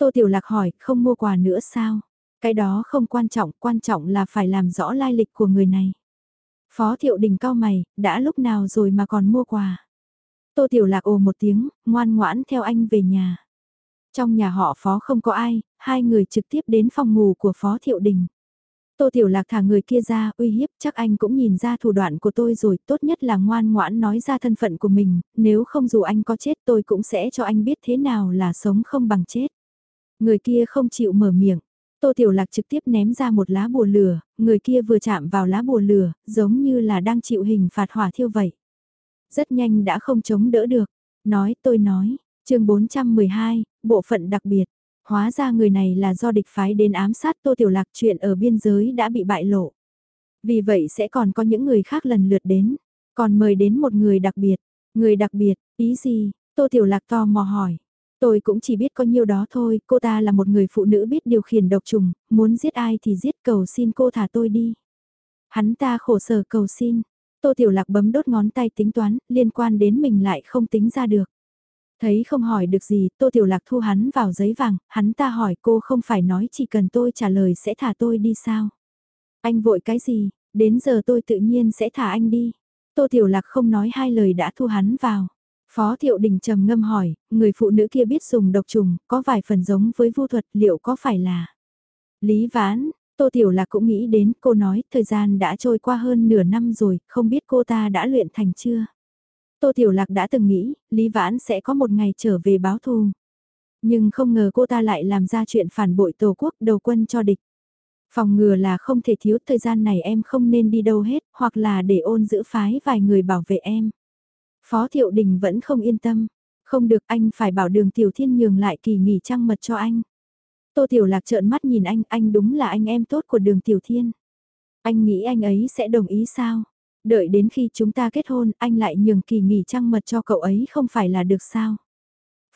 Speaker 1: Tô Tiểu Lạc hỏi, không mua quà nữa sao? Cái đó không quan trọng, quan trọng là phải làm rõ lai lịch của người này. Phó Thiệu Đình cao mày, đã lúc nào rồi mà còn mua quà? Tô Tiểu Lạc ồ một tiếng, ngoan ngoãn theo anh về nhà. Trong nhà họ Phó không có ai, hai người trực tiếp đến phòng ngủ của Phó Thiệu Đình. Tô Tiểu Lạc thả người kia ra, uy hiếp, chắc anh cũng nhìn ra thủ đoạn của tôi rồi, tốt nhất là ngoan ngoãn nói ra thân phận của mình, nếu không dù anh có chết tôi cũng sẽ cho anh biết thế nào là sống không bằng chết. Người kia không chịu mở miệng. Tô Tiểu Lạc trực tiếp ném ra một lá bùa lửa, người kia vừa chạm vào lá bùa lửa, giống như là đang chịu hình phạt hỏa thiêu vậy. Rất nhanh đã không chống đỡ được. Nói tôi nói, chương 412, bộ phận đặc biệt. Hóa ra người này là do địch phái đến ám sát Tô Tiểu Lạc chuyện ở biên giới đã bị bại lộ. Vì vậy sẽ còn có những người khác lần lượt đến. Còn mời đến một người đặc biệt. Người đặc biệt, ý gì? Tô Tiểu Lạc to mò hỏi. Tôi cũng chỉ biết có nhiêu đó thôi, cô ta là một người phụ nữ biết điều khiển độc trùng, muốn giết ai thì giết cầu xin cô thả tôi đi. Hắn ta khổ sở cầu xin, Tô Tiểu Lạc bấm đốt ngón tay tính toán, liên quan đến mình lại không tính ra được. Thấy không hỏi được gì, Tô Tiểu Lạc thu hắn vào giấy vàng, hắn ta hỏi cô không phải nói chỉ cần tôi trả lời sẽ thả tôi đi sao. Anh vội cái gì, đến giờ tôi tự nhiên sẽ thả anh đi. Tô Tiểu Lạc không nói hai lời đã thu hắn vào. Phó Thiệu Đình trầm ngâm hỏi, người phụ nữ kia biết dùng độc trùng, có vài phần giống với vu thuật, liệu có phải là... Lý Vãn, Tô Tiểu Lạc cũng nghĩ đến, cô nói, thời gian đã trôi qua hơn nửa năm rồi, không biết cô ta đã luyện thành chưa? Tô Tiểu Lạc đã từng nghĩ, Lý Vãn sẽ có một ngày trở về báo thù. Nhưng không ngờ cô ta lại làm ra chuyện phản bội Tổ quốc đầu quân cho địch. Phòng ngừa là không thể thiếu thời gian này em không nên đi đâu hết, hoặc là để ôn giữ phái vài người bảo vệ em. Phó Thiệu Đình vẫn không yên tâm. Không được anh phải bảo đường Tiểu Thiên nhường lại kỳ nghỉ trăng mật cho anh. Tô Tiểu Lạc trợn mắt nhìn anh, anh đúng là anh em tốt của đường Tiểu Thiên. Anh nghĩ anh ấy sẽ đồng ý sao? Đợi đến khi chúng ta kết hôn, anh lại nhường kỳ nghỉ trăng mật cho cậu ấy không phải là được sao?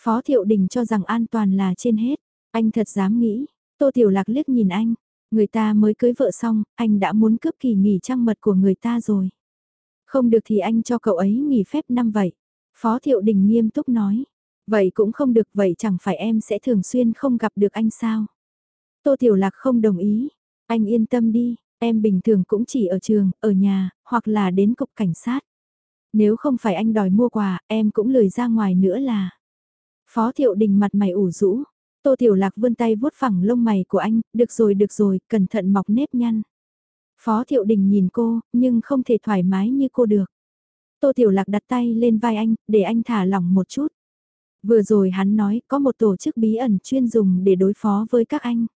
Speaker 1: Phó Thiệu Đình cho rằng an toàn là trên hết. Anh thật dám nghĩ. Tô Tiểu Lạc liếc nhìn anh. Người ta mới cưới vợ xong, anh đã muốn cướp kỳ nghỉ trăng mật của người ta rồi. Không được thì anh cho cậu ấy nghỉ phép năm vậy. Phó Thiệu Đình nghiêm túc nói. Vậy cũng không được vậy chẳng phải em sẽ thường xuyên không gặp được anh sao? Tô Tiểu Lạc không đồng ý. Anh yên tâm đi, em bình thường cũng chỉ ở trường, ở nhà, hoặc là đến cục cảnh sát. Nếu không phải anh đòi mua quà, em cũng lười ra ngoài nữa là. Phó Thiệu Đình mặt mày ủ rũ. Tô Tiểu Lạc vươn tay vuốt phẳng lông mày của anh, được rồi được rồi, cẩn thận mọc nếp nhăn. Phó Thiệu Đình nhìn cô, nhưng không thể thoải mái như cô được. Tô Tiểu Lạc đặt tay lên vai anh, để anh thả lỏng một chút. Vừa rồi hắn nói có một tổ chức bí ẩn chuyên dùng để đối phó với các anh.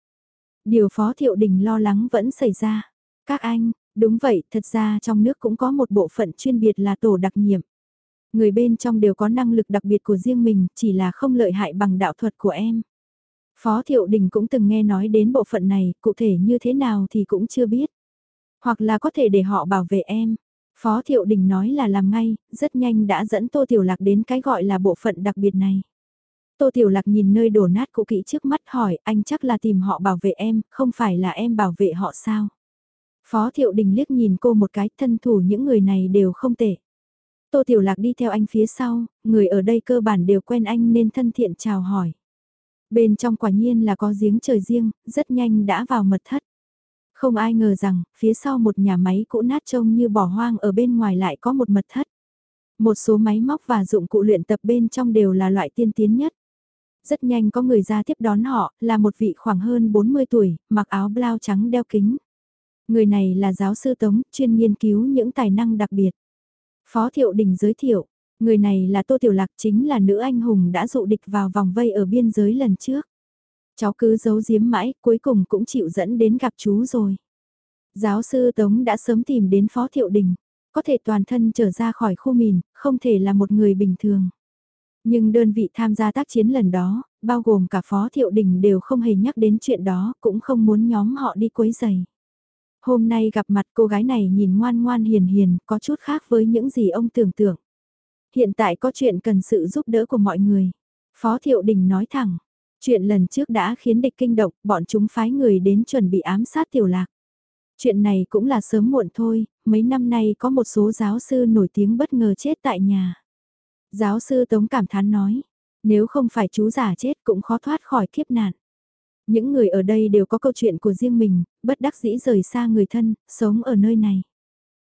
Speaker 1: Điều Phó Thiệu Đình lo lắng vẫn xảy ra. Các anh, đúng vậy, thật ra trong nước cũng có một bộ phận chuyên biệt là tổ đặc nhiệm. Người bên trong đều có năng lực đặc biệt của riêng mình, chỉ là không lợi hại bằng đạo thuật của em. Phó Thiệu Đình cũng từng nghe nói đến bộ phận này, cụ thể như thế nào thì cũng chưa biết. Hoặc là có thể để họ bảo vệ em. Phó Thiệu Đình nói là làm ngay, rất nhanh đã dẫn Tô Tiểu Lạc đến cái gọi là bộ phận đặc biệt này. Tô Tiểu Lạc nhìn nơi đổ nát cũ kỹ trước mắt hỏi anh chắc là tìm họ bảo vệ em, không phải là em bảo vệ họ sao? Phó Thiệu Đình liếc nhìn cô một cái thân thủ những người này đều không tệ. Tô Tiểu Lạc đi theo anh phía sau, người ở đây cơ bản đều quen anh nên thân thiện chào hỏi. Bên trong quả nhiên là có giếng trời riêng, rất nhanh đã vào mật thất. Không ai ngờ rằng, phía sau một nhà máy cũ nát trông như bỏ hoang ở bên ngoài lại có một mật thất. Một số máy móc và dụng cụ luyện tập bên trong đều là loại tiên tiến nhất. Rất nhanh có người ra tiếp đón họ, là một vị khoảng hơn 40 tuổi, mặc áo blau trắng đeo kính. Người này là giáo sư Tống, chuyên nghiên cứu những tài năng đặc biệt. Phó Thiệu Đình giới thiệu, người này là Tô Tiểu Lạc chính là nữ anh hùng đã dụ địch vào vòng vây ở biên giới lần trước. Cháu cứ giấu giếm mãi, cuối cùng cũng chịu dẫn đến gặp chú rồi. Giáo sư Tống đã sớm tìm đến Phó Thiệu Đình, có thể toàn thân trở ra khỏi khu mìn, không thể là một người bình thường. Nhưng đơn vị tham gia tác chiến lần đó, bao gồm cả Phó Thiệu Đình đều không hề nhắc đến chuyện đó, cũng không muốn nhóm họ đi quấy giày. Hôm nay gặp mặt cô gái này nhìn ngoan ngoan hiền hiền, có chút khác với những gì ông tưởng tượng. Hiện tại có chuyện cần sự giúp đỡ của mọi người. Phó Thiệu Đình nói thẳng, chuyện lần trước đã khiến địch kinh động, bọn chúng phái người đến chuẩn bị ám sát tiểu lạc. Chuyện này cũng là sớm muộn thôi, mấy năm nay có một số giáo sư nổi tiếng bất ngờ chết tại nhà. Giáo sư Tống cảm thán nói, nếu không phải chú giả chết cũng khó thoát khỏi kiếp nạn. Những người ở đây đều có câu chuyện của riêng mình, bất đắc dĩ rời xa người thân, sống ở nơi này.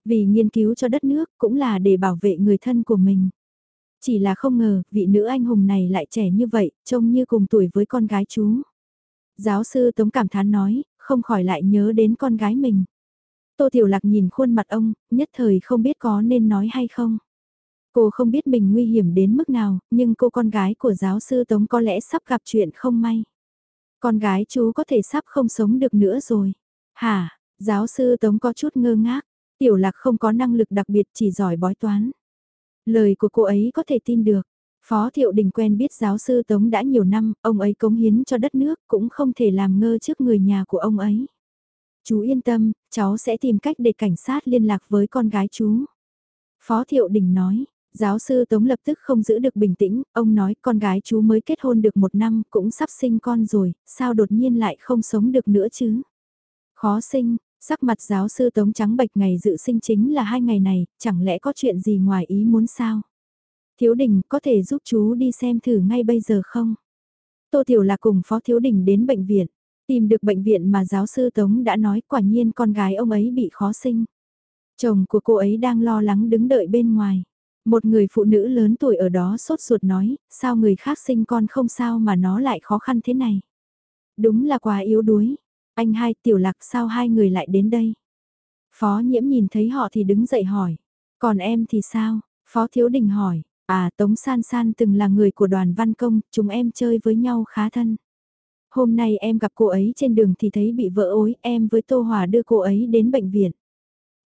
Speaker 1: Vì nghiên cứu cho đất nước cũng là để bảo vệ người thân của mình. Chỉ là không ngờ, vị nữ anh hùng này lại trẻ như vậy, trông như cùng tuổi với con gái chú. Giáo sư Tống cảm thán nói, không khỏi lại nhớ đến con gái mình. Tô Tiểu Lạc nhìn khuôn mặt ông, nhất thời không biết có nên nói hay không. Cô không biết mình nguy hiểm đến mức nào, nhưng cô con gái của giáo sư Tống có lẽ sắp gặp chuyện không may. Con gái chú có thể sắp không sống được nữa rồi. Hả, giáo sư Tống có chút ngơ ngác. Tiểu Lạc không có năng lực đặc biệt chỉ giỏi bói toán. Lời của cô ấy có thể tin được. Phó Thiệu Đình quen biết giáo sư Tống đã nhiều năm, ông ấy cống hiến cho đất nước cũng không thể làm ngơ trước người nhà của ông ấy. Chú yên tâm, cháu sẽ tìm cách để cảnh sát liên lạc với con gái chú. Phó Thiệu Đình nói, giáo sư Tống lập tức không giữ được bình tĩnh, ông nói con gái chú mới kết hôn được một năm cũng sắp sinh con rồi, sao đột nhiên lại không sống được nữa chứ? Khó sinh, sắc mặt giáo sư Tống trắng bệch ngày dự sinh chính là hai ngày này, chẳng lẽ có chuyện gì ngoài ý muốn sao? Thiếu đình có thể giúp chú đi xem thử ngay bây giờ không? Tô Tiểu là cùng Phó Thiếu Đình đến bệnh viện, tìm được bệnh viện mà giáo sư Tống đã nói quả nhiên con gái ông ấy bị khó sinh. Chồng của cô ấy đang lo lắng đứng đợi bên ngoài. Một người phụ nữ lớn tuổi ở đó sốt ruột nói, sao người khác sinh con không sao mà nó lại khó khăn thế này. Đúng là quá yếu đuối. Anh hai tiểu lạc sao hai người lại đến đây? Phó nhiễm nhìn thấy họ thì đứng dậy hỏi. Còn em thì sao? Phó thiếu đình hỏi. À Tống San San từng là người của đoàn văn công, chúng em chơi với nhau khá thân. Hôm nay em gặp cô ấy trên đường thì thấy bị vỡ ối, em với Tô Hòa đưa cô ấy đến bệnh viện.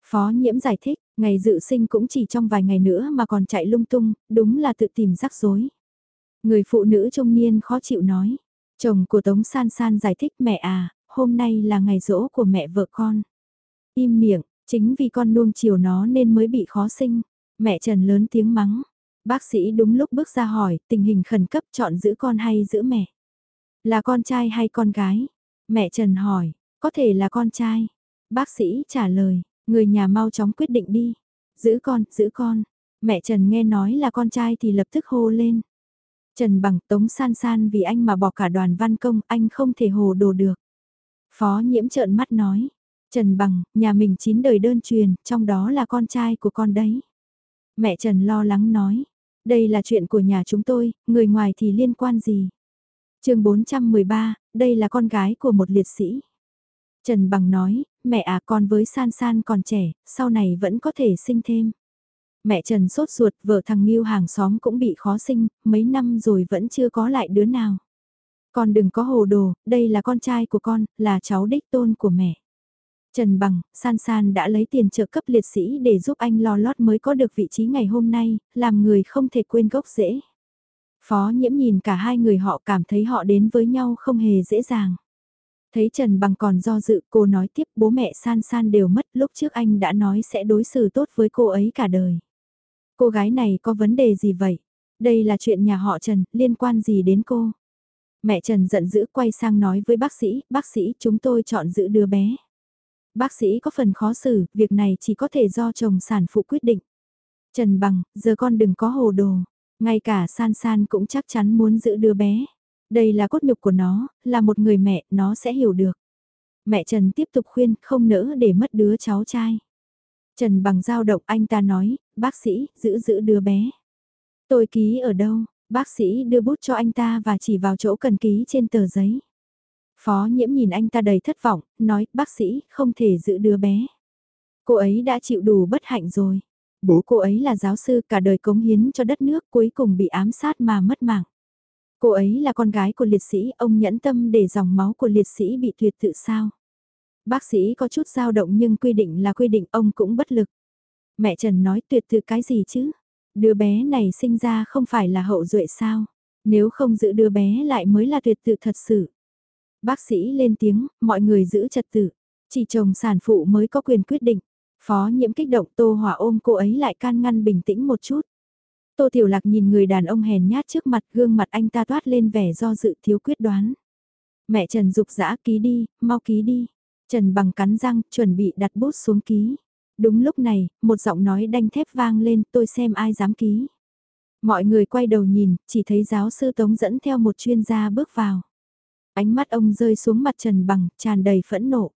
Speaker 1: Phó nhiễm giải thích, ngày dự sinh cũng chỉ trong vài ngày nữa mà còn chạy lung tung, đúng là tự tìm rắc rối. Người phụ nữ trung niên khó chịu nói. Chồng của Tống San San giải thích mẹ à, hôm nay là ngày rỗ của mẹ vợ con. Im miệng, chính vì con nuông chiều nó nên mới bị khó sinh. Mẹ Trần lớn tiếng mắng. Bác sĩ đúng lúc bước ra hỏi, tình hình khẩn cấp chọn giữ con hay giữ mẹ? Là con trai hay con gái? Mẹ Trần hỏi, có thể là con trai. Bác sĩ trả lời, người nhà mau chóng quyết định đi. Giữ con, giữ con. Mẹ Trần nghe nói là con trai thì lập tức hô lên. Trần bằng tống san san vì anh mà bỏ cả đoàn văn công, anh không thể hồ đồ được. Phó nhiễm trợn mắt nói. Trần bằng, nhà mình chín đời đơn truyền, trong đó là con trai của con đấy. Mẹ Trần lo lắng nói. Đây là chuyện của nhà chúng tôi, người ngoài thì liên quan gì? chương 413, đây là con gái của một liệt sĩ. Trần Bằng nói, mẹ à con với San San còn trẻ, sau này vẫn có thể sinh thêm. Mẹ Trần sốt ruột, vợ thằng Nghiêu hàng xóm cũng bị khó sinh, mấy năm rồi vẫn chưa có lại đứa nào. Con đừng có hồ đồ, đây là con trai của con, là cháu đích tôn của mẹ. Trần Bằng, San San đã lấy tiền trợ cấp liệt sĩ để giúp anh lo lót mới có được vị trí ngày hôm nay, làm người không thể quên gốc rễ. Phó nhiễm nhìn cả hai người họ cảm thấy họ đến với nhau không hề dễ dàng. Thấy Trần Bằng còn do dự cô nói tiếp bố mẹ San San đều mất lúc trước anh đã nói sẽ đối xử tốt với cô ấy cả đời. Cô gái này có vấn đề gì vậy? Đây là chuyện nhà họ Trần, liên quan gì đến cô? Mẹ Trần giận dữ quay sang nói với bác sĩ, bác sĩ chúng tôi chọn giữ đứa bé. Bác sĩ có phần khó xử, việc này chỉ có thể do chồng sản phụ quyết định. Trần Bằng, giờ con đừng có hồ đồ. Ngay cả San San cũng chắc chắn muốn giữ đứa bé. Đây là cốt nhục của nó, là một người mẹ, nó sẽ hiểu được. Mẹ Trần tiếp tục khuyên, không nỡ để mất đứa cháu trai. Trần bằng dao động anh ta nói, bác sĩ, giữ giữ đứa bé. Tôi ký ở đâu? Bác sĩ đưa bút cho anh ta và chỉ vào chỗ cần ký trên tờ giấy. Phó nhiễm nhìn anh ta đầy thất vọng, nói, bác sĩ, không thể giữ đứa bé. Cô ấy đã chịu đủ bất hạnh rồi. Bố cô ấy là giáo sư cả đời cống hiến cho đất nước cuối cùng bị ám sát mà mất mạng. Cô ấy là con gái của liệt sĩ, ông nhẫn tâm để dòng máu của liệt sĩ bị tuyệt tự sao. Bác sĩ có chút dao động nhưng quy định là quy định ông cũng bất lực. Mẹ Trần nói tuyệt tự cái gì chứ? Đứa bé này sinh ra không phải là hậu duệ sao? Nếu không giữ đứa bé lại mới là tuyệt tự thật sự. Bác sĩ lên tiếng, mọi người giữ trật tự. Chỉ chồng sản phụ mới có quyền quyết định. Phó nhiễm kích động Tô Hòa ôm cô ấy lại can ngăn bình tĩnh một chút. Tô Tiểu Lạc nhìn người đàn ông hèn nhát trước mặt gương mặt anh ta toát lên vẻ do dự thiếu quyết đoán. Mẹ Trần dục dã ký đi, mau ký đi. Trần bằng cắn răng, chuẩn bị đặt bút xuống ký. Đúng lúc này, một giọng nói đanh thép vang lên, tôi xem ai dám ký. Mọi người quay đầu nhìn, chỉ thấy giáo sư Tống dẫn theo một chuyên gia bước vào. Ánh mắt ông rơi xuống mặt Trần Bằng, tràn đầy phẫn nộ.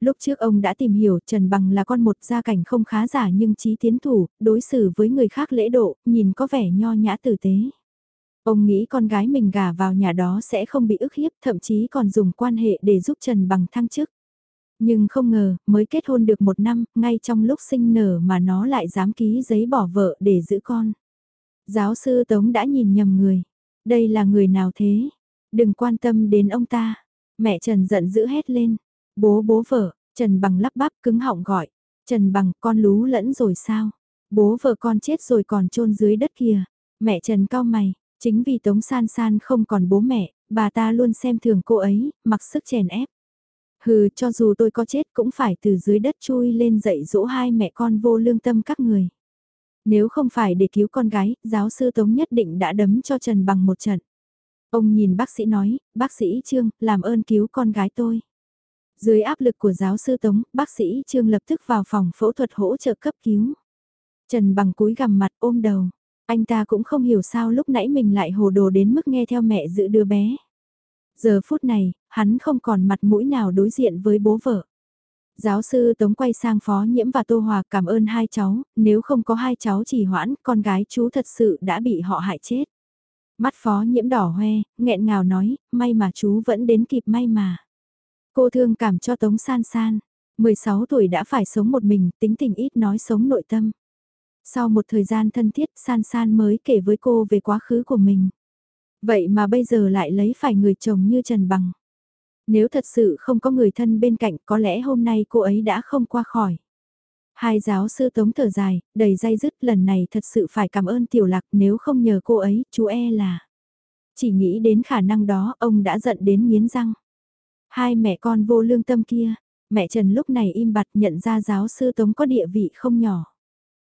Speaker 1: Lúc trước ông đã tìm hiểu Trần Bằng là con một gia cảnh không khá giả nhưng trí tiến thủ, đối xử với người khác lễ độ, nhìn có vẻ nho nhã tử tế. Ông nghĩ con gái mình gả vào nhà đó sẽ không bị ức hiếp, thậm chí còn dùng quan hệ để giúp Trần Bằng thăng chức. Nhưng không ngờ, mới kết hôn được một năm, ngay trong lúc sinh nở mà nó lại dám ký giấy bỏ vợ để giữ con. Giáo sư Tống đã nhìn nhầm người. Đây là người nào thế? Đừng quan tâm đến ông ta. Mẹ Trần giận dữ hét lên. Bố bố vợ, Trần Bằng lắp bắp cứng họng gọi. Trần Bằng con lú lẫn rồi sao? Bố vợ con chết rồi còn chôn dưới đất kìa. Mẹ Trần cao mày, chính vì Tống San San không còn bố mẹ, bà ta luôn xem thường cô ấy, mặc sức chèn ép. Hừ, cho dù tôi có chết cũng phải từ dưới đất chui lên dạy dỗ hai mẹ con vô lương tâm các người. Nếu không phải để cứu con gái, giáo sư Tống nhất định đã đấm cho Trần bằng một trận. Ông nhìn bác sĩ nói, bác sĩ Trương, làm ơn cứu con gái tôi. Dưới áp lực của giáo sư Tống, bác sĩ Trương lập tức vào phòng phẫu thuật hỗ trợ cấp cứu. Trần bằng cúi gằm mặt ôm đầu. Anh ta cũng không hiểu sao lúc nãy mình lại hồ đồ đến mức nghe theo mẹ giữ đứa bé. Giờ phút này, hắn không còn mặt mũi nào đối diện với bố vợ. Giáo sư Tống quay sang Phó Nhiễm và Tô Hòa cảm ơn hai cháu, nếu không có hai cháu chỉ hoãn, con gái chú thật sự đã bị họ hại chết. Mắt Phó Nhiễm đỏ hoe, nghẹn ngào nói, may mà chú vẫn đến kịp may mà. Cô thương cảm cho Tống San San, 16 tuổi đã phải sống một mình, tính tình ít nói sống nội tâm. Sau một thời gian thân thiết San San mới kể với cô về quá khứ của mình. Vậy mà bây giờ lại lấy phải người chồng như Trần Bằng. Nếu thật sự không có người thân bên cạnh có lẽ hôm nay cô ấy đã không qua khỏi. Hai giáo sư tống thở dài, đầy dây dứt lần này thật sự phải cảm ơn tiểu lạc nếu không nhờ cô ấy, chú e là. Chỉ nghĩ đến khả năng đó ông đã giận đến miến răng. Hai mẹ con vô lương tâm kia, mẹ Trần lúc này im bặt nhận ra giáo sư tống có địa vị không nhỏ.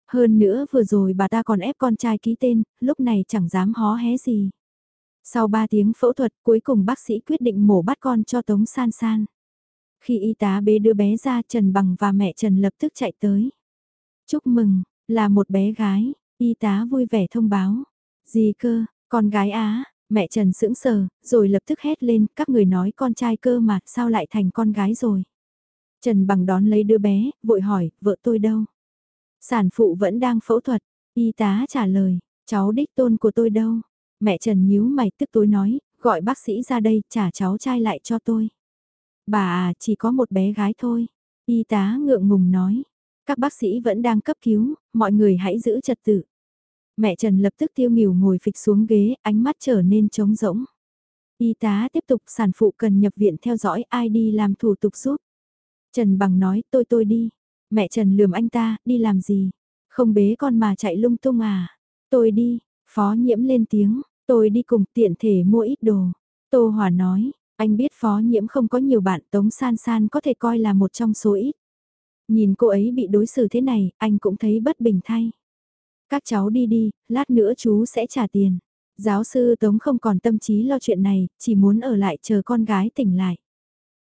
Speaker 1: Hơn nữa vừa rồi bà ta còn ép con trai ký tên, lúc này chẳng dám hó hé gì. Sau 3 tiếng phẫu thuật cuối cùng bác sĩ quyết định mổ bắt con cho Tống San San. Khi y tá bế đưa bé ra Trần Bằng và mẹ Trần lập tức chạy tới. Chúc mừng, là một bé gái, y tá vui vẻ thông báo. Gì cơ, con gái á, mẹ Trần sững sờ, rồi lập tức hét lên, các người nói con trai cơ mà, sao lại thành con gái rồi. Trần Bằng đón lấy đứa bé, vội hỏi, vợ tôi đâu? Sản phụ vẫn đang phẫu thuật, y tá trả lời, cháu đích tôn của tôi đâu? Mẹ Trần nhíu mày tức tối nói, gọi bác sĩ ra đây, trả cháu trai lại cho tôi. Bà à, chỉ có một bé gái thôi. Y tá ngượng ngùng nói. Các bác sĩ vẫn đang cấp cứu, mọi người hãy giữ trật tự. Mẹ Trần lập tức tiêu nghỉu ngồi phịch xuống ghế, ánh mắt trở nên trống rỗng. Y tá tiếp tục sản phụ cần nhập viện theo dõi ai đi làm thủ tục giúp. Trần Bằng nói tôi tôi đi. Mẹ Trần lườm anh ta, đi làm gì? Không bế con mà chạy lung tung à? Tôi đi, phó nhiễm lên tiếng, Tôi đi cùng tiện thể mua ít đồ. Tô Hòa nói, anh biết phó nhiễm không có nhiều bạn Tống San San có thể coi là một trong số ít. Nhìn cô ấy bị đối xử thế này, anh cũng thấy bất bình thay. Các cháu đi đi, lát nữa chú sẽ trả tiền. Giáo sư Tống không còn tâm trí lo chuyện này, chỉ muốn ở lại chờ con gái tỉnh lại.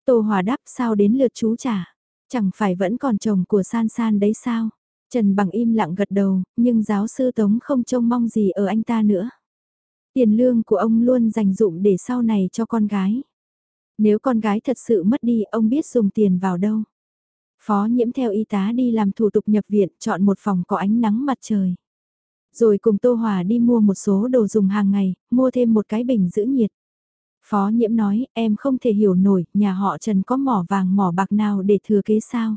Speaker 1: Tô Hòa đáp sao đến lượt chú trả. Chẳng phải vẫn còn chồng của San San đấy sao? Trần bằng im lặng gật đầu, nhưng giáo sư Tống không trông mong gì ở anh ta nữa. Tiền lương của ông luôn dành dụng để sau này cho con gái. Nếu con gái thật sự mất đi ông biết dùng tiền vào đâu. Phó nhiễm theo y tá đi làm thủ tục nhập viện chọn một phòng có ánh nắng mặt trời. Rồi cùng Tô Hòa đi mua một số đồ dùng hàng ngày, mua thêm một cái bình giữ nhiệt. Phó nhiễm nói em không thể hiểu nổi nhà họ Trần có mỏ vàng mỏ bạc nào để thừa kế sao.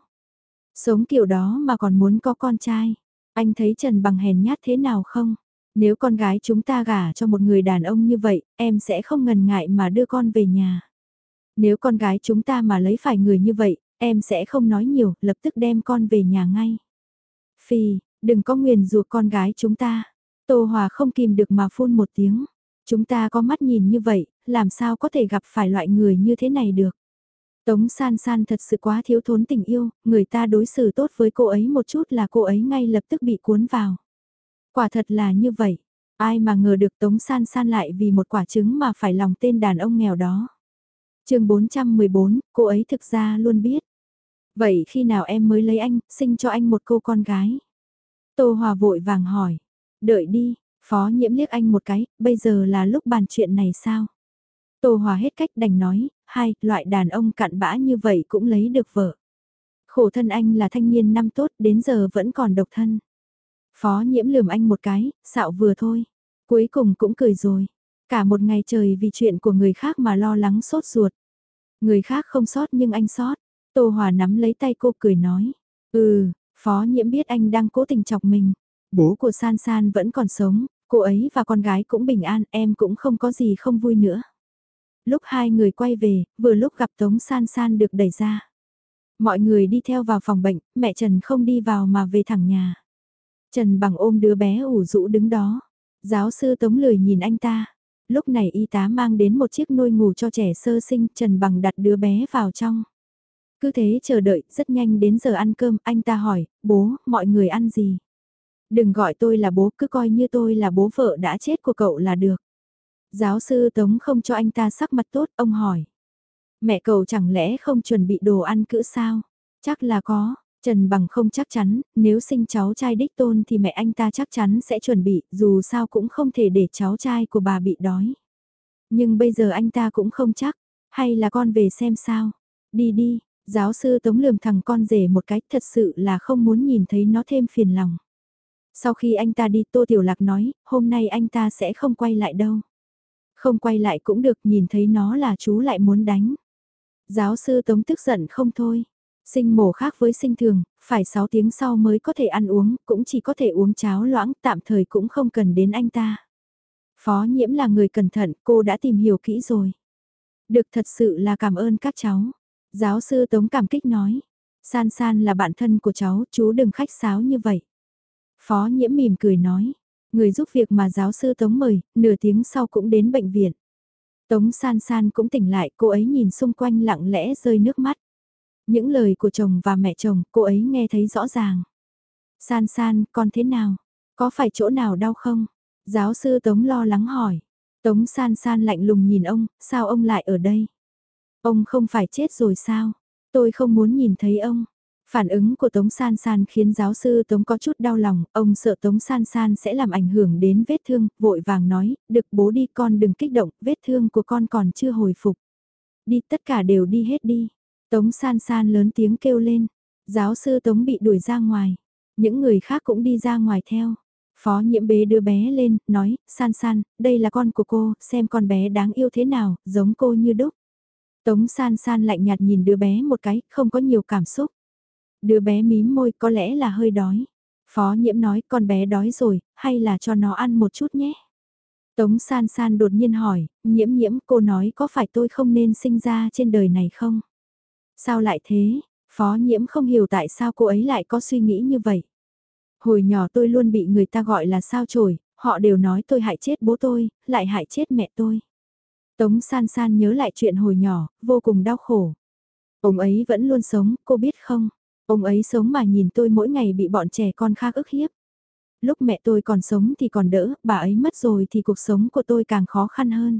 Speaker 1: Sống kiểu đó mà còn muốn có con trai. Anh thấy Trần bằng hèn nhát thế nào không? Nếu con gái chúng ta gả cho một người đàn ông như vậy, em sẽ không ngần ngại mà đưa con về nhà. Nếu con gái chúng ta mà lấy phải người như vậy, em sẽ không nói nhiều, lập tức đem con về nhà ngay. Phi, Đừng có nguyền rủa con gái chúng ta. Tô Hòa không kìm được mà phun một tiếng. Chúng ta có mắt nhìn như vậy, làm sao có thể gặp phải loại người như thế này được. Tống san san thật sự quá thiếu thốn tình yêu, người ta đối xử tốt với cô ấy một chút là cô ấy ngay lập tức bị cuốn vào. Quả thật là như vậy, ai mà ngờ được Tống san san lại vì một quả trứng mà phải lòng tên đàn ông nghèo đó. chương 414, cô ấy thực ra luôn biết. Vậy khi nào em mới lấy anh, sinh cho anh một cô con gái? Tô Hòa vội vàng hỏi. Đợi đi, phó nhiễm liếc anh một cái, bây giờ là lúc bàn chuyện này sao? Tô Hòa hết cách đành nói, hai, loại đàn ông cặn bã như vậy cũng lấy được vợ. Khổ thân anh là thanh niên năm tốt, đến giờ vẫn còn độc thân. Phó nhiễm lườm anh một cái, xạo vừa thôi. Cuối cùng cũng cười rồi. Cả một ngày trời vì chuyện của người khác mà lo lắng sốt ruột. Người khác không sót nhưng anh sót. Tô Hòa nắm lấy tay cô cười nói. Ừ, phó nhiễm biết anh đang cố tình chọc mình. Bố của San San vẫn còn sống, cô ấy và con gái cũng bình an, em cũng không có gì không vui nữa lúc hai người quay về, vừa lúc gặp Tống San San được đẩy ra. Mọi người đi theo vào phòng bệnh, mẹ Trần không đi vào mà về thẳng nhà. Trần bằng ôm đứa bé ủ rũ đứng đó. Giáo sư Tống lười nhìn anh ta. Lúc này y tá mang đến một chiếc nôi ngủ cho trẻ sơ sinh, Trần bằng đặt đứa bé vào trong. Cứ thế chờ đợi, rất nhanh đến giờ ăn cơm, anh ta hỏi, bố, mọi người ăn gì? Đừng gọi tôi là bố, cứ coi như tôi là bố vợ đã chết của cậu là được. Giáo sư Tống không cho anh ta sắc mặt tốt, ông hỏi. Mẹ cậu chẳng lẽ không chuẩn bị đồ ăn cữ sao? Chắc là có, Trần Bằng không chắc chắn, nếu sinh cháu trai đích tôn thì mẹ anh ta chắc chắn sẽ chuẩn bị, dù sao cũng không thể để cháu trai của bà bị đói. Nhưng bây giờ anh ta cũng không chắc, hay là con về xem sao? Đi đi, giáo sư Tống lườm thằng con rể một cách thật sự là không muốn nhìn thấy nó thêm phiền lòng. Sau khi anh ta đi Tô Tiểu Lạc nói, hôm nay anh ta sẽ không quay lại đâu. Không quay lại cũng được nhìn thấy nó là chú lại muốn đánh. Giáo sư Tống tức giận không thôi. Sinh mổ khác với sinh thường, phải 6 tiếng sau mới có thể ăn uống, cũng chỉ có thể uống cháo loãng, tạm thời cũng không cần đến anh ta. Phó nhiễm là người cẩn thận, cô đã tìm hiểu kỹ rồi. Được thật sự là cảm ơn các cháu. Giáo sư Tống cảm kích nói. San San là bạn thân của cháu, chú đừng khách sáo như vậy. Phó nhiễm mỉm cười nói. Người giúp việc mà giáo sư Tống mời, nửa tiếng sau cũng đến bệnh viện. Tống san san cũng tỉnh lại, cô ấy nhìn xung quanh lặng lẽ rơi nước mắt. Những lời của chồng và mẹ chồng, cô ấy nghe thấy rõ ràng. San san, con thế nào? Có phải chỗ nào đau không? Giáo sư Tống lo lắng hỏi. Tống san san lạnh lùng nhìn ông, sao ông lại ở đây? Ông không phải chết rồi sao? Tôi không muốn nhìn thấy ông. Phản ứng của Tống San San khiến giáo sư Tống có chút đau lòng, ông sợ Tống San San sẽ làm ảnh hưởng đến vết thương, vội vàng nói, được bố đi con đừng kích động, vết thương của con còn chưa hồi phục. Đi tất cả đều đi hết đi. Tống San San lớn tiếng kêu lên, giáo sư Tống bị đuổi ra ngoài, những người khác cũng đi ra ngoài theo. Phó nhiễm bế đưa bé lên, nói, San San, đây là con của cô, xem con bé đáng yêu thế nào, giống cô như đúc. Tống San San lạnh nhạt nhìn đứa bé một cái, không có nhiều cảm xúc. Đứa bé mím môi có lẽ là hơi đói. Phó nhiễm nói con bé đói rồi, hay là cho nó ăn một chút nhé. Tống san san đột nhiên hỏi, nhiễm nhiễm cô nói có phải tôi không nên sinh ra trên đời này không? Sao lại thế? Phó nhiễm không hiểu tại sao cô ấy lại có suy nghĩ như vậy. Hồi nhỏ tôi luôn bị người ta gọi là sao chổi, họ đều nói tôi hại chết bố tôi, lại hại chết mẹ tôi. Tống san san nhớ lại chuyện hồi nhỏ, vô cùng đau khổ. Ông ấy vẫn luôn sống, cô biết không? Ông ấy sống mà nhìn tôi mỗi ngày bị bọn trẻ con khác ức hiếp. Lúc mẹ tôi còn sống thì còn đỡ, bà ấy mất rồi thì cuộc sống của tôi càng khó khăn hơn.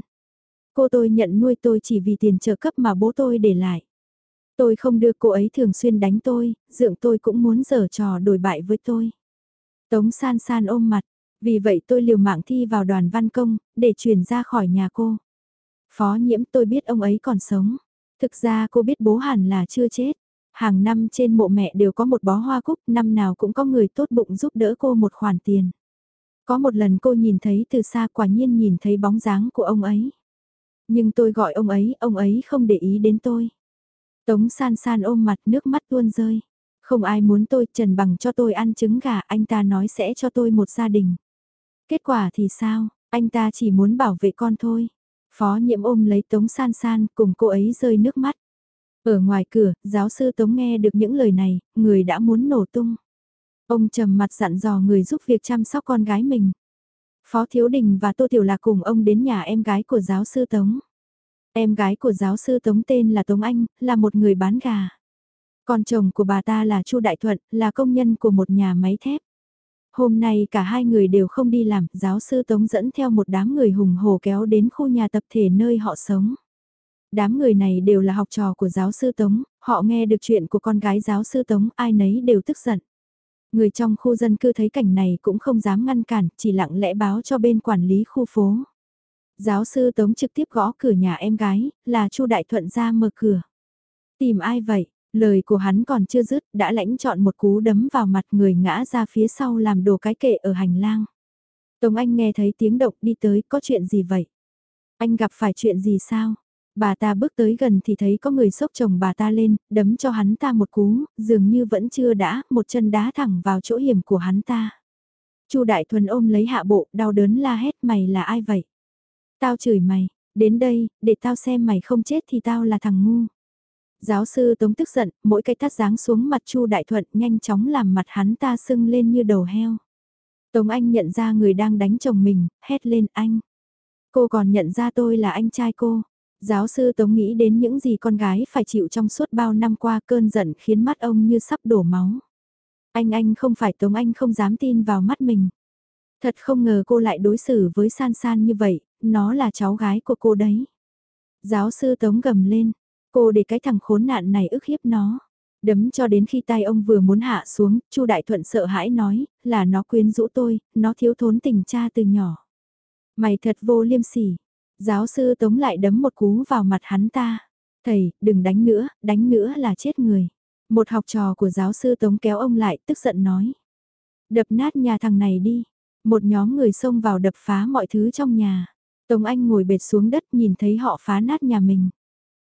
Speaker 1: Cô tôi nhận nuôi tôi chỉ vì tiền trợ cấp mà bố tôi để lại. Tôi không đưa cô ấy thường xuyên đánh tôi, dượng tôi cũng muốn giở trò đổi bại với tôi. Tống san san ôm mặt, vì vậy tôi liều mạng thi vào đoàn văn công, để chuyển ra khỏi nhà cô. Phó nhiễm tôi biết ông ấy còn sống. Thực ra cô biết bố hẳn là chưa chết. Hàng năm trên mộ mẹ đều có một bó hoa cúc, năm nào cũng có người tốt bụng giúp đỡ cô một khoản tiền. Có một lần cô nhìn thấy từ xa quả nhiên nhìn thấy bóng dáng của ông ấy. Nhưng tôi gọi ông ấy, ông ấy không để ý đến tôi. Tống san san ôm mặt nước mắt tuôn rơi. Không ai muốn tôi trần bằng cho tôi ăn trứng gà, anh ta nói sẽ cho tôi một gia đình. Kết quả thì sao, anh ta chỉ muốn bảo vệ con thôi. Phó nhiệm ôm lấy Tống san san cùng cô ấy rơi nước mắt. Ở ngoài cửa, giáo sư Tống nghe được những lời này, người đã muốn nổ tung. Ông trầm mặt dặn dò người giúp việc chăm sóc con gái mình. Phó Thiếu Đình và Tô Tiểu Lạc cùng ông đến nhà em gái của giáo sư Tống. Em gái của giáo sư Tống tên là Tống Anh, là một người bán gà. Con chồng của bà ta là Chu Đại Thuận, là công nhân của một nhà máy thép. Hôm nay cả hai người đều không đi làm, giáo sư Tống dẫn theo một đám người hùng hồ kéo đến khu nhà tập thể nơi họ sống. Đám người này đều là học trò của giáo sư Tống, họ nghe được chuyện của con gái giáo sư Tống, ai nấy đều tức giận. Người trong khu dân cư thấy cảnh này cũng không dám ngăn cản, chỉ lặng lẽ báo cho bên quản lý khu phố. Giáo sư Tống trực tiếp gõ cửa nhà em gái, là Chu Đại Thuận ra mở cửa. Tìm ai vậy? Lời của hắn còn chưa dứt, đã lãnh chọn một cú đấm vào mặt người ngã ra phía sau làm đồ cái kệ ở hành lang. Tống Anh nghe thấy tiếng động đi tới, có chuyện gì vậy? Anh gặp phải chuyện gì sao? Bà ta bước tới gần thì thấy có người sốc chồng bà ta lên, đấm cho hắn ta một cú, dường như vẫn chưa đã, một chân đá thẳng vào chỗ hiểm của hắn ta. Chu Đại Thuần ôm lấy hạ bộ, đau đớn la hét mày là ai vậy? Tao chửi mày, đến đây, để tao xem mày không chết thì tao là thằng ngu. Giáo sư Tống tức giận, mỗi cái tát giáng xuống mặt Chu Đại Thuận nhanh chóng làm mặt hắn ta sưng lên như đầu heo. Tống Anh nhận ra người đang đánh chồng mình, hét lên anh. Cô còn nhận ra tôi là anh trai cô. Giáo sư Tống nghĩ đến những gì con gái phải chịu trong suốt bao năm qua cơn giận khiến mắt ông như sắp đổ máu. Anh anh không phải Tống Anh không dám tin vào mắt mình. Thật không ngờ cô lại đối xử với San San như vậy, nó là cháu gái của cô đấy. Giáo sư Tống gầm lên, cô để cái thằng khốn nạn này ức hiếp nó. Đấm cho đến khi tay ông vừa muốn hạ xuống, Chu Đại Thuận sợ hãi nói, là nó quyến rũ tôi, nó thiếu thốn tình cha từ nhỏ. Mày thật vô liêm sỉ. Giáo sư Tống lại đấm một cú vào mặt hắn ta. Thầy, đừng đánh nữa, đánh nữa là chết người. Một học trò của giáo sư Tống kéo ông lại, tức giận nói. Đập nát nhà thằng này đi. Một nhóm người xông vào đập phá mọi thứ trong nhà. Tống Anh ngồi bệt xuống đất nhìn thấy họ phá nát nhà mình.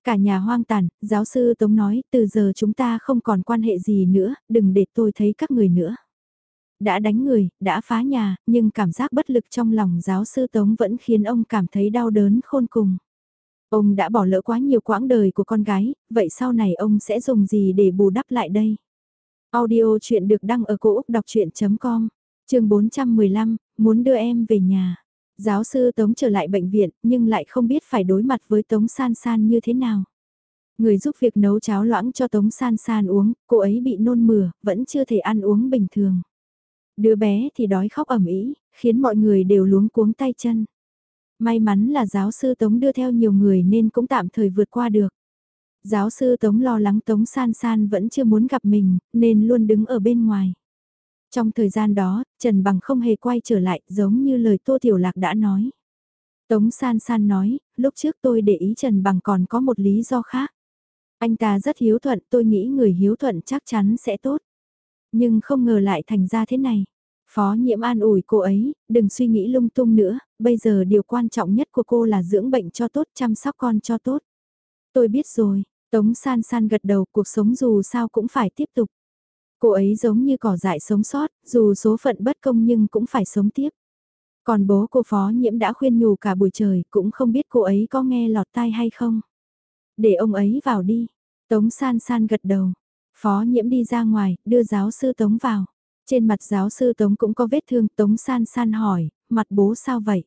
Speaker 1: Cả nhà hoang tàn, giáo sư Tống nói, từ giờ chúng ta không còn quan hệ gì nữa, đừng để tôi thấy các người nữa. Đã đánh người, đã phá nhà, nhưng cảm giác bất lực trong lòng giáo sư Tống vẫn khiến ông cảm thấy đau đớn khôn cùng. Ông đã bỏ lỡ quá nhiều quãng đời của con gái, vậy sau này ông sẽ dùng gì để bù đắp lại đây? Audio chuyện được đăng ở cổ Úc đọc chuyện.com, trường 415, muốn đưa em về nhà. Giáo sư Tống trở lại bệnh viện nhưng lại không biết phải đối mặt với Tống San San như thế nào. Người giúp việc nấu cháo loãng cho Tống San San uống, cô ấy bị nôn mửa, vẫn chưa thể ăn uống bình thường. Đứa bé thì đói khóc ẩm ý, khiến mọi người đều luống cuống tay chân. May mắn là giáo sư Tống đưa theo nhiều người nên cũng tạm thời vượt qua được. Giáo sư Tống lo lắng Tống San San vẫn chưa muốn gặp mình, nên luôn đứng ở bên ngoài. Trong thời gian đó, Trần Bằng không hề quay trở lại giống như lời Tô Tiểu Lạc đã nói. Tống San San nói, lúc trước tôi để ý Trần Bằng còn có một lý do khác. Anh ta rất hiếu thuận, tôi nghĩ người hiếu thuận chắc chắn sẽ tốt. Nhưng không ngờ lại thành ra thế này. Phó nhiễm an ủi cô ấy, đừng suy nghĩ lung tung nữa, bây giờ điều quan trọng nhất của cô là dưỡng bệnh cho tốt, chăm sóc con cho tốt. Tôi biết rồi, Tống san san gật đầu cuộc sống dù sao cũng phải tiếp tục. Cô ấy giống như cỏ dại sống sót, dù số phận bất công nhưng cũng phải sống tiếp. Còn bố cô phó nhiễm đã khuyên nhủ cả buổi trời, cũng không biết cô ấy có nghe lọt tai hay không. Để ông ấy vào đi. Tống san san gật đầu. Phó nhiễm đi ra ngoài, đưa giáo sư Tống vào. Trên mặt giáo sư Tống cũng có vết thương, Tống san san hỏi, mặt bố sao vậy?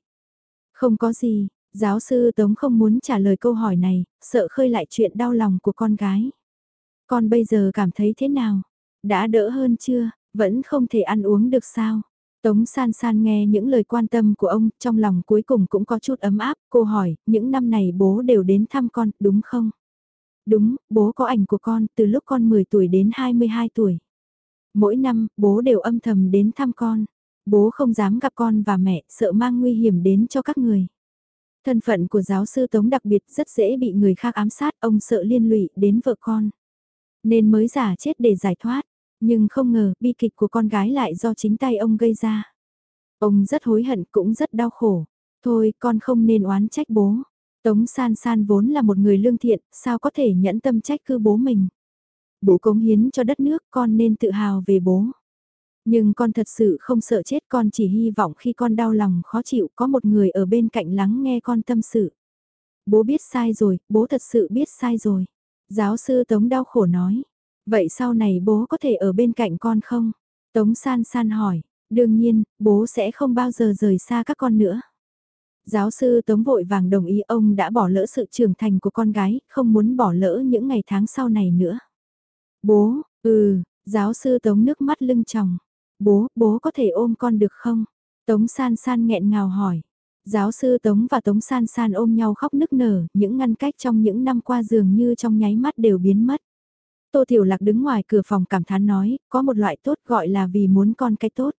Speaker 1: Không có gì, giáo sư Tống không muốn trả lời câu hỏi này, sợ khơi lại chuyện đau lòng của con gái. Con bây giờ cảm thấy thế nào? Đã đỡ hơn chưa? Vẫn không thể ăn uống được sao? Tống san san nghe những lời quan tâm của ông, trong lòng cuối cùng cũng có chút ấm áp, cô hỏi, những năm này bố đều đến thăm con, đúng không? Đúng, bố có ảnh của con từ lúc con 10 tuổi đến 22 tuổi. Mỗi năm, bố đều âm thầm đến thăm con. Bố không dám gặp con và mẹ, sợ mang nguy hiểm đến cho các người. Thân phận của giáo sư Tống đặc biệt rất dễ bị người khác ám sát, ông sợ liên lụy đến vợ con. Nên mới giả chết để giải thoát, nhưng không ngờ bi kịch của con gái lại do chính tay ông gây ra. Ông rất hối hận cũng rất đau khổ. Thôi con không nên oán trách bố. Tống san san vốn là một người lương thiện, sao có thể nhẫn tâm trách cứ bố mình. Bố cống hiến cho đất nước con nên tự hào về bố. Nhưng con thật sự không sợ chết con chỉ hy vọng khi con đau lòng khó chịu có một người ở bên cạnh lắng nghe con tâm sự. Bố biết sai rồi, bố thật sự biết sai rồi. Giáo sư Tống đau khổ nói. Vậy sau này bố có thể ở bên cạnh con không? Tống san san hỏi, đương nhiên, bố sẽ không bao giờ rời xa các con nữa. Giáo sư Tống vội vàng đồng ý ông đã bỏ lỡ sự trưởng thành của con gái, không muốn bỏ lỡ những ngày tháng sau này nữa. Bố, ừ, giáo sư Tống nước mắt lưng tròng. Bố, bố có thể ôm con được không? Tống san san nghẹn ngào hỏi. Giáo sư Tống và Tống san san ôm nhau khóc nức nở, những ngăn cách trong những năm qua dường như trong nháy mắt đều biến mất. Tô Tiểu Lạc đứng ngoài cửa phòng cảm thán nói, có một loại tốt gọi là vì muốn con cái tốt.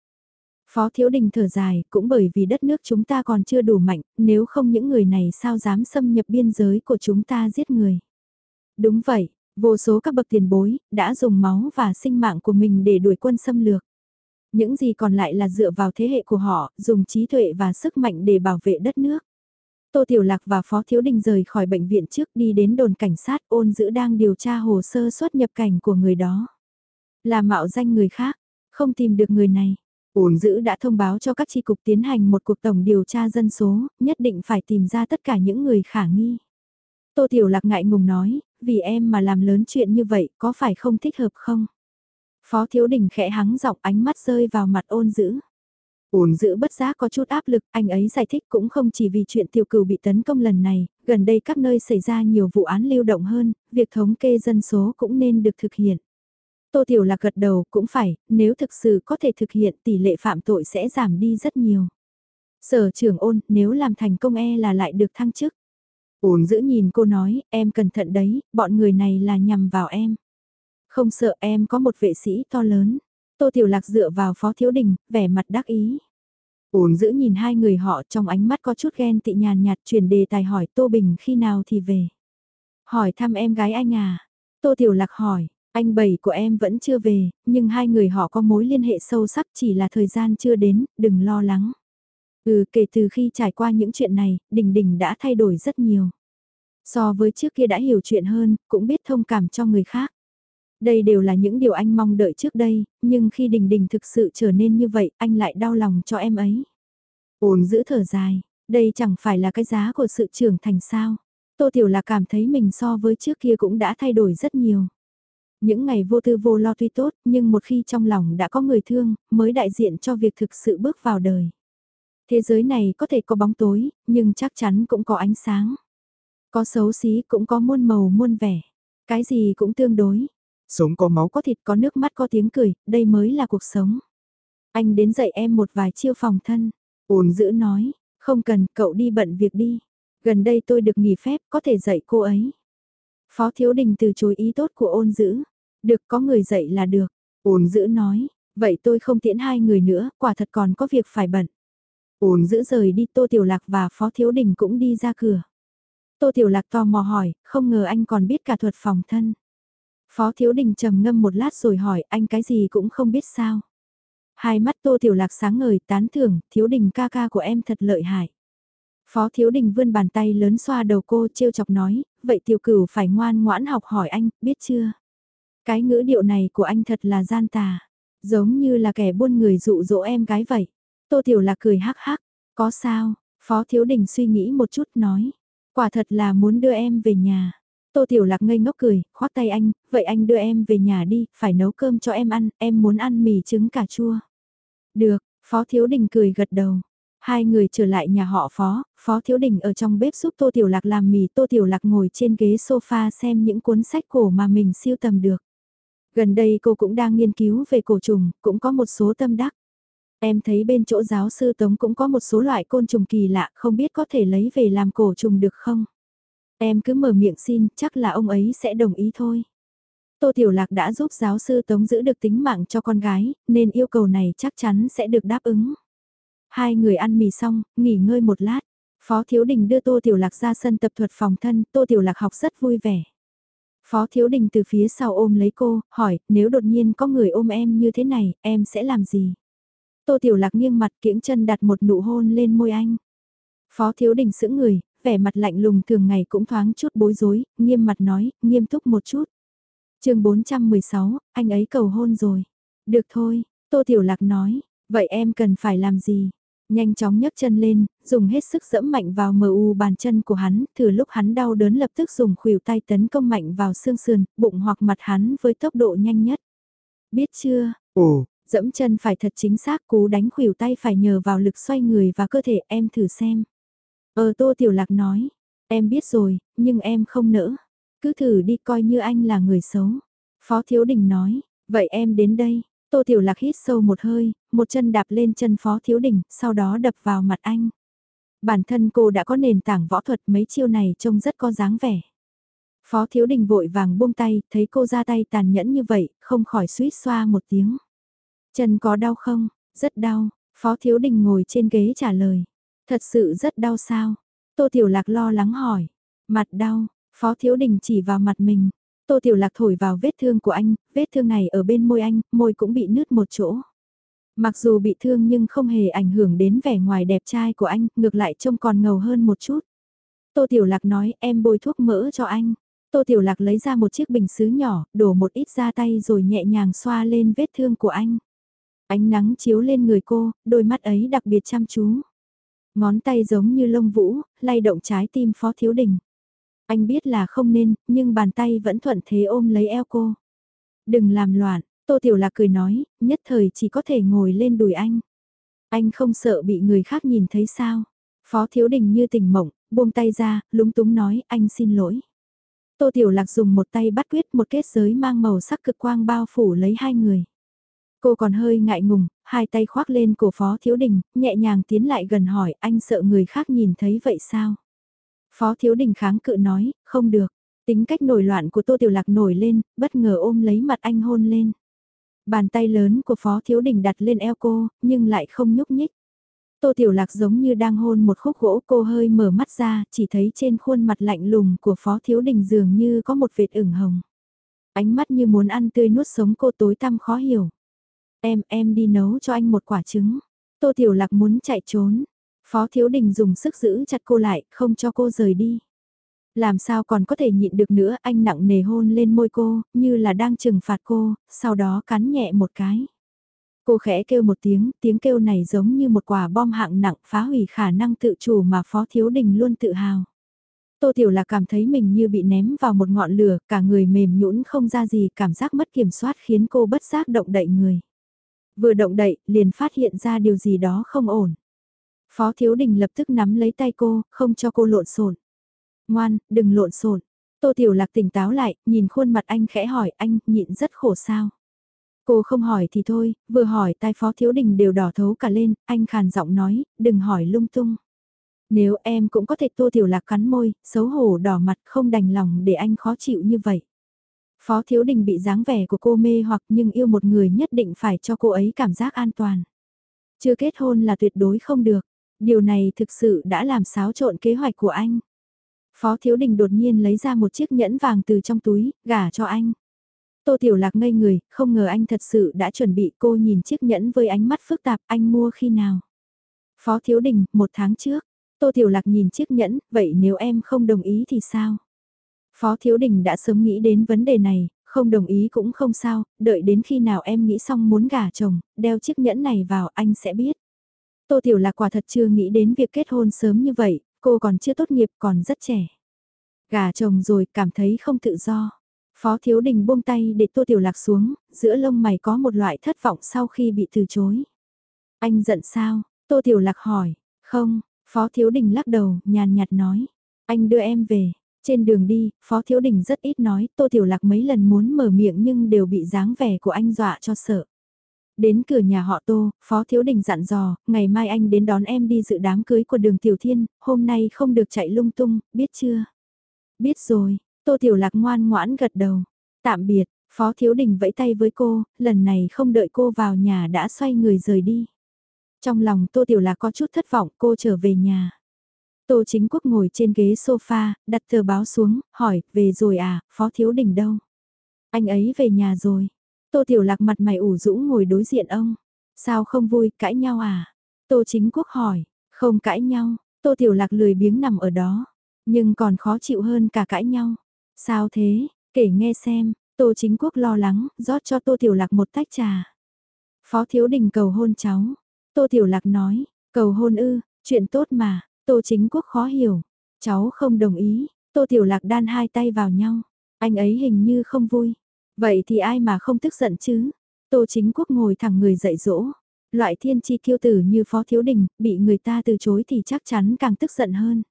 Speaker 1: Phó Thiếu Đình thở dài, cũng bởi vì đất nước chúng ta còn chưa đủ mạnh, nếu không những người này sao dám xâm nhập biên giới của chúng ta giết người. Đúng vậy, vô số các bậc tiền bối, đã dùng máu và sinh mạng của mình để đuổi quân xâm lược. Những gì còn lại là dựa vào thế hệ của họ, dùng trí tuệ và sức mạnh để bảo vệ đất nước. Tô Tiểu Lạc và Phó Thiếu Đình rời khỏi bệnh viện trước đi đến đồn cảnh sát ôn giữ đang điều tra hồ sơ xuất nhập cảnh của người đó. Là mạo danh người khác, không tìm được người này. Ôn giữ đã thông báo cho các tri cục tiến hành một cuộc tổng điều tra dân số, nhất định phải tìm ra tất cả những người khả nghi. Tô Tiểu Lạc ngại ngùng nói, vì em mà làm lớn chuyện như vậy có phải không thích hợp không? Phó Thiếu Đình khẽ hắng giọng ánh mắt rơi vào mặt ôn giữ. Ôn giữ bất giác có chút áp lực, anh ấy giải thích cũng không chỉ vì chuyện tiểu cửu bị tấn công lần này, gần đây các nơi xảy ra nhiều vụ án lưu động hơn, việc thống kê dân số cũng nên được thực hiện. Tô Tiểu Lạc gật đầu cũng phải, nếu thực sự có thể thực hiện tỷ lệ phạm tội sẽ giảm đi rất nhiều. Sở trưởng ôn, nếu làm thành công e là lại được thăng chức. Ôn giữ nhìn cô nói, em cẩn thận đấy, bọn người này là nhằm vào em. Không sợ em có một vệ sĩ to lớn. Tô Tiểu Lạc dựa vào Phó Thiếu Đình, vẻ mặt đắc ý. Ôn giữ nhìn hai người họ trong ánh mắt có chút ghen tị nhàn nhạt chuyển đề tài hỏi Tô Bình khi nào thì về. Hỏi thăm em gái anh à. Tô Tiểu Lạc hỏi, anh bảy của em vẫn chưa về, nhưng hai người họ có mối liên hệ sâu sắc chỉ là thời gian chưa đến, đừng lo lắng. Ừ kể từ khi trải qua những chuyện này, Đình Đình đã thay đổi rất nhiều. So với trước kia đã hiểu chuyện hơn, cũng biết thông cảm cho người khác. Đây đều là những điều anh mong đợi trước đây, nhưng khi Đình Đình thực sự trở nên như vậy, anh lại đau lòng cho em ấy. Ôn giữ thở dài, đây chẳng phải là cái giá của sự trưởng thành sao. Tô Tiểu là cảm thấy mình so với trước kia cũng đã thay đổi rất nhiều. Những ngày vô tư vô lo tuy tốt, nhưng một khi trong lòng đã có người thương, mới đại diện cho việc thực sự bước vào đời. Thế giới này có thể có bóng tối, nhưng chắc chắn cũng có ánh sáng. Có xấu xí cũng có muôn màu muôn vẻ. Cái gì cũng tương đối.
Speaker 2: Sống có máu có thịt có nước mắt có tiếng cười, đây mới là cuộc sống.
Speaker 1: Anh đến dạy em một vài chiêu phòng thân. Ôn giữ nói, không cần, cậu đi bận việc đi. Gần đây tôi được nghỉ phép, có thể dạy cô ấy. Phó Thiếu Đình từ chối ý tốt của ôn giữ. Được có người dạy là được. Ôn giữ nói, vậy tôi không tiễn hai người nữa, quả thật còn có việc phải bận. Ôn giữ rời đi Tô Tiểu Lạc và Phó Thiếu Đình cũng đi ra cửa. Tô Tiểu Lạc tò mò hỏi, không ngờ anh còn biết cả thuật phòng thân. Phó Thiếu Đình trầm ngâm một lát rồi hỏi anh cái gì cũng không biết sao. Hai mắt Tô Tiểu Lạc sáng ngời tán thưởng, Thiếu Đình ca ca của em thật lợi hại. Phó Thiếu Đình vươn bàn tay lớn xoa đầu cô trêu chọc nói, vậy tiểu cửu phải ngoan ngoãn học hỏi anh, biết chưa? Cái ngữ điệu này của anh thật là gian tà, giống như là kẻ buôn người dụ dỗ em gái vậy. Tô Tiểu Lạc cười hắc hắc, có sao? Phó Thiếu Đình suy nghĩ một chút nói, quả thật là muốn đưa em về nhà. Tô Tiểu Lạc ngây ngốc cười, khoác tay anh, vậy anh đưa em về nhà đi, phải nấu cơm cho em ăn, em muốn ăn mì trứng cà chua. Được, Phó Thiếu Đình cười gật đầu. Hai người trở lại nhà họ Phó, Phó Thiếu Đình ở trong bếp giúp Tô Tiểu Lạc làm mì, Tô Tiểu Lạc ngồi trên ghế sofa xem những cuốn sách cổ mà mình siêu tầm được. Gần đây cô cũng đang nghiên cứu về cổ trùng, cũng có một số tâm đắc. Em thấy bên chỗ giáo sư Tống cũng có một số loại côn trùng kỳ lạ, không biết có thể lấy về làm cổ trùng được không? Em cứ mở miệng xin, chắc là ông ấy sẽ đồng ý thôi. Tô Tiểu Lạc đã giúp giáo sư Tống giữ được tính mạng cho con gái, nên yêu cầu này chắc chắn sẽ được đáp ứng. Hai người ăn mì xong, nghỉ ngơi một lát. Phó Thiếu Đình đưa Tô Tiểu Lạc ra sân tập thuật phòng thân, Tô Tiểu Lạc học rất vui vẻ. Phó Thiếu Đình từ phía sau ôm lấy cô, hỏi, nếu đột nhiên có người ôm em như thế này, em sẽ làm gì? Tô Tiểu Lạc nghiêng mặt kiễng chân đặt một nụ hôn lên môi anh. Phó Thiếu Đình sững người, vẻ mặt lạnh lùng thường ngày cũng thoáng chút bối rối, nghiêm mặt nói, nghiêm túc một chút. chương 416, anh ấy cầu hôn rồi. Được thôi, Tô Tiểu Lạc nói, vậy em cần phải làm gì? Nhanh chóng nhấc chân lên, dùng hết sức dẫm mạnh vào mờ u bàn chân của hắn, thừa lúc hắn đau đớn lập tức dùng khuỷu tay tấn công mạnh vào xương sườn, bụng hoặc mặt hắn với tốc độ nhanh nhất. Biết chưa?
Speaker 2: Ồ,
Speaker 1: Dẫm chân phải thật chính xác cú đánh khuỷu tay phải nhờ vào lực xoay người và cơ thể em thử xem. Ờ Tô Tiểu Lạc nói, em biết rồi, nhưng em không nỡ. Cứ thử đi coi như anh là người xấu. Phó Thiếu Đình nói, vậy em đến đây. Tô Tiểu Lạc hít sâu một hơi, một chân đạp lên chân Phó Thiếu Đình, sau đó đập vào mặt anh. Bản thân cô đã có nền tảng võ thuật mấy chiêu này trông rất có dáng vẻ. Phó Thiếu Đình vội vàng buông tay, thấy cô ra tay tàn nhẫn như vậy, không khỏi suýt xoa một tiếng. Chân có đau không? Rất đau, Phó Thiếu Đình ngồi trên ghế trả lời. Thật sự rất đau sao? Tô Tiểu Lạc lo lắng hỏi. Mặt đau, Phó Thiếu Đình chỉ vào mặt mình. Tô Tiểu Lạc thổi vào vết thương của anh, vết thương này ở bên môi anh, môi cũng bị nứt một chỗ. Mặc dù bị thương nhưng không hề ảnh hưởng đến vẻ ngoài đẹp trai của anh, ngược lại trông còn ngầu hơn một chút. Tô Tiểu Lạc nói em bôi thuốc mỡ cho anh. Tô Tiểu Lạc lấy ra một chiếc bình xứ nhỏ, đổ một ít ra tay rồi nhẹ nhàng xoa lên vết thương của anh. Ánh nắng chiếu lên người cô, đôi mắt ấy đặc biệt chăm chú. Ngón tay giống như lông vũ, lay động trái tim Phó Thiếu Đình. Anh biết là không nên, nhưng bàn tay vẫn thuận thế ôm lấy eo cô. Đừng làm loạn, Tô Tiểu Lạc cười nói, nhất thời chỉ có thể ngồi lên đùi anh. Anh không sợ bị người khác nhìn thấy sao? Phó Thiếu Đình như tỉnh mộng, buông tay ra, lúng túng nói, anh xin lỗi. Tô Tiểu Lạc dùng một tay bắt quyết một kết giới mang màu sắc cực quang bao phủ lấy hai người. Cô còn hơi ngại ngùng, hai tay khoác lên cổ Phó Thiếu Đình, nhẹ nhàng tiến lại gần hỏi anh sợ người khác nhìn thấy vậy sao? Phó Thiếu Đình kháng cự nói, không được. Tính cách nổi loạn của Tô Tiểu Lạc nổi lên, bất ngờ ôm lấy mặt anh hôn lên. Bàn tay lớn của Phó Thiếu Đình đặt lên eo cô, nhưng lại không nhúc nhích. Tô Tiểu Lạc giống như đang hôn một khúc gỗ cô hơi mở mắt ra, chỉ thấy trên khuôn mặt lạnh lùng của Phó Thiếu Đình dường như có một vệt ửng hồng. Ánh mắt như muốn ăn tươi nuốt sống cô tối tăm khó hiểu. Em, em đi nấu cho anh một quả trứng. Tô Tiểu Lạc muốn chạy trốn. Phó Thiếu Đình dùng sức giữ chặt cô lại, không cho cô rời đi. Làm sao còn có thể nhịn được nữa, anh nặng nề hôn lên môi cô, như là đang trừng phạt cô, sau đó cắn nhẹ một cái. Cô khẽ kêu một tiếng, tiếng kêu này giống như một quả bom hạng nặng phá hủy khả năng tự chủ mà Phó Thiếu Đình luôn tự hào. Tô Tiểu lạc cảm thấy mình như bị ném vào một ngọn lửa, cả người mềm nhũn không ra gì, cảm giác mất kiểm soát khiến cô bất giác động đậy người. Vừa động đậy, liền phát hiện ra điều gì đó không ổn. Phó Thiếu Đình lập tức nắm lấy tay cô, không cho cô lộn xộn. Ngoan, đừng lộn xộn. Tô Tiểu Lạc tỉnh táo lại, nhìn khuôn mặt anh khẽ hỏi anh, nhịn rất khổ sao. Cô không hỏi thì thôi, vừa hỏi tai Phó Thiếu Đình đều đỏ thấu cả lên, anh khàn giọng nói, đừng hỏi lung tung. Nếu em cũng có thể Tô Tiểu Lạc cắn môi, xấu hổ đỏ mặt không đành lòng để anh khó chịu như vậy. Phó Thiếu Đình bị dáng vẻ của cô mê hoặc nhưng yêu một người nhất định phải cho cô ấy cảm giác an toàn. Chưa kết hôn là tuyệt đối không được. Điều này thực sự đã làm xáo trộn kế hoạch của anh. Phó Thiếu Đình đột nhiên lấy ra một chiếc nhẫn vàng từ trong túi, gả cho anh. Tô Tiểu Lạc ngây người, không ngờ anh thật sự đã chuẩn bị cô nhìn chiếc nhẫn với ánh mắt phức tạp anh mua khi nào. Phó Thiếu Đình, một tháng trước. Tô Tiểu Lạc nhìn chiếc nhẫn, vậy nếu em không đồng ý thì sao? Phó Thiếu Đình đã sớm nghĩ đến vấn đề này, không đồng ý cũng không sao, đợi đến khi nào em nghĩ xong muốn gả chồng, đeo chiếc nhẫn này vào anh sẽ biết. Tô Tiểu Lạc quả thật chưa nghĩ đến việc kết hôn sớm như vậy, cô còn chưa tốt nghiệp còn rất trẻ. Gả chồng rồi cảm thấy không tự do. Phó Thiếu Đình buông tay để Tô Tiểu Lạc xuống, giữa lông mày có một loại thất vọng sau khi bị từ chối. Anh giận sao? Tô Tiểu Lạc hỏi. Không, Phó Thiếu Đình lắc đầu, nhàn nhạt nói. Anh đưa em về. Trên đường đi, Phó Thiếu Đình rất ít nói, Tô Tiểu Lạc mấy lần muốn mở miệng nhưng đều bị dáng vẻ của anh dọa cho sợ. Đến cửa nhà họ Tô, Phó Thiếu Đình dặn dò, ngày mai anh đến đón em đi dự đám cưới của đường Tiểu Thiên, hôm nay không được chạy lung tung, biết chưa? Biết rồi, Tô Tiểu Lạc ngoan ngoãn gật đầu. Tạm biệt, Phó Thiếu Đình vẫy tay với cô, lần này không đợi cô vào nhà đã xoay người rời đi. Trong lòng Tô Tiểu Lạc có chút thất vọng cô trở về nhà. Tô Chính Quốc ngồi trên ghế sofa, đặt tờ báo xuống, hỏi, về rồi à, Phó Thiếu Đình đâu? Anh ấy về nhà rồi. Tô Tiểu Lạc mặt mày ủ rũ ngồi đối diện ông. Sao không vui, cãi nhau à? Tô Chính Quốc hỏi, không cãi nhau, Tô Tiểu Lạc lười biếng nằm ở đó. Nhưng còn khó chịu hơn cả cãi nhau. Sao thế, kể nghe xem, Tô Chính Quốc lo lắng, rót cho Tô Tiểu Lạc một tách trà. Phó Thiếu Đình cầu hôn cháu. Tô Tiểu Lạc nói, cầu hôn ư, chuyện tốt mà, Tô Chính Quốc khó hiểu. Cháu không đồng ý, Tô Tiểu Lạc đan hai tay vào nhau. Anh ấy hình như không vui. Vậy thì ai mà không tức giận chứ? Tô chính quốc ngồi thẳng người dạy dỗ. Loại thiên chi kiêu tử như phó thiếu đình, bị người ta từ chối thì chắc chắn càng tức giận hơn.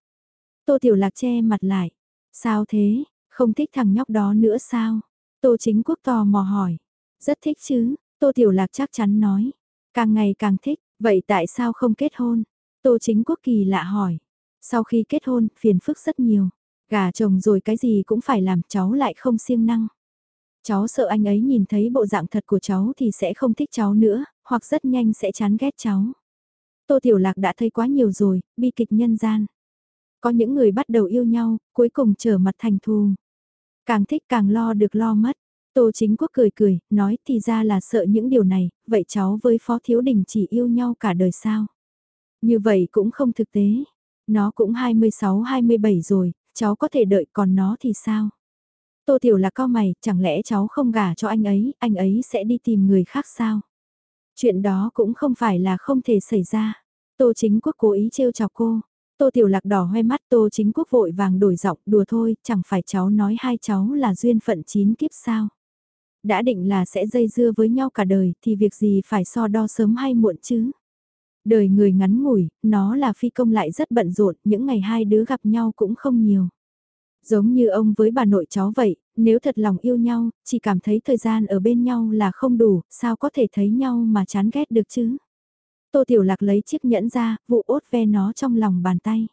Speaker 1: Tô tiểu lạc che mặt lại. Sao thế, không thích thằng nhóc đó nữa sao? Tô chính quốc tò mò hỏi. Rất thích chứ, Tô tiểu lạc chắc chắn nói. Càng ngày càng thích, vậy tại sao không kết hôn? Tô chính quốc kỳ lạ hỏi. Sau khi kết hôn, phiền phức rất nhiều. Gà chồng rồi cái gì cũng phải làm cháu lại không siêng năng. Cháu sợ anh ấy nhìn thấy bộ dạng thật của cháu thì sẽ không thích cháu nữa, hoặc rất nhanh sẽ chán ghét cháu. Tô Tiểu Lạc đã thấy quá nhiều rồi, bi kịch nhân gian. Có những người bắt đầu yêu nhau, cuối cùng trở mặt thành thù. Càng thích càng lo được lo mất. Tô Chính Quốc cười cười, nói thì ra là sợ những điều này, vậy cháu với Phó Thiếu Đình chỉ yêu nhau cả đời sao? Như vậy cũng không thực tế. Nó cũng 26-27 rồi, cháu có thể đợi còn nó thì sao? Tô Tiểu là cao mày, chẳng lẽ cháu không gả cho anh ấy, anh ấy sẽ đi tìm người khác sao? Chuyện đó cũng không phải là không thể xảy ra. Tô Chính Quốc cố ý trêu chọc cô. Tô Tiểu Lạc đỏ hoe mắt Tô Chính Quốc vội vàng đổi giọng đùa thôi, chẳng phải cháu nói hai cháu là duyên phận chín kiếp sao? Đã định là sẽ dây dưa với nhau cả đời thì việc gì phải so đo sớm hay muộn chứ? Đời người ngắn ngủi, nó là phi công lại rất bận rộn, những ngày hai đứa gặp nhau cũng không nhiều. Giống như ông với bà nội cháu vậy, nếu thật lòng yêu nhau, chỉ cảm thấy thời gian ở bên nhau là không đủ, sao có thể thấy nhau mà chán ghét được chứ? Tô Tiểu Lạc lấy chiếc nhẫn ra, vụ ốt ve nó trong lòng bàn tay.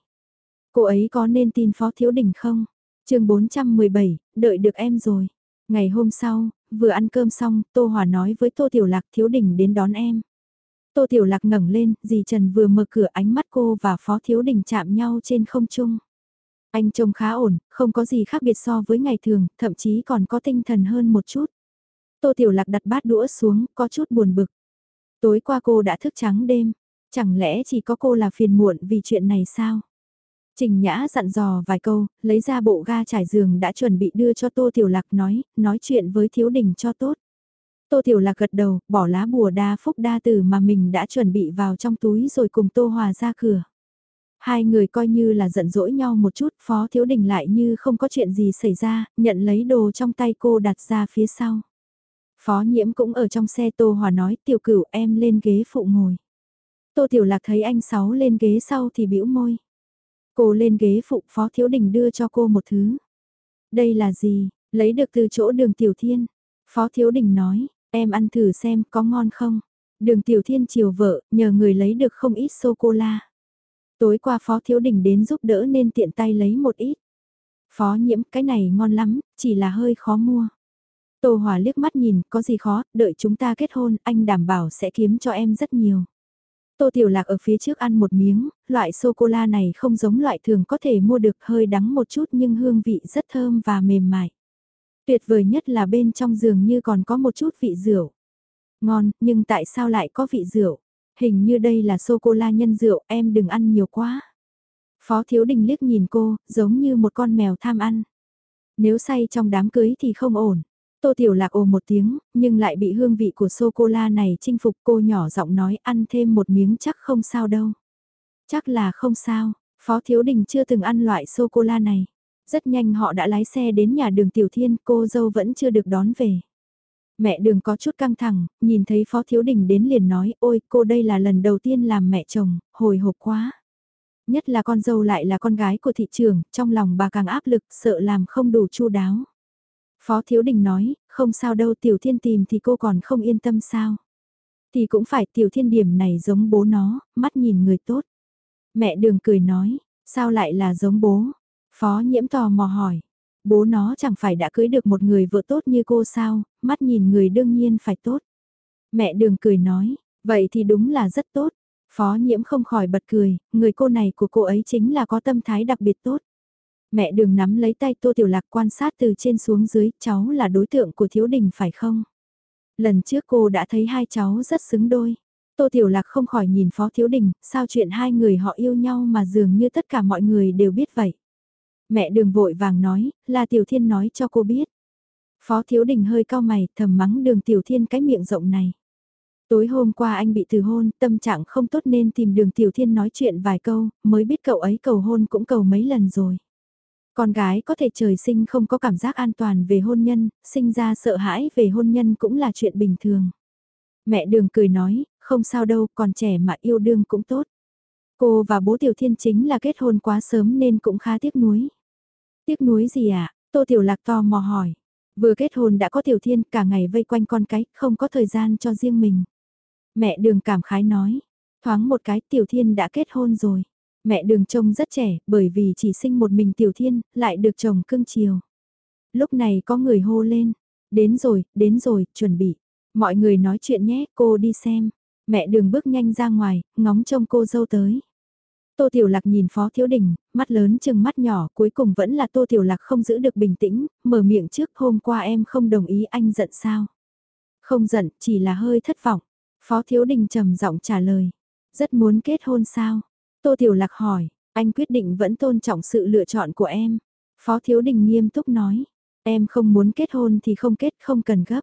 Speaker 1: Cô ấy có nên tin Phó Thiếu Đình không? chương 417, đợi được em rồi. Ngày hôm sau, vừa ăn cơm xong, Tô Hòa nói với Tô Tiểu Lạc Thiếu Đình đến đón em. Tô Tiểu Lạc ngẩng lên, dì Trần vừa mở cửa ánh mắt cô và Phó Thiếu Đình chạm nhau trên không trung. Anh trông khá ổn, không có gì khác biệt so với ngày thường, thậm chí còn có tinh thần hơn một chút. Tô Tiểu Lạc đặt bát đũa xuống, có chút buồn bực. Tối qua cô đã thức trắng đêm, chẳng lẽ chỉ có cô là phiền muộn vì chuyện này sao? Trình Nhã dặn dò vài câu, lấy ra bộ ga trải giường đã chuẩn bị đưa cho Tô Tiểu Lạc nói, nói chuyện với Thiếu Đình cho tốt. Tô Tiểu Lạc gật đầu, bỏ lá bùa đa phúc đa tử mà mình đã chuẩn bị vào trong túi rồi cùng Tô Hòa ra cửa. Hai người coi như là giận dỗi nhau một chút, Phó Thiếu Đình lại như không có chuyện gì xảy ra, nhận lấy đồ trong tay cô đặt ra phía sau. Phó Nhiễm cũng ở trong xe Tô Hòa nói tiểu cửu em lên ghế phụ ngồi. Tô Tiểu Lạc thấy anh Sáu lên ghế sau thì bĩu môi. Cô lên ghế phụ Phó Thiếu Đình đưa cho cô một thứ. Đây là gì, lấy được từ chỗ đường Tiểu Thiên. Phó Thiếu Đình nói, em ăn thử xem có ngon không. Đường Tiểu Thiên chiều vợ, nhờ người lấy được không ít sô-cô-la. Tối qua Phó Thiếu Đình đến giúp đỡ nên tiện tay lấy một ít. Phó nhiễm cái này ngon lắm, chỉ là hơi khó mua. Tô Hòa liếc mắt nhìn, có gì khó, đợi chúng ta kết hôn, anh đảm bảo sẽ kiếm cho em rất nhiều. Tô Tiểu Lạc ở phía trước ăn một miếng, loại sô-cô-la này không giống loại thường có thể mua được hơi đắng một chút nhưng hương vị rất thơm và mềm mại. Tuyệt vời nhất là bên trong giường như còn có một chút vị rượu. Ngon, nhưng tại sao lại có vị rượu? Hình như đây là sô-cô-la nhân rượu, em đừng ăn nhiều quá. Phó Thiếu Đình liếc nhìn cô, giống như một con mèo tham ăn. Nếu say trong đám cưới thì không ổn. Tô Tiểu Lạc ồ một tiếng, nhưng lại bị hương vị của sô-cô-la này chinh phục cô nhỏ giọng nói ăn thêm một miếng chắc không sao đâu. Chắc là không sao, Phó Thiếu Đình chưa từng ăn loại sô-cô-la này. Rất nhanh họ đã lái xe đến nhà đường Tiểu Thiên, cô dâu vẫn chưa được đón về. Mẹ đường có chút căng thẳng, nhìn thấy Phó Thiếu Đình đến liền nói, ôi cô đây là lần đầu tiên làm mẹ chồng, hồi hộp quá. Nhất là con dâu lại là con gái của thị trường, trong lòng bà càng áp lực, sợ làm không đủ chu đáo. Phó Thiếu Đình nói, không sao đâu Tiểu Thiên tìm thì cô còn không yên tâm sao. Thì cũng phải Tiểu Thiên điểm này giống bố nó, mắt nhìn người tốt. Mẹ đường cười nói, sao lại là giống bố? Phó nhiễm tò mò hỏi, bố nó chẳng phải đã cưới được một người vợ tốt như cô sao, mắt nhìn người đương nhiên phải tốt. Mẹ đường cười nói, vậy thì đúng là rất tốt. Phó nhiễm không khỏi bật cười, người cô này của cô ấy chính là có tâm thái đặc biệt tốt. Mẹ đường nắm lấy tay Tô Tiểu Lạc quan sát từ trên xuống dưới, cháu là đối tượng của thiếu đình phải không? Lần trước cô đã thấy hai cháu rất xứng đôi. Tô Tiểu Lạc không khỏi nhìn Phó Thiếu Đình, sao chuyện hai người họ yêu nhau mà dường như tất cả mọi người đều biết vậy. Mẹ đường vội vàng nói, là Tiểu Thiên nói cho cô biết. Phó Thiếu Đình hơi cao mày, thầm mắng đường Tiểu Thiên cái miệng rộng này. Tối hôm qua anh bị từ hôn, tâm trạng không tốt nên tìm đường Tiểu Thiên nói chuyện vài câu, mới biết cậu ấy cầu hôn cũng cầu mấy lần rồi. Con gái có thể trời sinh không có cảm giác an toàn về hôn nhân, sinh ra sợ hãi về hôn nhân cũng là chuyện bình thường. Mẹ đường cười nói, không sao đâu, còn trẻ mà yêu đương cũng tốt. Cô và bố Tiểu Thiên chính là kết hôn quá sớm nên cũng khá tiếc nuối. Tiếc nuối gì ạ? À? Tô Tiểu Lạc to mò hỏi. Vừa kết hôn đã có Tiểu Thiên cả ngày vây quanh con cái, không có thời gian cho riêng mình. Mẹ đường cảm khái nói. Thoáng một cái Tiểu Thiên đã kết hôn rồi. Mẹ đường trông rất trẻ, bởi vì chỉ sinh một mình Tiểu Thiên, lại được chồng cưng chiều. Lúc này có người hô lên. Đến rồi, đến rồi, chuẩn bị. Mọi người nói chuyện nhé, cô đi xem. Mẹ đường bước nhanh ra ngoài, ngóng trông cô dâu tới. Tô Tiểu Lạc nhìn Phó Thiếu Đình, mắt lớn chừng mắt nhỏ, cuối cùng vẫn là Tô Tiểu Lạc không giữ được bình tĩnh, mở miệng trước hôm qua em không đồng ý anh giận sao. Không giận, chỉ là hơi thất vọng. Phó Thiếu Đình trầm giọng trả lời. Rất muốn kết hôn sao? Tô Tiểu Lạc hỏi, anh quyết định vẫn tôn trọng sự lựa chọn của em. Phó Thiếu Đình nghiêm túc nói, em không muốn kết hôn thì không kết không cần gấp.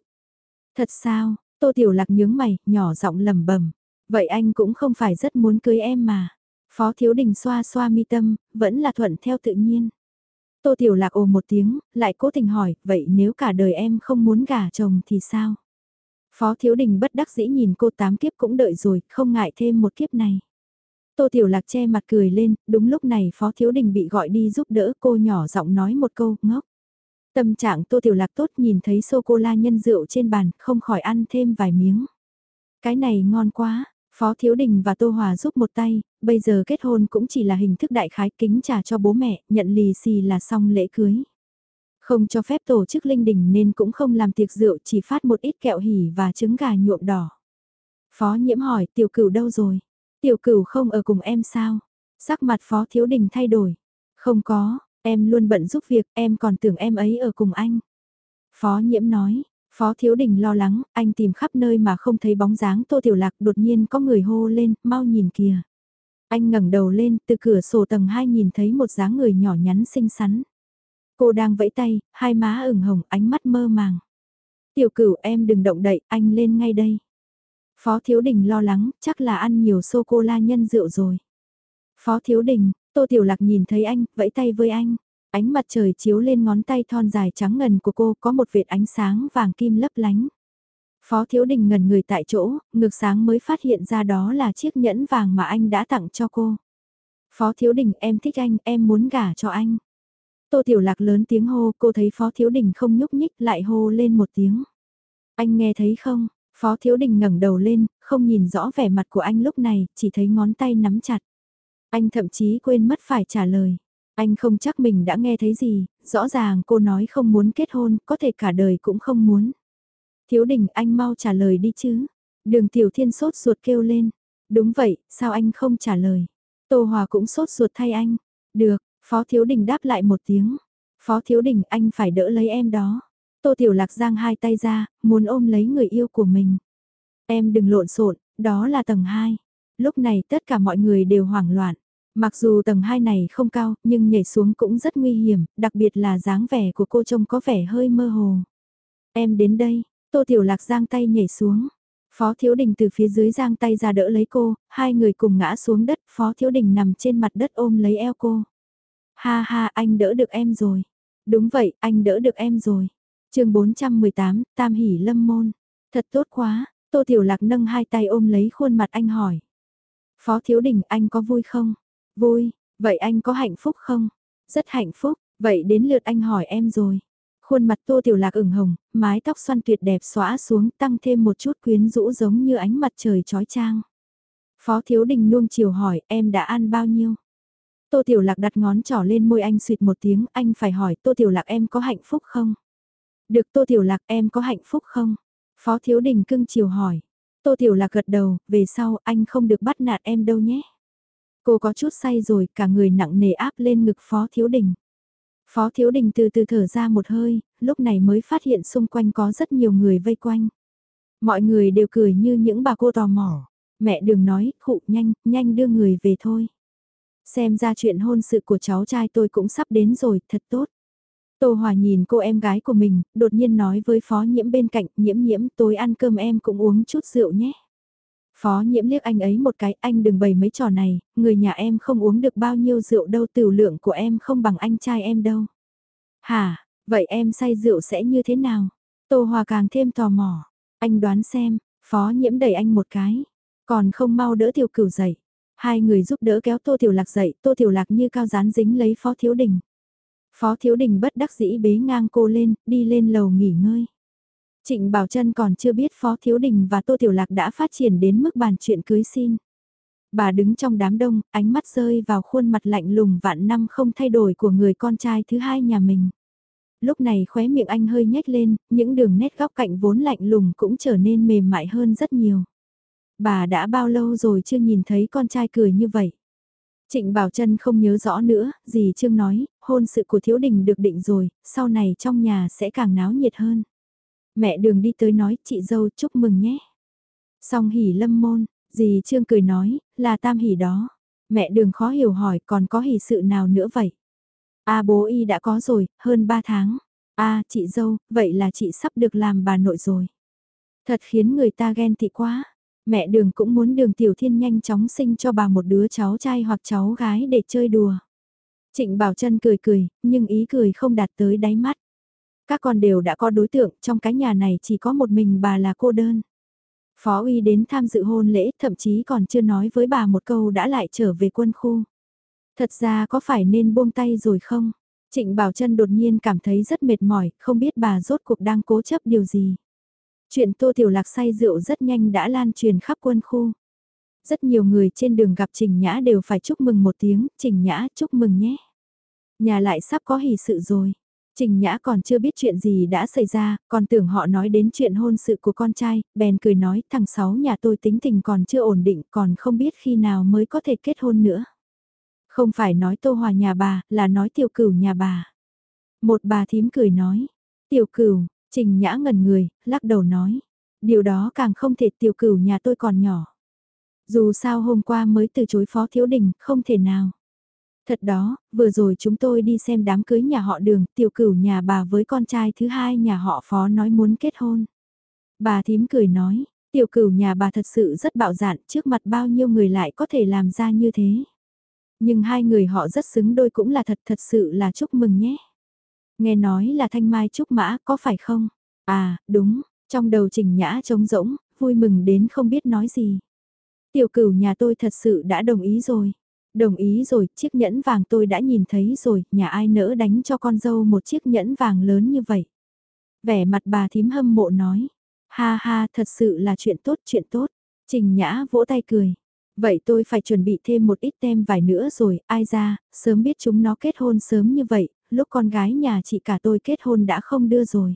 Speaker 1: Thật sao, Tô Tiểu Lạc nhướng mày, nhỏ giọng lẩm bẩm. Vậy anh cũng không phải rất muốn cưới em mà. Phó Thiếu Đình xoa xoa mi tâm, vẫn là thuận theo tự nhiên. Tô Tiểu Lạc ồ một tiếng, lại cố tình hỏi, vậy nếu cả đời em không muốn gả chồng thì sao? Phó Thiếu Đình bất đắc dĩ nhìn cô tám kiếp cũng đợi rồi, không ngại thêm một kiếp này. Tô Tiểu Lạc che mặt cười lên, đúng lúc này Phó Thiếu Đình bị gọi đi giúp đỡ cô nhỏ giọng nói một câu, ngốc. Tâm trạng Tô Tiểu Lạc tốt nhìn thấy sô-cô-la nhân rượu trên bàn, không khỏi ăn thêm vài miếng. Cái này ngon quá, Phó Thiếu Đình và Tô Hòa giúp một tay, bây giờ kết hôn cũng chỉ là hình thức đại khái kính trả cho bố mẹ, nhận lì xì là xong lễ cưới. Không cho phép tổ chức linh đình nên cũng không làm tiệc rượu chỉ phát một ít kẹo hỉ và trứng gà nhuộm đỏ. Phó nhiễm hỏi tiểu cửu đâu rồi? Tiểu cửu không ở cùng em sao? Sắc mặt phó thiếu đình thay đổi. Không có, em luôn bận giúp việc, em còn tưởng em ấy ở cùng anh. Phó nhiễm nói, Phó Thiếu Đình lo lắng, anh tìm khắp nơi mà không thấy bóng dáng Tô Tiểu Lạc đột nhiên có người hô lên, mau nhìn kìa. Anh ngẩng đầu lên, từ cửa sổ tầng 2 nhìn thấy một dáng người nhỏ nhắn xinh xắn. Cô đang vẫy tay, hai má ửng hồng, ánh mắt mơ màng. Tiểu cửu em đừng động đậy, anh lên ngay đây. Phó Thiếu Đình lo lắng, chắc là ăn nhiều sô-cô-la nhân rượu rồi. Phó Thiếu Đình, Tô Tiểu Lạc nhìn thấy anh, vẫy tay với anh. Ánh mặt trời chiếu lên ngón tay thon dài trắng ngần của cô có một vệt ánh sáng vàng kim lấp lánh. Phó Thiếu Đình ngần người tại chỗ, ngược sáng mới phát hiện ra đó là chiếc nhẫn vàng mà anh đã tặng cho cô. Phó Thiếu Đình em thích anh, em muốn gả cho anh. Tô Tiểu Lạc lớn tiếng hô, cô thấy Phó Thiếu Đình không nhúc nhích lại hô lên một tiếng. Anh nghe thấy không? Phó Thiếu Đình ngẩng đầu lên, không nhìn rõ vẻ mặt của anh lúc này, chỉ thấy ngón tay nắm chặt. Anh thậm chí quên mất phải trả lời. Anh không chắc mình đã nghe thấy gì, rõ ràng cô nói không muốn kết hôn, có thể cả đời cũng không muốn. Thiếu đình anh mau trả lời đi chứ. Đường tiểu thiên sốt ruột kêu lên. Đúng vậy, sao anh không trả lời? Tô Hòa cũng sốt ruột thay anh. Được, Phó Thiếu Đình đáp lại một tiếng. Phó Thiếu Đình anh phải đỡ lấy em đó. Tô Tiểu Lạc giang hai tay ra, muốn ôm lấy người yêu của mình. Em đừng lộn xộn, đó là tầng 2. Lúc này tất cả mọi người đều hoảng loạn. Mặc dù tầng 2 này không cao, nhưng nhảy xuống cũng rất nguy hiểm, đặc biệt là dáng vẻ của cô trông có vẻ hơi mơ hồ. Em đến đây, Tô Tiểu Lạc giang tay nhảy xuống. Phó Thiếu Đình từ phía dưới giang tay ra đỡ lấy cô, hai người cùng ngã xuống đất, Phó Thiếu Đình nằm trên mặt đất ôm lấy eo cô. Ha ha, anh đỡ được em rồi. Đúng vậy, anh đỡ được em rồi. chương 418, Tam Hỷ Lâm Môn. Thật tốt quá, Tô Tiểu Lạc nâng hai tay ôm lấy khuôn mặt anh hỏi. Phó Thiếu Đình anh có vui không? Vui, vậy anh có hạnh phúc không? Rất hạnh phúc, vậy đến lượt anh hỏi em rồi. Khuôn mặt tô tiểu lạc ửng hồng, mái tóc xoăn tuyệt đẹp xóa xuống tăng thêm một chút quyến rũ giống như ánh mặt trời trói trang. Phó Thiếu Đình nuông chiều hỏi em đã ăn bao nhiêu? Tô Tiểu Lạc đặt ngón trỏ lên môi anh suyệt một tiếng, anh phải hỏi Tô Tiểu Lạc em có hạnh phúc không? Được Tô Tiểu Lạc em có hạnh phúc không? Phó Thiếu Đình cưng chiều hỏi. Tô Tiểu Lạc gật đầu, về sau anh không được bắt nạt em đâu nhé. Cô có chút say rồi, cả người nặng nề áp lên ngực Phó Thiếu Đình. Phó Thiếu Đình từ từ thở ra một hơi, lúc này mới phát hiện xung quanh có rất nhiều người vây quanh. Mọi người đều cười như những bà cô tò mò. Mẹ đừng nói, khụ nhanh, nhanh đưa người về thôi. Xem ra chuyện hôn sự của cháu trai tôi cũng sắp đến rồi, thật tốt. Tô Hòa nhìn cô em gái của mình, đột nhiên nói với phó nhiễm bên cạnh, nhiễm nhiễm tối ăn cơm em cũng uống chút rượu nhé. Phó nhiễm liếc anh ấy một cái, anh đừng bày mấy trò này, người nhà em không uống được bao nhiêu rượu đâu tiểu lượng của em không bằng anh trai em đâu. Hả, vậy em say rượu sẽ như thế nào? Tô Hòa càng thêm tò mò. Anh đoán xem, Phó nhiễm đẩy anh một cái, còn không mau đỡ tiểu cửu dậy. Hai người giúp đỡ kéo Tô Tiểu Lạc dậy, Tô Tiểu Lạc như cao dán dính lấy Phó Thiếu Đình. Phó Thiếu Đình bất đắc dĩ bế ngang cô lên, đi lên lầu nghỉ ngơi. Trịnh Bảo Trân còn chưa biết Phó Thiếu Đình và Tô Tiểu Lạc đã phát triển đến mức bàn chuyện cưới xin. Bà đứng trong đám đông, ánh mắt rơi vào khuôn mặt lạnh lùng vạn năm không thay đổi của người con trai thứ hai nhà mình. Lúc này khóe miệng anh hơi nhếch lên, những đường nét góc cạnh vốn lạnh lùng cũng trở nên mềm mại hơn rất nhiều. Bà đã bao lâu rồi chưa nhìn thấy con trai cười như vậy? Trịnh Bảo Trân không nhớ rõ nữa, dì Trương nói, hôn sự của thiếu đình được định rồi, sau này trong nhà sẽ càng náo nhiệt hơn. Mẹ đường đi tới nói, chị dâu chúc mừng nhé. Xong hỉ lâm môn, dì Trương cười nói, là tam hỉ đó. Mẹ đường khó hiểu hỏi còn có hỉ sự nào nữa vậy? A bố y đã có rồi, hơn 3 tháng. A chị dâu, vậy là chị sắp được làm bà nội rồi. Thật khiến người ta ghen tị quá. Mẹ đường cũng muốn đường tiểu thiên nhanh chóng sinh cho bà một đứa cháu trai hoặc cháu gái để chơi đùa. Trịnh Bảo Trân cười cười, nhưng ý cười không đạt tới đáy mắt. Các con đều đã có đối tượng, trong cái nhà này chỉ có một mình bà là cô đơn. Phó uy đến tham dự hôn lễ, thậm chí còn chưa nói với bà một câu đã lại trở về quân khu. Thật ra có phải nên buông tay rồi không? Trịnh Bảo Trân đột nhiên cảm thấy rất mệt mỏi, không biết bà rốt cuộc đang cố chấp điều gì. Chuyện Tô Tiểu Lạc say rượu rất nhanh đã lan truyền khắp quân khu. Rất nhiều người trên đường gặp Trình Nhã đều phải chúc mừng một tiếng, Trình Nhã chúc mừng nhé. Nhà lại sắp có hỷ sự rồi. Trình Nhã còn chưa biết chuyện gì đã xảy ra, còn tưởng họ nói đến chuyện hôn sự của con trai, bèn cười nói thằng sáu nhà tôi tính tình còn chưa ổn định còn không biết khi nào mới có thể kết hôn nữa. Không phải nói tô hòa nhà bà, là nói tiểu cửu nhà bà. Một bà thím cười nói, tiểu cửu, trình nhã ngẩn người, lắc đầu nói, điều đó càng không thể tiểu cửu nhà tôi còn nhỏ. Dù sao hôm qua mới từ chối phó thiếu đình, không thể nào. Thật đó, vừa rồi chúng tôi đi xem đám cưới nhà họ đường, tiểu cửu nhà bà với con trai thứ hai nhà họ phó nói muốn kết hôn. Bà thím cười nói, tiểu cửu nhà bà thật sự rất bạo dạn trước mặt bao nhiêu người lại có thể làm ra như thế. Nhưng hai người họ rất xứng đôi cũng là thật thật sự là chúc mừng nhé. Nghe nói là thanh mai trúc mã có phải không? À, đúng, trong đầu trình nhã trống rỗng, vui mừng đến không biết nói gì. Tiểu cửu nhà tôi thật sự đã đồng ý rồi. Đồng ý rồi, chiếc nhẫn vàng tôi đã nhìn thấy rồi, nhà ai nỡ đánh cho con dâu một chiếc nhẫn vàng lớn như vậy. Vẻ mặt bà thím hâm mộ nói, ha ha thật sự là chuyện tốt chuyện tốt. Trình Nhã vỗ tay cười. Vậy tôi phải chuẩn bị thêm một ít tem vải nữa rồi, ai ra, sớm biết chúng nó kết hôn sớm như vậy, lúc con gái nhà chị cả tôi kết hôn đã không đưa rồi.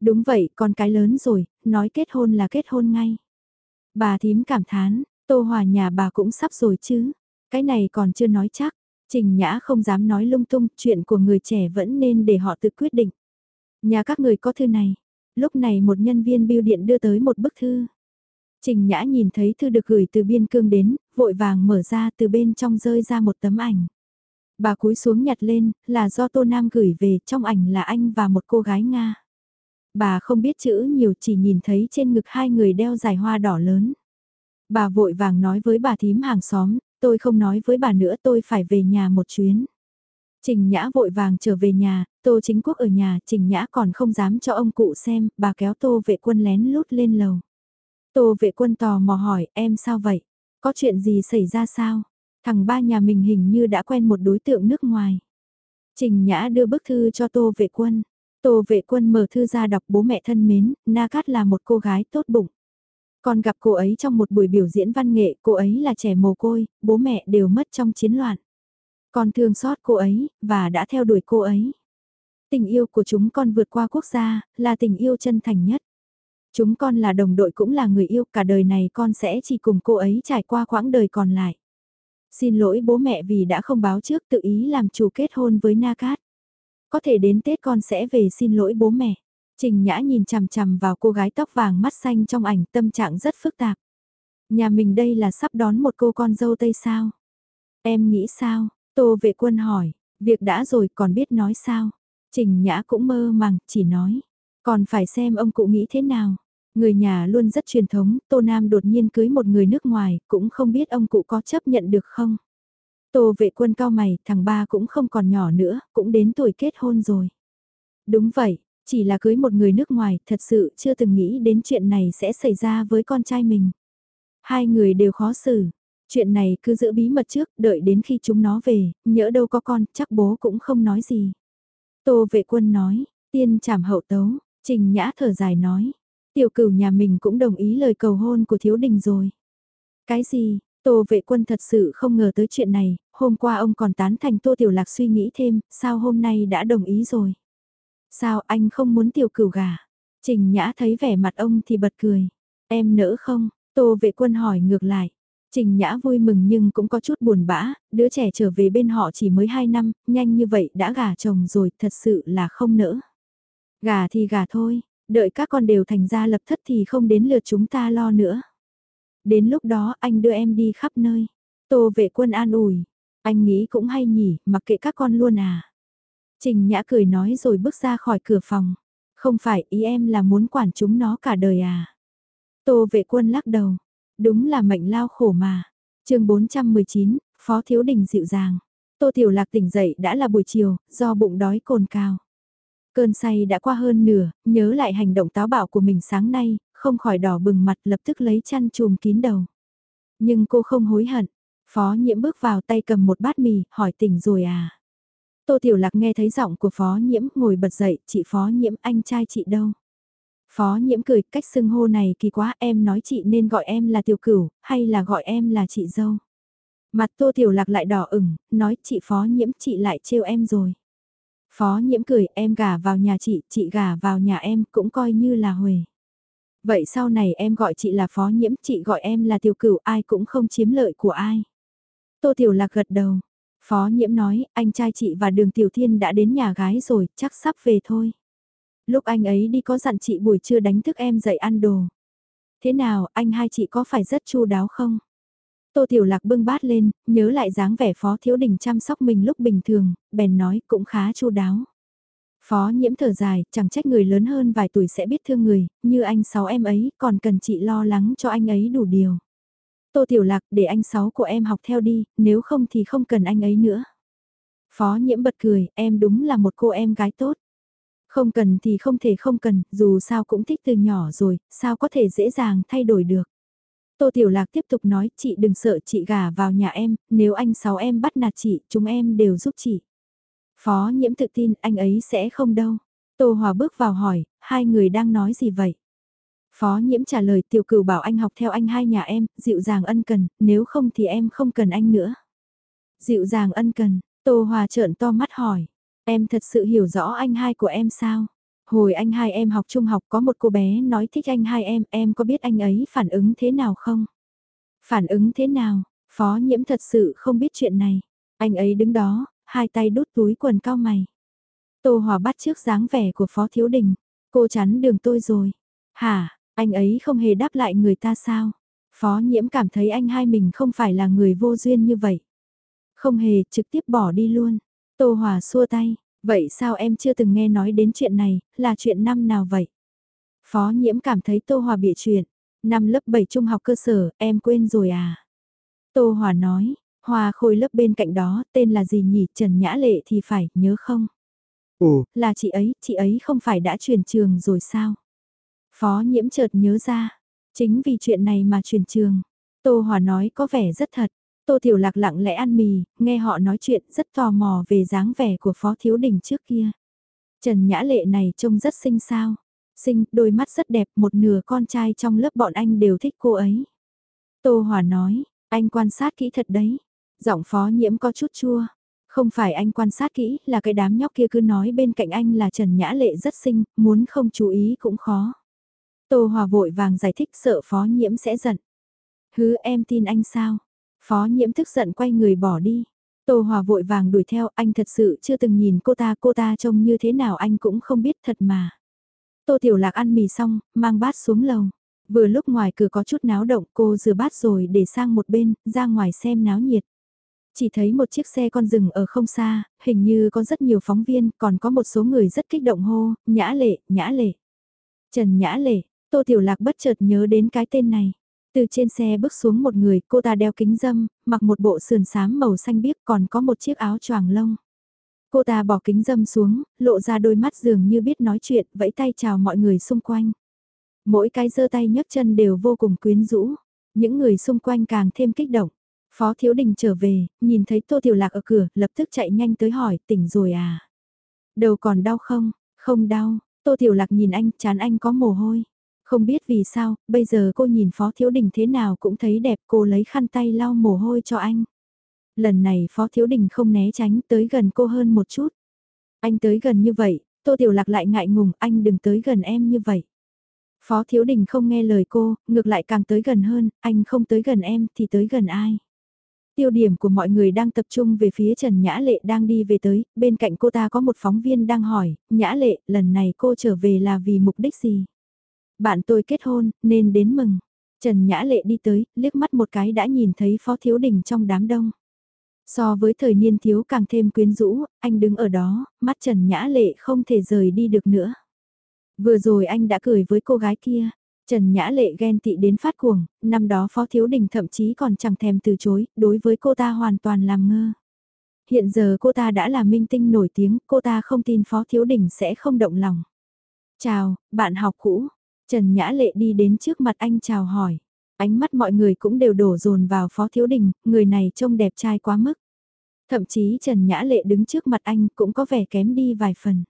Speaker 1: Đúng vậy, con cái lớn rồi, nói kết hôn là kết hôn ngay. Bà thím cảm thán, tô hòa nhà bà cũng sắp rồi chứ. Cái này còn chưa nói chắc, Trình Nhã không dám nói lung tung, chuyện của người trẻ vẫn nên để họ tự quyết định. Nhà các người có thư này. Lúc này một nhân viên bưu điện đưa tới một bức thư. Trình Nhã nhìn thấy thư được gửi từ biên cương đến, vội vàng mở ra từ bên trong rơi ra một tấm ảnh. Bà cúi xuống nhặt lên, là do Tô Nam gửi về, trong ảnh là anh và một cô gái Nga. Bà không biết chữ nhiều chỉ nhìn thấy trên ngực hai người đeo dài hoa đỏ lớn. Bà vội vàng nói với bà thím hàng xóm, tôi không nói với bà nữa tôi phải về nhà một chuyến. Trình Nhã vội vàng trở về nhà, Tô Chính Quốc ở nhà, Trình Nhã còn không dám cho ông cụ xem, bà kéo Tô vệ quân lén lút lên lầu. Tô vệ quân tò mò hỏi, em sao vậy? Có chuyện gì xảy ra sao? Thằng ba nhà mình hình như đã quen một đối tượng nước ngoài. Trình Nhã đưa bức thư cho Tô vệ quân. Tô vệ quân mở thư ra đọc bố mẹ thân mến, Na Cát là một cô gái tốt bụng. Còn gặp cô ấy trong một buổi biểu diễn văn nghệ, cô ấy là trẻ mồ côi, bố mẹ đều mất trong chiến loạn. Con thương xót cô ấy, và đã theo đuổi cô ấy. Tình yêu của chúng con vượt qua quốc gia, là tình yêu chân thành nhất. Chúng con là đồng đội cũng là người yêu, cả đời này con sẽ chỉ cùng cô ấy trải qua quãng đời còn lại. Xin lỗi bố mẹ vì đã không báo trước tự ý làm chủ kết hôn với Na Cát. Có thể đến Tết con sẽ về xin lỗi bố mẹ. Trình Nhã nhìn chằm chằm vào cô gái tóc vàng mắt xanh trong ảnh tâm trạng rất phức tạp. Nhà mình đây là sắp đón một cô con dâu Tây sao? Em nghĩ sao? Tô vệ quân hỏi, việc đã rồi còn biết nói sao? Trình Nhã cũng mơ màng, chỉ nói. Còn phải xem ông cụ nghĩ thế nào? Người nhà luôn rất truyền thống, Tô Nam đột nhiên cưới một người nước ngoài, cũng không biết ông cụ có chấp nhận được không? Tô vệ quân cao mày, thằng ba cũng không còn nhỏ nữa, cũng đến tuổi kết hôn rồi. Đúng vậy, chỉ là cưới một người nước ngoài, thật sự chưa từng nghĩ đến chuyện này sẽ xảy ra với con trai mình. Hai người đều khó xử. Chuyện này cứ giữ bí mật trước, đợi đến khi chúng nó về, nhỡ đâu có con, chắc bố cũng không nói gì. Tô vệ quân nói, tiên trảm hậu tấu, trình nhã thở dài nói. Tiểu cửu nhà mình cũng đồng ý lời cầu hôn của thiếu đình rồi. Cái gì, Tô vệ quân thật sự không ngờ tới chuyện này, hôm qua ông còn tán thành Tô Tiểu Lạc suy nghĩ thêm, sao hôm nay đã đồng ý rồi. Sao anh không muốn tiểu cửu gà? Trình Nhã thấy vẻ mặt ông thì bật cười. Em nỡ không? Tô vệ quân hỏi ngược lại. Trình Nhã vui mừng nhưng cũng có chút buồn bã, đứa trẻ trở về bên họ chỉ mới 2 năm, nhanh như vậy đã gả chồng rồi, thật sự là không nỡ. Gả thì gả thôi, đợi các con đều thành ra lập thất thì không đến lượt chúng ta lo nữa. Đến lúc đó anh đưa em đi khắp nơi. Tô vệ quân an ủi, anh nghĩ cũng hay nhỉ, mặc kệ các con luôn à. Trình Nhã cười nói rồi bước ra khỏi cửa phòng. Không phải ý em là muốn quản chúng nó cả đời à. Tô vệ quân lắc đầu. Đúng là mệnh lao khổ mà. chương 419, Phó Thiếu Đình dịu dàng. Tô Tiểu Lạc tỉnh dậy đã là buổi chiều, do bụng đói cồn cao. Cơn say đã qua hơn nửa, nhớ lại hành động táo bạo của mình sáng nay, không khỏi đỏ bừng mặt lập tức lấy chăn chùm kín đầu. Nhưng cô không hối hận. Phó nhiễm bước vào tay cầm một bát mì, hỏi tỉnh rồi à? Tô Tiểu Lạc nghe thấy giọng của phó nhiễm ngồi bật dậy, chị phó nhiễm anh trai chị đâu? Phó nhiễm cười, cách xưng hô này kỳ quá, em nói chị nên gọi em là tiểu cửu, hay là gọi em là chị dâu. Mặt tô tiểu lạc lại đỏ ửng, nói chị phó nhiễm chị lại trêu em rồi. Phó nhiễm cười, em gả vào nhà chị, chị gả vào nhà em, cũng coi như là huề. Vậy sau này em gọi chị là phó nhiễm, chị gọi em là tiểu cửu, ai cũng không chiếm lợi của ai. Tô tiểu lạc gật đầu. Phó nhiễm nói, anh trai chị và đường tiểu thiên đã đến nhà gái rồi, chắc sắp về thôi. Lúc anh ấy đi có dặn chị buổi trưa đánh thức em dậy ăn đồ. Thế nào, anh hai chị có phải rất chu đáo không? Tô Tiểu Lạc bưng bát lên, nhớ lại dáng vẻ Phó Thiếu Đình chăm sóc mình lúc bình thường, bèn nói cũng khá chu đáo. Phó nhiễm thở dài, chẳng trách người lớn hơn vài tuổi sẽ biết thương người, như anh sáu em ấy, còn cần chị lo lắng cho anh ấy đủ điều. Tô Tiểu Lạc để anh sáu của em học theo đi, nếu không thì không cần anh ấy nữa. Phó nhiễm bật cười, em đúng là một cô em gái tốt. Không cần thì không thể không cần, dù sao cũng thích từ nhỏ rồi, sao có thể dễ dàng thay đổi được. Tô Tiểu Lạc tiếp tục nói, chị đừng sợ chị gả vào nhà em, nếu anh sáu em bắt nạt chị, chúng em đều giúp chị. Phó nhiễm tự tin anh ấy sẽ không đâu. Tô Hòa bước vào hỏi, hai người đang nói gì vậy? Phó nhiễm trả lời tiểu cửu bảo anh học theo anh hai nhà em, dịu dàng ân cần, nếu không thì em không cần anh nữa. Dịu dàng ân cần, Tô Hòa trợn to mắt hỏi, Em thật sự hiểu rõ anh hai của em sao? Hồi anh hai em học trung học có một cô bé nói thích anh hai em, em có biết anh ấy phản ứng thế nào không? Phản ứng thế nào? Phó nhiễm thật sự không biết chuyện này. Anh ấy đứng đó, hai tay đút túi quần cao mày. Tô Hòa bắt trước dáng vẻ của Phó Thiếu Đình. Cô chắn đường tôi rồi. Hả, anh ấy không hề đáp lại người ta sao? Phó nhiễm cảm thấy anh hai mình không phải là người vô duyên như vậy. Không hề, trực tiếp bỏ đi luôn. Tô Hòa xua tay, vậy sao em chưa từng nghe nói đến chuyện này, là chuyện năm nào vậy? Phó nhiễm cảm thấy Tô Hòa bịa chuyện, năm lớp 7 trung học cơ sở, em quên rồi à? Tô Hòa nói, Hòa khôi lớp bên cạnh đó, tên là gì nhỉ, Trần Nhã Lệ thì phải, nhớ không?
Speaker 2: Ồ,
Speaker 1: là chị ấy, chị ấy không phải đã chuyển trường rồi sao? Phó nhiễm chợt nhớ ra, chính vì chuyện này mà chuyển trường. Tô Hòa nói có vẻ rất thật, Tô Tiểu Lạc lặng lẽ ăn mì, nghe họ nói chuyện rất tò mò về dáng vẻ của Phó Thiếu Đình trước kia. Trần Nhã Lệ này trông rất xinh sao. Xinh, đôi mắt rất đẹp, một nửa con trai trong lớp bọn anh đều thích cô ấy. Tô Hòa nói, anh quan sát kỹ thật đấy. Giọng Phó Nhiễm có chút chua. Không phải anh quan sát kỹ, là cái đám nhóc kia cứ nói bên cạnh anh là Trần Nhã Lệ rất xinh, muốn không chú ý cũng khó. Tô Hòa vội vàng giải thích sợ Phó Nhiễm sẽ giận. Hứ em tin anh sao? Phó nhiễm tức giận quay người bỏ đi. Tô Hòa vội vàng đuổi theo, anh thật sự chưa từng nhìn cô ta, cô ta trông như thế nào anh cũng không biết thật mà. Tô Tiểu Lạc ăn mì xong, mang bát xuống lầu. Vừa lúc ngoài cửa có chút náo động cô rửa bát rồi để sang một bên, ra ngoài xem náo nhiệt. Chỉ thấy một chiếc xe con rừng ở không xa, hình như có rất nhiều phóng viên, còn có một số người rất kích động hô, nhã lệ, nhã lệ. Trần nhã lệ, Tô Tiểu Lạc bất chợt nhớ đến cái tên này. Từ trên xe bước xuống một người, cô ta đeo kính dâm, mặc một bộ sườn xám màu xanh biếc còn có một chiếc áo choàng lông. Cô ta bỏ kính dâm xuống, lộ ra đôi mắt dường như biết nói chuyện, vẫy tay chào mọi người xung quanh. Mỗi cái giơ tay nhấc chân đều vô cùng quyến rũ, những người xung quanh càng thêm kích động. Phó Thiếu Đình trở về, nhìn thấy Tô Tiểu Lạc ở cửa, lập tức chạy nhanh tới hỏi, tỉnh rồi à? Đầu còn đau không? Không đau, Tô Tiểu Lạc nhìn anh, chán anh có mồ hôi. Không biết vì sao, bây giờ cô nhìn Phó Thiếu Đình thế nào cũng thấy đẹp cô lấy khăn tay lau mồ hôi cho anh. Lần này Phó Thiếu Đình không né tránh tới gần cô hơn một chút. Anh tới gần như vậy, Tô Tiểu Lạc lại ngại ngùng, anh đừng tới gần em như vậy. Phó Thiếu Đình không nghe lời cô, ngược lại càng tới gần hơn, anh không tới gần em thì tới gần ai. Tiêu điểm của mọi người đang tập trung về phía Trần Nhã Lệ đang đi về tới, bên cạnh cô ta có một phóng viên đang hỏi, Nhã Lệ, lần này cô trở về là vì mục đích gì? Bạn tôi kết hôn, nên đến mừng. Trần Nhã Lệ đi tới, liếc mắt một cái đã nhìn thấy Phó Thiếu Đình trong đám đông. So với thời niên thiếu càng thêm quyến rũ, anh đứng ở đó, mắt Trần Nhã Lệ không thể rời đi được nữa. Vừa rồi anh đã cười với cô gái kia, Trần Nhã Lệ ghen tị đến phát cuồng, năm đó Phó Thiếu Đình thậm chí còn chẳng thèm từ chối, đối với cô ta hoàn toàn làm ngơ. Hiện giờ cô ta đã là minh tinh nổi tiếng, cô ta không tin Phó Thiếu Đình sẽ không động lòng. Chào, bạn học cũ. Trần Nhã Lệ đi đến trước mặt anh chào hỏi. Ánh mắt mọi người cũng đều đổ dồn vào Phó Thiếu Đình, người này trông đẹp trai quá mức. Thậm chí Trần Nhã Lệ đứng trước mặt anh cũng có vẻ kém đi vài phần.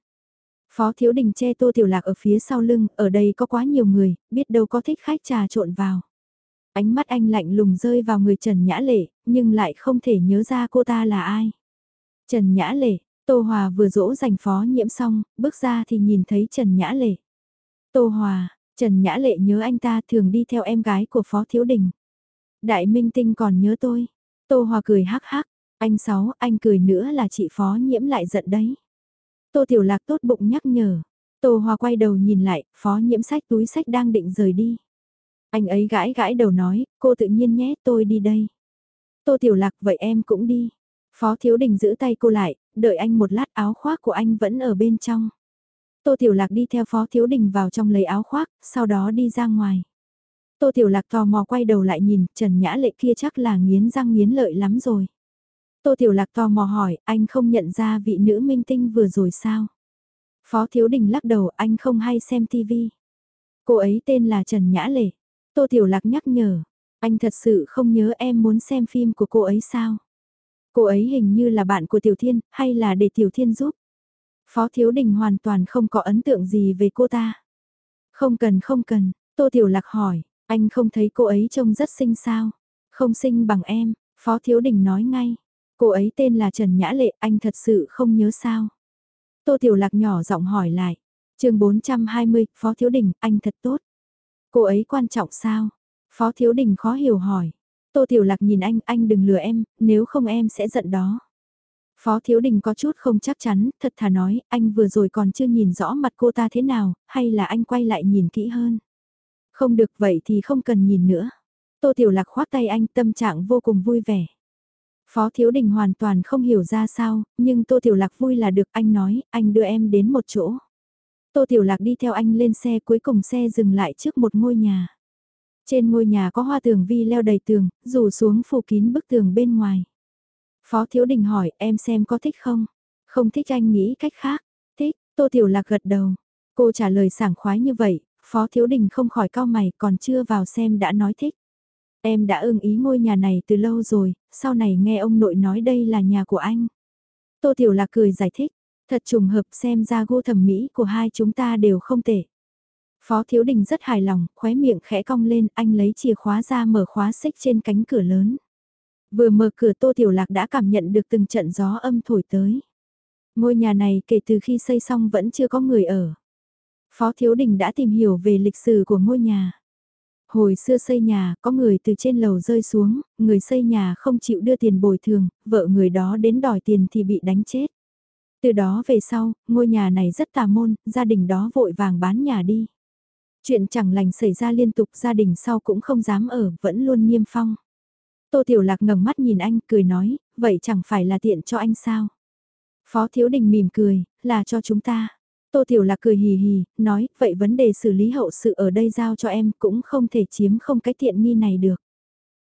Speaker 1: Phó Thiếu Đình che Tô Tiểu Lạc ở phía sau lưng, ở đây có quá nhiều người, biết đâu có thích khách trà trộn vào. Ánh mắt anh lạnh lùng rơi vào người Trần Nhã Lệ, nhưng lại không thể nhớ ra cô ta là ai. Trần Nhã Lệ, Tô Hòa vừa dỗ dành phó nhiễm xong, bước ra thì nhìn thấy Trần Nhã Lệ. Tô Hòa, Trần Nhã Lệ nhớ anh ta thường đi theo em gái của Phó Thiếu Đình. Đại Minh Tinh còn nhớ tôi. Tô Hòa cười hắc hắc, anh Sáu, anh cười nữa là chị Phó nhiễm lại giận đấy. Tô Tiểu Lạc tốt bụng nhắc nhở. Tô Hòa quay đầu nhìn lại, phó nhiễm sách túi sách đang định rời đi. Anh ấy gãi gãi đầu nói, cô tự nhiên nhé, tôi đi đây. Tô Tiểu Lạc, vậy em cũng đi. Phó Thiếu Đình giữ tay cô lại, đợi anh một lát áo khoác của anh vẫn ở bên trong. Tô Tiểu Lạc đi theo Phó Thiếu Đình vào trong lấy áo khoác, sau đó đi ra ngoài. Tô Tiểu Lạc tò mò quay đầu lại nhìn, Trần Nhã Lệ kia chắc là nghiến răng nghiến lợi lắm rồi. Tô Tiểu Lạc tò mò hỏi, anh không nhận ra vị nữ minh tinh vừa rồi sao? Phó Thiếu Đình lắc đầu, anh không hay xem TV. Cô ấy tên là Trần Nhã Lệ. Tô Tiểu Lạc nhắc nhở, anh thật sự không nhớ em muốn xem phim của cô ấy sao? Cô ấy hình như là bạn của Tiểu Thiên, hay là để Tiểu Thiên giúp? Phó Thiếu Đình hoàn toàn không có ấn tượng gì về cô ta. Không cần không cần, Tô Tiểu Lạc hỏi, anh không thấy cô ấy trông rất xinh sao? Không xinh bằng em, Phó Thiếu Đình nói ngay. Cô ấy tên là Trần Nhã Lệ, anh thật sự không nhớ sao? Tô Tiểu Lạc nhỏ giọng hỏi lại. chương 420, Phó Thiếu Đình, anh thật tốt. Cô ấy quan trọng sao? Phó Thiếu Đình khó hiểu hỏi. Tô Tiểu Lạc nhìn anh, anh đừng lừa em, nếu không em sẽ giận đó. Phó Thiếu Đình có chút không chắc chắn, thật thà nói, anh vừa rồi còn chưa nhìn rõ mặt cô ta thế nào, hay là anh quay lại nhìn kỹ hơn. Không được vậy thì không cần nhìn nữa. Tô Tiểu Lạc khoát tay anh tâm trạng vô cùng vui vẻ. Phó Thiếu Đình hoàn toàn không hiểu ra sao, nhưng Tô Tiểu Lạc vui là được anh nói, anh đưa em đến một chỗ. Tô Tiểu Lạc đi theo anh lên xe cuối cùng xe dừng lại trước một ngôi nhà. Trên ngôi nhà có hoa tường vi leo đầy tường, rủ xuống phủ kín bức tường bên ngoài. Phó Thiếu Đình hỏi em xem có thích không? Không thích anh nghĩ cách khác. Thích, Tô Tiểu Lạc gật đầu. Cô trả lời sảng khoái như vậy, Phó Thiếu Đình không khỏi cao mày còn chưa vào xem đã nói thích. Em đã ưng ý ngôi nhà này từ lâu rồi, sau này nghe ông nội nói đây là nhà của anh. Tô Tiểu Lạc cười giải thích, thật trùng hợp xem ra gu thẩm mỹ của hai chúng ta đều không tệ. Phó Thiếu Đình rất hài lòng, khóe miệng khẽ cong lên, anh lấy chìa khóa ra mở khóa xích trên cánh cửa lớn. Vừa mở cửa Tô Tiểu Lạc đã cảm nhận được từng trận gió âm thổi tới. Ngôi nhà này kể từ khi xây xong vẫn chưa có người ở. Phó Thiếu Đình đã tìm hiểu về lịch sử của ngôi nhà. Hồi xưa xây nhà, có người từ trên lầu rơi xuống, người xây nhà không chịu đưa tiền bồi thường, vợ người đó đến đòi tiền thì bị đánh chết. Từ đó về sau, ngôi nhà này rất tà môn, gia đình đó vội vàng bán nhà đi. Chuyện chẳng lành xảy ra liên tục gia đình sau cũng không dám ở, vẫn luôn niêm phong. Tô Tiểu Lạc ngẩng mắt nhìn anh, cười nói, vậy chẳng phải là tiện cho anh sao? Phó Thiếu Đình mỉm cười, là cho chúng ta. Tô Tiểu Lạc cười hì hì, nói, vậy vấn đề xử lý hậu sự ở đây giao cho em cũng không thể chiếm không cái tiện nghi này được.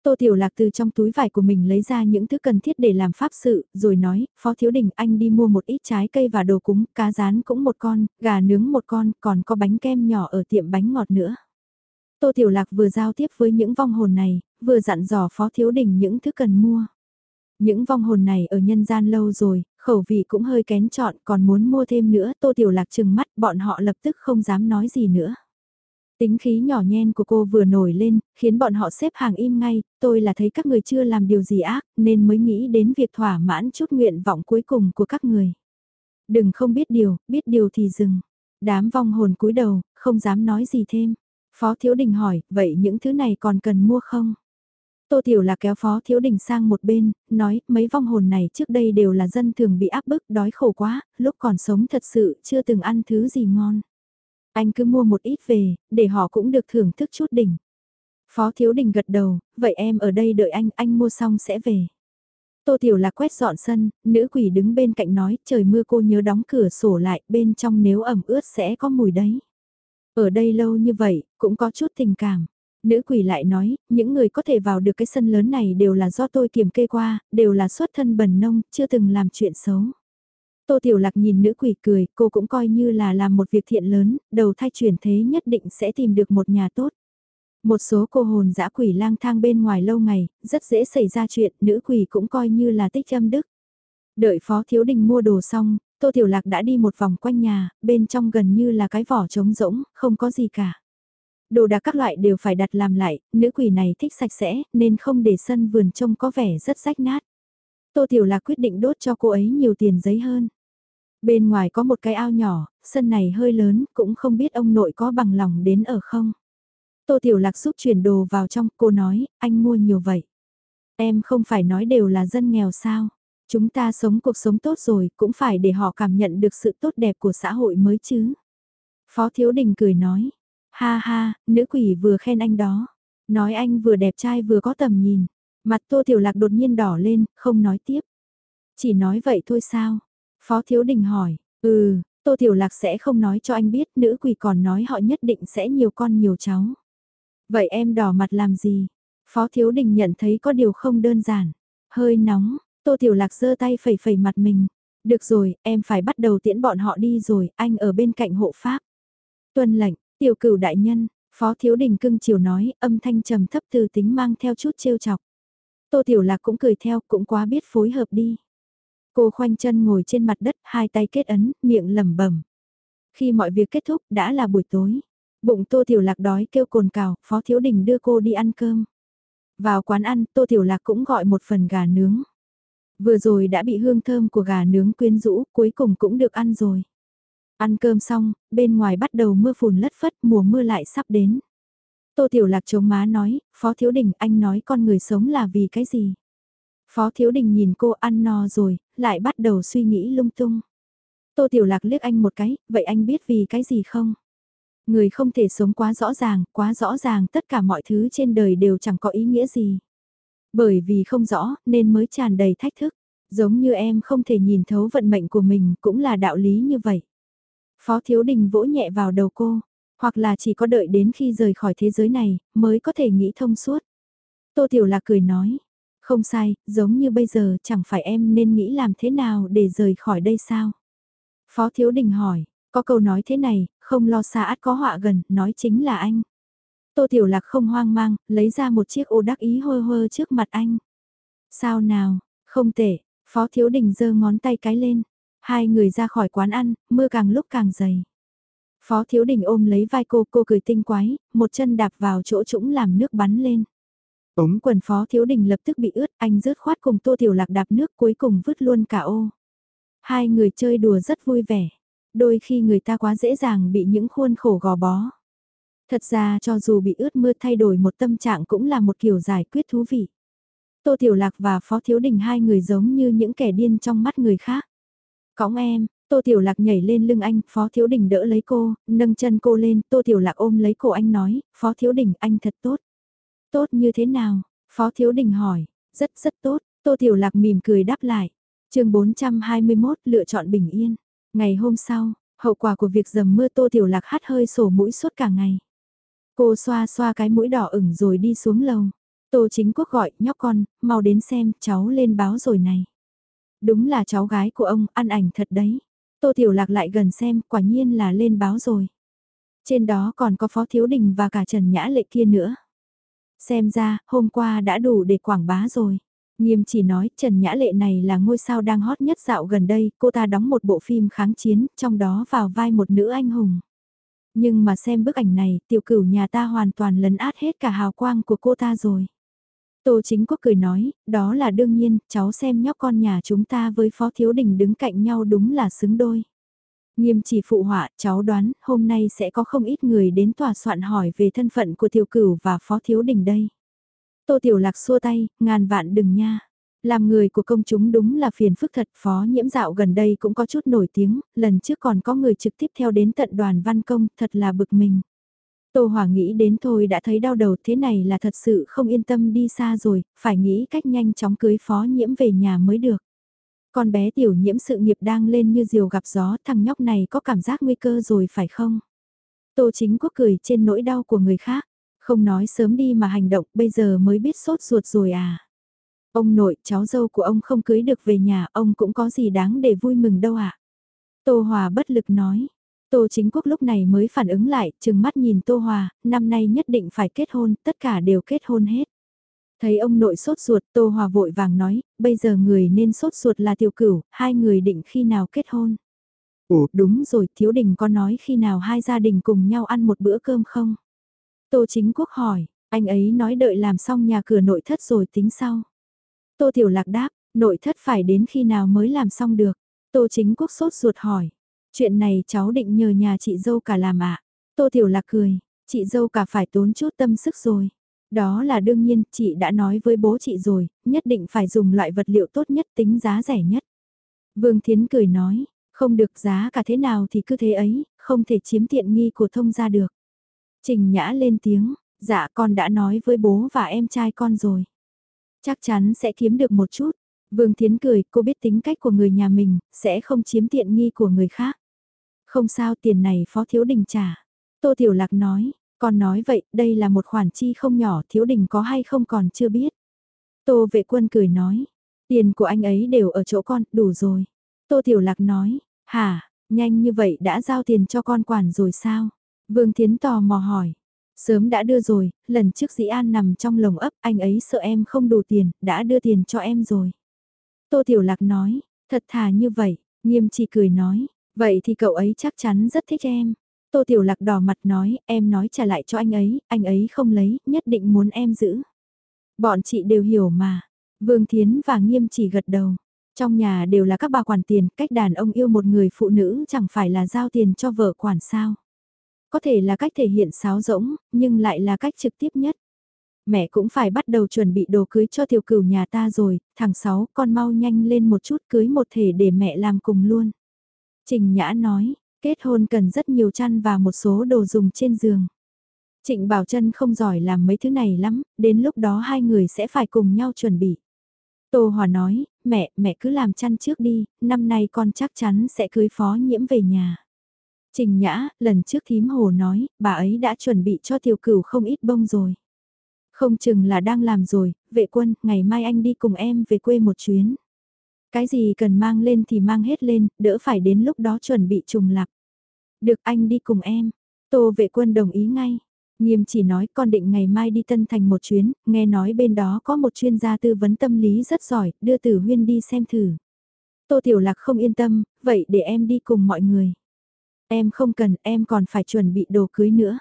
Speaker 1: Tô Tiểu Lạc từ trong túi vải của mình lấy ra những thứ cần thiết để làm pháp sự, rồi nói, Phó Thiếu Đình anh đi mua một ít trái cây và đồ cúng, cá rán cũng một con, gà nướng một con, còn có bánh kem nhỏ ở tiệm bánh ngọt nữa. Tô Tiểu Lạc vừa giao tiếp với những vong hồn này, vừa dặn dò Phó Thiếu Đình những thứ cần mua. Những vong hồn này ở nhân gian lâu rồi, khẩu vị cũng hơi kén chọn, còn muốn mua thêm nữa, Tô Tiểu Lạc trừng mắt, bọn họ lập tức không dám nói gì nữa. Tính khí nhỏ nhen của cô vừa nổi lên, khiến bọn họ xếp hàng im ngay, tôi là thấy các người chưa làm điều gì ác, nên mới nghĩ đến việc thỏa mãn chút nguyện vọng cuối cùng của các người. Đừng không biết điều, biết điều thì dừng. Đám vong hồn cúi đầu, không dám nói gì thêm. Phó Thiếu Đình hỏi, vậy những thứ này còn cần mua không? Tô Tiểu là kéo Phó Thiếu Đình sang một bên, nói, mấy vong hồn này trước đây đều là dân thường bị áp bức, đói khổ quá, lúc còn sống thật sự chưa từng ăn thứ gì ngon. Anh cứ mua một ít về, để họ cũng được thưởng thức chút đỉnh. Phó Thiếu Đình gật đầu, vậy em ở đây đợi anh, anh mua xong sẽ về. Tô Tiểu là quét dọn sân, nữ quỷ đứng bên cạnh nói, trời mưa cô nhớ đóng cửa sổ lại, bên trong nếu ẩm ướt sẽ có mùi đấy. Ở đây lâu như vậy, cũng có chút tình cảm. Nữ quỷ lại nói, những người có thể vào được cái sân lớn này đều là do tôi kiểm kê qua, đều là xuất thân bần nông, chưa từng làm chuyện xấu. Tô Tiểu Lạc nhìn nữ quỷ cười, cô cũng coi như là làm một việc thiện lớn, đầu thai chuyển thế nhất định sẽ tìm được một nhà tốt. Một số cô hồn dã quỷ lang thang bên ngoài lâu ngày, rất dễ xảy ra chuyện, nữ quỷ cũng coi như là tích âm đức. Đợi Phó Thiếu Đình mua đồ xong, Tô Tiểu Lạc đã đi một vòng quanh nhà, bên trong gần như là cái vỏ trống rỗng, không có gì cả. Đồ đạc các loại đều phải đặt làm lại, nữ quỷ này thích sạch sẽ, nên không để sân vườn trông có vẻ rất rách nát. Tô Tiểu Lạc quyết định đốt cho cô ấy nhiều tiền giấy hơn. Bên ngoài có một cái ao nhỏ, sân này hơi lớn, cũng không biết ông nội có bằng lòng đến ở không. Tô Tiểu Lạc giúp chuyển đồ vào trong, cô nói, anh mua nhiều vậy. Em không phải nói đều là dân nghèo sao. Chúng ta sống cuộc sống tốt rồi, cũng phải để họ cảm nhận được sự tốt đẹp của xã hội mới chứ. Phó Thiếu Đình cười nói, ha ha, nữ quỷ vừa khen anh đó. Nói anh vừa đẹp trai vừa có tầm nhìn. Mặt Tô Tiểu Lạc đột nhiên đỏ lên, không nói tiếp. Chỉ nói vậy thôi sao? Phó Thiếu Đình hỏi, ừ, Tô Tiểu Lạc sẽ không nói cho anh biết, nữ quỷ còn nói họ nhất định sẽ nhiều con nhiều cháu. Vậy em đỏ mặt làm gì? Phó Thiếu Đình nhận thấy có điều không đơn giản. Hơi nóng, Tô Tiểu Lạc giơ tay phẩy phẩy mặt mình. Được rồi, em phải bắt đầu tiễn bọn họ đi rồi, anh ở bên cạnh hộ pháp. Tuân lệnh, tiểu cửu đại nhân, Phó Thiếu Đình cưng chiều nói, âm thanh trầm thấp từ tính mang theo chút trêu chọc. Tô Tiểu Lạc cũng cười theo, cũng quá biết phối hợp đi. Cô khoanh chân ngồi trên mặt đất, hai tay kết ấn, miệng lẩm bẩm. Khi mọi việc kết thúc, đã là buổi tối. Bụng Tô Tiểu Lạc đói kêu cồn cào, Phó Thiếu Đình đưa cô đi ăn cơm. Vào quán ăn, Tô Tiểu Lạc cũng gọi một phần gà nướng. Vừa rồi đã bị hương thơm của gà nướng quyến rũ, cuối cùng cũng được ăn rồi. Ăn cơm xong, bên ngoài bắt đầu mưa phùn lất phất, mùa mưa lại sắp đến. Tô Tiểu Lạc chống má nói, Phó Thiếu Đình anh nói con người sống là vì cái gì? Phó Thiếu Đình nhìn cô ăn no rồi, lại bắt đầu suy nghĩ lung tung. Tô Tiểu Lạc liếc anh một cái, vậy anh biết vì cái gì không? Người không thể sống quá rõ ràng, quá rõ ràng tất cả mọi thứ trên đời đều chẳng có ý nghĩa gì. Bởi vì không rõ, nên mới tràn đầy thách thức. Giống như em không thể nhìn thấu vận mệnh của mình cũng là đạo lý như vậy. Phó Thiếu Đình vỗ nhẹ vào đầu cô, hoặc là chỉ có đợi đến khi rời khỏi thế giới này, mới có thể nghĩ thông suốt. Tô Tiểu Lạc cười nói, không sai, giống như bây giờ chẳng phải em nên nghĩ làm thế nào để rời khỏi đây sao? Phó Thiếu Đình hỏi, có câu nói thế này, không lo xa át có họa gần, nói chính là anh. Tô Tiểu Lạc không hoang mang, lấy ra một chiếc ô đắc ý hơ hơ trước mặt anh. Sao nào, không tệ, Phó Thiếu Đình giơ ngón tay cái lên. Hai người ra khỏi quán ăn, mưa càng lúc càng dày. Phó Thiếu Đình ôm lấy vai cô, cô cười tinh quái, một chân đạp vào chỗ trũng làm nước bắn lên. Ống quần Phó Thiếu Đình lập tức bị ướt, anh rớt khoát cùng Tô Tiểu Lạc đạp nước cuối cùng vứt luôn cả ô. Hai người chơi đùa rất vui vẻ. Đôi khi người ta quá dễ dàng bị những khuôn khổ gò bó. Thật ra cho dù bị ướt mưa thay đổi một tâm trạng cũng là một kiểu giải quyết thú vị. Tô Tiểu Lạc và Phó Thiếu Đình hai người giống như những kẻ điên trong mắt người khác. Cõng em, Tô Tiểu Lạc nhảy lên lưng anh, Phó Thiếu Đình đỡ lấy cô, nâng chân cô lên, Tô Tiểu Lạc ôm lấy cổ anh nói, Phó Thiếu Đình anh thật tốt. Tốt như thế nào? Phó Thiếu Đình hỏi, rất rất tốt, Tô Tiểu Lạc mỉm cười đáp lại. chương 421 lựa chọn bình yên. Ngày hôm sau, hậu quả của việc dầm mưa Tô Tiểu Lạc hát hơi sổ mũi suốt cả ngày. Cô xoa xoa cái mũi đỏ ửng rồi đi xuống lầu. Tô chính quốc gọi, nhóc con, mau đến xem, cháu lên báo rồi này. Đúng là cháu gái của ông, ăn ảnh thật đấy. Tô Tiểu Lạc lại gần xem, quả nhiên là lên báo rồi. Trên đó còn có Phó Thiếu Đình và cả Trần Nhã Lệ kia nữa. Xem ra, hôm qua đã đủ để quảng bá rồi. Nghiêm chỉ nói Trần Nhã Lệ này là ngôi sao đang hot nhất dạo gần đây, cô ta đóng một bộ phim kháng chiến, trong đó vào vai một nữ anh hùng. Nhưng mà xem bức ảnh này, tiểu cửu nhà ta hoàn toàn lấn át hết cả hào quang của cô ta rồi. Tô chính quốc cười nói, đó là đương nhiên, cháu xem nhóc con nhà chúng ta với Phó Thiếu Đình đứng cạnh nhau đúng là xứng đôi. Nghiêm chỉ phụ họa, cháu đoán, hôm nay sẽ có không ít người đến tòa soạn hỏi về thân phận của tiểu cửu và Phó Thiếu Đình đây. Tô Tiểu Lạc xua tay, ngàn vạn đừng nha. Làm người của công chúng đúng là phiền phức thật, phó nhiễm dạo gần đây cũng có chút nổi tiếng, lần trước còn có người trực tiếp theo đến tận đoàn văn công, thật là bực mình. Tô Hòa nghĩ đến thôi đã thấy đau đầu thế này là thật sự không yên tâm đi xa rồi, phải nghĩ cách nhanh chóng cưới phó nhiễm về nhà mới được. Con bé tiểu nhiễm sự nghiệp đang lên như diều gặp gió, thằng nhóc này có cảm giác nguy cơ rồi phải không? Tô chính quốc cười trên nỗi đau của người khác. Không nói sớm đi mà hành động, bây giờ mới biết sốt ruột rồi à. Ông nội, cháu dâu của ông không cưới được về nhà, ông cũng có gì đáng để vui mừng đâu ạ. À? Tô Hòa bất lực nói. Tô Chính Quốc lúc này mới phản ứng lại, chừng mắt nhìn Tô Hòa, năm nay nhất định phải kết hôn, tất cả đều kết hôn hết. Thấy ông nội sốt ruột, Tô Hòa vội vàng nói, bây giờ người nên sốt ruột là tiểu cửu, hai người định khi nào kết hôn. Ủa, đúng rồi, thiếu đình có nói khi nào hai gia đình cùng nhau ăn một bữa cơm không? Tô Chính Quốc hỏi, anh ấy nói đợi làm xong nhà cửa nội thất rồi tính sau. Tô Tiểu Lạc đáp, nội thất phải đến khi nào mới làm xong được. Tô Chính Quốc sốt ruột hỏi, chuyện này cháu định nhờ nhà chị dâu cả làm ạ. À? Tô Tiểu Lạc cười, chị dâu cả phải tốn chút tâm sức rồi. Đó là đương nhiên, chị đã nói với bố chị rồi, nhất định phải dùng loại vật liệu tốt nhất tính giá rẻ nhất. Vương Thiến cười nói, không được giá cả thế nào thì cứ thế ấy, không thể chiếm tiện nghi của thông gia được. Trình Nhã lên tiếng, dạ con đã nói với bố và em trai con rồi. Chắc chắn sẽ kiếm được một chút. Vương Thiến cười, cô biết tính cách của người nhà mình, sẽ không chiếm tiện nghi của người khác. Không sao tiền này phó thiếu đình trả. Tô Tiểu Lạc nói, còn nói vậy, đây là một khoản chi không nhỏ, thiếu đình có hay không còn chưa biết. Tô vệ quân cười nói, tiền của anh ấy đều ở chỗ con, đủ rồi. Tô Tiểu Lạc nói, hả, nhanh như vậy đã giao tiền cho con quản rồi sao? Vương Thiến tò mò hỏi. Sớm đã đưa rồi, lần trước dĩ an nằm trong lồng ấp, anh ấy sợ em không đủ tiền, đã đưa tiền cho em rồi. Tô Tiểu Lạc nói, thật thà như vậy, nghiêm chỉ cười nói, vậy thì cậu ấy chắc chắn rất thích em. Tô Tiểu Lạc đỏ mặt nói, em nói trả lại cho anh ấy, anh ấy không lấy, nhất định muốn em giữ. Bọn chị đều hiểu mà. Vương Thiến và Nghiêm chỉ gật đầu. Trong nhà đều là các bà quản tiền, cách đàn ông yêu một người phụ nữ chẳng phải là giao tiền cho vợ quản sao. Có thể là cách thể hiện sáo rỗng, nhưng lại là cách trực tiếp nhất. Mẹ cũng phải bắt đầu chuẩn bị đồ cưới cho tiểu cửu nhà ta rồi, thằng sáu con mau nhanh lên một chút cưới một thể để mẹ làm cùng luôn. Trình Nhã nói, kết hôn cần rất nhiều chăn và một số đồ dùng trên giường. Trịnh Bảo Trân không giỏi làm mấy thứ này lắm, đến lúc đó hai người sẽ phải cùng nhau chuẩn bị. Tô Hòa nói, mẹ, mẹ cứ làm chăn trước đi, năm nay con chắc chắn sẽ cưới phó nhiễm về nhà. Trình Nhã, lần trước thím hồ nói, bà ấy đã chuẩn bị cho tiểu cửu không ít bông rồi. Không chừng là đang làm rồi, vệ quân, ngày mai anh đi cùng em về quê một chuyến. Cái gì cần mang lên thì mang hết lên, đỡ phải đến lúc đó chuẩn bị trùng lặp. Được anh đi cùng em. Tô vệ quân đồng ý ngay. Nghiêm chỉ nói con định ngày mai đi Tân Thành một chuyến, nghe nói bên đó có một chuyên gia tư vấn tâm lý rất giỏi, đưa Tử Huyên đi xem thử. Tô Tiểu Lạc không yên tâm, vậy để em đi cùng mọi người. Em không cần, em còn phải chuẩn bị đồ cưới nữa.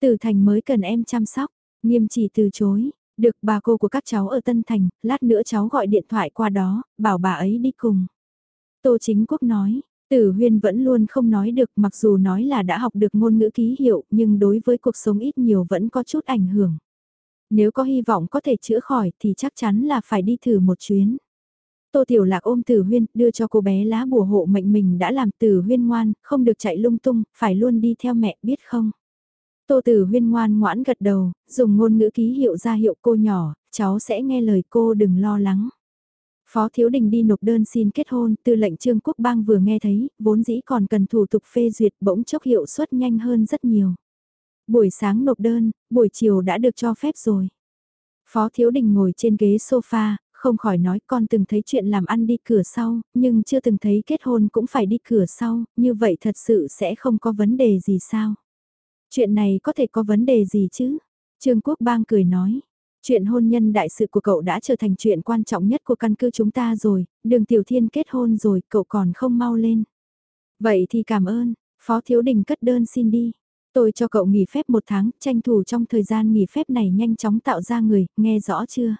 Speaker 1: tử Thành mới cần em chăm sóc, nghiêm chỉ từ chối, được bà cô của các cháu ở Tân Thành, lát nữa cháu gọi điện thoại qua đó, bảo bà ấy đi cùng. Tô Chính Quốc nói, Tử Huyên vẫn luôn không nói được mặc dù nói là đã học được ngôn ngữ ký hiệu nhưng đối với cuộc sống ít nhiều vẫn có chút ảnh hưởng. Nếu có hy vọng có thể chữa khỏi thì chắc chắn là phải đi thử một chuyến. Tô Tiểu Lạc ôm Tử Huyên, đưa cho cô bé lá bùa hộ mệnh mình đã làm Tử Huyên ngoan, không được chạy lung tung, phải luôn đi theo mẹ, biết không? Tô Tử Huyên ngoan ngoãn gật đầu, dùng ngôn ngữ ký hiệu ra hiệu cô nhỏ, cháu sẽ nghe lời cô đừng lo lắng. Phó Thiếu Đình đi nộp đơn xin kết hôn, tư lệnh Trương Quốc Bang vừa nghe thấy, vốn dĩ còn cần thủ tục phê duyệt bỗng chốc hiệu suất nhanh hơn rất nhiều. Buổi sáng nộp đơn, buổi chiều đã được cho phép rồi. Phó Thiếu Đình ngồi trên ghế sofa, không khỏi nói con từng thấy chuyện làm ăn đi cửa sau, nhưng chưa từng thấy kết hôn cũng phải đi cửa sau, như vậy thật sự sẽ không có vấn đề gì sao? Chuyện này có thể có vấn đề gì chứ? Trương Quốc Bang cười nói. Chuyện hôn nhân đại sự của cậu đã trở thành chuyện quan trọng nhất của căn cứ chúng ta rồi, đường Tiểu Thiên kết hôn rồi, cậu còn không mau lên. Vậy thì cảm ơn, Phó Thiếu Đình cất đơn xin đi. Tôi cho cậu nghỉ phép một tháng, tranh thủ trong thời gian nghỉ phép này nhanh chóng tạo ra người, nghe rõ chưa?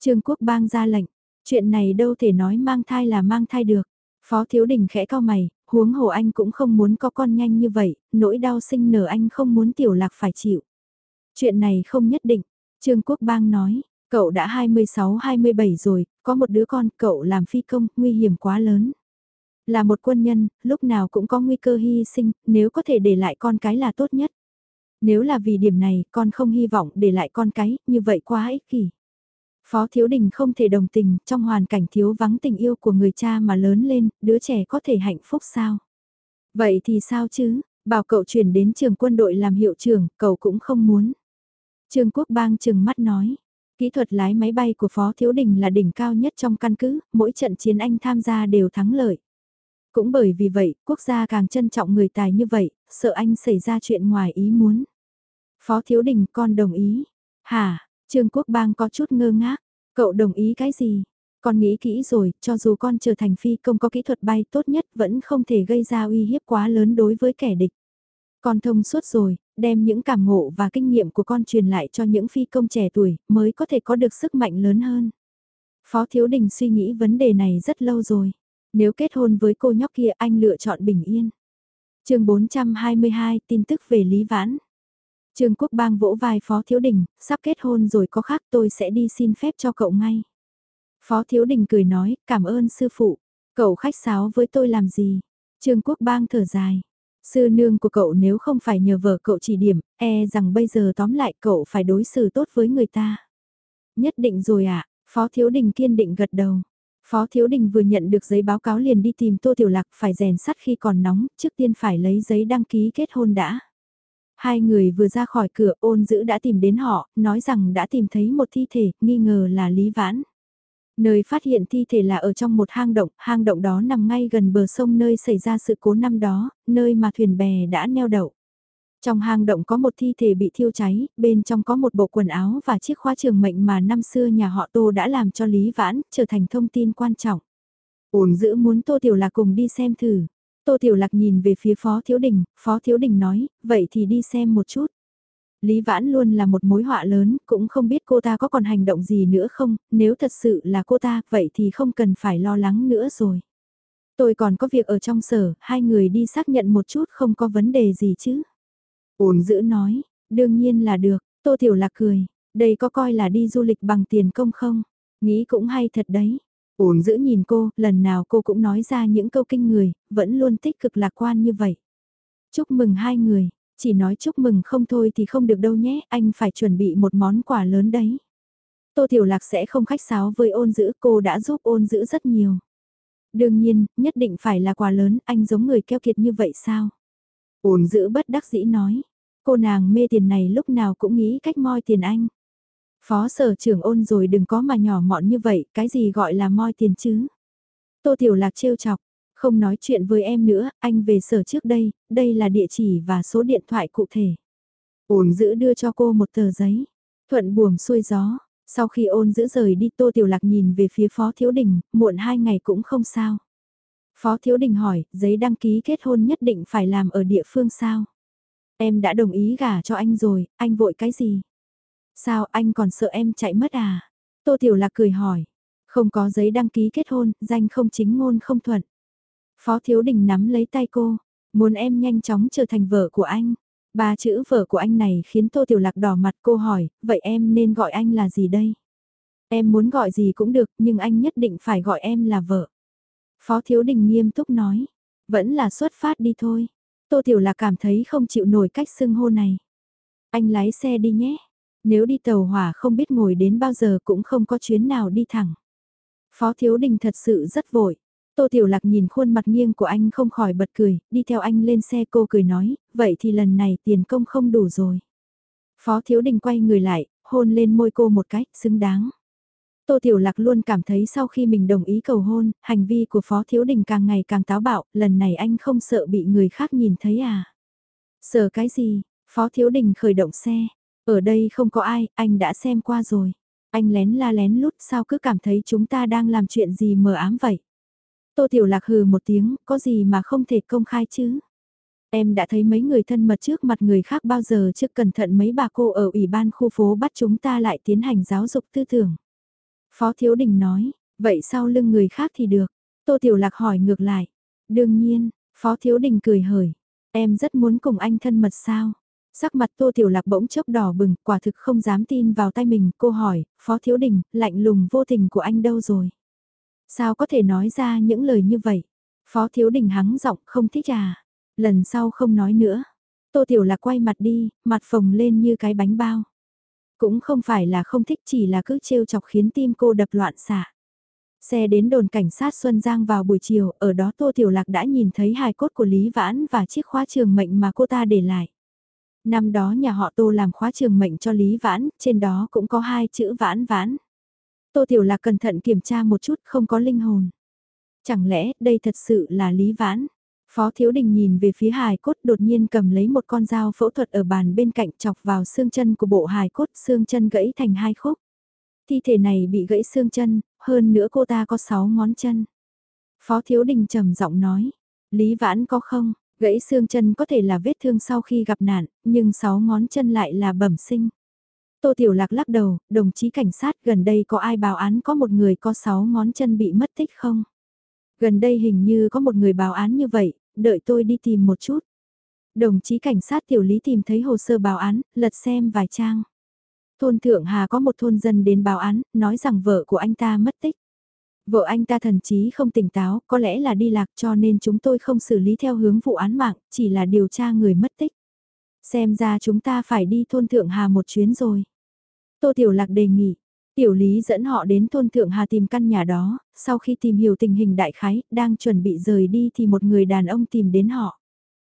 Speaker 1: Trương Quốc bang ra lệnh, chuyện này đâu thể nói mang thai là mang thai được. Phó Thiếu Đình khẽ cao mày, huống hồ anh cũng không muốn có con nhanh như vậy, nỗi đau sinh nở anh không muốn tiểu lạc phải chịu. Chuyện này không nhất định, Trương Quốc bang nói, cậu đã 26-27 rồi, có một đứa con, cậu làm phi công, nguy hiểm quá lớn. Là một quân nhân, lúc nào cũng có nguy cơ hy sinh, nếu có thể để lại con cái là tốt nhất. Nếu là vì điểm này, con không hy vọng để lại con cái, như vậy quá ích kỷ. Phó Thiếu Đình không thể đồng tình, trong hoàn cảnh thiếu vắng tình yêu của người cha mà lớn lên, đứa trẻ có thể hạnh phúc sao? Vậy thì sao chứ, bảo cậu chuyển đến trường quân đội làm hiệu trưởng, cậu cũng không muốn. Trương Quốc Bang chừng mắt nói, kỹ thuật lái máy bay của Phó Thiếu Đình là đỉnh cao nhất trong căn cứ, mỗi trận chiến anh tham gia đều thắng lợi. Cũng bởi vì vậy, quốc gia càng trân trọng người tài như vậy, sợ anh xảy ra chuyện ngoài ý muốn. Phó Thiếu Đình con đồng ý. Hả, Trương Quốc Bang có chút ngơ ngác. Cậu đồng ý cái gì? Con nghĩ kỹ rồi, cho dù con trở thành phi công có kỹ thuật bay tốt nhất vẫn không thể gây ra uy hiếp quá lớn đối với kẻ địch. Con thông suốt rồi, đem những cảm ngộ và kinh nghiệm của con truyền lại cho những phi công trẻ tuổi mới có thể có được sức mạnh lớn hơn. Phó Thiếu Đình suy nghĩ vấn đề này rất lâu rồi. Nếu kết hôn với cô nhóc kia anh lựa chọn bình yên. chương 422 tin tức về Lý Vãn. Trương Quốc Bang vỗ vai Phó Thiếu Đình, sắp kết hôn rồi có khác tôi sẽ đi xin phép cho cậu ngay. Phó Thiếu Đình cười nói, cảm ơn sư phụ, cậu khách sáo với tôi làm gì? Trương Quốc Bang thở dài. Sư nương của cậu nếu không phải nhờ vợ cậu chỉ điểm, e rằng bây giờ tóm lại cậu phải đối xử tốt với người ta. Nhất định rồi ạ, à? Phó Thiếu Đình kiên định gật đầu. Phó Thiếu Đình vừa nhận được giấy báo cáo liền đi tìm Tô Tiểu Lạc phải rèn sắt khi còn nóng, trước tiên phải lấy giấy đăng ký kết hôn đã. Hai người vừa ra khỏi cửa ôn dữ đã tìm đến họ, nói rằng đã tìm thấy một thi thể, nghi ngờ là Lý Vãn. Nơi phát hiện thi thể là ở trong một hang động, hang động đó nằm ngay gần bờ sông nơi xảy ra sự cố năm đó, nơi mà thuyền bè đã neo đậu. Trong hang động có một thi thể bị thiêu cháy, bên trong có một bộ quần áo và chiếc khóa trường mệnh mà năm xưa nhà họ Tô đã làm cho Lý Vãn, trở thành thông tin quan trọng. ôn giữ muốn Tô Tiểu Lạc cùng đi xem thử. Tô Tiểu Lạc nhìn về phía Phó Thiếu Đình, Phó Thiếu Đình nói, vậy thì đi xem một chút. Lý Vãn luôn là một mối họa lớn, cũng không biết cô ta có còn hành động gì nữa không, nếu thật sự là cô ta, vậy thì không cần phải lo lắng nữa rồi. Tôi còn có việc ở trong sở, hai người đi xác nhận một chút không có vấn đề gì chứ. Ổn giữ nói, đương nhiên là được, Tô Tiểu Lạc cười, đây có coi là đi du lịch bằng tiền công không? Nghĩ cũng hay thật đấy. Uống giữ nhìn cô, lần nào cô cũng nói ra những câu kinh người, vẫn luôn tích cực lạc quan như vậy. Chúc mừng hai người, chỉ nói chúc mừng không thôi thì không được đâu nhé, anh phải chuẩn bị một món quà lớn đấy. Tô Tiểu Lạc sẽ không khách sáo với ôn giữ, cô đã giúp ôn giữ rất nhiều. Đương nhiên, nhất định phải là quà lớn, anh giống người keo kiệt như vậy sao? Ôn giữ bất đắc dĩ nói, cô nàng mê tiền này lúc nào cũng nghĩ cách moi tiền anh. Phó sở trưởng ôn rồi đừng có mà nhỏ mọn như vậy, cái gì gọi là moi tiền chứ? Tô Tiểu Lạc trêu chọc, không nói chuyện với em nữa, anh về sở trước đây, đây là địa chỉ và số điện thoại cụ thể. Ôn giữ đưa cho cô một tờ giấy, thuận buồm xuôi gió, sau khi ôn giữ rời đi Tô Tiểu Lạc nhìn về phía Phó Thiếu Đình, muộn hai ngày cũng không sao. Phó Thiếu Đình hỏi, giấy đăng ký kết hôn nhất định phải làm ở địa phương sao? Em đã đồng ý gả cho anh rồi, anh vội cái gì? Sao anh còn sợ em chạy mất à? Tô Tiểu Lạc cười hỏi. Không có giấy đăng ký kết hôn, danh không chính ngôn không thuận. Phó Thiếu Đình nắm lấy tay cô, muốn em nhanh chóng trở thành vợ của anh. Ba chữ vợ của anh này khiến Tô Tiểu Lạc đỏ mặt cô hỏi, vậy em nên gọi anh là gì đây? Em muốn gọi gì cũng được, nhưng anh nhất định phải gọi em là vợ. Phó Thiếu Đình nghiêm túc nói, vẫn là xuất phát đi thôi. Tô Tiểu Lạc cảm thấy không chịu nổi cách xưng hô này. Anh lái xe đi nhé. Nếu đi tàu hỏa không biết ngồi đến bao giờ cũng không có chuyến nào đi thẳng. Phó Thiếu Đình thật sự rất vội. Tô Tiểu Lạc nhìn khuôn mặt nghiêng của anh không khỏi bật cười, đi theo anh lên xe cô cười nói, vậy thì lần này tiền công không đủ rồi. Phó Thiếu Đình quay người lại, hôn lên môi cô một cách xứng đáng. Tô Tiểu Lạc luôn cảm thấy sau khi mình đồng ý cầu hôn, hành vi của Phó Thiếu Đình càng ngày càng táo bạo, lần này anh không sợ bị người khác nhìn thấy à? Sợ cái gì? Phó Thiếu Đình khởi động xe. Ở đây không có ai, anh đã xem qua rồi. Anh lén la lén lút sao cứ cảm thấy chúng ta đang làm chuyện gì mờ ám vậy? Tô Tiểu Lạc hừ một tiếng, có gì mà không thể công khai chứ? Em đã thấy mấy người thân mật trước mặt người khác bao giờ trước cẩn thận mấy bà cô ở ủy ban khu phố bắt chúng ta lại tiến hành giáo dục tư tưởng. Phó Thiếu Đình nói, vậy sau lưng người khác thì được. Tô Tiểu Lạc hỏi ngược lại. Đương nhiên, Phó Thiếu Đình cười hởi. Em rất muốn cùng anh thân mật sao? Sắc mặt Tô Tiểu Lạc bỗng chốc đỏ bừng, quả thực không dám tin vào tay mình. Cô hỏi, Phó Thiếu Đình, lạnh lùng vô tình của anh đâu rồi? Sao có thể nói ra những lời như vậy? Phó Thiếu Đình hắng giọng không thích à? Lần sau không nói nữa. Tô Tiểu Lạc quay mặt đi, mặt phồng lên như cái bánh bao. Cũng không phải là không thích chỉ là cứ trêu chọc khiến tim cô đập loạn xạ. Xe đến đồn cảnh sát Xuân Giang vào buổi chiều, ở đó Tô Tiểu Lạc đã nhìn thấy hài cốt của Lý Vãn và chiếc khóa trường mệnh mà cô ta để lại. Năm đó nhà họ Tô làm khóa trường mệnh cho Lý Vãn, trên đó cũng có hai chữ Vãn Vãn. Tô Tiểu Lạc cẩn thận kiểm tra một chút không có linh hồn. Chẳng lẽ đây thật sự là Lý Vãn? Phó Thiếu Đình nhìn về phía hài cốt đột nhiên cầm lấy một con dao phẫu thuật ở bàn bên cạnh chọc vào xương chân của bộ hài cốt, xương chân gãy thành hai khúc. Thi thể này bị gãy xương chân, hơn nữa cô ta có sáu ngón chân. Phó Thiếu Đình trầm giọng nói, Lý Vãn có không, gãy xương chân có thể là vết thương sau khi gặp nạn, nhưng sáu ngón chân lại là bẩm sinh. Tô Tiểu Lạc lắc đầu, đồng chí cảnh sát gần đây có ai báo án có một người có sáu ngón chân bị mất tích không? Gần đây hình như có một người báo án như vậy, đợi tôi đi tìm một chút. Đồng chí cảnh sát tiểu lý tìm thấy hồ sơ báo án, lật xem vài trang. Thôn Thượng Hà có một thôn dân đến báo án, nói rằng vợ của anh ta mất tích. Vợ anh ta thần trí không tỉnh táo, có lẽ là đi lạc cho nên chúng tôi không xử lý theo hướng vụ án mạng, chỉ là điều tra người mất tích. Xem ra chúng ta phải đi thôn Thượng Hà một chuyến rồi. Tô Tiểu Lạc đề nghị, Tiểu Lý dẫn họ đến thôn Thượng Hà tìm căn nhà đó, sau khi tìm hiểu tình hình đại khái, đang chuẩn bị rời đi thì một người đàn ông tìm đến họ.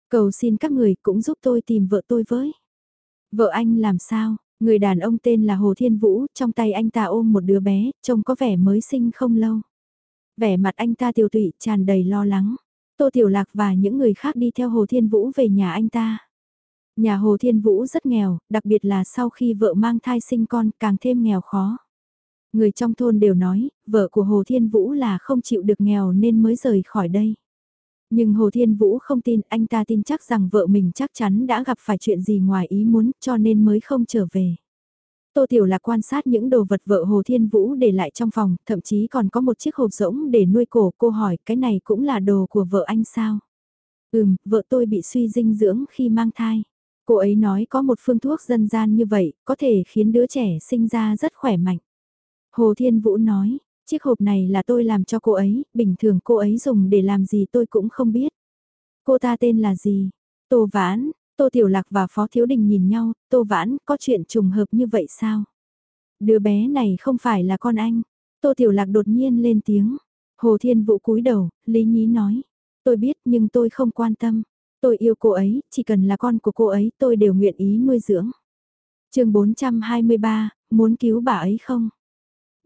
Speaker 1: Cầu xin các người cũng giúp tôi tìm vợ tôi với. Vợ anh làm sao? Người đàn ông tên là Hồ Thiên Vũ, trong tay anh ta ôm một đứa bé, trông có vẻ mới sinh không lâu. Vẻ mặt anh ta tiêu tụy, tràn đầy lo lắng. Tô Tiểu Lạc và những người khác đi theo Hồ Thiên Vũ về nhà anh ta. Nhà Hồ Thiên Vũ rất nghèo, đặc biệt là sau khi vợ mang thai sinh con càng thêm nghèo khó. Người trong thôn đều nói, vợ của Hồ Thiên Vũ là không chịu được nghèo nên mới rời khỏi đây. Nhưng Hồ Thiên Vũ không tin, anh ta tin chắc rằng vợ mình chắc chắn đã gặp phải chuyện gì ngoài ý muốn cho nên mới không trở về. Tô Tiểu là quan sát những đồ vật vợ Hồ Thiên Vũ để lại trong phòng, thậm chí còn có một chiếc hộp rỗng để nuôi cổ. Cô hỏi cái này cũng là đồ của vợ anh sao? Ừm, vợ tôi bị suy dinh dưỡng khi mang thai. Cô ấy nói có một phương thuốc dân gian như vậy, có thể khiến đứa trẻ sinh ra rất khỏe mạnh. Hồ Thiên Vũ nói, chiếc hộp này là tôi làm cho cô ấy, bình thường cô ấy dùng để làm gì tôi cũng không biết. Cô ta tên là gì? Tô Vãn, Tô Tiểu Lạc và Phó Thiếu Đình nhìn nhau, Tô Vãn, có chuyện trùng hợp như vậy sao? Đứa bé này không phải là con anh. Tô Tiểu Lạc đột nhiên lên tiếng. Hồ Thiên Vũ cúi đầu, Lý Nhí nói. Tôi biết nhưng tôi không quan tâm. Tôi yêu cô ấy, chỉ cần là con của cô ấy tôi đều nguyện ý nuôi dưỡng. chương 423, muốn cứu bà ấy không?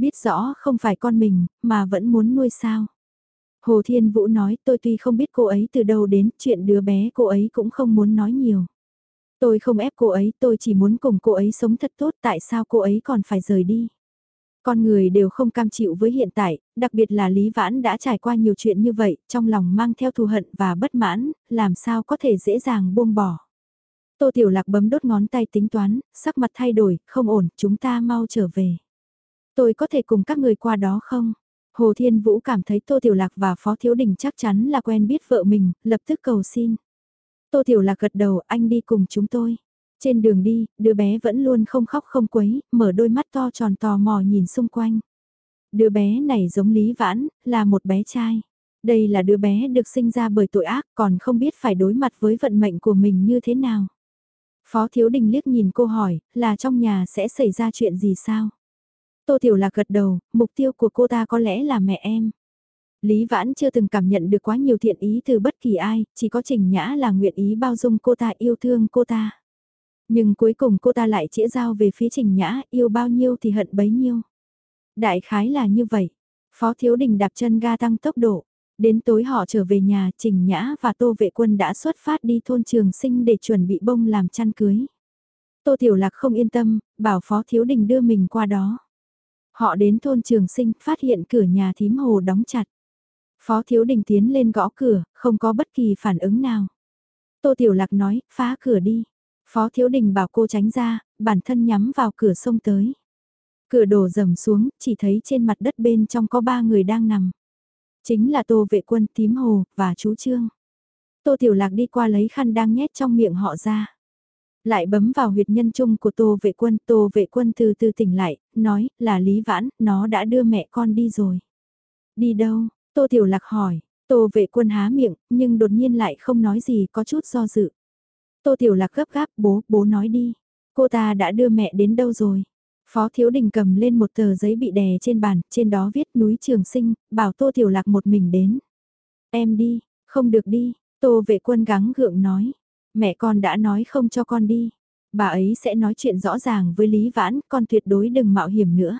Speaker 1: Biết rõ không phải con mình, mà vẫn muốn nuôi sao. Hồ Thiên Vũ nói tôi tuy không biết cô ấy từ đâu đến, chuyện đứa bé cô ấy cũng không muốn nói nhiều. Tôi không ép cô ấy, tôi chỉ muốn cùng cô ấy sống thật tốt, tại sao cô ấy còn phải rời đi. Con người đều không cam chịu với hiện tại, đặc biệt là Lý Vãn đã trải qua nhiều chuyện như vậy, trong lòng mang theo thù hận và bất mãn, làm sao có thể dễ dàng buông bỏ. Tô Tiểu Lạc bấm đốt ngón tay tính toán, sắc mặt thay đổi, không ổn, chúng ta mau trở về. Tôi có thể cùng các người qua đó không? Hồ Thiên Vũ cảm thấy Tô Tiểu Lạc và Phó Thiếu Đình chắc chắn là quen biết vợ mình, lập tức cầu xin. Tô Tiểu Lạc gật đầu, anh đi cùng chúng tôi. Trên đường đi, đứa bé vẫn luôn không khóc không quấy, mở đôi mắt to tròn tò mò nhìn xung quanh. Đứa bé này giống Lý Vãn, là một bé trai. Đây là đứa bé được sinh ra bởi tội ác, còn không biết phải đối mặt với vận mệnh của mình như thế nào. Phó Thiếu Đình liếc nhìn cô hỏi, là trong nhà sẽ xảy ra chuyện gì sao? Tô Tiểu Lạc gật đầu, mục tiêu của cô ta có lẽ là mẹ em. Lý Vãn chưa từng cảm nhận được quá nhiều thiện ý từ bất kỳ ai, chỉ có Trình Nhã là nguyện ý bao dung cô ta yêu thương cô ta. Nhưng cuối cùng cô ta lại chĩa dao về phía Trình Nhã, yêu bao nhiêu thì hận bấy nhiêu. Đại khái là như vậy. Phó Thiếu Đình đạp chân ga tăng tốc độ. Đến tối họ trở về nhà, Trình Nhã và Tô Vệ Quân đã xuất phát đi thôn trường sinh để chuẩn bị bông làm chăn cưới. Tô Tiểu Lạc không yên tâm, bảo Phó Thiếu Đình đưa mình qua đó. Họ đến thôn trường sinh, phát hiện cửa nhà thím hồ đóng chặt. Phó Thiếu Đình tiến lên gõ cửa, không có bất kỳ phản ứng nào. Tô Tiểu Lạc nói, phá cửa đi. Phó Thiếu Đình bảo cô tránh ra, bản thân nhắm vào cửa sông tới. Cửa đổ rầm xuống, chỉ thấy trên mặt đất bên trong có ba người đang nằm. Chính là Tô Vệ Quân, Tím Hồ, và chú Trương. Tô Tiểu Lạc đi qua lấy khăn đang nhét trong miệng họ ra. Lại bấm vào huyệt nhân trung của Tô Vệ Quân, Tô Vệ Quân từ từ tỉnh lại, nói, là Lý Vãn, nó đã đưa mẹ con đi rồi. Đi đâu? Tô Tiểu Lạc hỏi, Tô Vệ Quân há miệng, nhưng đột nhiên lại không nói gì, có chút do dự. Tô Tiểu Lạc gấp gáp, bố, bố nói đi. Cô ta đã đưa mẹ đến đâu rồi? Phó Thiếu Đình cầm lên một tờ giấy bị đè trên bàn, trên đó viết núi Trường Sinh, bảo Tô Tiểu Lạc một mình đến. Em đi, không được đi, Tô vệ quân gắng gượng nói. Mẹ con đã nói không cho con đi. Bà ấy sẽ nói chuyện rõ ràng với Lý Vãn, con tuyệt đối đừng mạo hiểm nữa.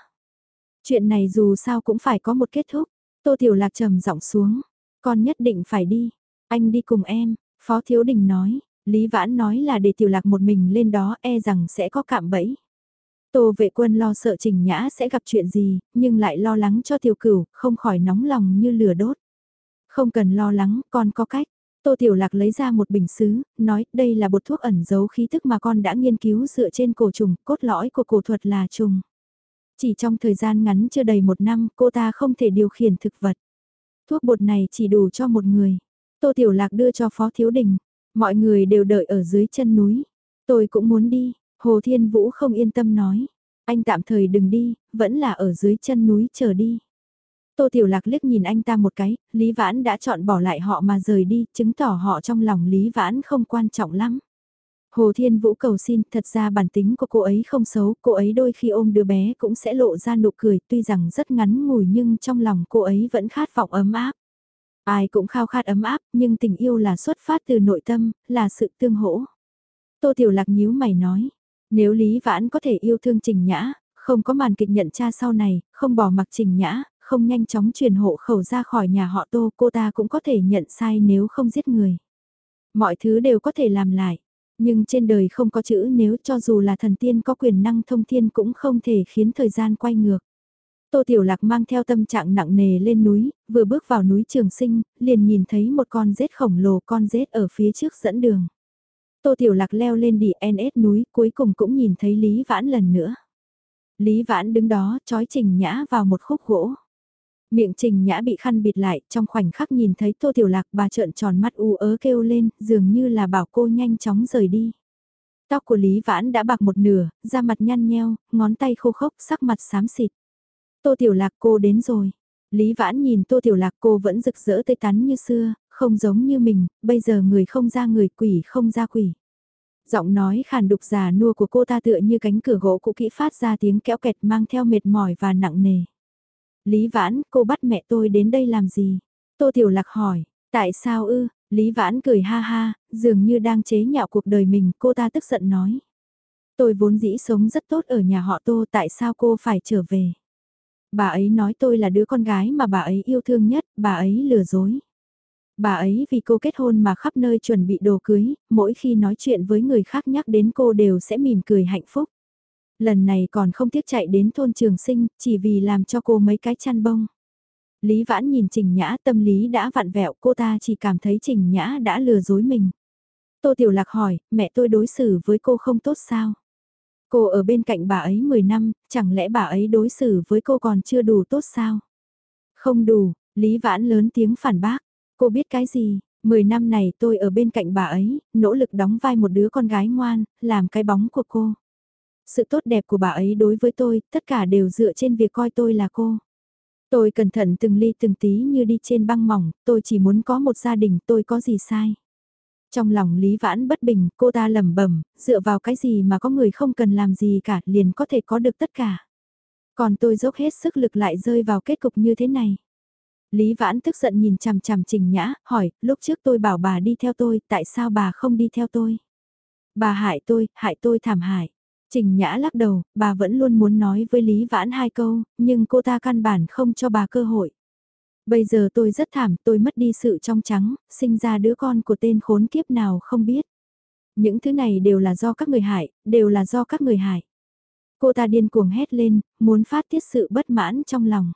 Speaker 1: Chuyện này dù sao cũng phải có một kết thúc. Tô Tiểu Lạc trầm giọng xuống. Con nhất định phải đi. Anh đi cùng em, Phó Thiếu Đình nói. Lý Vãn nói là để Tiểu Lạc một mình lên đó e rằng sẽ có cạm bẫy. Tô vệ quân lo sợ Trình Nhã sẽ gặp chuyện gì, nhưng lại lo lắng cho tiểu cửu, không khỏi nóng lòng như lửa đốt. Không cần lo lắng, con có cách. Tô Tiểu Lạc lấy ra một bình xứ, nói đây là bột thuốc ẩn giấu khí thức mà con đã nghiên cứu dựa trên cổ trùng, cốt lõi của cổ thuật là trùng. Chỉ trong thời gian ngắn chưa đầy một năm, cô ta không thể điều khiển thực vật. Thuốc bột này chỉ đủ cho một người. Tô Tiểu Lạc đưa cho Phó Thiếu Đình. Mọi người đều đợi ở dưới chân núi. Tôi cũng muốn đi. Hồ Thiên Vũ không yên tâm nói. Anh tạm thời đừng đi, vẫn là ở dưới chân núi chờ đi. Tô Tiểu Lạc liếc nhìn anh ta một cái, Lý Vãn đã chọn bỏ lại họ mà rời đi, chứng tỏ họ trong lòng Lý Vãn không quan trọng lắm. Hồ Thiên Vũ cầu xin, thật ra bản tính của cô ấy không xấu, cô ấy đôi khi ôm đứa bé cũng sẽ lộ ra nụ cười, tuy rằng rất ngắn ngủi nhưng trong lòng cô ấy vẫn khát vọng ấm áp. Ai cũng khao khát ấm áp, nhưng tình yêu là xuất phát từ nội tâm, là sự tương hỗ. Tô Tiểu Lạc nhíu mày nói, nếu Lý Vãn có thể yêu thương Trình Nhã, không có màn kịch nhận cha sau này, không bỏ mặc Trình Nhã, không nhanh chóng truyền hộ khẩu ra khỏi nhà họ Tô, cô ta cũng có thể nhận sai nếu không giết người. Mọi thứ đều có thể làm lại, nhưng trên đời không có chữ nếu cho dù là thần tiên có quyền năng thông thiên cũng không thể khiến thời gian quay ngược. Tô Tiểu Lạc mang theo tâm trạng nặng nề lên núi, vừa bước vào núi Trường Sinh, liền nhìn thấy một con rết khổng lồ con rết ở phía trước dẫn đường. Tô Tiểu Lạc leo lên đi NS núi cuối cùng cũng nhìn thấy Lý Vãn lần nữa. Lý Vãn đứng đó trói Trình Nhã vào một khúc gỗ. Miệng Trình Nhã bị khăn bịt lại trong khoảnh khắc nhìn thấy Tô Tiểu Lạc bà trợn tròn mắt u ớ kêu lên dường như là bảo cô nhanh chóng rời đi. Tóc của Lý Vãn đã bạc một nửa, da mặt nhăn nheo, ngón tay khô khốc sắc mặt xám xịt. Tô Tiểu Lạc cô đến rồi. Lý Vãn nhìn Tô Tiểu Lạc cô vẫn rực rỡ tươi tắn như xưa, không giống như mình, bây giờ người không ra người quỷ không ra quỷ. Giọng nói khàn đục già nua của cô ta tựa như cánh cửa gỗ cũ kỹ phát ra tiếng kéo kẹt mang theo mệt mỏi và nặng nề. Lý Vãn, cô bắt mẹ tôi đến đây làm gì? Tô Tiểu Lạc hỏi, tại sao ư? Lý Vãn cười ha ha, dường như đang chế nhạo cuộc đời mình, cô ta tức giận nói. Tôi vốn dĩ sống rất tốt ở nhà họ Tô, tại sao cô phải trở về? Bà ấy nói tôi là đứa con gái mà bà ấy yêu thương nhất, bà ấy lừa dối. Bà ấy vì cô kết hôn mà khắp nơi chuẩn bị đồ cưới, mỗi khi nói chuyện với người khác nhắc đến cô đều sẽ mỉm cười hạnh phúc. Lần này còn không tiếc chạy đến thôn trường sinh, chỉ vì làm cho cô mấy cái chăn bông. Lý Vãn nhìn Trình Nhã tâm lý đã vặn vẹo cô ta chỉ cảm thấy Trình Nhã đã lừa dối mình. Tô Tiểu Lạc hỏi, mẹ tôi đối xử với cô không tốt sao? Cô ở bên cạnh bà ấy 10 năm, chẳng lẽ bà ấy đối xử với cô còn chưa đủ tốt sao? Không đủ, Lý Vãn lớn tiếng phản bác. Cô biết cái gì, 10 năm này tôi ở bên cạnh bà ấy, nỗ lực đóng vai một đứa con gái ngoan, làm cái bóng của cô. Sự tốt đẹp của bà ấy đối với tôi, tất cả đều dựa trên việc coi tôi là cô. Tôi cẩn thận từng ly từng tí như đi trên băng mỏng, tôi chỉ muốn có một gia đình, tôi có gì sai. Trong lòng Lý Vãn bất bình, cô ta lẩm bẩm, dựa vào cái gì mà có người không cần làm gì cả, liền có thể có được tất cả. Còn tôi dốc hết sức lực lại rơi vào kết cục như thế này. Lý Vãn tức giận nhìn chằm chằm Trình Nhã, hỏi, lúc trước tôi bảo bà đi theo tôi, tại sao bà không đi theo tôi? Bà hại tôi, hại tôi thảm hại. Trình Nhã lắc đầu, bà vẫn luôn muốn nói với Lý Vãn hai câu, nhưng cô ta căn bản không cho bà cơ hội. Bây giờ tôi rất thảm, tôi mất đi sự trong trắng, sinh ra đứa con của tên khốn kiếp nào không biết. Những thứ này đều là do các người hại, đều là do các người hại. Cô ta điên cuồng hét lên, muốn phát tiết sự bất mãn trong lòng.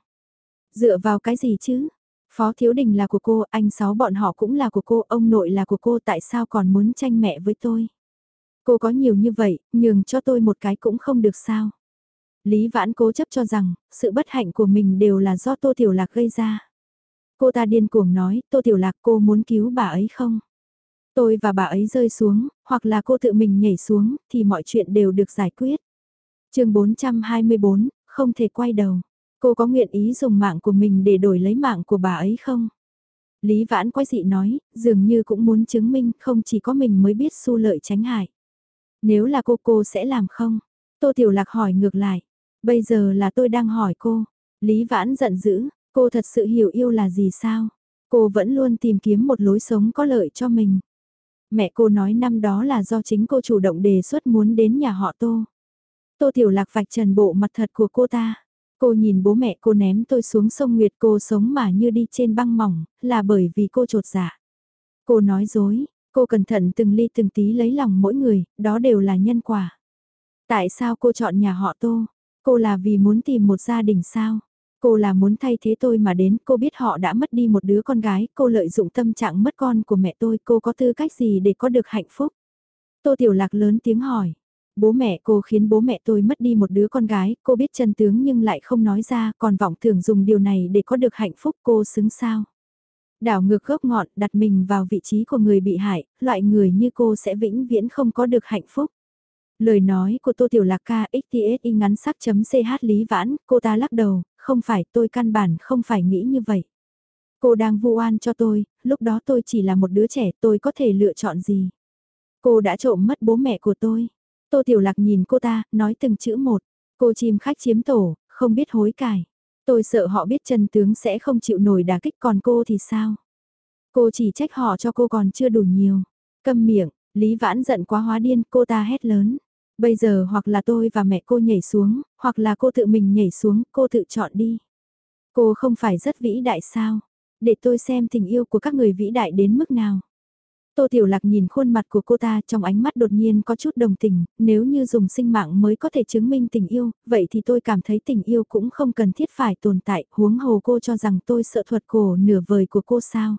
Speaker 1: Dựa vào cái gì chứ? Phó Thiếu Đình là của cô, anh sáu bọn họ cũng là của cô, ông nội là của cô, tại sao còn muốn tranh mẹ với tôi? Cô có nhiều như vậy, nhường cho tôi một cái cũng không được sao? Lý Vãn cố chấp cho rằng, sự bất hạnh của mình đều là do Tô Tiểu Lạc gây ra. Cô ta điên cuồng nói, Tô Tiểu Lạc cô muốn cứu bà ấy không? Tôi và bà ấy rơi xuống, hoặc là cô tự mình nhảy xuống, thì mọi chuyện đều được giải quyết. chương 424, không thể quay đầu. Cô có nguyện ý dùng mạng của mình để đổi lấy mạng của bà ấy không? Lý Vãn quay dị nói, dường như cũng muốn chứng minh không chỉ có mình mới biết su lợi tránh hại. Nếu là cô cô sẽ làm không? Tô Tiểu Lạc hỏi ngược lại. Bây giờ là tôi đang hỏi cô. Lý Vãn giận dữ, cô thật sự hiểu yêu là gì sao? Cô vẫn luôn tìm kiếm một lối sống có lợi cho mình. Mẹ cô nói năm đó là do chính cô chủ động đề xuất muốn đến nhà họ Tô. Tô Tiểu Lạc vạch trần bộ mặt thật của cô ta. Cô nhìn bố mẹ cô ném tôi xuống sông Nguyệt cô sống mà như đi trên băng mỏng, là bởi vì cô trột dạ. Cô nói dối, cô cẩn thận từng ly từng tí lấy lòng mỗi người, đó đều là nhân quả. Tại sao cô chọn nhà họ Tô? Cô là vì muốn tìm một gia đình sao? Cô là muốn thay thế tôi mà đến, cô biết họ đã mất đi một đứa con gái, cô lợi dụng tâm trạng mất con của mẹ tôi, cô có tư cách gì để có được hạnh phúc? Tô Tiểu Lạc lớn tiếng hỏi. Bố mẹ cô khiến bố mẹ tôi mất đi một đứa con gái, cô biết chân tướng nhưng lại không nói ra, còn vọng tưởng dùng điều này để có được hạnh phúc cô xứng sao? Đảo ngược gốc ngọn đặt mình vào vị trí của người bị hại, loại người như cô sẽ vĩnh viễn không có được hạnh phúc. Lời nói của Tô Tiểu Lạc ca xtsi ngắn sắc chấm ch lý vãn, cô ta lắc đầu, không phải tôi căn bản không phải nghĩ như vậy. Cô đang vu oan cho tôi, lúc đó tôi chỉ là một đứa trẻ tôi có thể lựa chọn gì. Cô đã trộm mất bố mẹ của tôi. Tô Tiểu Lạc nhìn cô ta, nói từng chữ một. Cô chim khách chiếm tổ, không biết hối cải. Tôi sợ họ biết chân tướng sẽ không chịu nổi đả kích còn cô thì sao? Cô chỉ trách họ cho cô còn chưa đủ nhiều. Câm miệng, Lý Vãn giận quá hóa điên, cô ta hét lớn. Bây giờ hoặc là tôi và mẹ cô nhảy xuống, hoặc là cô tự mình nhảy xuống, cô tự chọn đi. Cô không phải rất vĩ đại sao? Để tôi xem tình yêu của các người vĩ đại đến mức nào. Tô Tiểu Lạc nhìn khuôn mặt của cô ta trong ánh mắt đột nhiên có chút đồng tình, nếu như dùng sinh mạng mới có thể chứng minh tình yêu, vậy thì tôi cảm thấy tình yêu cũng không cần thiết phải tồn tại, huống hồ cô cho rằng tôi sợ thuật cổ nửa vời của cô sao.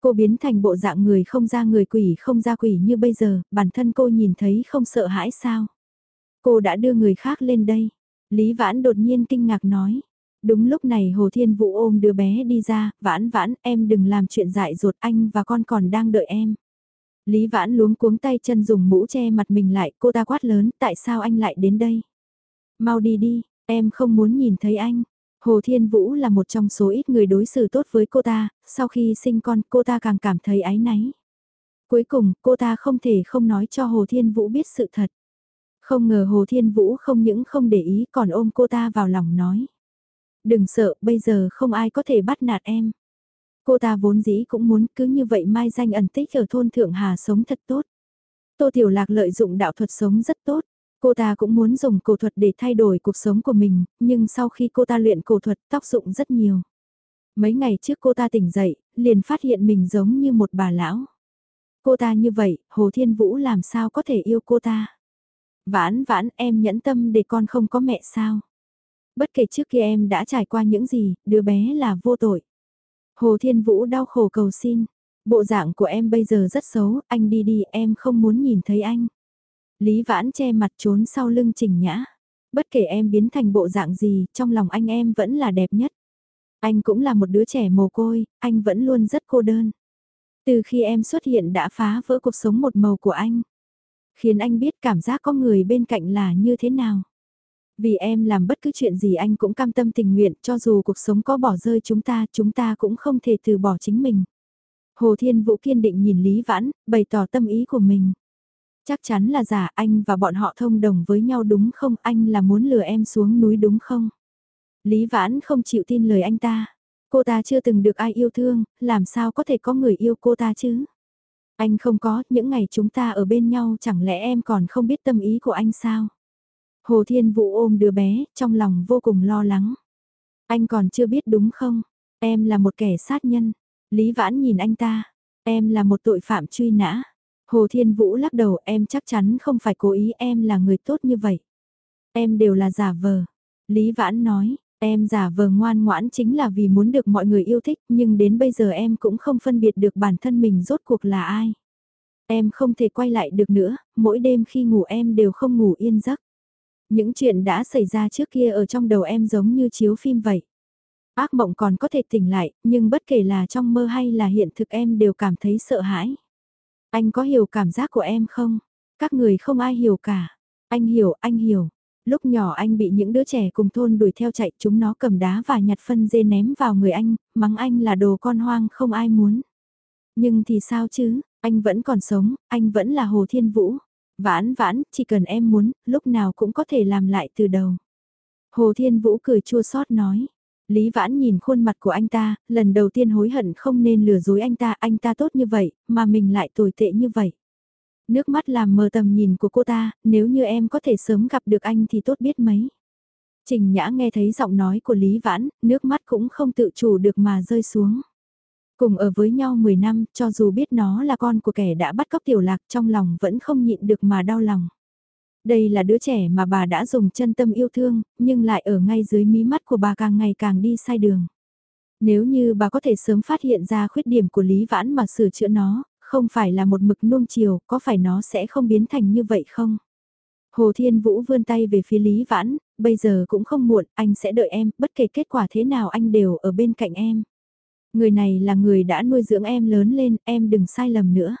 Speaker 1: Cô biến thành bộ dạng người không ra người quỷ không ra quỷ như bây giờ, bản thân cô nhìn thấy không sợ hãi sao. Cô đã đưa người khác lên đây. Lý Vãn đột nhiên kinh ngạc nói. Đúng lúc này Hồ Thiên Vũ ôm đứa bé đi ra, vãn vãn em đừng làm chuyện dại dột anh và con còn đang đợi em. Lý vãn luống cuống tay chân dùng mũ che mặt mình lại, cô ta quát lớn, tại sao anh lại đến đây? Mau đi đi, em không muốn nhìn thấy anh. Hồ Thiên Vũ là một trong số ít người đối xử tốt với cô ta, sau khi sinh con cô ta càng cảm thấy áy náy. Cuối cùng, cô ta không thể không nói cho Hồ Thiên Vũ biết sự thật. Không ngờ Hồ Thiên Vũ không những không để ý còn ôm cô ta vào lòng nói. Đừng sợ, bây giờ không ai có thể bắt nạt em. Cô ta vốn dĩ cũng muốn cứ như vậy mai danh ẩn tích ở thôn Thượng Hà sống thật tốt. Tô Tiểu Lạc lợi dụng đạo thuật sống rất tốt. Cô ta cũng muốn dùng cổ thuật để thay đổi cuộc sống của mình, nhưng sau khi cô ta luyện cổ thuật tác dụng rất nhiều. Mấy ngày trước cô ta tỉnh dậy, liền phát hiện mình giống như một bà lão. Cô ta như vậy, Hồ Thiên Vũ làm sao có thể yêu cô ta? Vãn vãn em nhẫn tâm để con không có mẹ sao? Bất kể trước kia em đã trải qua những gì, đứa bé là vô tội. Hồ Thiên Vũ đau khổ cầu xin. Bộ dạng của em bây giờ rất xấu, anh đi đi, em không muốn nhìn thấy anh. Lý Vãn che mặt trốn sau lưng Trình Nhã. Bất kể em biến thành bộ dạng gì, trong lòng anh em vẫn là đẹp nhất. Anh cũng là một đứa trẻ mồ côi, anh vẫn luôn rất cô đơn. Từ khi em xuất hiện đã phá vỡ cuộc sống một màu của anh. Khiến anh biết cảm giác có người bên cạnh là như thế nào. Vì em làm bất cứ chuyện gì anh cũng cam tâm tình nguyện cho dù cuộc sống có bỏ rơi chúng ta, chúng ta cũng không thể từ bỏ chính mình. Hồ Thiên Vũ kiên định nhìn Lý Vãn, bày tỏ tâm ý của mình. Chắc chắn là giả anh và bọn họ thông đồng với nhau đúng không? Anh là muốn lừa em xuống núi đúng không? Lý Vãn không chịu tin lời anh ta. Cô ta chưa từng được ai yêu thương, làm sao có thể có người yêu cô ta chứ? Anh không có, những ngày chúng ta ở bên nhau chẳng lẽ em còn không biết tâm ý của anh sao? Hồ Thiên Vũ ôm đứa bé, trong lòng vô cùng lo lắng. Anh còn chưa biết đúng không? Em là một kẻ sát nhân. Lý Vãn nhìn anh ta. Em là một tội phạm truy nã. Hồ Thiên Vũ lắc đầu em chắc chắn không phải cố ý em là người tốt như vậy. Em đều là giả vờ. Lý Vãn nói, em giả vờ ngoan ngoãn chính là vì muốn được mọi người yêu thích nhưng đến bây giờ em cũng không phân biệt được bản thân mình rốt cuộc là ai. Em không thể quay lại được nữa, mỗi đêm khi ngủ em đều không ngủ yên giấc. Những chuyện đã xảy ra trước kia ở trong đầu em giống như chiếu phim vậy. Ác mộng còn có thể tỉnh lại, nhưng bất kể là trong mơ hay là hiện thực em đều cảm thấy sợ hãi. Anh có hiểu cảm giác của em không? Các người không ai hiểu cả. Anh hiểu, anh hiểu. Lúc nhỏ anh bị những đứa trẻ cùng thôn đuổi theo chạy chúng nó cầm đá và nhặt phân dê ném vào người anh, mắng anh là đồ con hoang không ai muốn. Nhưng thì sao chứ, anh vẫn còn sống, anh vẫn là Hồ Thiên Vũ. Vãn vãn, chỉ cần em muốn, lúc nào cũng có thể làm lại từ đầu. Hồ Thiên Vũ cười chua xót nói. Lý Vãn nhìn khuôn mặt của anh ta, lần đầu tiên hối hận không nên lừa dối anh ta, anh ta tốt như vậy, mà mình lại tồi tệ như vậy. Nước mắt làm mờ tầm nhìn của cô ta, nếu như em có thể sớm gặp được anh thì tốt biết mấy. Trình Nhã nghe thấy giọng nói của Lý Vãn, nước mắt cũng không tự chủ được mà rơi xuống. Cùng ở với nhau 10 năm, cho dù biết nó là con của kẻ đã bắt cóc tiểu lạc trong lòng vẫn không nhịn được mà đau lòng. Đây là đứa trẻ mà bà đã dùng chân tâm yêu thương, nhưng lại ở ngay dưới mí mắt của bà càng ngày càng đi sai đường. Nếu như bà có thể sớm phát hiện ra khuyết điểm của Lý Vãn mà sửa chữa nó, không phải là một mực nuông chiều, có phải nó sẽ không biến thành như vậy không? Hồ Thiên Vũ vươn tay về phía Lý Vãn, bây giờ cũng không muộn, anh sẽ đợi em, bất kể kết quả thế nào anh đều ở bên cạnh em. Người này là người đã nuôi dưỡng em lớn lên, em đừng sai lầm nữa.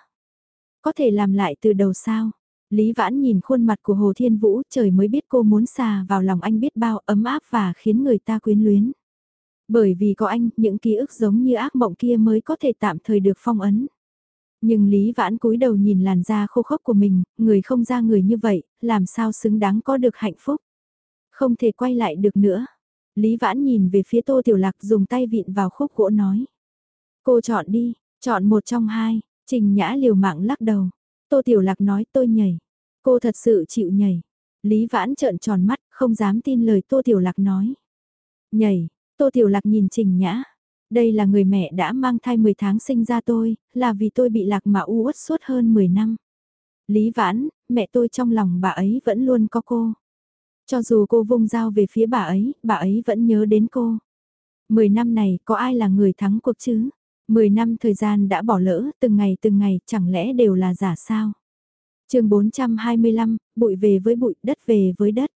Speaker 1: Có thể làm lại từ đầu sao? Lý Vãn nhìn khuôn mặt của Hồ Thiên Vũ, trời mới biết cô muốn xà vào lòng anh biết bao ấm áp và khiến người ta quyến luyến. Bởi vì có anh, những ký ức giống như ác mộng kia mới có thể tạm thời được phong ấn. Nhưng Lý Vãn cúi đầu nhìn làn da khô khốc của mình, người không ra người như vậy, làm sao xứng đáng có được hạnh phúc. Không thể quay lại được nữa. Lý Vãn nhìn về phía Tô Tiểu Lạc dùng tay vịn vào khúc gỗ nói. Cô chọn đi, chọn một trong hai, Trình Nhã liều mạng lắc đầu. Tô Tiểu Lạc nói tôi nhảy. Cô thật sự chịu nhảy. Lý Vãn trợn tròn mắt, không dám tin lời Tô Tiểu Lạc nói. Nhảy, Tô Tiểu Lạc nhìn Trình Nhã. Đây là người mẹ đã mang thai 10 tháng sinh ra tôi, là vì tôi bị lạc mà u uất suốt hơn 10 năm. Lý Vãn, mẹ tôi trong lòng bà ấy vẫn luôn có cô. Cho dù cô vung dao về phía bà ấy, bà ấy vẫn nhớ đến cô. Mười năm này có ai là người thắng cuộc chứ? Mười năm thời gian đã bỏ lỡ, từng ngày từng ngày, chẳng lẽ đều là giả sao? chương 425, bụi về với bụi, đất về với đất.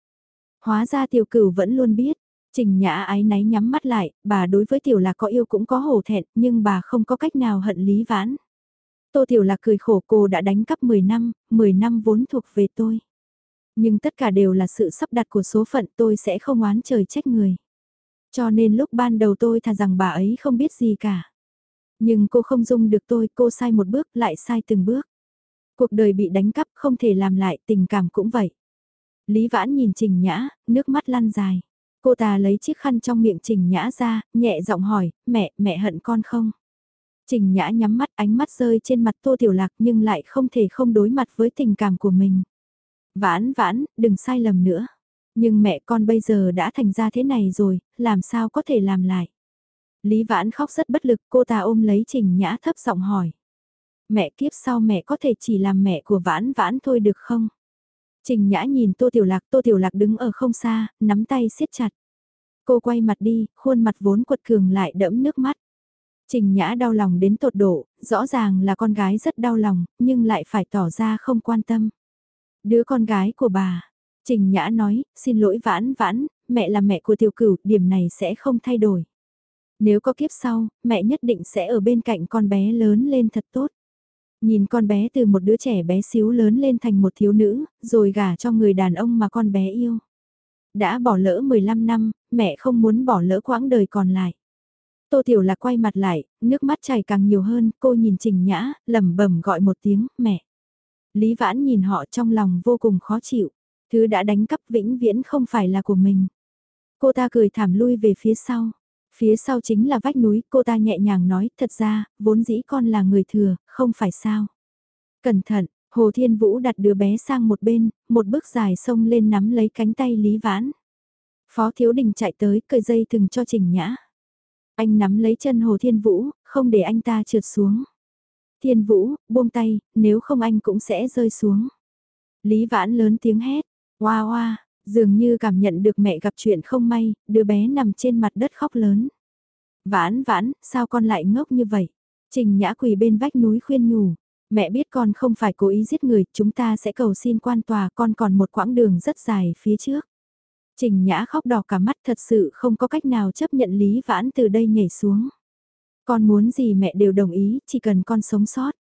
Speaker 1: Hóa ra tiểu cửu vẫn luôn biết, trình nhã ái náy nhắm mắt lại, bà đối với tiểu lạc có yêu cũng có hổ thẹn, nhưng bà không có cách nào hận lý vãn. Tô tiểu lạc cười khổ cô đã đánh cắp 10 năm, 10 năm vốn thuộc về tôi. Nhưng tất cả đều là sự sắp đặt của số phận tôi sẽ không oán trời trách người. Cho nên lúc ban đầu tôi thà rằng bà ấy không biết gì cả. Nhưng cô không dung được tôi, cô sai một bước lại sai từng bước. Cuộc đời bị đánh cắp không thể làm lại, tình cảm cũng vậy. Lý Vãn nhìn Trình Nhã, nước mắt lăn dài. Cô ta lấy chiếc khăn trong miệng Trình Nhã ra, nhẹ giọng hỏi, mẹ, mẹ hận con không? Trình Nhã nhắm mắt ánh mắt rơi trên mặt Tô Tiểu Lạc nhưng lại không thể không đối mặt với tình cảm của mình. Vãn vãn, đừng sai lầm nữa. Nhưng mẹ con bây giờ đã thành ra thế này rồi, làm sao có thể làm lại? Lý Vãn khóc rất bất lực, cô ta ôm lấy Trình Nhã thấp giọng hỏi. Mẹ kiếp sau mẹ có thể chỉ làm mẹ của Vãn Vãn thôi được không? Trình Nhã nhìn Tô Tiểu Lạc, Tô Tiểu Lạc đứng ở không xa, nắm tay siết chặt. Cô quay mặt đi, khuôn mặt vốn quật cường lại đẫm nước mắt. Trình Nhã đau lòng đến tột độ, rõ ràng là con gái rất đau lòng, nhưng lại phải tỏ ra không quan tâm. Đứa con gái của bà, Trình Nhã nói, xin lỗi vãn vãn, mẹ là mẹ của tiểu cửu, điểm này sẽ không thay đổi. Nếu có kiếp sau, mẹ nhất định sẽ ở bên cạnh con bé lớn lên thật tốt. Nhìn con bé từ một đứa trẻ bé xíu lớn lên thành một thiếu nữ, rồi gả cho người đàn ông mà con bé yêu. Đã bỏ lỡ 15 năm, mẹ không muốn bỏ lỡ quãng đời còn lại. Tô Tiểu Lạc quay mặt lại, nước mắt chảy càng nhiều hơn, cô nhìn Trình Nhã, lẩm bẩm gọi một tiếng, mẹ. Lý Vãn nhìn họ trong lòng vô cùng khó chịu. Thứ đã đánh cắp vĩnh viễn không phải là của mình. Cô ta cười thảm lui về phía sau. Phía sau chính là vách núi, cô ta nhẹ nhàng nói, thật ra, vốn dĩ con là người thừa, không phải sao. Cẩn thận, Hồ Thiên Vũ đặt đứa bé sang một bên, một bước dài xông lên nắm lấy cánh tay Lý Vãn. Phó Thiếu Đình chạy tới, cởi dây từng cho Trình Nhã. Anh nắm lấy chân Hồ Thiên Vũ, không để anh ta trượt xuống. Thiên Vũ, buông tay, nếu không anh cũng sẽ rơi xuống. Lý Vãn lớn tiếng hét, hoa hoa, dường như cảm nhận được mẹ gặp chuyện không may, đứa bé nằm trên mặt đất khóc lớn. Vãn vãn, sao con lại ngốc như vậy? Trình Nhã quỳ bên vách núi khuyên nhủ, mẹ biết con không phải cố ý giết người, chúng ta sẽ cầu xin quan tòa, con còn một quãng đường rất dài phía trước. Trình Nhã khóc đỏ cả mắt thật sự không có cách nào chấp nhận Lý Vãn từ đây nhảy xuống. Con muốn gì mẹ đều đồng ý, chỉ cần con sống sót.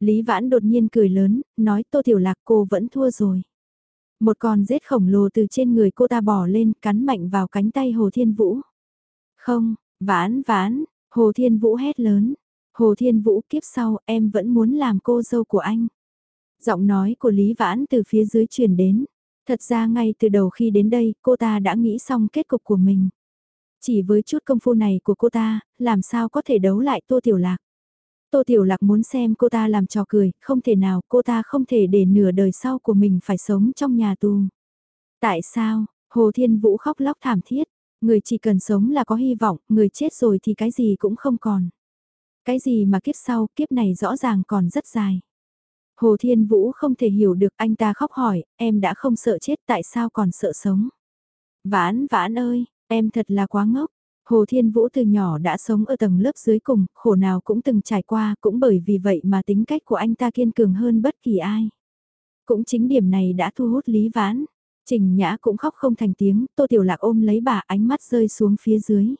Speaker 1: Lý Vãn đột nhiên cười lớn, nói Tô Tiểu Lạc cô vẫn thua rồi. Một con rết khổng lồ từ trên người cô ta bỏ lên, cắn mạnh vào cánh tay Hồ Thiên Vũ. Không, Vãn vãn, Hồ Thiên Vũ hét lớn. Hồ Thiên Vũ kiếp sau em vẫn muốn làm cô dâu của anh. Giọng nói của Lý Vãn từ phía dưới truyền đến. Thật ra ngay từ đầu khi đến đây, cô ta đã nghĩ xong kết cục của mình. Chỉ với chút công phu này của cô ta, làm sao có thể đấu lại Tô Tiểu Lạc. Tô Tiểu Lạc muốn xem cô ta làm trò cười, không thể nào, cô ta không thể để nửa đời sau của mình phải sống trong nhà tù. Tại sao, Hồ Thiên Vũ khóc lóc thảm thiết, người chỉ cần sống là có hy vọng, người chết rồi thì cái gì cũng không còn. Cái gì mà kiếp sau, kiếp này rõ ràng còn rất dài. Hồ Thiên Vũ không thể hiểu được anh ta khóc hỏi, em đã không sợ chết tại sao còn sợ sống. Vãn vãn ơi, em thật là quá ngốc. Hồ Thiên Vũ từ nhỏ đã sống ở tầng lớp dưới cùng, khổ nào cũng từng trải qua, cũng bởi vì vậy mà tính cách của anh ta kiên cường hơn bất kỳ ai. Cũng chính điểm này đã thu hút Lý Vãn. Trình Nhã cũng khóc không thành tiếng, Tô Tiểu Lạc ôm lấy bà ánh mắt rơi xuống phía dưới.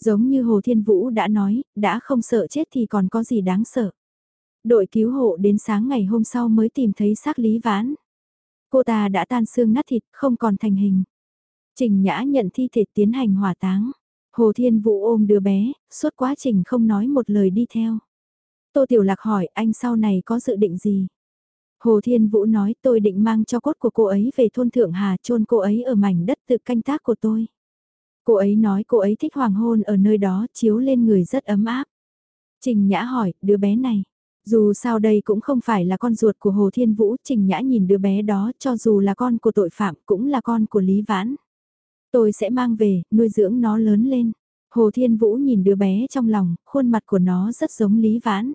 Speaker 1: Giống như Hồ Thiên Vũ đã nói, đã không sợ chết thì còn có gì đáng sợ. Đội cứu hộ đến sáng ngày hôm sau mới tìm thấy xác Lý Vãn. Cô ta đã tan xương nát thịt, không còn thành hình. Trình Nhã nhận thi thể tiến hành hỏa táng. Hồ Thiên Vũ ôm đứa bé, suốt quá trình không nói một lời đi theo. Tô Tiểu Lạc hỏi anh sau này có dự định gì? Hồ Thiên Vũ nói tôi định mang cho cốt của cô ấy về thôn Thượng Hà chôn cô ấy ở mảnh đất tự canh tác của tôi. Cô ấy nói cô ấy thích hoàng hôn ở nơi đó chiếu lên người rất ấm áp. Trình Nhã hỏi, đứa bé này, dù sao đây cũng không phải là con ruột của Hồ Thiên Vũ, Trình Nhã nhìn đứa bé đó cho dù là con của tội phạm cũng là con của Lý Vãn. Tôi sẽ mang về, nuôi dưỡng nó lớn lên. Hồ Thiên Vũ nhìn đứa bé trong lòng, khuôn mặt của nó rất giống Lý Vãn.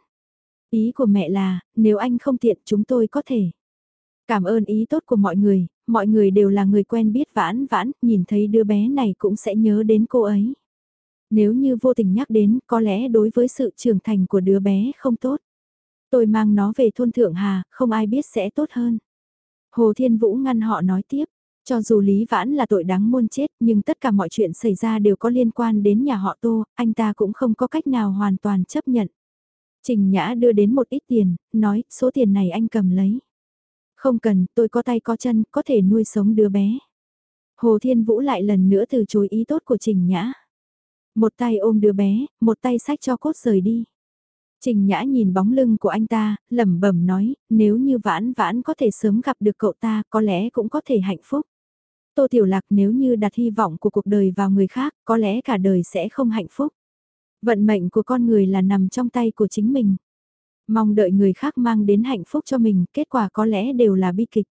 Speaker 1: Ý của mẹ là, nếu anh không tiện chúng tôi có thể. Cảm ơn ý tốt của mọi người, mọi người đều là người quen biết vãn vãn, nhìn thấy đứa bé này cũng sẽ nhớ đến cô ấy. Nếu như vô tình nhắc đến, có lẽ đối với sự trưởng thành của đứa bé không tốt. Tôi mang nó về thôn Thượng Hà, không ai biết sẽ tốt hơn. Hồ Thiên Vũ ngăn họ nói tiếp, cho dù Lý Vãn là tội đáng muôn chết nhưng tất cả mọi chuyện xảy ra đều có liên quan đến nhà họ Tô, anh ta cũng không có cách nào hoàn toàn chấp nhận. Trình Nhã đưa đến một ít tiền, nói số tiền này anh cầm lấy. Không cần, tôi có tay có chân, có thể nuôi sống đứa bé. Hồ Thiên Vũ lại lần nữa từ chối ý tốt của Trình Nhã. Một tay ôm đứa bé, một tay sách cho cốt rời đi. Trình Nhã nhìn bóng lưng của anh ta, lẩm bẩm nói, nếu như vãn vãn có thể sớm gặp được cậu ta, có lẽ cũng có thể hạnh phúc. Tô Tiểu Lạc nếu như đặt hy vọng của cuộc đời vào người khác, có lẽ cả đời sẽ không hạnh phúc. Vận mệnh của con người là nằm trong tay của chính mình. Mong đợi người khác mang đến hạnh phúc cho mình, kết quả có lẽ đều là bi kịch.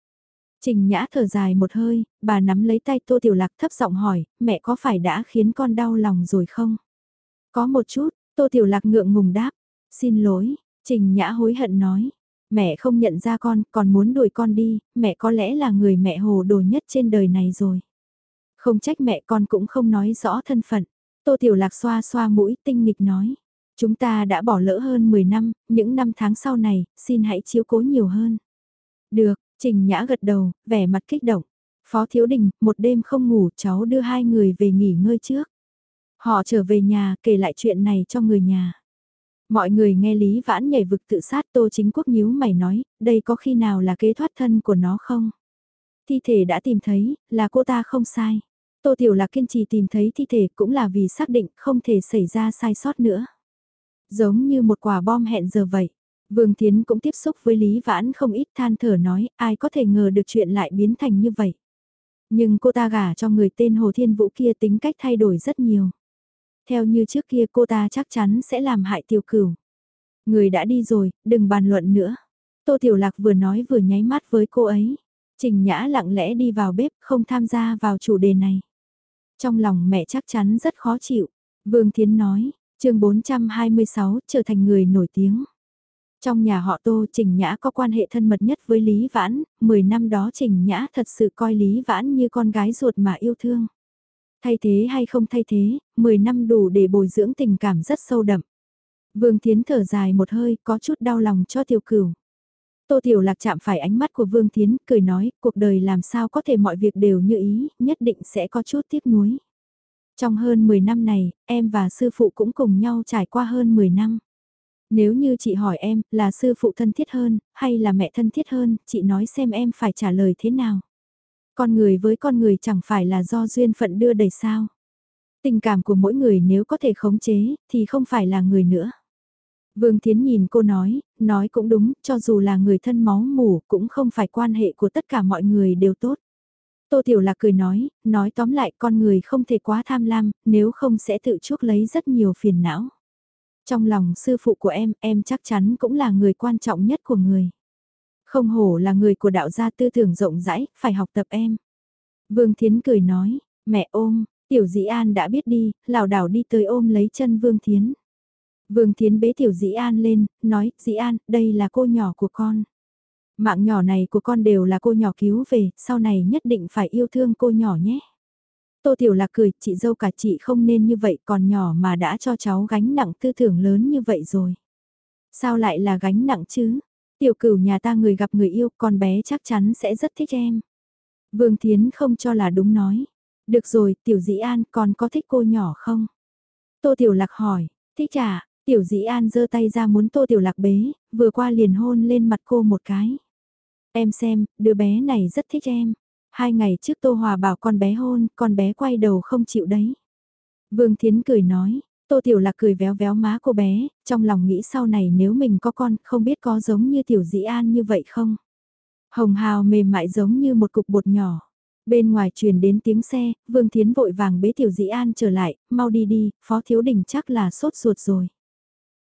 Speaker 1: Trình Nhã thở dài một hơi, bà nắm lấy tay Tô Tiểu Lạc thấp giọng hỏi, mẹ có phải đã khiến con đau lòng rồi không? Có một chút, Tô Tiểu Lạc ngượng ngùng đáp, xin lỗi, Trình Nhã hối hận nói, mẹ không nhận ra con, còn muốn đuổi con đi, mẹ có lẽ là người mẹ hồ đồ nhất trên đời này rồi. Không trách mẹ con cũng không nói rõ thân phận. Tô Tiểu Lạc xoa xoa mũi tinh nghịch nói. Chúng ta đã bỏ lỡ hơn 10 năm, những năm tháng sau này, xin hãy chiếu cố nhiều hơn. Được, Trình Nhã gật đầu, vẻ mặt kích động. Phó Thiếu Đình, một đêm không ngủ cháu đưa hai người về nghỉ ngơi trước. Họ trở về nhà kể lại chuyện này cho người nhà. Mọi người nghe Lý Vãn nhảy vực tự sát Tô Chính Quốc nhíu mày nói, đây có khi nào là kế thoát thân của nó không? Thi thể đã tìm thấy, là cô ta không sai. Tô Tiểu Lạc kiên trì tìm thấy thi thể cũng là vì xác định không thể xảy ra sai sót nữa. Giống như một quả bom hẹn giờ vậy. Vương Tiến cũng tiếp xúc với Lý Vãn không ít than thở nói ai có thể ngờ được chuyện lại biến thành như vậy. Nhưng cô ta gả cho người tên Hồ Thiên Vũ kia tính cách thay đổi rất nhiều. Theo như trước kia cô ta chắc chắn sẽ làm hại tiểu cửu. Người đã đi rồi, đừng bàn luận nữa. Tô Tiểu Lạc vừa nói vừa nháy mắt với cô ấy. Trình Nhã lặng lẽ đi vào bếp không tham gia vào chủ đề này. Trong lòng mẹ chắc chắn rất khó chịu. Vương Thiến nói, chương 426 trở thành người nổi tiếng. Trong nhà họ Tô Trình Nhã có quan hệ thân mật nhất với Lý Vãn, 10 năm đó Trình Nhã thật sự coi Lý Vãn như con gái ruột mà yêu thương. Thay thế hay không thay thế, 10 năm đủ để bồi dưỡng tình cảm rất sâu đậm. Vương Thiến thở dài một hơi, có chút đau lòng cho tiểu cửu. Tô Tiểu Lạc chạm phải ánh mắt của Vương Thiến, cười nói, cuộc đời làm sao có thể mọi việc đều như ý, nhất định sẽ có chút tiếc nuối. Trong hơn 10 năm này, em và sư phụ cũng cùng nhau trải qua hơn 10 năm. Nếu như chị hỏi em, là sư phụ thân thiết hơn, hay là mẹ thân thiết hơn, chị nói xem em phải trả lời thế nào. Con người với con người chẳng phải là do duyên phận đưa đầy sao. Tình cảm của mỗi người nếu có thể khống chế, thì không phải là người nữa. Vương Thiến nhìn cô nói, nói cũng đúng, cho dù là người thân máu mủ cũng không phải quan hệ của tất cả mọi người đều tốt. Tô Tiểu Lạc cười nói, nói tóm lại con người không thể quá tham lam, nếu không sẽ tự chuốc lấy rất nhiều phiền não. Trong lòng sư phụ của em, em chắc chắn cũng là người quan trọng nhất của người. Không hổ là người của đạo gia tư tưởng rộng rãi, phải học tập em. Vương Thiến cười nói, mẹ ôm, Tiểu Dĩ An đã biết đi, lảo đảo đi tới ôm lấy chân Vương Thiến. Vương Thiến bế Tiểu Dĩ An lên, nói, Dĩ An, đây là cô nhỏ của con. Mạng nhỏ này của con đều là cô nhỏ cứu về, sau này nhất định phải yêu thương cô nhỏ nhé. Tô Tiểu Lạc cười, chị dâu cả chị không nên như vậy còn nhỏ mà đã cho cháu gánh nặng tư tưởng lớn như vậy rồi. Sao lại là gánh nặng chứ? Tiểu cửu nhà ta người gặp người yêu con bé chắc chắn sẽ rất thích em. Vương Thiến không cho là đúng nói. Được rồi, Tiểu Dĩ An còn có thích cô nhỏ không? Tô Tiểu Lạc hỏi, thích à? Tiểu Dĩ An giơ tay ra muốn Tô Tiểu Lạc bế, vừa qua liền hôn lên mặt cô một cái. Em xem, đứa bé này rất thích em. Hai ngày trước Tô Hòa bảo con bé hôn, con bé quay đầu không chịu đấy. Vương Thiến cười nói, Tô Tiểu Lạc cười véo véo má cô bé, trong lòng nghĩ sau này nếu mình có con, không biết có giống như Tiểu Dĩ An như vậy không? Hồng hào mềm mại giống như một cục bột nhỏ. Bên ngoài truyền đến tiếng xe, Vương Thiến vội vàng bế Tiểu Dĩ An trở lại, mau đi đi, Phó Thiếu Đình chắc là sốt ruột rồi.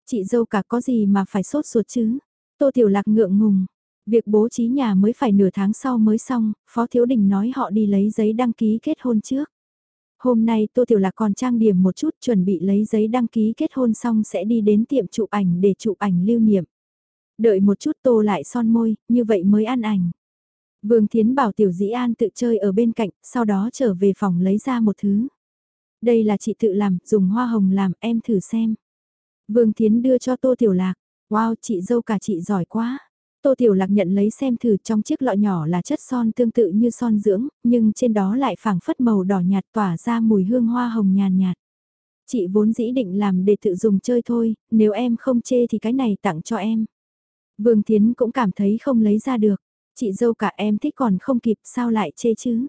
Speaker 1: Chị dâu cả có gì mà phải sốt ruột chứ? Tô Tiểu Lạc ngượng ngùng, Việc bố trí nhà mới phải nửa tháng sau mới xong, Phó Thiếu Đình nói họ đi lấy giấy đăng ký kết hôn trước. Hôm nay Tô Tiểu Lạc còn trang điểm một chút chuẩn bị lấy giấy đăng ký kết hôn xong sẽ đi đến tiệm chụp ảnh để chụp ảnh lưu niệm. Đợi một chút Tô lại son môi, như vậy mới ăn ảnh. Vương Thiến bảo Tiểu Dĩ An tự chơi ở bên cạnh, sau đó trở về phòng lấy ra một thứ. Đây là chị tự làm, dùng hoa hồng làm, em thử xem. Vương Thiến đưa cho Tô Tiểu Lạc. Wow, chị dâu cả chị giỏi quá. Tô Tiểu Lạc nhận lấy xem thử trong chiếc lọ nhỏ là chất son tương tự như son dưỡng, nhưng trên đó lại phảng phất màu đỏ nhạt tỏa ra mùi hương hoa hồng nhàn nhạt. Chị vốn dĩ định làm để tự dùng chơi thôi, nếu em không chê thì cái này tặng cho em. Vương Thiến cũng cảm thấy không lấy ra được, chị dâu cả em thích còn không kịp sao lại chê chứ.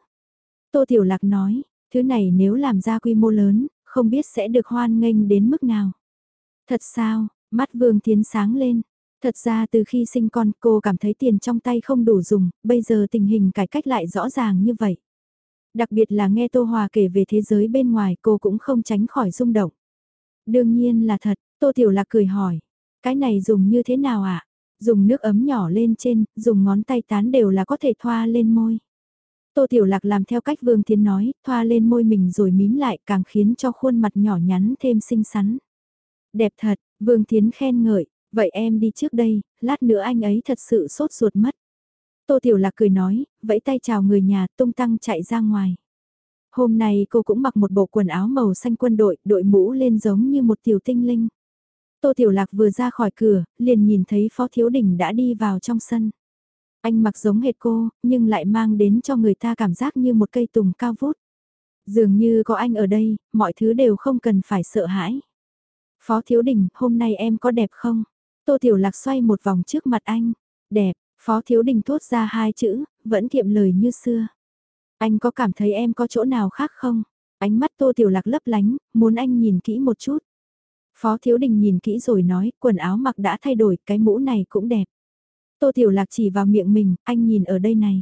Speaker 1: Tô Tiểu Lạc nói, thứ này nếu làm ra quy mô lớn, không biết sẽ được hoan nghênh đến mức nào. Thật sao, mắt Vương Thiến sáng lên, Thật ra từ khi sinh con cô cảm thấy tiền trong tay không đủ dùng, bây giờ tình hình cải cách lại rõ ràng như vậy. Đặc biệt là nghe Tô Hòa kể về thế giới bên ngoài cô cũng không tránh khỏi rung động. Đương nhiên là thật, Tô Tiểu Lạc cười hỏi. Cái này dùng như thế nào ạ? À? Dùng nước ấm nhỏ lên trên, dùng ngón tay tán đều là có thể thoa lên môi. Tô Tiểu Lạc làm theo cách Vương Thiến nói, thoa lên môi mình rồi mím lại càng khiến cho khuôn mặt nhỏ nhắn thêm xinh xắn. Đẹp thật, Vương Thiến khen ngợi, Vậy em đi trước đây, lát nữa anh ấy thật sự sốt ruột mất. Tô Tiểu Lạc cười nói, vẫy tay chào người nhà tung tăng chạy ra ngoài. Hôm nay cô cũng mặc một bộ quần áo màu xanh quân đội, đội mũ lên giống như một tiểu tinh linh. Tô Tiểu Lạc vừa ra khỏi cửa, liền nhìn thấy Phó Thiếu Đình đã đi vào trong sân. Anh mặc giống hệt cô, nhưng lại mang đến cho người ta cảm giác như một cây tùng cao vút. Dường như có anh ở đây, mọi thứ đều không cần phải sợ hãi. Phó Thiếu Đình, hôm nay em có đẹp không? Tô Tiểu Lạc xoay một vòng trước mặt anh. Đẹp, Phó Thiếu Đình thốt ra hai chữ, vẫn kiệm lời như xưa. Anh có cảm thấy em có chỗ nào khác không? Ánh mắt Tô Tiểu Lạc lấp lánh, muốn anh nhìn kỹ một chút. Phó Thiếu Đình nhìn kỹ rồi nói, quần áo mặc đã thay đổi, cái mũ này cũng đẹp. Tô Tiểu Lạc chỉ vào miệng mình, anh nhìn ở đây này.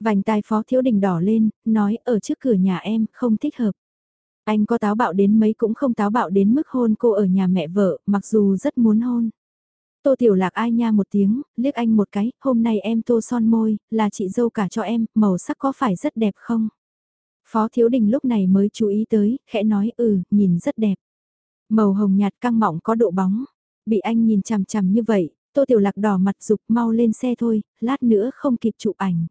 Speaker 1: Vành tai Phó Thiếu Đình đỏ lên, nói ở trước cửa nhà em, không thích hợp. Anh có táo bạo đến mấy cũng không táo bạo đến mức hôn cô ở nhà mẹ vợ, mặc dù rất muốn hôn. Tô Tiểu Lạc ai nha một tiếng, liếc anh một cái, hôm nay em tô son môi, là chị dâu cả cho em, màu sắc có phải rất đẹp không? Phó Thiếu Đình lúc này mới chú ý tới, khẽ nói ừ, nhìn rất đẹp. Màu hồng nhạt căng mọng có độ bóng. Bị anh nhìn chằm chằm như vậy, Tô Tiểu Lạc đỏ mặt dục mau lên xe thôi, lát nữa không kịp chụp ảnh.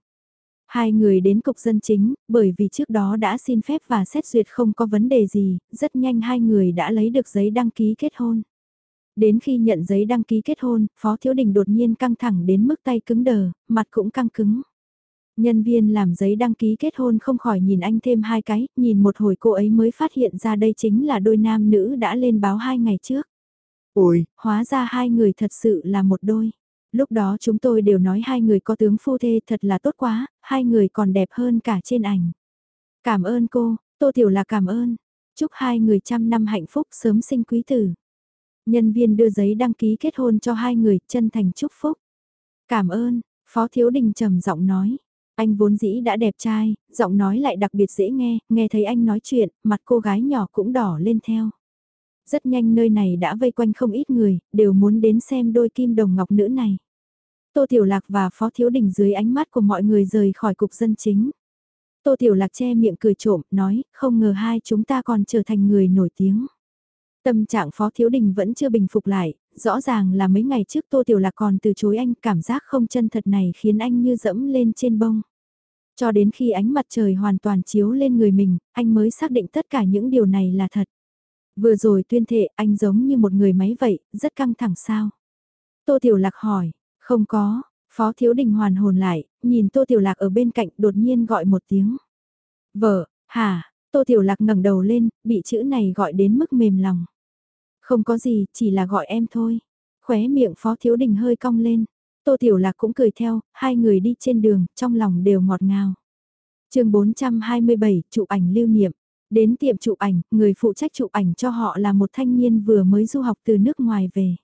Speaker 1: Hai người đến cục dân chính, bởi vì trước đó đã xin phép và xét duyệt không có vấn đề gì, rất nhanh hai người đã lấy được giấy đăng ký kết hôn. Đến khi nhận giấy đăng ký kết hôn, Phó Thiếu Đình đột nhiên căng thẳng đến mức tay cứng đờ, mặt cũng căng cứng. Nhân viên làm giấy đăng ký kết hôn không khỏi nhìn anh thêm hai cái, nhìn một hồi cô ấy mới phát hiện ra đây chính là đôi nam nữ đã lên báo hai ngày trước. Ôi, hóa ra hai người thật sự là một đôi. Lúc đó chúng tôi đều nói hai người có tướng phu thê thật là tốt quá, hai người còn đẹp hơn cả trên ảnh. Cảm ơn cô, Tô Tiểu là cảm ơn. Chúc hai người trăm năm hạnh phúc sớm sinh quý tử. Nhân viên đưa giấy đăng ký kết hôn cho hai người, chân thành chúc phúc. Cảm ơn, Phó Thiếu Đình trầm giọng nói. Anh vốn dĩ đã đẹp trai, giọng nói lại đặc biệt dễ nghe, nghe thấy anh nói chuyện, mặt cô gái nhỏ cũng đỏ lên theo. Rất nhanh nơi này đã vây quanh không ít người, đều muốn đến xem đôi kim đồng ngọc nữ này. Tô Tiểu Lạc và Phó Thiếu Đình dưới ánh mắt của mọi người rời khỏi cục dân chính. Tô Tiểu Lạc che miệng cười trộm, nói, không ngờ hai chúng ta còn trở thành người nổi tiếng. Tâm trạng Phó Thiếu Đình vẫn chưa bình phục lại, rõ ràng là mấy ngày trước Tô Tiểu Lạc còn từ chối anh, cảm giác không chân thật này khiến anh như dẫm lên trên bông. Cho đến khi ánh mặt trời hoàn toàn chiếu lên người mình, anh mới xác định tất cả những điều này là thật. Vừa rồi tuyên thệ anh giống như một người máy vậy, rất căng thẳng sao? Tô Tiểu Lạc hỏi, không có, Phó Thiếu Đình hoàn hồn lại, nhìn Tô Tiểu Lạc ở bên cạnh đột nhiên gọi một tiếng. Vợ, hả, Tô Tiểu Lạc ngẩng đầu lên, bị chữ này gọi đến mức mềm lòng. Không có gì, chỉ là gọi em thôi. Khóe miệng Phó Thiếu Đình hơi cong lên. Tô Tiểu Lạc cũng cười theo, hai người đi trên đường, trong lòng đều ngọt ngào. chương 427, chụp ảnh lưu niệm. Đến tiệm chụp ảnh, người phụ trách chụp ảnh cho họ là một thanh niên vừa mới du học từ nước ngoài về.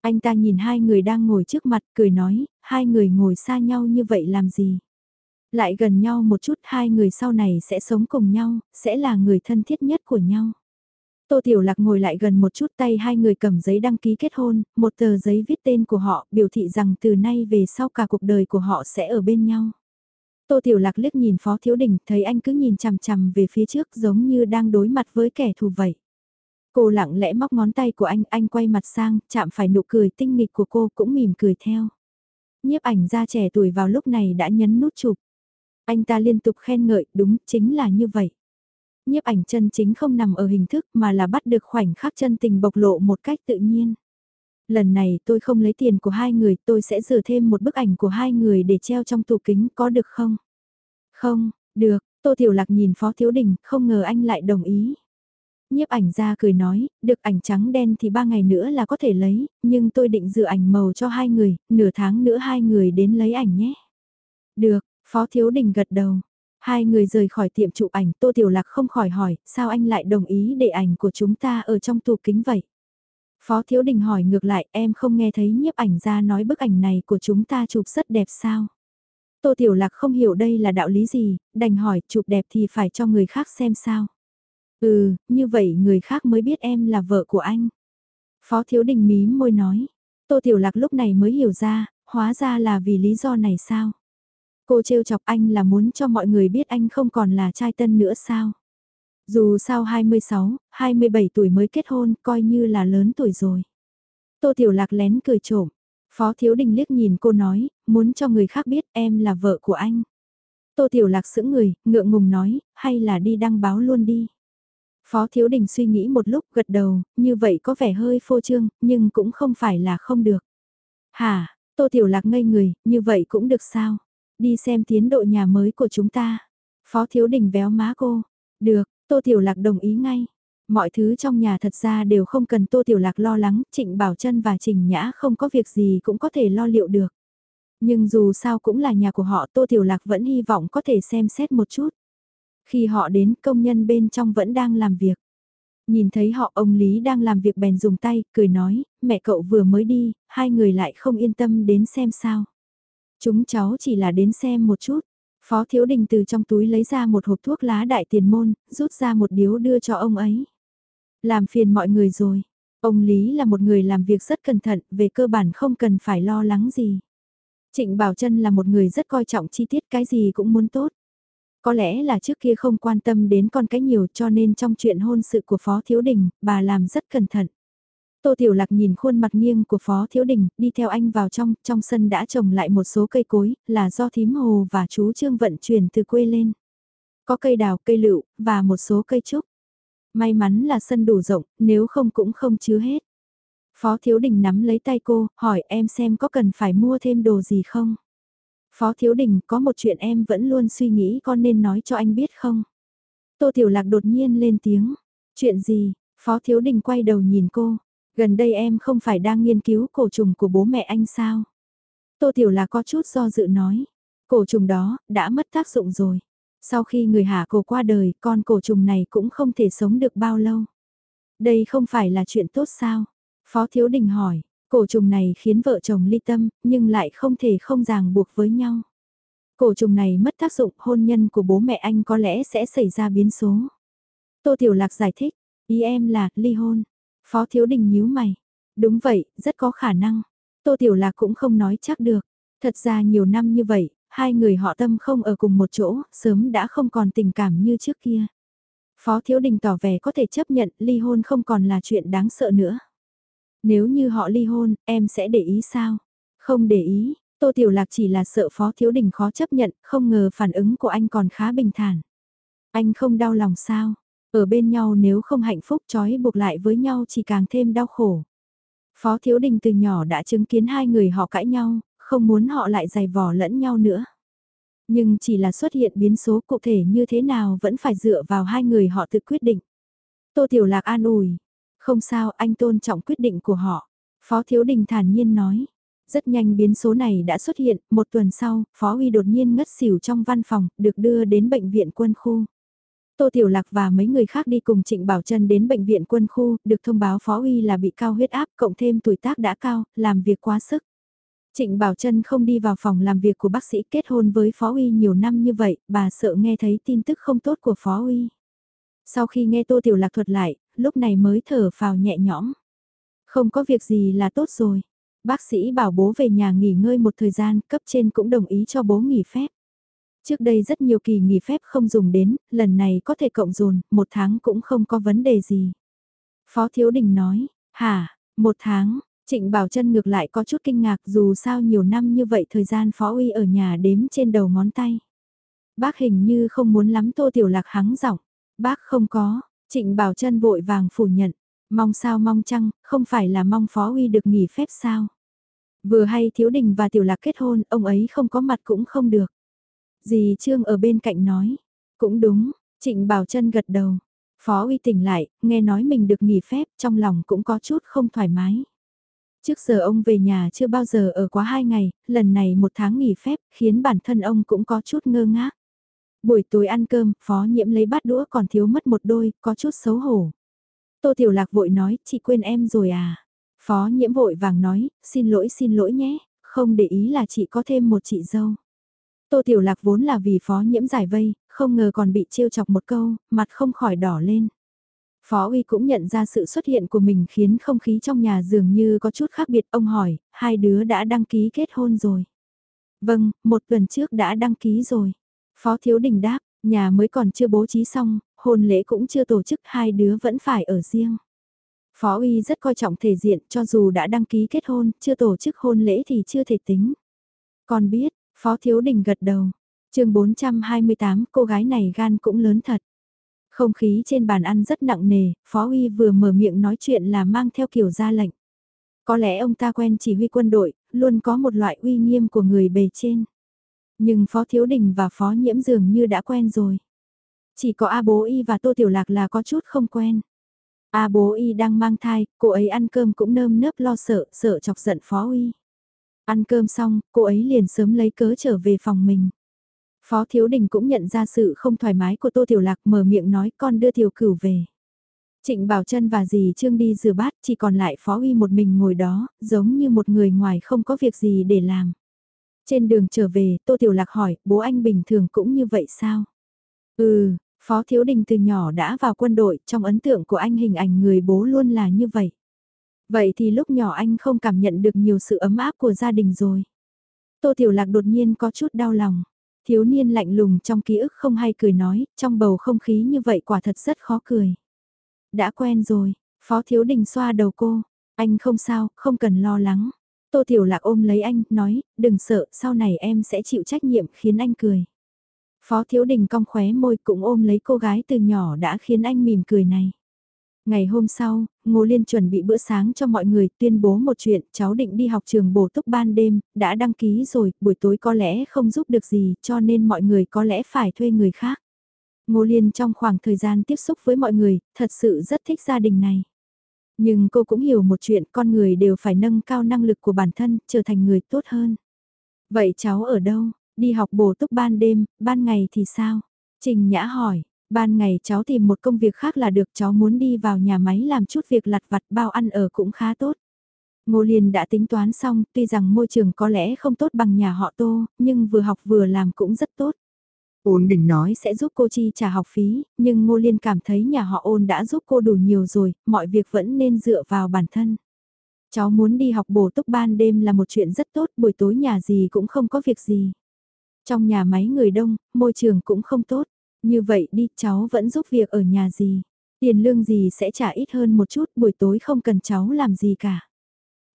Speaker 1: Anh ta nhìn hai người đang ngồi trước mặt, cười nói, hai người ngồi xa nhau như vậy làm gì? Lại gần nhau một chút, hai người sau này sẽ sống cùng nhau, sẽ là người thân thiết nhất của nhau. Tô Tiểu Lạc ngồi lại gần một chút tay hai người cầm giấy đăng ký kết hôn, một tờ giấy viết tên của họ, biểu thị rằng từ nay về sau cả cuộc đời của họ sẽ ở bên nhau. Tô Tiểu Lạc liếc nhìn Phó Thiếu Đình, thấy anh cứ nhìn chằm chằm về phía trước giống như đang đối mặt với kẻ thù vậy. Cô lặng lẽ móc ngón tay của anh, anh quay mặt sang, chạm phải nụ cười tinh nghịch của cô cũng mỉm cười theo. Nhiếp ảnh gia trẻ tuổi vào lúc này đã nhấn nút chụp. Anh ta liên tục khen ngợi, đúng, chính là như vậy nhiếp ảnh chân chính không nằm ở hình thức mà là bắt được khoảnh khắc chân tình bộc lộ một cách tự nhiên. Lần này tôi không lấy tiền của hai người, tôi sẽ rửa thêm một bức ảnh của hai người để treo trong tủ kính, có được không? Không, được, Tô Tiểu Lạc nhìn Phó Thiếu Đình, không ngờ anh lại đồng ý. Nhiếp ảnh ra cười nói, được ảnh trắng đen thì ba ngày nữa là có thể lấy, nhưng tôi định dự ảnh màu cho hai người, nửa tháng nữa hai người đến lấy ảnh nhé. Được, Phó Thiếu Đình gật đầu, Hai người rời khỏi tiệm chụp ảnh, Tô Tiểu Lạc không khỏi hỏi, sao anh lại đồng ý để ảnh của chúng ta ở trong tủ kính vậy? Phó Thiếu Đình hỏi ngược lại, em không nghe thấy nhiếp ảnh ra nói bức ảnh này của chúng ta chụp rất đẹp sao? Tô Tiểu Lạc không hiểu đây là đạo lý gì, đành hỏi chụp đẹp thì phải cho người khác xem sao? Ừ, như vậy người khác mới biết em là vợ của anh. Phó Thiếu Đình mí môi nói. Tô Tiểu Lạc lúc này mới hiểu ra, hóa ra là vì lý do này sao? Cô trêu chọc anh là muốn cho mọi người biết anh không còn là trai tân nữa sao? Dù sao 26, 27 tuổi mới kết hôn, coi như là lớn tuổi rồi. Tô Tiểu Lạc lén cười trộm. Phó Thiếu Đình liếc nhìn cô nói, muốn cho người khác biết em là vợ của anh. Tô Tiểu Lạc sững người, ngượng ngùng nói, hay là đi đăng báo luôn đi. Phó Thiếu Đình suy nghĩ một lúc gật đầu, như vậy có vẻ hơi phô trương, nhưng cũng không phải là không được. Hả, Tô Tiểu Lạc ngây người, như vậy cũng được sao? Đi xem tiến độ nhà mới của chúng ta. Phó Thiếu Đình véo má cô. Được, Tô Tiểu Lạc đồng ý ngay. Mọi thứ trong nhà thật ra đều không cần Tô Tiểu Lạc lo lắng, Trịnh Bảo Trân và Trình Nhã không có việc gì cũng có thể lo liệu được. Nhưng dù sao cũng là nhà của họ Tô Tiểu Lạc vẫn hy vọng có thể xem xét một chút. Khi họ đến công nhân bên trong vẫn đang làm việc. Nhìn thấy họ ông Lý đang làm việc bèn dùng tay, cười nói, mẹ cậu vừa mới đi, hai người lại không yên tâm đến xem sao. Chúng cháu chỉ là đến xem một chút. Phó Thiếu Đình từ trong túi lấy ra một hộp thuốc lá đại tiền môn, rút ra một điếu đưa cho ông ấy. Làm phiền mọi người rồi. Ông Lý là một người làm việc rất cẩn thận, về cơ bản không cần phải lo lắng gì. Trịnh Bảo Trân là một người rất coi trọng chi tiết cái gì cũng muốn tốt. Có lẽ là trước kia không quan tâm đến con cái nhiều cho nên trong chuyện hôn sự của Phó Thiếu Đình, bà làm rất cẩn thận. Tô Tiểu Lạc nhìn khuôn mặt nghiêng của Phó Thiếu Đình, đi theo anh vào trong, trong sân đã trồng lại một số cây cối, là do thím hồ và chú Trương vận chuyển từ quê lên. Có cây đào, cây lựu, và một số cây trúc. May mắn là sân đủ rộng, nếu không cũng không chứa hết. Phó Thiếu Đình nắm lấy tay cô, hỏi em xem có cần phải mua thêm đồ gì không? Phó Thiếu Đình có một chuyện em vẫn luôn suy nghĩ con nên nói cho anh biết không? Tô Tiểu Lạc đột nhiên lên tiếng. Chuyện gì? Phó Thiếu Đình quay đầu nhìn cô. Gần đây em không phải đang nghiên cứu cổ trùng của bố mẹ anh sao? Tô Tiểu là có chút do dự nói. Cổ trùng đó, đã mất tác dụng rồi. Sau khi người hạ cổ qua đời, con cổ trùng này cũng không thể sống được bao lâu. Đây không phải là chuyện tốt sao? Phó Thiếu Đình hỏi, cổ trùng này khiến vợ chồng ly tâm, nhưng lại không thể không ràng buộc với nhau. Cổ trùng này mất tác dụng, hôn nhân của bố mẹ anh có lẽ sẽ xảy ra biến số. Tô Tiểu Lạc giải thích, ý em là ly hôn. Phó Thiếu Đình nhíu mày. Đúng vậy, rất có khả năng. Tô Tiểu Lạc cũng không nói chắc được. Thật ra nhiều năm như vậy, hai người họ tâm không ở cùng một chỗ, sớm đã không còn tình cảm như trước kia. Phó Thiếu Đình tỏ vẻ có thể chấp nhận ly hôn không còn là chuyện đáng sợ nữa. Nếu như họ ly hôn, em sẽ để ý sao? Không để ý, Tô Tiểu Lạc chỉ là sợ Phó Thiếu Đình khó chấp nhận, không ngờ phản ứng của anh còn khá bình thản. Anh không đau lòng sao? Ở bên nhau nếu không hạnh phúc trói buộc lại với nhau chỉ càng thêm đau khổ. Phó Thiếu Đình từ nhỏ đã chứng kiến hai người họ cãi nhau, không muốn họ lại giày vò lẫn nhau nữa. Nhưng chỉ là xuất hiện biến số cụ thể như thế nào vẫn phải dựa vào hai người họ tự quyết định. Tô Tiểu Lạc an ủi, không sao anh tôn trọng quyết định của họ. Phó Thiếu Đình thản nhiên nói. Rất nhanh biến số này đã xuất hiện, một tuần sau, Phó Uy đột nhiên ngất xỉu trong văn phòng, được đưa đến bệnh viện quân khu. Tô Tiểu Lạc và mấy người khác đi cùng Trịnh Bảo Trân đến bệnh viện quân khu, được thông báo Phó Uy là bị cao huyết áp, cộng thêm tuổi tác đã cao, làm việc quá sức. Trịnh Bảo Trân không đi vào phòng làm việc của bác sĩ kết hôn với Phó Uy nhiều năm như vậy, bà sợ nghe thấy tin tức không tốt của Phó Uy. Sau khi nghe Tô Tiểu Lạc thuật lại, lúc này mới thở phào nhẹ nhõm. Không có việc gì là tốt rồi. Bác sĩ bảo bố về nhà nghỉ ngơi một thời gian, cấp trên cũng đồng ý cho bố nghỉ phép. Trước đây rất nhiều kỳ nghỉ phép không dùng đến, lần này có thể cộng dồn, một tháng cũng không có vấn đề gì. Phó Thiếu Đình nói, hả, một tháng, Trịnh Bảo Trân ngược lại có chút kinh ngạc dù sao nhiều năm như vậy thời gian Phó Uy ở nhà đếm trên đầu ngón tay. Bác hình như không muốn lắm Tô Tiểu Lạc hắng giọng, bác không có, Trịnh Bảo Trân vội vàng phủ nhận, mong sao mong chăng, không phải là mong Phó Uy được nghỉ phép sao. Vừa hay Thiếu Đình và Tiểu Lạc kết hôn, ông ấy không có mặt cũng không được. Dì Trương ở bên cạnh nói, cũng đúng, Trịnh Bảo Trân gật đầu. Phó Uy tỉnh lại, nghe nói mình được nghỉ phép, trong lòng cũng có chút không thoải mái. Trước giờ ông về nhà chưa bao giờ ở quá hai ngày, lần này một tháng nghỉ phép, khiến bản thân ông cũng có chút ngơ ngác. Buổi tối ăn cơm, phó nhiễm lấy bát đũa còn thiếu mất một đôi, có chút xấu hổ. Tô Tiểu Lạc vội nói, chị quên em rồi à. Phó nhiễm vội vàng nói, xin lỗi xin lỗi nhé, không để ý là chị có thêm một chị dâu. Tô Tiểu Lạc vốn là vì phó nhiễm giải vây, không ngờ còn bị trêu chọc một câu, mặt không khỏi đỏ lên. Phó uy cũng nhận ra sự xuất hiện của mình khiến không khí trong nhà dường như có chút khác biệt. Ông hỏi, hai đứa đã đăng ký kết hôn rồi. Vâng, một tuần trước đã đăng ký rồi. Phó Thiếu Đình đáp, nhà mới còn chưa bố trí xong, hôn lễ cũng chưa tổ chức hai đứa vẫn phải ở riêng. Phó uy rất coi trọng thể diện cho dù đã đăng ký kết hôn, chưa tổ chức hôn lễ thì chưa thể tính. Còn biết, Phó Thiếu Đình gật đầu. chương 428 cô gái này gan cũng lớn thật. Không khí trên bàn ăn rất nặng nề, Phó Uy vừa mở miệng nói chuyện là mang theo kiểu ra lệnh. Có lẽ ông ta quen chỉ huy quân đội, luôn có một loại uy nghiêm của người bề trên. Nhưng Phó Thiếu Đình và Phó Nhiễm dường như đã quen rồi. Chỉ có A Bố Y và Tô Tiểu Lạc là có chút không quen. A Bố Y đang mang thai, cô ấy ăn cơm cũng nơm nớp lo sợ, sợ chọc giận Phó Uy. Ăn cơm xong, cô ấy liền sớm lấy cớ trở về phòng mình. Phó Thiếu Đình cũng nhận ra sự không thoải mái của Tô Tiểu Lạc mở miệng nói con đưa Tiểu Cửu về. Trịnh Bảo Trân và dì Trương đi rửa bát chỉ còn lại Phó Uy một mình ngồi đó, giống như một người ngoài không có việc gì để làm. Trên đường trở về, Tô Tiểu Lạc hỏi, bố anh bình thường cũng như vậy sao? Ừ, Phó Thiếu Đình từ nhỏ đã vào quân đội, trong ấn tượng của anh hình ảnh người bố luôn là như vậy. Vậy thì lúc nhỏ anh không cảm nhận được nhiều sự ấm áp của gia đình rồi. Tô Tiểu Lạc đột nhiên có chút đau lòng. Thiếu niên lạnh lùng trong ký ức không hay cười nói, trong bầu không khí như vậy quả thật rất khó cười. Đã quen rồi, Phó Thiếu Đình xoa đầu cô, anh không sao, không cần lo lắng. Tô Tiểu Lạc ôm lấy anh, nói, đừng sợ, sau này em sẽ chịu trách nhiệm khiến anh cười. Phó Thiếu Đình cong khóe môi cũng ôm lấy cô gái từ nhỏ đã khiến anh mỉm cười này. Ngày hôm sau, Ngô Liên chuẩn bị bữa sáng cho mọi người tuyên bố một chuyện, cháu định đi học trường bổ túc ban đêm, đã đăng ký rồi, buổi tối có lẽ không giúp được gì cho nên mọi người có lẽ phải thuê người khác. Ngô Liên trong khoảng thời gian tiếp xúc với mọi người, thật sự rất thích gia đình này. Nhưng cô cũng hiểu một chuyện con người đều phải nâng cao năng lực của bản thân, trở thành người tốt hơn. Vậy cháu ở đâu? Đi học bổ túc ban đêm, ban ngày thì sao? Trình Nhã hỏi, ban ngày cháu tìm một công việc khác là được cháu muốn đi vào nhà máy làm chút việc lặt vặt bao ăn ở cũng khá tốt. Ngô Liên đã tính toán xong, tuy rằng môi trường có lẽ không tốt bằng nhà họ Tô, nhưng vừa học vừa làm cũng rất tốt. Ôn Bình nói sẽ giúp cô chi trả học phí, nhưng Ngô Liên cảm thấy nhà họ ôn đã giúp cô đủ nhiều rồi, mọi việc vẫn nên dựa vào bản thân. Cháu muốn đi học bổ túc ban đêm là một chuyện rất tốt, buổi tối nhà gì cũng không có việc gì. Trong nhà máy người đông, môi trường cũng không tốt. Như vậy đi, cháu vẫn giúp việc ở nhà gì. Tiền lương gì sẽ trả ít hơn một chút, buổi tối không cần cháu làm gì cả.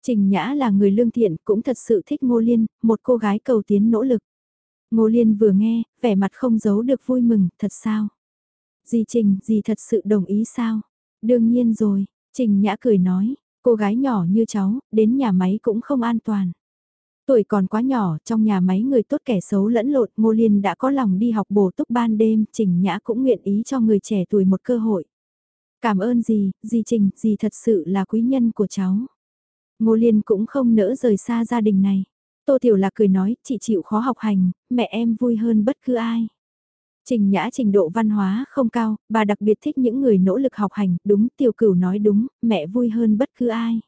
Speaker 1: Trình Nhã là người lương thiện, cũng thật sự thích Ngô Liên, một cô gái cầu tiến nỗ lực. Ngô Liên vừa nghe, vẻ mặt không giấu được vui mừng, thật sao? Dì Trình, dì thật sự đồng ý sao? Đương nhiên rồi, Trình Nhã cười nói, cô gái nhỏ như cháu, đến nhà máy cũng không an toàn. Tuổi còn quá nhỏ, trong nhà máy người tốt kẻ xấu lẫn lộn, Ngô Liên đã có lòng đi học bổ túc ban đêm, Trình Nhã cũng nguyện ý cho người trẻ tuổi một cơ hội. Cảm ơn gì gì Trình, gì thật sự là quý nhân của cháu. Ngô Liên cũng không nỡ rời xa gia đình này. Tô Tiểu Lạc cười nói, chị chịu khó học hành, mẹ em vui hơn bất cứ ai. Trình Nhã trình độ văn hóa không cao, bà đặc biệt thích những người nỗ lực học hành, đúng, Tiểu Cửu nói đúng, mẹ vui hơn bất cứ ai.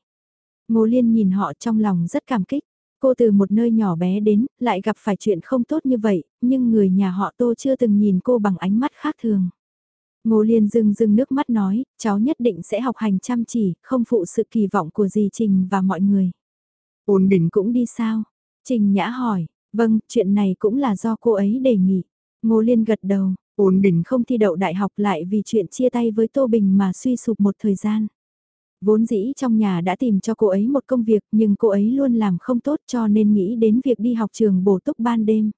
Speaker 1: Ngô Liên nhìn họ trong lòng rất cảm kích. Cô từ một nơi nhỏ bé đến, lại gặp phải chuyện không tốt như vậy, nhưng người nhà họ Tô chưa từng nhìn cô bằng ánh mắt khác thường. Ngô Liên dưng dưng nước mắt nói, cháu nhất định sẽ học hành chăm chỉ, không phụ sự kỳ vọng của dì Trình và mọi người. Ôn Bình cũng đi sao? Trình Nhã hỏi, vâng, chuyện này cũng là do cô ấy đề nghị. Ngô Liên gật đầu, ổn định không thi đậu đại học lại vì chuyện chia tay với Tô Bình mà suy sụp một thời gian. Vốn dĩ trong nhà đã tìm cho cô ấy một công việc nhưng cô ấy luôn làm không tốt cho nên nghĩ đến việc đi học trường bổ túc ban đêm.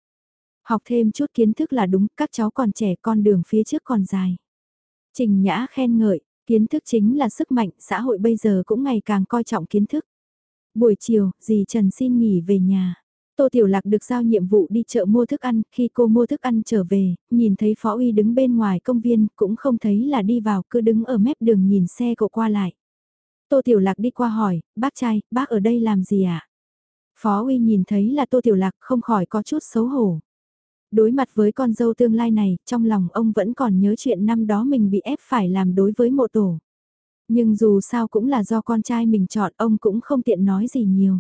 Speaker 1: Học thêm chút kiến thức là đúng, các cháu còn trẻ con đường phía trước còn dài. Trình Nhã khen ngợi, kiến thức chính là sức mạnh, xã hội bây giờ cũng ngày càng coi trọng kiến thức. Buổi chiều, dì Trần xin nghỉ về nhà. Tô Tiểu Lạc được giao nhiệm vụ đi chợ mua thức ăn, khi cô mua thức ăn trở về, nhìn thấy Phó Uy đứng bên ngoài công viên, cũng không thấy là đi vào, cứ đứng ở mép đường nhìn xe cộ qua lại. Tô Tiểu Lạc đi qua hỏi, bác trai, bác ở đây làm gì ạ? À? Phó Uy nhìn thấy là Tô Tiểu Lạc không khỏi có chút xấu hổ. Đối mặt với con dâu tương lai này, trong lòng ông vẫn còn nhớ chuyện năm đó mình bị ép phải làm đối với mộ tổ. Nhưng dù sao cũng là do con trai mình chọn ông cũng không tiện nói gì nhiều.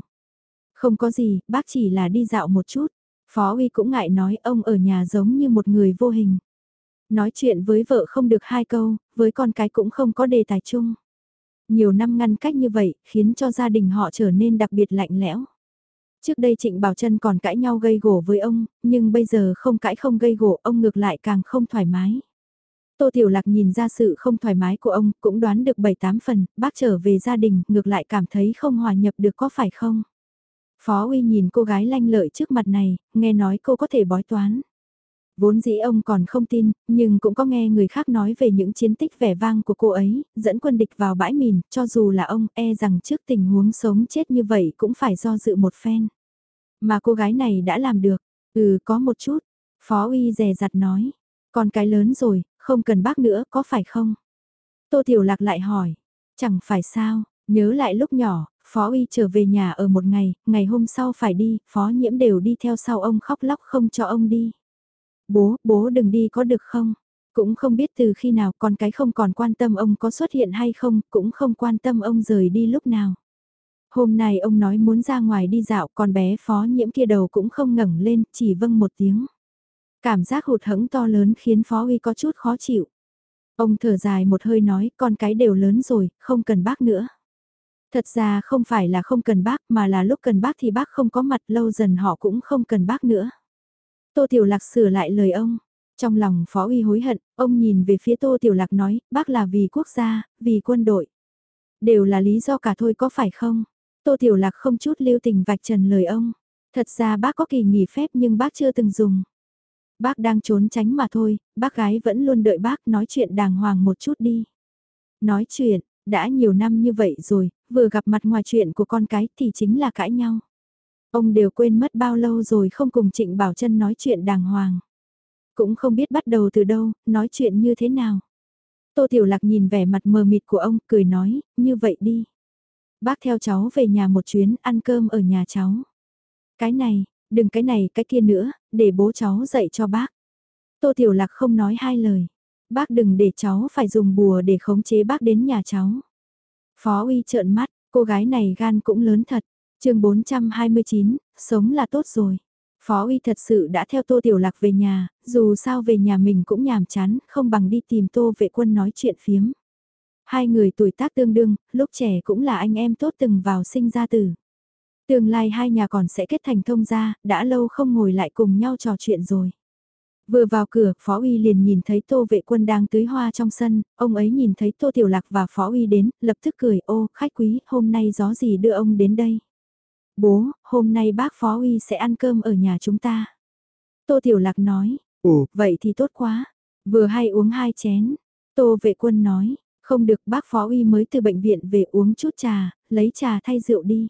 Speaker 1: Không có gì, bác chỉ là đi dạo một chút. Phó uy cũng ngại nói ông ở nhà giống như một người vô hình. Nói chuyện với vợ không được hai câu, với con cái cũng không có đề tài chung. Nhiều năm ngăn cách như vậy, khiến cho gia đình họ trở nên đặc biệt lạnh lẽo. Trước đây Trịnh Bảo Trân còn cãi nhau gây gổ với ông, nhưng bây giờ không cãi không gây gổ, ông ngược lại càng không thoải mái. Tô Tiểu Lạc nhìn ra sự không thoải mái của ông, cũng đoán được 7-8 phần, bác trở về gia đình, ngược lại cảm thấy không hòa nhập được có phải không? Phó Uy nhìn cô gái lanh lợi trước mặt này, nghe nói cô có thể bói toán. Vốn dĩ ông còn không tin, nhưng cũng có nghe người khác nói về những chiến tích vẻ vang của cô ấy, dẫn quân địch vào bãi mìn, cho dù là ông e rằng trước tình huống sống chết như vậy cũng phải do dự một phen. Mà cô gái này đã làm được, ừ có một chút, Phó Uy dè dặt nói, con cái lớn rồi, không cần bác nữa, có phải không? Tô Tiểu Lạc lại hỏi, chẳng phải sao, nhớ lại lúc nhỏ, Phó Uy trở về nhà ở một ngày, ngày hôm sau phải đi, Phó Nhiễm đều đi theo sau ông khóc lóc không cho ông đi. Bố, bố đừng đi có được không? Cũng không biết từ khi nào con cái không còn quan tâm ông có xuất hiện hay không, cũng không quan tâm ông rời đi lúc nào. Hôm nay ông nói muốn ra ngoài đi dạo, con bé phó nhiễm kia đầu cũng không ngẩng lên, chỉ vâng một tiếng. Cảm giác hụt hẫng to lớn khiến Phó Uy có chút khó chịu. Ông thở dài một hơi nói con cái đều lớn rồi, không cần bác nữa. Thật ra không phải là không cần bác mà là lúc cần bác thì bác không có mặt lâu dần họ cũng không cần bác nữa. Tô Tiểu Lạc sửa lại lời ông. Trong lòng Phó Uy hối hận, ông nhìn về phía Tô Tiểu Lạc nói, bác là vì quốc gia, vì quân đội. Đều là lý do cả thôi có phải không? Tô Tiểu Lạc không chút lưu tình vạch trần lời ông. Thật ra bác có kỳ nghỉ phép nhưng bác chưa từng dùng. Bác đang trốn tránh mà thôi, bác gái vẫn luôn đợi bác nói chuyện đàng hoàng một chút đi. Nói chuyện, đã nhiều năm như vậy rồi, vừa gặp mặt ngoài chuyện của con cái thì chính là cãi nhau. Ông đều quên mất bao lâu rồi không cùng Trịnh Bảo Trân nói chuyện đàng hoàng. Cũng không biết bắt đầu từ đâu, nói chuyện như thế nào. Tô Tiểu Lạc nhìn vẻ mặt mờ mịt của ông, cười nói, như vậy đi. Bác theo cháu về nhà một chuyến, ăn cơm ở nhà cháu. Cái này, đừng cái này cái kia nữa, để bố cháu dạy cho bác. Tô Tiểu Lạc không nói hai lời. Bác đừng để cháu phải dùng bùa để khống chế bác đến nhà cháu. Phó uy trợn mắt, cô gái này gan cũng lớn thật chương 429, sống là tốt rồi. Phó uy thật sự đã theo Tô Tiểu Lạc về nhà, dù sao về nhà mình cũng nhàm chán, không bằng đi tìm Tô vệ quân nói chuyện phiếm. Hai người tuổi tác tương đương, lúc trẻ cũng là anh em tốt từng vào sinh ra tử. Tương lai hai nhà còn sẽ kết thành thông gia, đã lâu không ngồi lại cùng nhau trò chuyện rồi. Vừa vào cửa, Phó Uy liền nhìn thấy Tô vệ quân đang tưới hoa trong sân, ông ấy nhìn thấy Tô Tiểu Lạc và Phó Uy đến, lập tức cười, ô, khách quý, hôm nay gió gì đưa ông đến đây? Bố, hôm nay bác Phó Uy sẽ ăn cơm ở nhà chúng ta. Tô Tiểu Lạc nói, ồ, vậy thì tốt quá, vừa hay uống hai chén. Tô vệ quân nói, không được bác Phó Uy mới từ bệnh viện về uống chút trà, lấy trà thay rượu đi.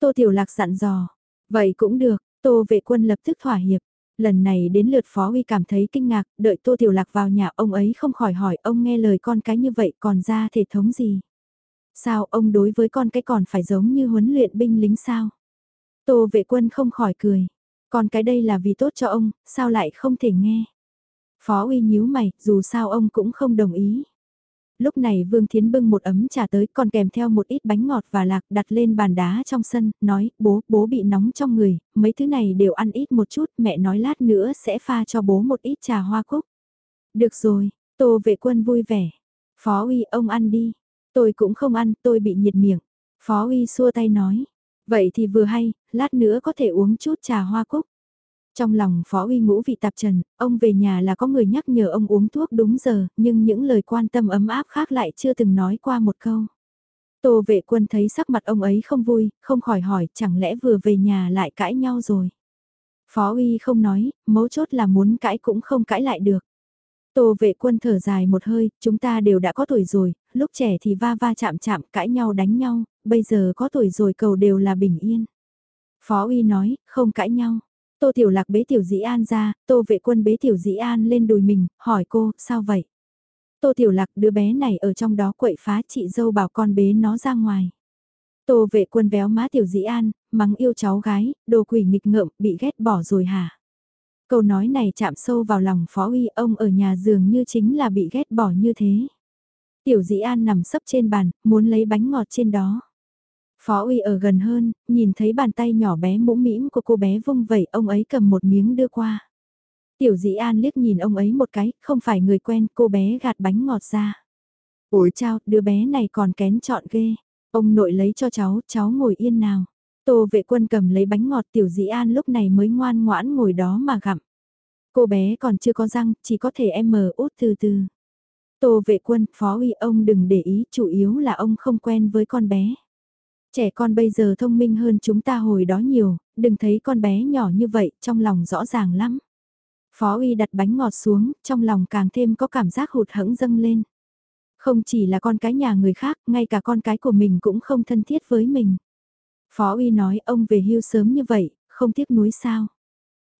Speaker 1: Tô Tiểu Lạc dặn dò, vậy cũng được, Tô vệ quân lập tức thỏa hiệp. Lần này đến lượt Phó Uy cảm thấy kinh ngạc, đợi Tô Tiểu Lạc vào nhà ông ấy không khỏi hỏi ông nghe lời con cái như vậy còn ra thể thống gì. Sao ông đối với con cái còn phải giống như huấn luyện binh lính sao? Tô vệ quân không khỏi cười. Còn cái đây là vì tốt cho ông, sao lại không thể nghe? Phó uy nhíu mày, dù sao ông cũng không đồng ý. Lúc này Vương Thiến bưng một ấm trà tới còn kèm theo một ít bánh ngọt và lạc đặt lên bàn đá trong sân, nói, bố, bố bị nóng trong người, mấy thứ này đều ăn ít một chút, mẹ nói lát nữa sẽ pha cho bố một ít trà hoa cúc. Được rồi, tô vệ quân vui vẻ. Phó uy ông ăn đi, tôi cũng không ăn, tôi bị nhiệt miệng. Phó uy xua tay nói, vậy thì vừa hay, lát nữa có thể uống chút trà hoa cúc. Trong lòng Phó Uy ngũ vị tạp trần, ông về nhà là có người nhắc nhở ông uống thuốc đúng giờ, nhưng những lời quan tâm ấm áp khác lại chưa từng nói qua một câu. Tô vệ quân thấy sắc mặt ông ấy không vui, không khỏi hỏi chẳng lẽ vừa về nhà lại cãi nhau rồi. Phó Uy không nói, mấu chốt là muốn cãi cũng không cãi lại được. Tô vệ quân thở dài một hơi, chúng ta đều đã có tuổi rồi, lúc trẻ thì va va chạm chạm cãi nhau đánh nhau, bây giờ có tuổi rồi cầu đều là bình yên. Phó Uy nói, không cãi nhau. Tô Tiểu Lạc bế Tiểu Dĩ An ra, Tô vệ quân bế Tiểu Dĩ An lên đùi mình, hỏi cô, sao vậy? Tô Tiểu Lạc đứa bé này ở trong đó quậy phá chị dâu bảo con bế nó ra ngoài. Tô vệ quân véo má Tiểu Dĩ An, mắng yêu cháu gái, đồ quỷ nghịch ngợm, bị ghét bỏ rồi hả? Câu nói này chạm sâu vào lòng Phó Uy, ông ở nhà giường như chính là bị ghét bỏ như thế. Tiểu Dĩ An nằm sấp trên bàn, muốn lấy bánh ngọt trên đó. Phó uy ở gần hơn, nhìn thấy bàn tay nhỏ bé mũm mĩm của cô bé vung vẩy ông ấy cầm một miếng đưa qua. Tiểu dĩ an liếc nhìn ông ấy một cái, không phải người quen, cô bé gạt bánh ngọt ra. Ủi chao, đứa bé này còn kén chọn ghê. Ông nội lấy cho cháu, cháu ngồi yên nào. Tô vệ quân cầm lấy bánh ngọt tiểu dĩ an lúc này mới ngoan ngoãn ngồi đó mà gặm. Cô bé còn chưa có răng, chỉ có thể em mờ út từ từ. Tô vệ quân, phó uy ông đừng để ý, chủ yếu là ông không quen với con bé. Trẻ con bây giờ thông minh hơn chúng ta hồi đó nhiều, đừng thấy con bé nhỏ như vậy, trong lòng rõ ràng lắm. Phó uy đặt bánh ngọt xuống, trong lòng càng thêm có cảm giác hụt hẫng dâng lên. Không chỉ là con cái nhà người khác, ngay cả con cái của mình cũng không thân thiết với mình. Phó uy nói ông về hưu sớm như vậy, không tiếc nuối sao.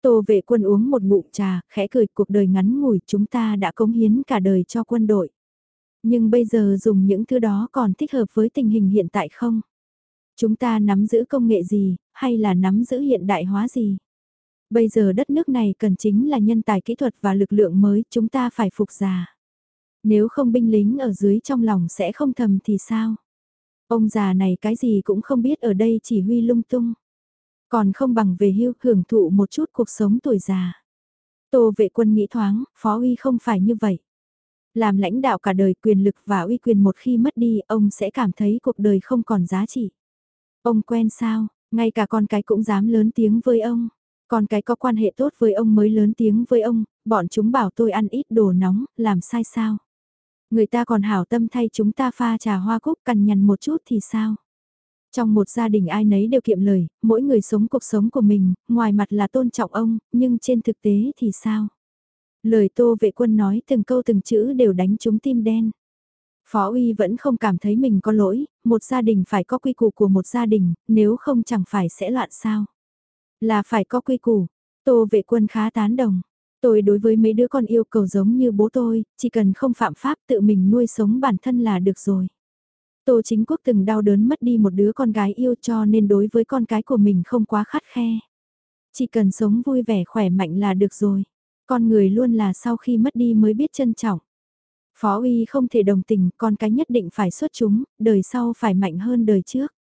Speaker 1: Tô vệ quân uống một ngụm trà, khẽ cười cuộc đời ngắn ngủi chúng ta đã cống hiến cả đời cho quân đội. Nhưng bây giờ dùng những thứ đó còn thích hợp với tình hình hiện tại không? Chúng ta nắm giữ công nghệ gì, hay là nắm giữ hiện đại hóa gì? Bây giờ đất nước này cần chính là nhân tài kỹ thuật và lực lượng mới, chúng ta phải phục già. Nếu không binh lính ở dưới trong lòng sẽ không thầm thì sao? Ông già này cái gì cũng không biết ở đây chỉ huy lung tung. Còn không bằng về hưu hưởng thụ một chút cuộc sống tuổi già. Tô vệ quân nghĩ thoáng, phó uy không phải như vậy. Làm lãnh đạo cả đời quyền lực và uy quyền một khi mất đi, ông sẽ cảm thấy cuộc đời không còn giá trị. Ông quen sao, ngay cả con cái cũng dám lớn tiếng với ông. Con cái có quan hệ tốt với ông mới lớn tiếng với ông, bọn chúng bảo tôi ăn ít đồ nóng, làm sai sao. Người ta còn hảo tâm thay chúng ta pha trà hoa cúc cằn nhằn một chút thì sao? Trong một gia đình ai nấy đều kiệm lời, mỗi người sống cuộc sống của mình, ngoài mặt là tôn trọng ông, nhưng trên thực tế thì sao? Lời tô vệ quân nói từng câu từng chữ đều đánh trúng tim đen. Phó uy vẫn không cảm thấy mình có lỗi, một gia đình phải có quy củ của một gia đình, nếu không chẳng phải sẽ loạn sao. Là phải có quy củ, tô vệ quân khá tán đồng. Tôi đối với mấy đứa con yêu cầu giống như bố tôi, chỉ cần không phạm pháp tự mình nuôi sống bản thân là được rồi. Tô chính quốc từng đau đớn mất đi một đứa con gái yêu cho nên đối với con cái của mình không quá khắt khe. Chỉ cần sống vui vẻ khỏe mạnh là được rồi. Con người luôn là sau khi mất đi mới biết trân trọng. Phó uy không thể đồng tình, con cái nhất định phải xuất chúng, đời sau phải mạnh hơn đời trước.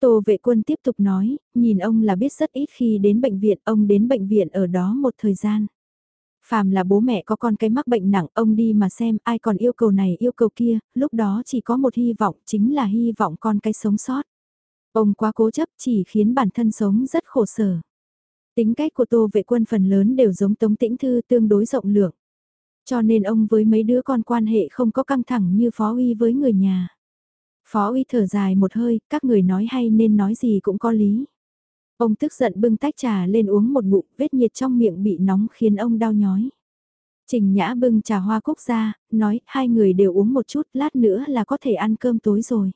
Speaker 1: Tô vệ quân tiếp tục nói, nhìn ông là biết rất ít khi đến bệnh viện, ông đến bệnh viện ở đó một thời gian. Phàm là bố mẹ có con cái mắc bệnh nặng, ông đi mà xem ai còn yêu cầu này yêu cầu kia, lúc đó chỉ có một hy vọng, chính là hy vọng con cái sống sót. Ông quá cố chấp chỉ khiến bản thân sống rất khổ sở. Tính cách của Tô vệ quân phần lớn đều giống Tống Tĩnh Thư tương đối rộng lượng. Cho nên ông với mấy đứa con quan hệ không có căng thẳng như Phó Uy với người nhà. Phó Uy thở dài một hơi, các người nói hay nên nói gì cũng có lý. Ông tức giận bưng tách trà lên uống một ngụm, vết nhiệt trong miệng bị nóng khiến ông đau nhói. Trình Nhã bưng trà hoa cúc ra, nói hai người đều uống một chút, lát nữa là có thể ăn cơm tối rồi.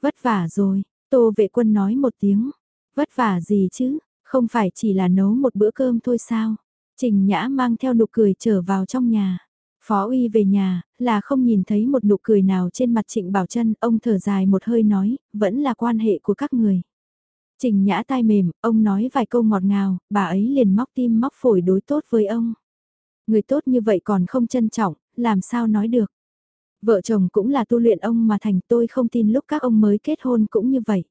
Speaker 1: Vất vả rồi, Tô vệ quân nói một tiếng. Vất vả gì chứ, không phải chỉ là nấu một bữa cơm thôi sao? Trình Nhã mang theo nụ cười trở vào trong nhà. Phó uy về nhà, là không nhìn thấy một nụ cười nào trên mặt Trịnh Bảo Trân, ông thở dài một hơi nói, vẫn là quan hệ của các người. Trình Nhã tai mềm, ông nói vài câu ngọt ngào, bà ấy liền móc tim móc phổi đối tốt với ông. Người tốt như vậy còn không trân trọng, làm sao nói được. Vợ chồng cũng là tu luyện ông mà thành tôi không tin lúc các ông mới kết hôn cũng như vậy.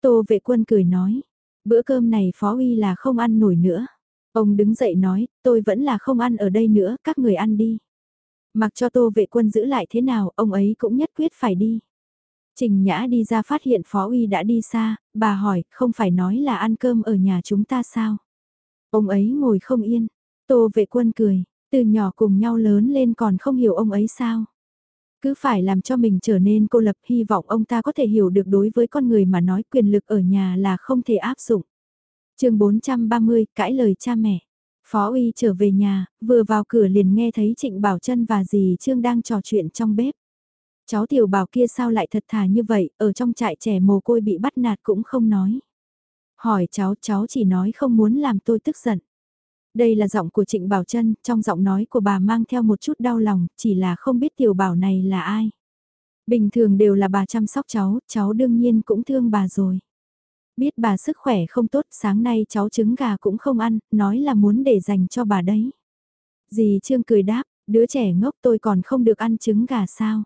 Speaker 1: Tô vệ quân cười nói, bữa cơm này phó uy là không ăn nổi nữa. Ông đứng dậy nói, tôi vẫn là không ăn ở đây nữa, các người ăn đi. Mặc cho tô vệ quân giữ lại thế nào, ông ấy cũng nhất quyết phải đi. Trình Nhã đi ra phát hiện Phó Uy đã đi xa, bà hỏi, không phải nói là ăn cơm ở nhà chúng ta sao? Ông ấy ngồi không yên, tô vệ quân cười, từ nhỏ cùng nhau lớn lên còn không hiểu ông ấy sao? Cứ phải làm cho mình trở nên cô lập hy vọng ông ta có thể hiểu được đối với con người mà nói quyền lực ở nhà là không thể áp dụng chương 430, cãi lời cha mẹ. Phó uy trở về nhà, vừa vào cửa liền nghe thấy Trịnh Bảo Trân và dì Trương đang trò chuyện trong bếp. Cháu tiểu bảo kia sao lại thật thà như vậy, ở trong trại trẻ mồ côi bị bắt nạt cũng không nói. Hỏi cháu, cháu chỉ nói không muốn làm tôi tức giận. Đây là giọng của Trịnh Bảo Trân, trong giọng nói của bà mang theo một chút đau lòng, chỉ là không biết tiểu bảo này là ai. Bình thường đều là bà chăm sóc cháu, cháu đương nhiên cũng thương bà rồi. Biết bà sức khỏe không tốt, sáng nay cháu trứng gà cũng không ăn, nói là muốn để dành cho bà đấy. Dì Trương cười đáp, đứa trẻ ngốc tôi còn không được ăn trứng gà sao?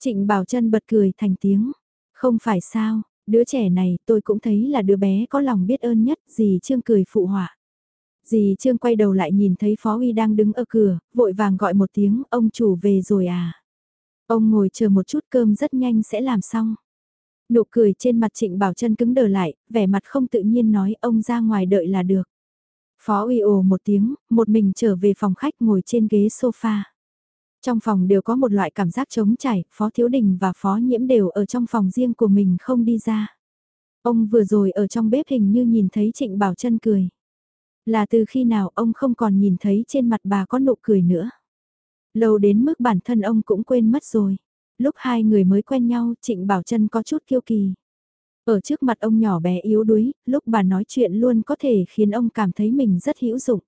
Speaker 1: Trịnh Bảo Trân bật cười thành tiếng, không phải sao, đứa trẻ này tôi cũng thấy là đứa bé có lòng biết ơn nhất, dì Trương cười phụ họa. Dì Trương quay đầu lại nhìn thấy Phó Uy đang đứng ở cửa, vội vàng gọi một tiếng, ông chủ về rồi à. Ông ngồi chờ một chút cơm rất nhanh sẽ làm xong. Nụ cười trên mặt Trịnh Bảo Trân cứng đờ lại, vẻ mặt không tự nhiên nói ông ra ngoài đợi là được. Phó uy ồ một tiếng, một mình trở về phòng khách ngồi trên ghế sofa. Trong phòng đều có một loại cảm giác trống trải Phó Thiếu Đình và Phó Nhiễm đều ở trong phòng riêng của mình không đi ra. Ông vừa rồi ở trong bếp hình như nhìn thấy Trịnh Bảo Trân cười. Là từ khi nào ông không còn nhìn thấy trên mặt bà có nụ cười nữa. Lâu đến mức bản thân ông cũng quên mất rồi. Lúc hai người mới quen nhau, Trịnh Bảo Trân có chút kiêu kỳ. Ở trước mặt ông nhỏ bé yếu đuối, lúc bà nói chuyện luôn có thể khiến ông cảm thấy mình rất hữu dụng.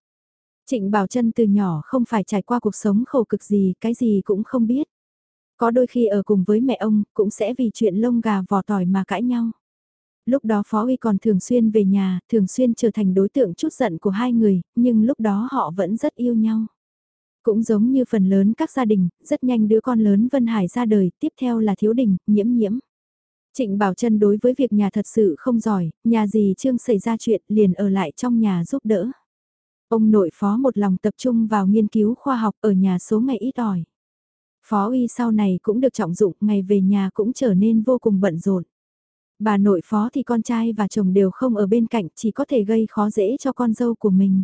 Speaker 1: Trịnh Bảo Trân từ nhỏ không phải trải qua cuộc sống khổ cực gì, cái gì cũng không biết. Có đôi khi ở cùng với mẹ ông, cũng sẽ vì chuyện lông gà vò tỏi mà cãi nhau. Lúc đó Phó Uy còn thường xuyên về nhà, thường xuyên trở thành đối tượng chút giận của hai người, nhưng lúc đó họ vẫn rất yêu nhau. Cũng giống như phần lớn các gia đình, rất nhanh đứa con lớn Vân Hải ra đời, tiếp theo là Thiếu Đình, Nhiễm Nhiễm. Trịnh Bảo Trân đối với việc nhà thật sự không giỏi, nhà gì Trương xảy ra chuyện liền ở lại trong nhà giúp đỡ. Ông nội phó một lòng tập trung vào nghiên cứu khoa học ở nhà số ngày ít ỏi. Phó uy sau này cũng được trọng dụng, ngày về nhà cũng trở nên vô cùng bận rộn. Bà nội phó thì con trai và chồng đều không ở bên cạnh, chỉ có thể gây khó dễ cho con dâu của mình.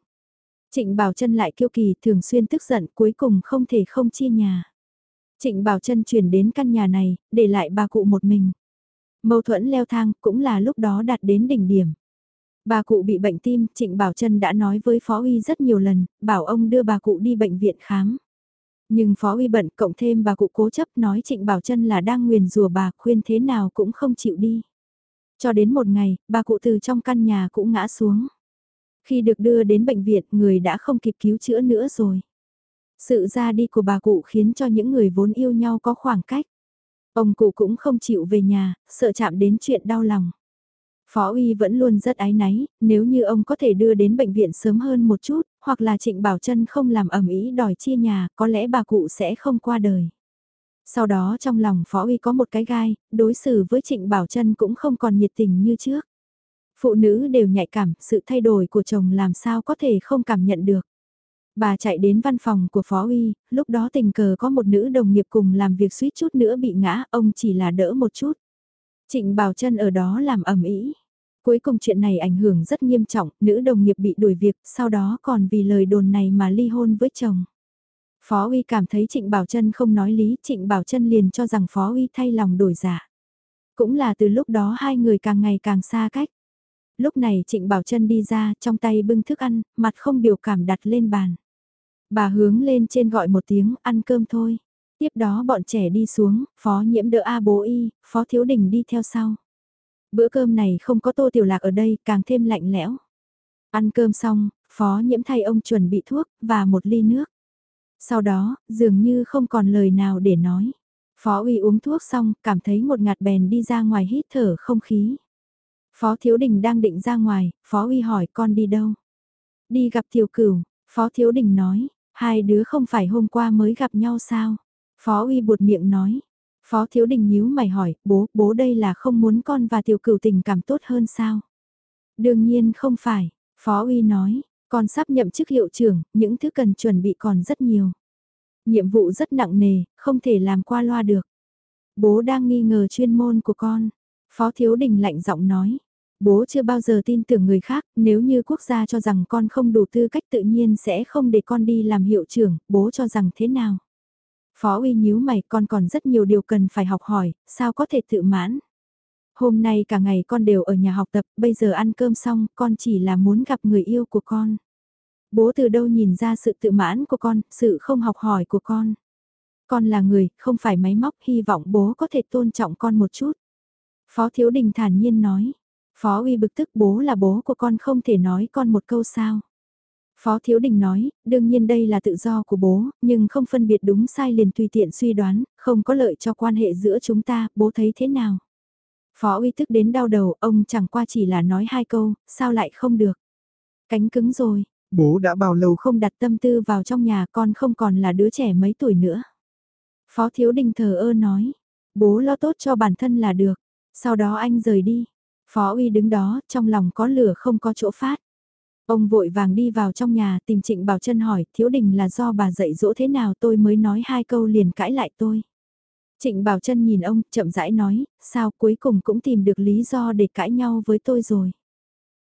Speaker 1: Trịnh Bảo Trân lại kiêu kỳ thường xuyên tức giận cuối cùng không thể không chia nhà. Trịnh Bảo Trân chuyển đến căn nhà này, để lại bà cụ một mình. Mâu thuẫn leo thang cũng là lúc đó đạt đến đỉnh điểm. Bà cụ bị bệnh tim, Trịnh Bảo Trân đã nói với Phó Uy rất nhiều lần, bảo ông đưa bà cụ đi bệnh viện khám. Nhưng Phó Uy bận cộng thêm bà cụ cố chấp nói Trịnh Bảo Trân là đang nguyền rùa bà khuyên thế nào cũng không chịu đi. Cho đến một ngày, bà cụ từ trong căn nhà cũng ngã xuống. Khi được đưa đến bệnh viện, người đã không kịp cứu chữa nữa rồi. Sự ra đi của bà cụ khiến cho những người vốn yêu nhau có khoảng cách. Ông cụ cũng không chịu về nhà, sợ chạm đến chuyện đau lòng. Phó Uy vẫn luôn rất ái náy, nếu như ông có thể đưa đến bệnh viện sớm hơn một chút, hoặc là Trịnh Bảo Trân không làm ẩm ý đòi chia nhà, có lẽ bà cụ sẽ không qua đời. Sau đó trong lòng Phó Uy có một cái gai, đối xử với Trịnh Bảo Trân cũng không còn nhiệt tình như trước. Phụ nữ đều nhạy cảm, sự thay đổi của chồng làm sao có thể không cảm nhận được. Bà chạy đến văn phòng của Phó Uy, lúc đó tình cờ có một nữ đồng nghiệp cùng làm việc suýt chút nữa bị ngã, ông chỉ là đỡ một chút. Trịnh Bảo Trân ở đó làm ẩm ý. Cuối cùng chuyện này ảnh hưởng rất nghiêm trọng, nữ đồng nghiệp bị đuổi việc, sau đó còn vì lời đồn này mà ly hôn với chồng. Phó Uy cảm thấy Trịnh Bảo Trân không nói lý, Trịnh Bảo Trân liền cho rằng Phó Uy thay lòng đổi giả. Cũng là từ lúc đó hai người càng ngày càng xa cách. Lúc này Trịnh Bảo Trân đi ra, trong tay bưng thức ăn, mặt không biểu cảm đặt lên bàn. Bà hướng lên trên gọi một tiếng, ăn cơm thôi. Tiếp đó bọn trẻ đi xuống, Phó Nhiễm đỡ A bố y, Phó Thiếu Đình đi theo sau. Bữa cơm này không có tô tiểu lạc ở đây, càng thêm lạnh lẽo. Ăn cơm xong, Phó Nhiễm thay ông chuẩn bị thuốc, và một ly nước. Sau đó, dường như không còn lời nào để nói. Phó uy uống thuốc xong, cảm thấy một ngạt bèn đi ra ngoài hít thở không khí. Phó Thiếu Đình đang định ra ngoài, Phó uy hỏi con đi đâu? Đi gặp Tiểu Cửu, Phó Thiếu Đình nói, hai đứa không phải hôm qua mới gặp nhau sao? Phó uy buột miệng nói. Phó Thiếu Đình nhíu mày hỏi, bố, bố đây là không muốn con và Tiểu Cửu tình cảm tốt hơn sao? Đương nhiên không phải, Phó uy nói, con sắp nhậm chức hiệu trưởng, những thứ cần chuẩn bị còn rất nhiều. Nhiệm vụ rất nặng nề, không thể làm qua loa được. Bố đang nghi ngờ chuyên môn của con. Phó Thiếu Đình lạnh giọng nói. Bố chưa bao giờ tin tưởng người khác, nếu như quốc gia cho rằng con không đủ tư cách tự nhiên sẽ không để con đi làm hiệu trưởng, bố cho rằng thế nào? Phó uy nhíu mày con còn rất nhiều điều cần phải học hỏi, sao có thể tự mãn? Hôm nay cả ngày con đều ở nhà học tập, bây giờ ăn cơm xong, con chỉ là muốn gặp người yêu của con. Bố từ đâu nhìn ra sự tự mãn của con, sự không học hỏi của con. Con là người, không phải máy móc, hy vọng bố có thể tôn trọng con một chút. Phó Thiếu Đình thản nhiên nói. Phó uy bực tức bố là bố của con không thể nói con một câu sao. Phó Thiếu Đình nói, đương nhiên đây là tự do của bố, nhưng không phân biệt đúng sai liền tùy tiện suy đoán, không có lợi cho quan hệ giữa chúng ta, bố thấy thế nào? Phó uy tức đến đau đầu, ông chẳng qua chỉ là nói hai câu, sao lại không được? Cánh cứng rồi,
Speaker 3: bố đã bao lâu
Speaker 1: không đặt tâm tư vào trong nhà con không còn là đứa trẻ mấy tuổi nữa. Phó Thiếu Đình thờ ơ nói, bố lo tốt cho bản thân là được, sau đó anh rời đi. Phó Uy đứng đó, trong lòng có lửa không có chỗ phát. Ông vội vàng đi vào trong nhà tìm Trịnh Bảo Trân hỏi, Thiếu Đình là do bà dạy dỗ thế nào tôi mới nói hai câu liền cãi lại tôi. Trịnh Bảo Trân nhìn ông, chậm rãi nói, sao cuối cùng cũng tìm được lý do để cãi nhau với tôi rồi.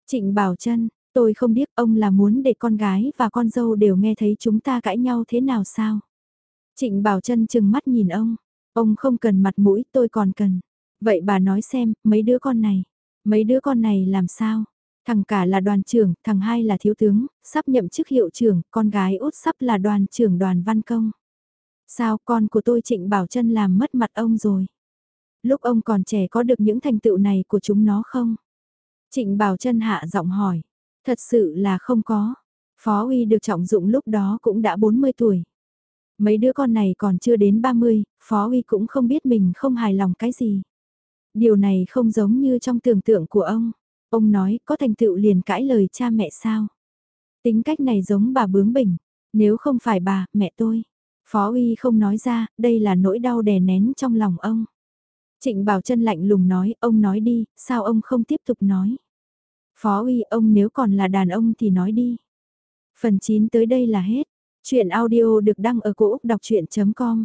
Speaker 1: Trịnh Bảo Trân, tôi không biết ông là muốn để con gái và con dâu đều nghe thấy chúng ta cãi nhau thế nào sao. Trịnh Bảo Trân chừng mắt nhìn ông, ông không cần mặt mũi tôi còn cần. Vậy bà nói xem, mấy đứa con này, mấy đứa con này làm sao? Thằng cả là đoàn trưởng, thằng hai là thiếu tướng, sắp nhậm chức hiệu trưởng, con gái út sắp là đoàn trưởng đoàn văn công. Sao con của tôi Trịnh Bảo Trân làm mất mặt ông rồi? Lúc ông còn trẻ có được những thành tựu này của chúng nó không? Trịnh Bảo Trân hạ giọng hỏi. Thật sự là không có. Phó uy được trọng dụng lúc đó cũng đã 40 tuổi. Mấy đứa con này còn chưa đến 30, Phó uy cũng không biết mình không hài lòng cái gì. Điều này không giống như trong tưởng tượng của ông. Ông nói có thành tựu liền cãi lời cha mẹ sao. Tính cách này giống bà bướng bỉnh. Nếu không phải bà, mẹ tôi. Phó uy không nói ra, đây là nỗi đau đè nén trong lòng ông. Trịnh Bảo chân lạnh lùng nói, ông nói đi, sao ông không tiếp tục nói. Phó uy ông nếu còn là đàn ông thì nói đi. Phần 9 tới đây là hết. Chuyện audio được đăng ở cổ Úc đọc chuyện.com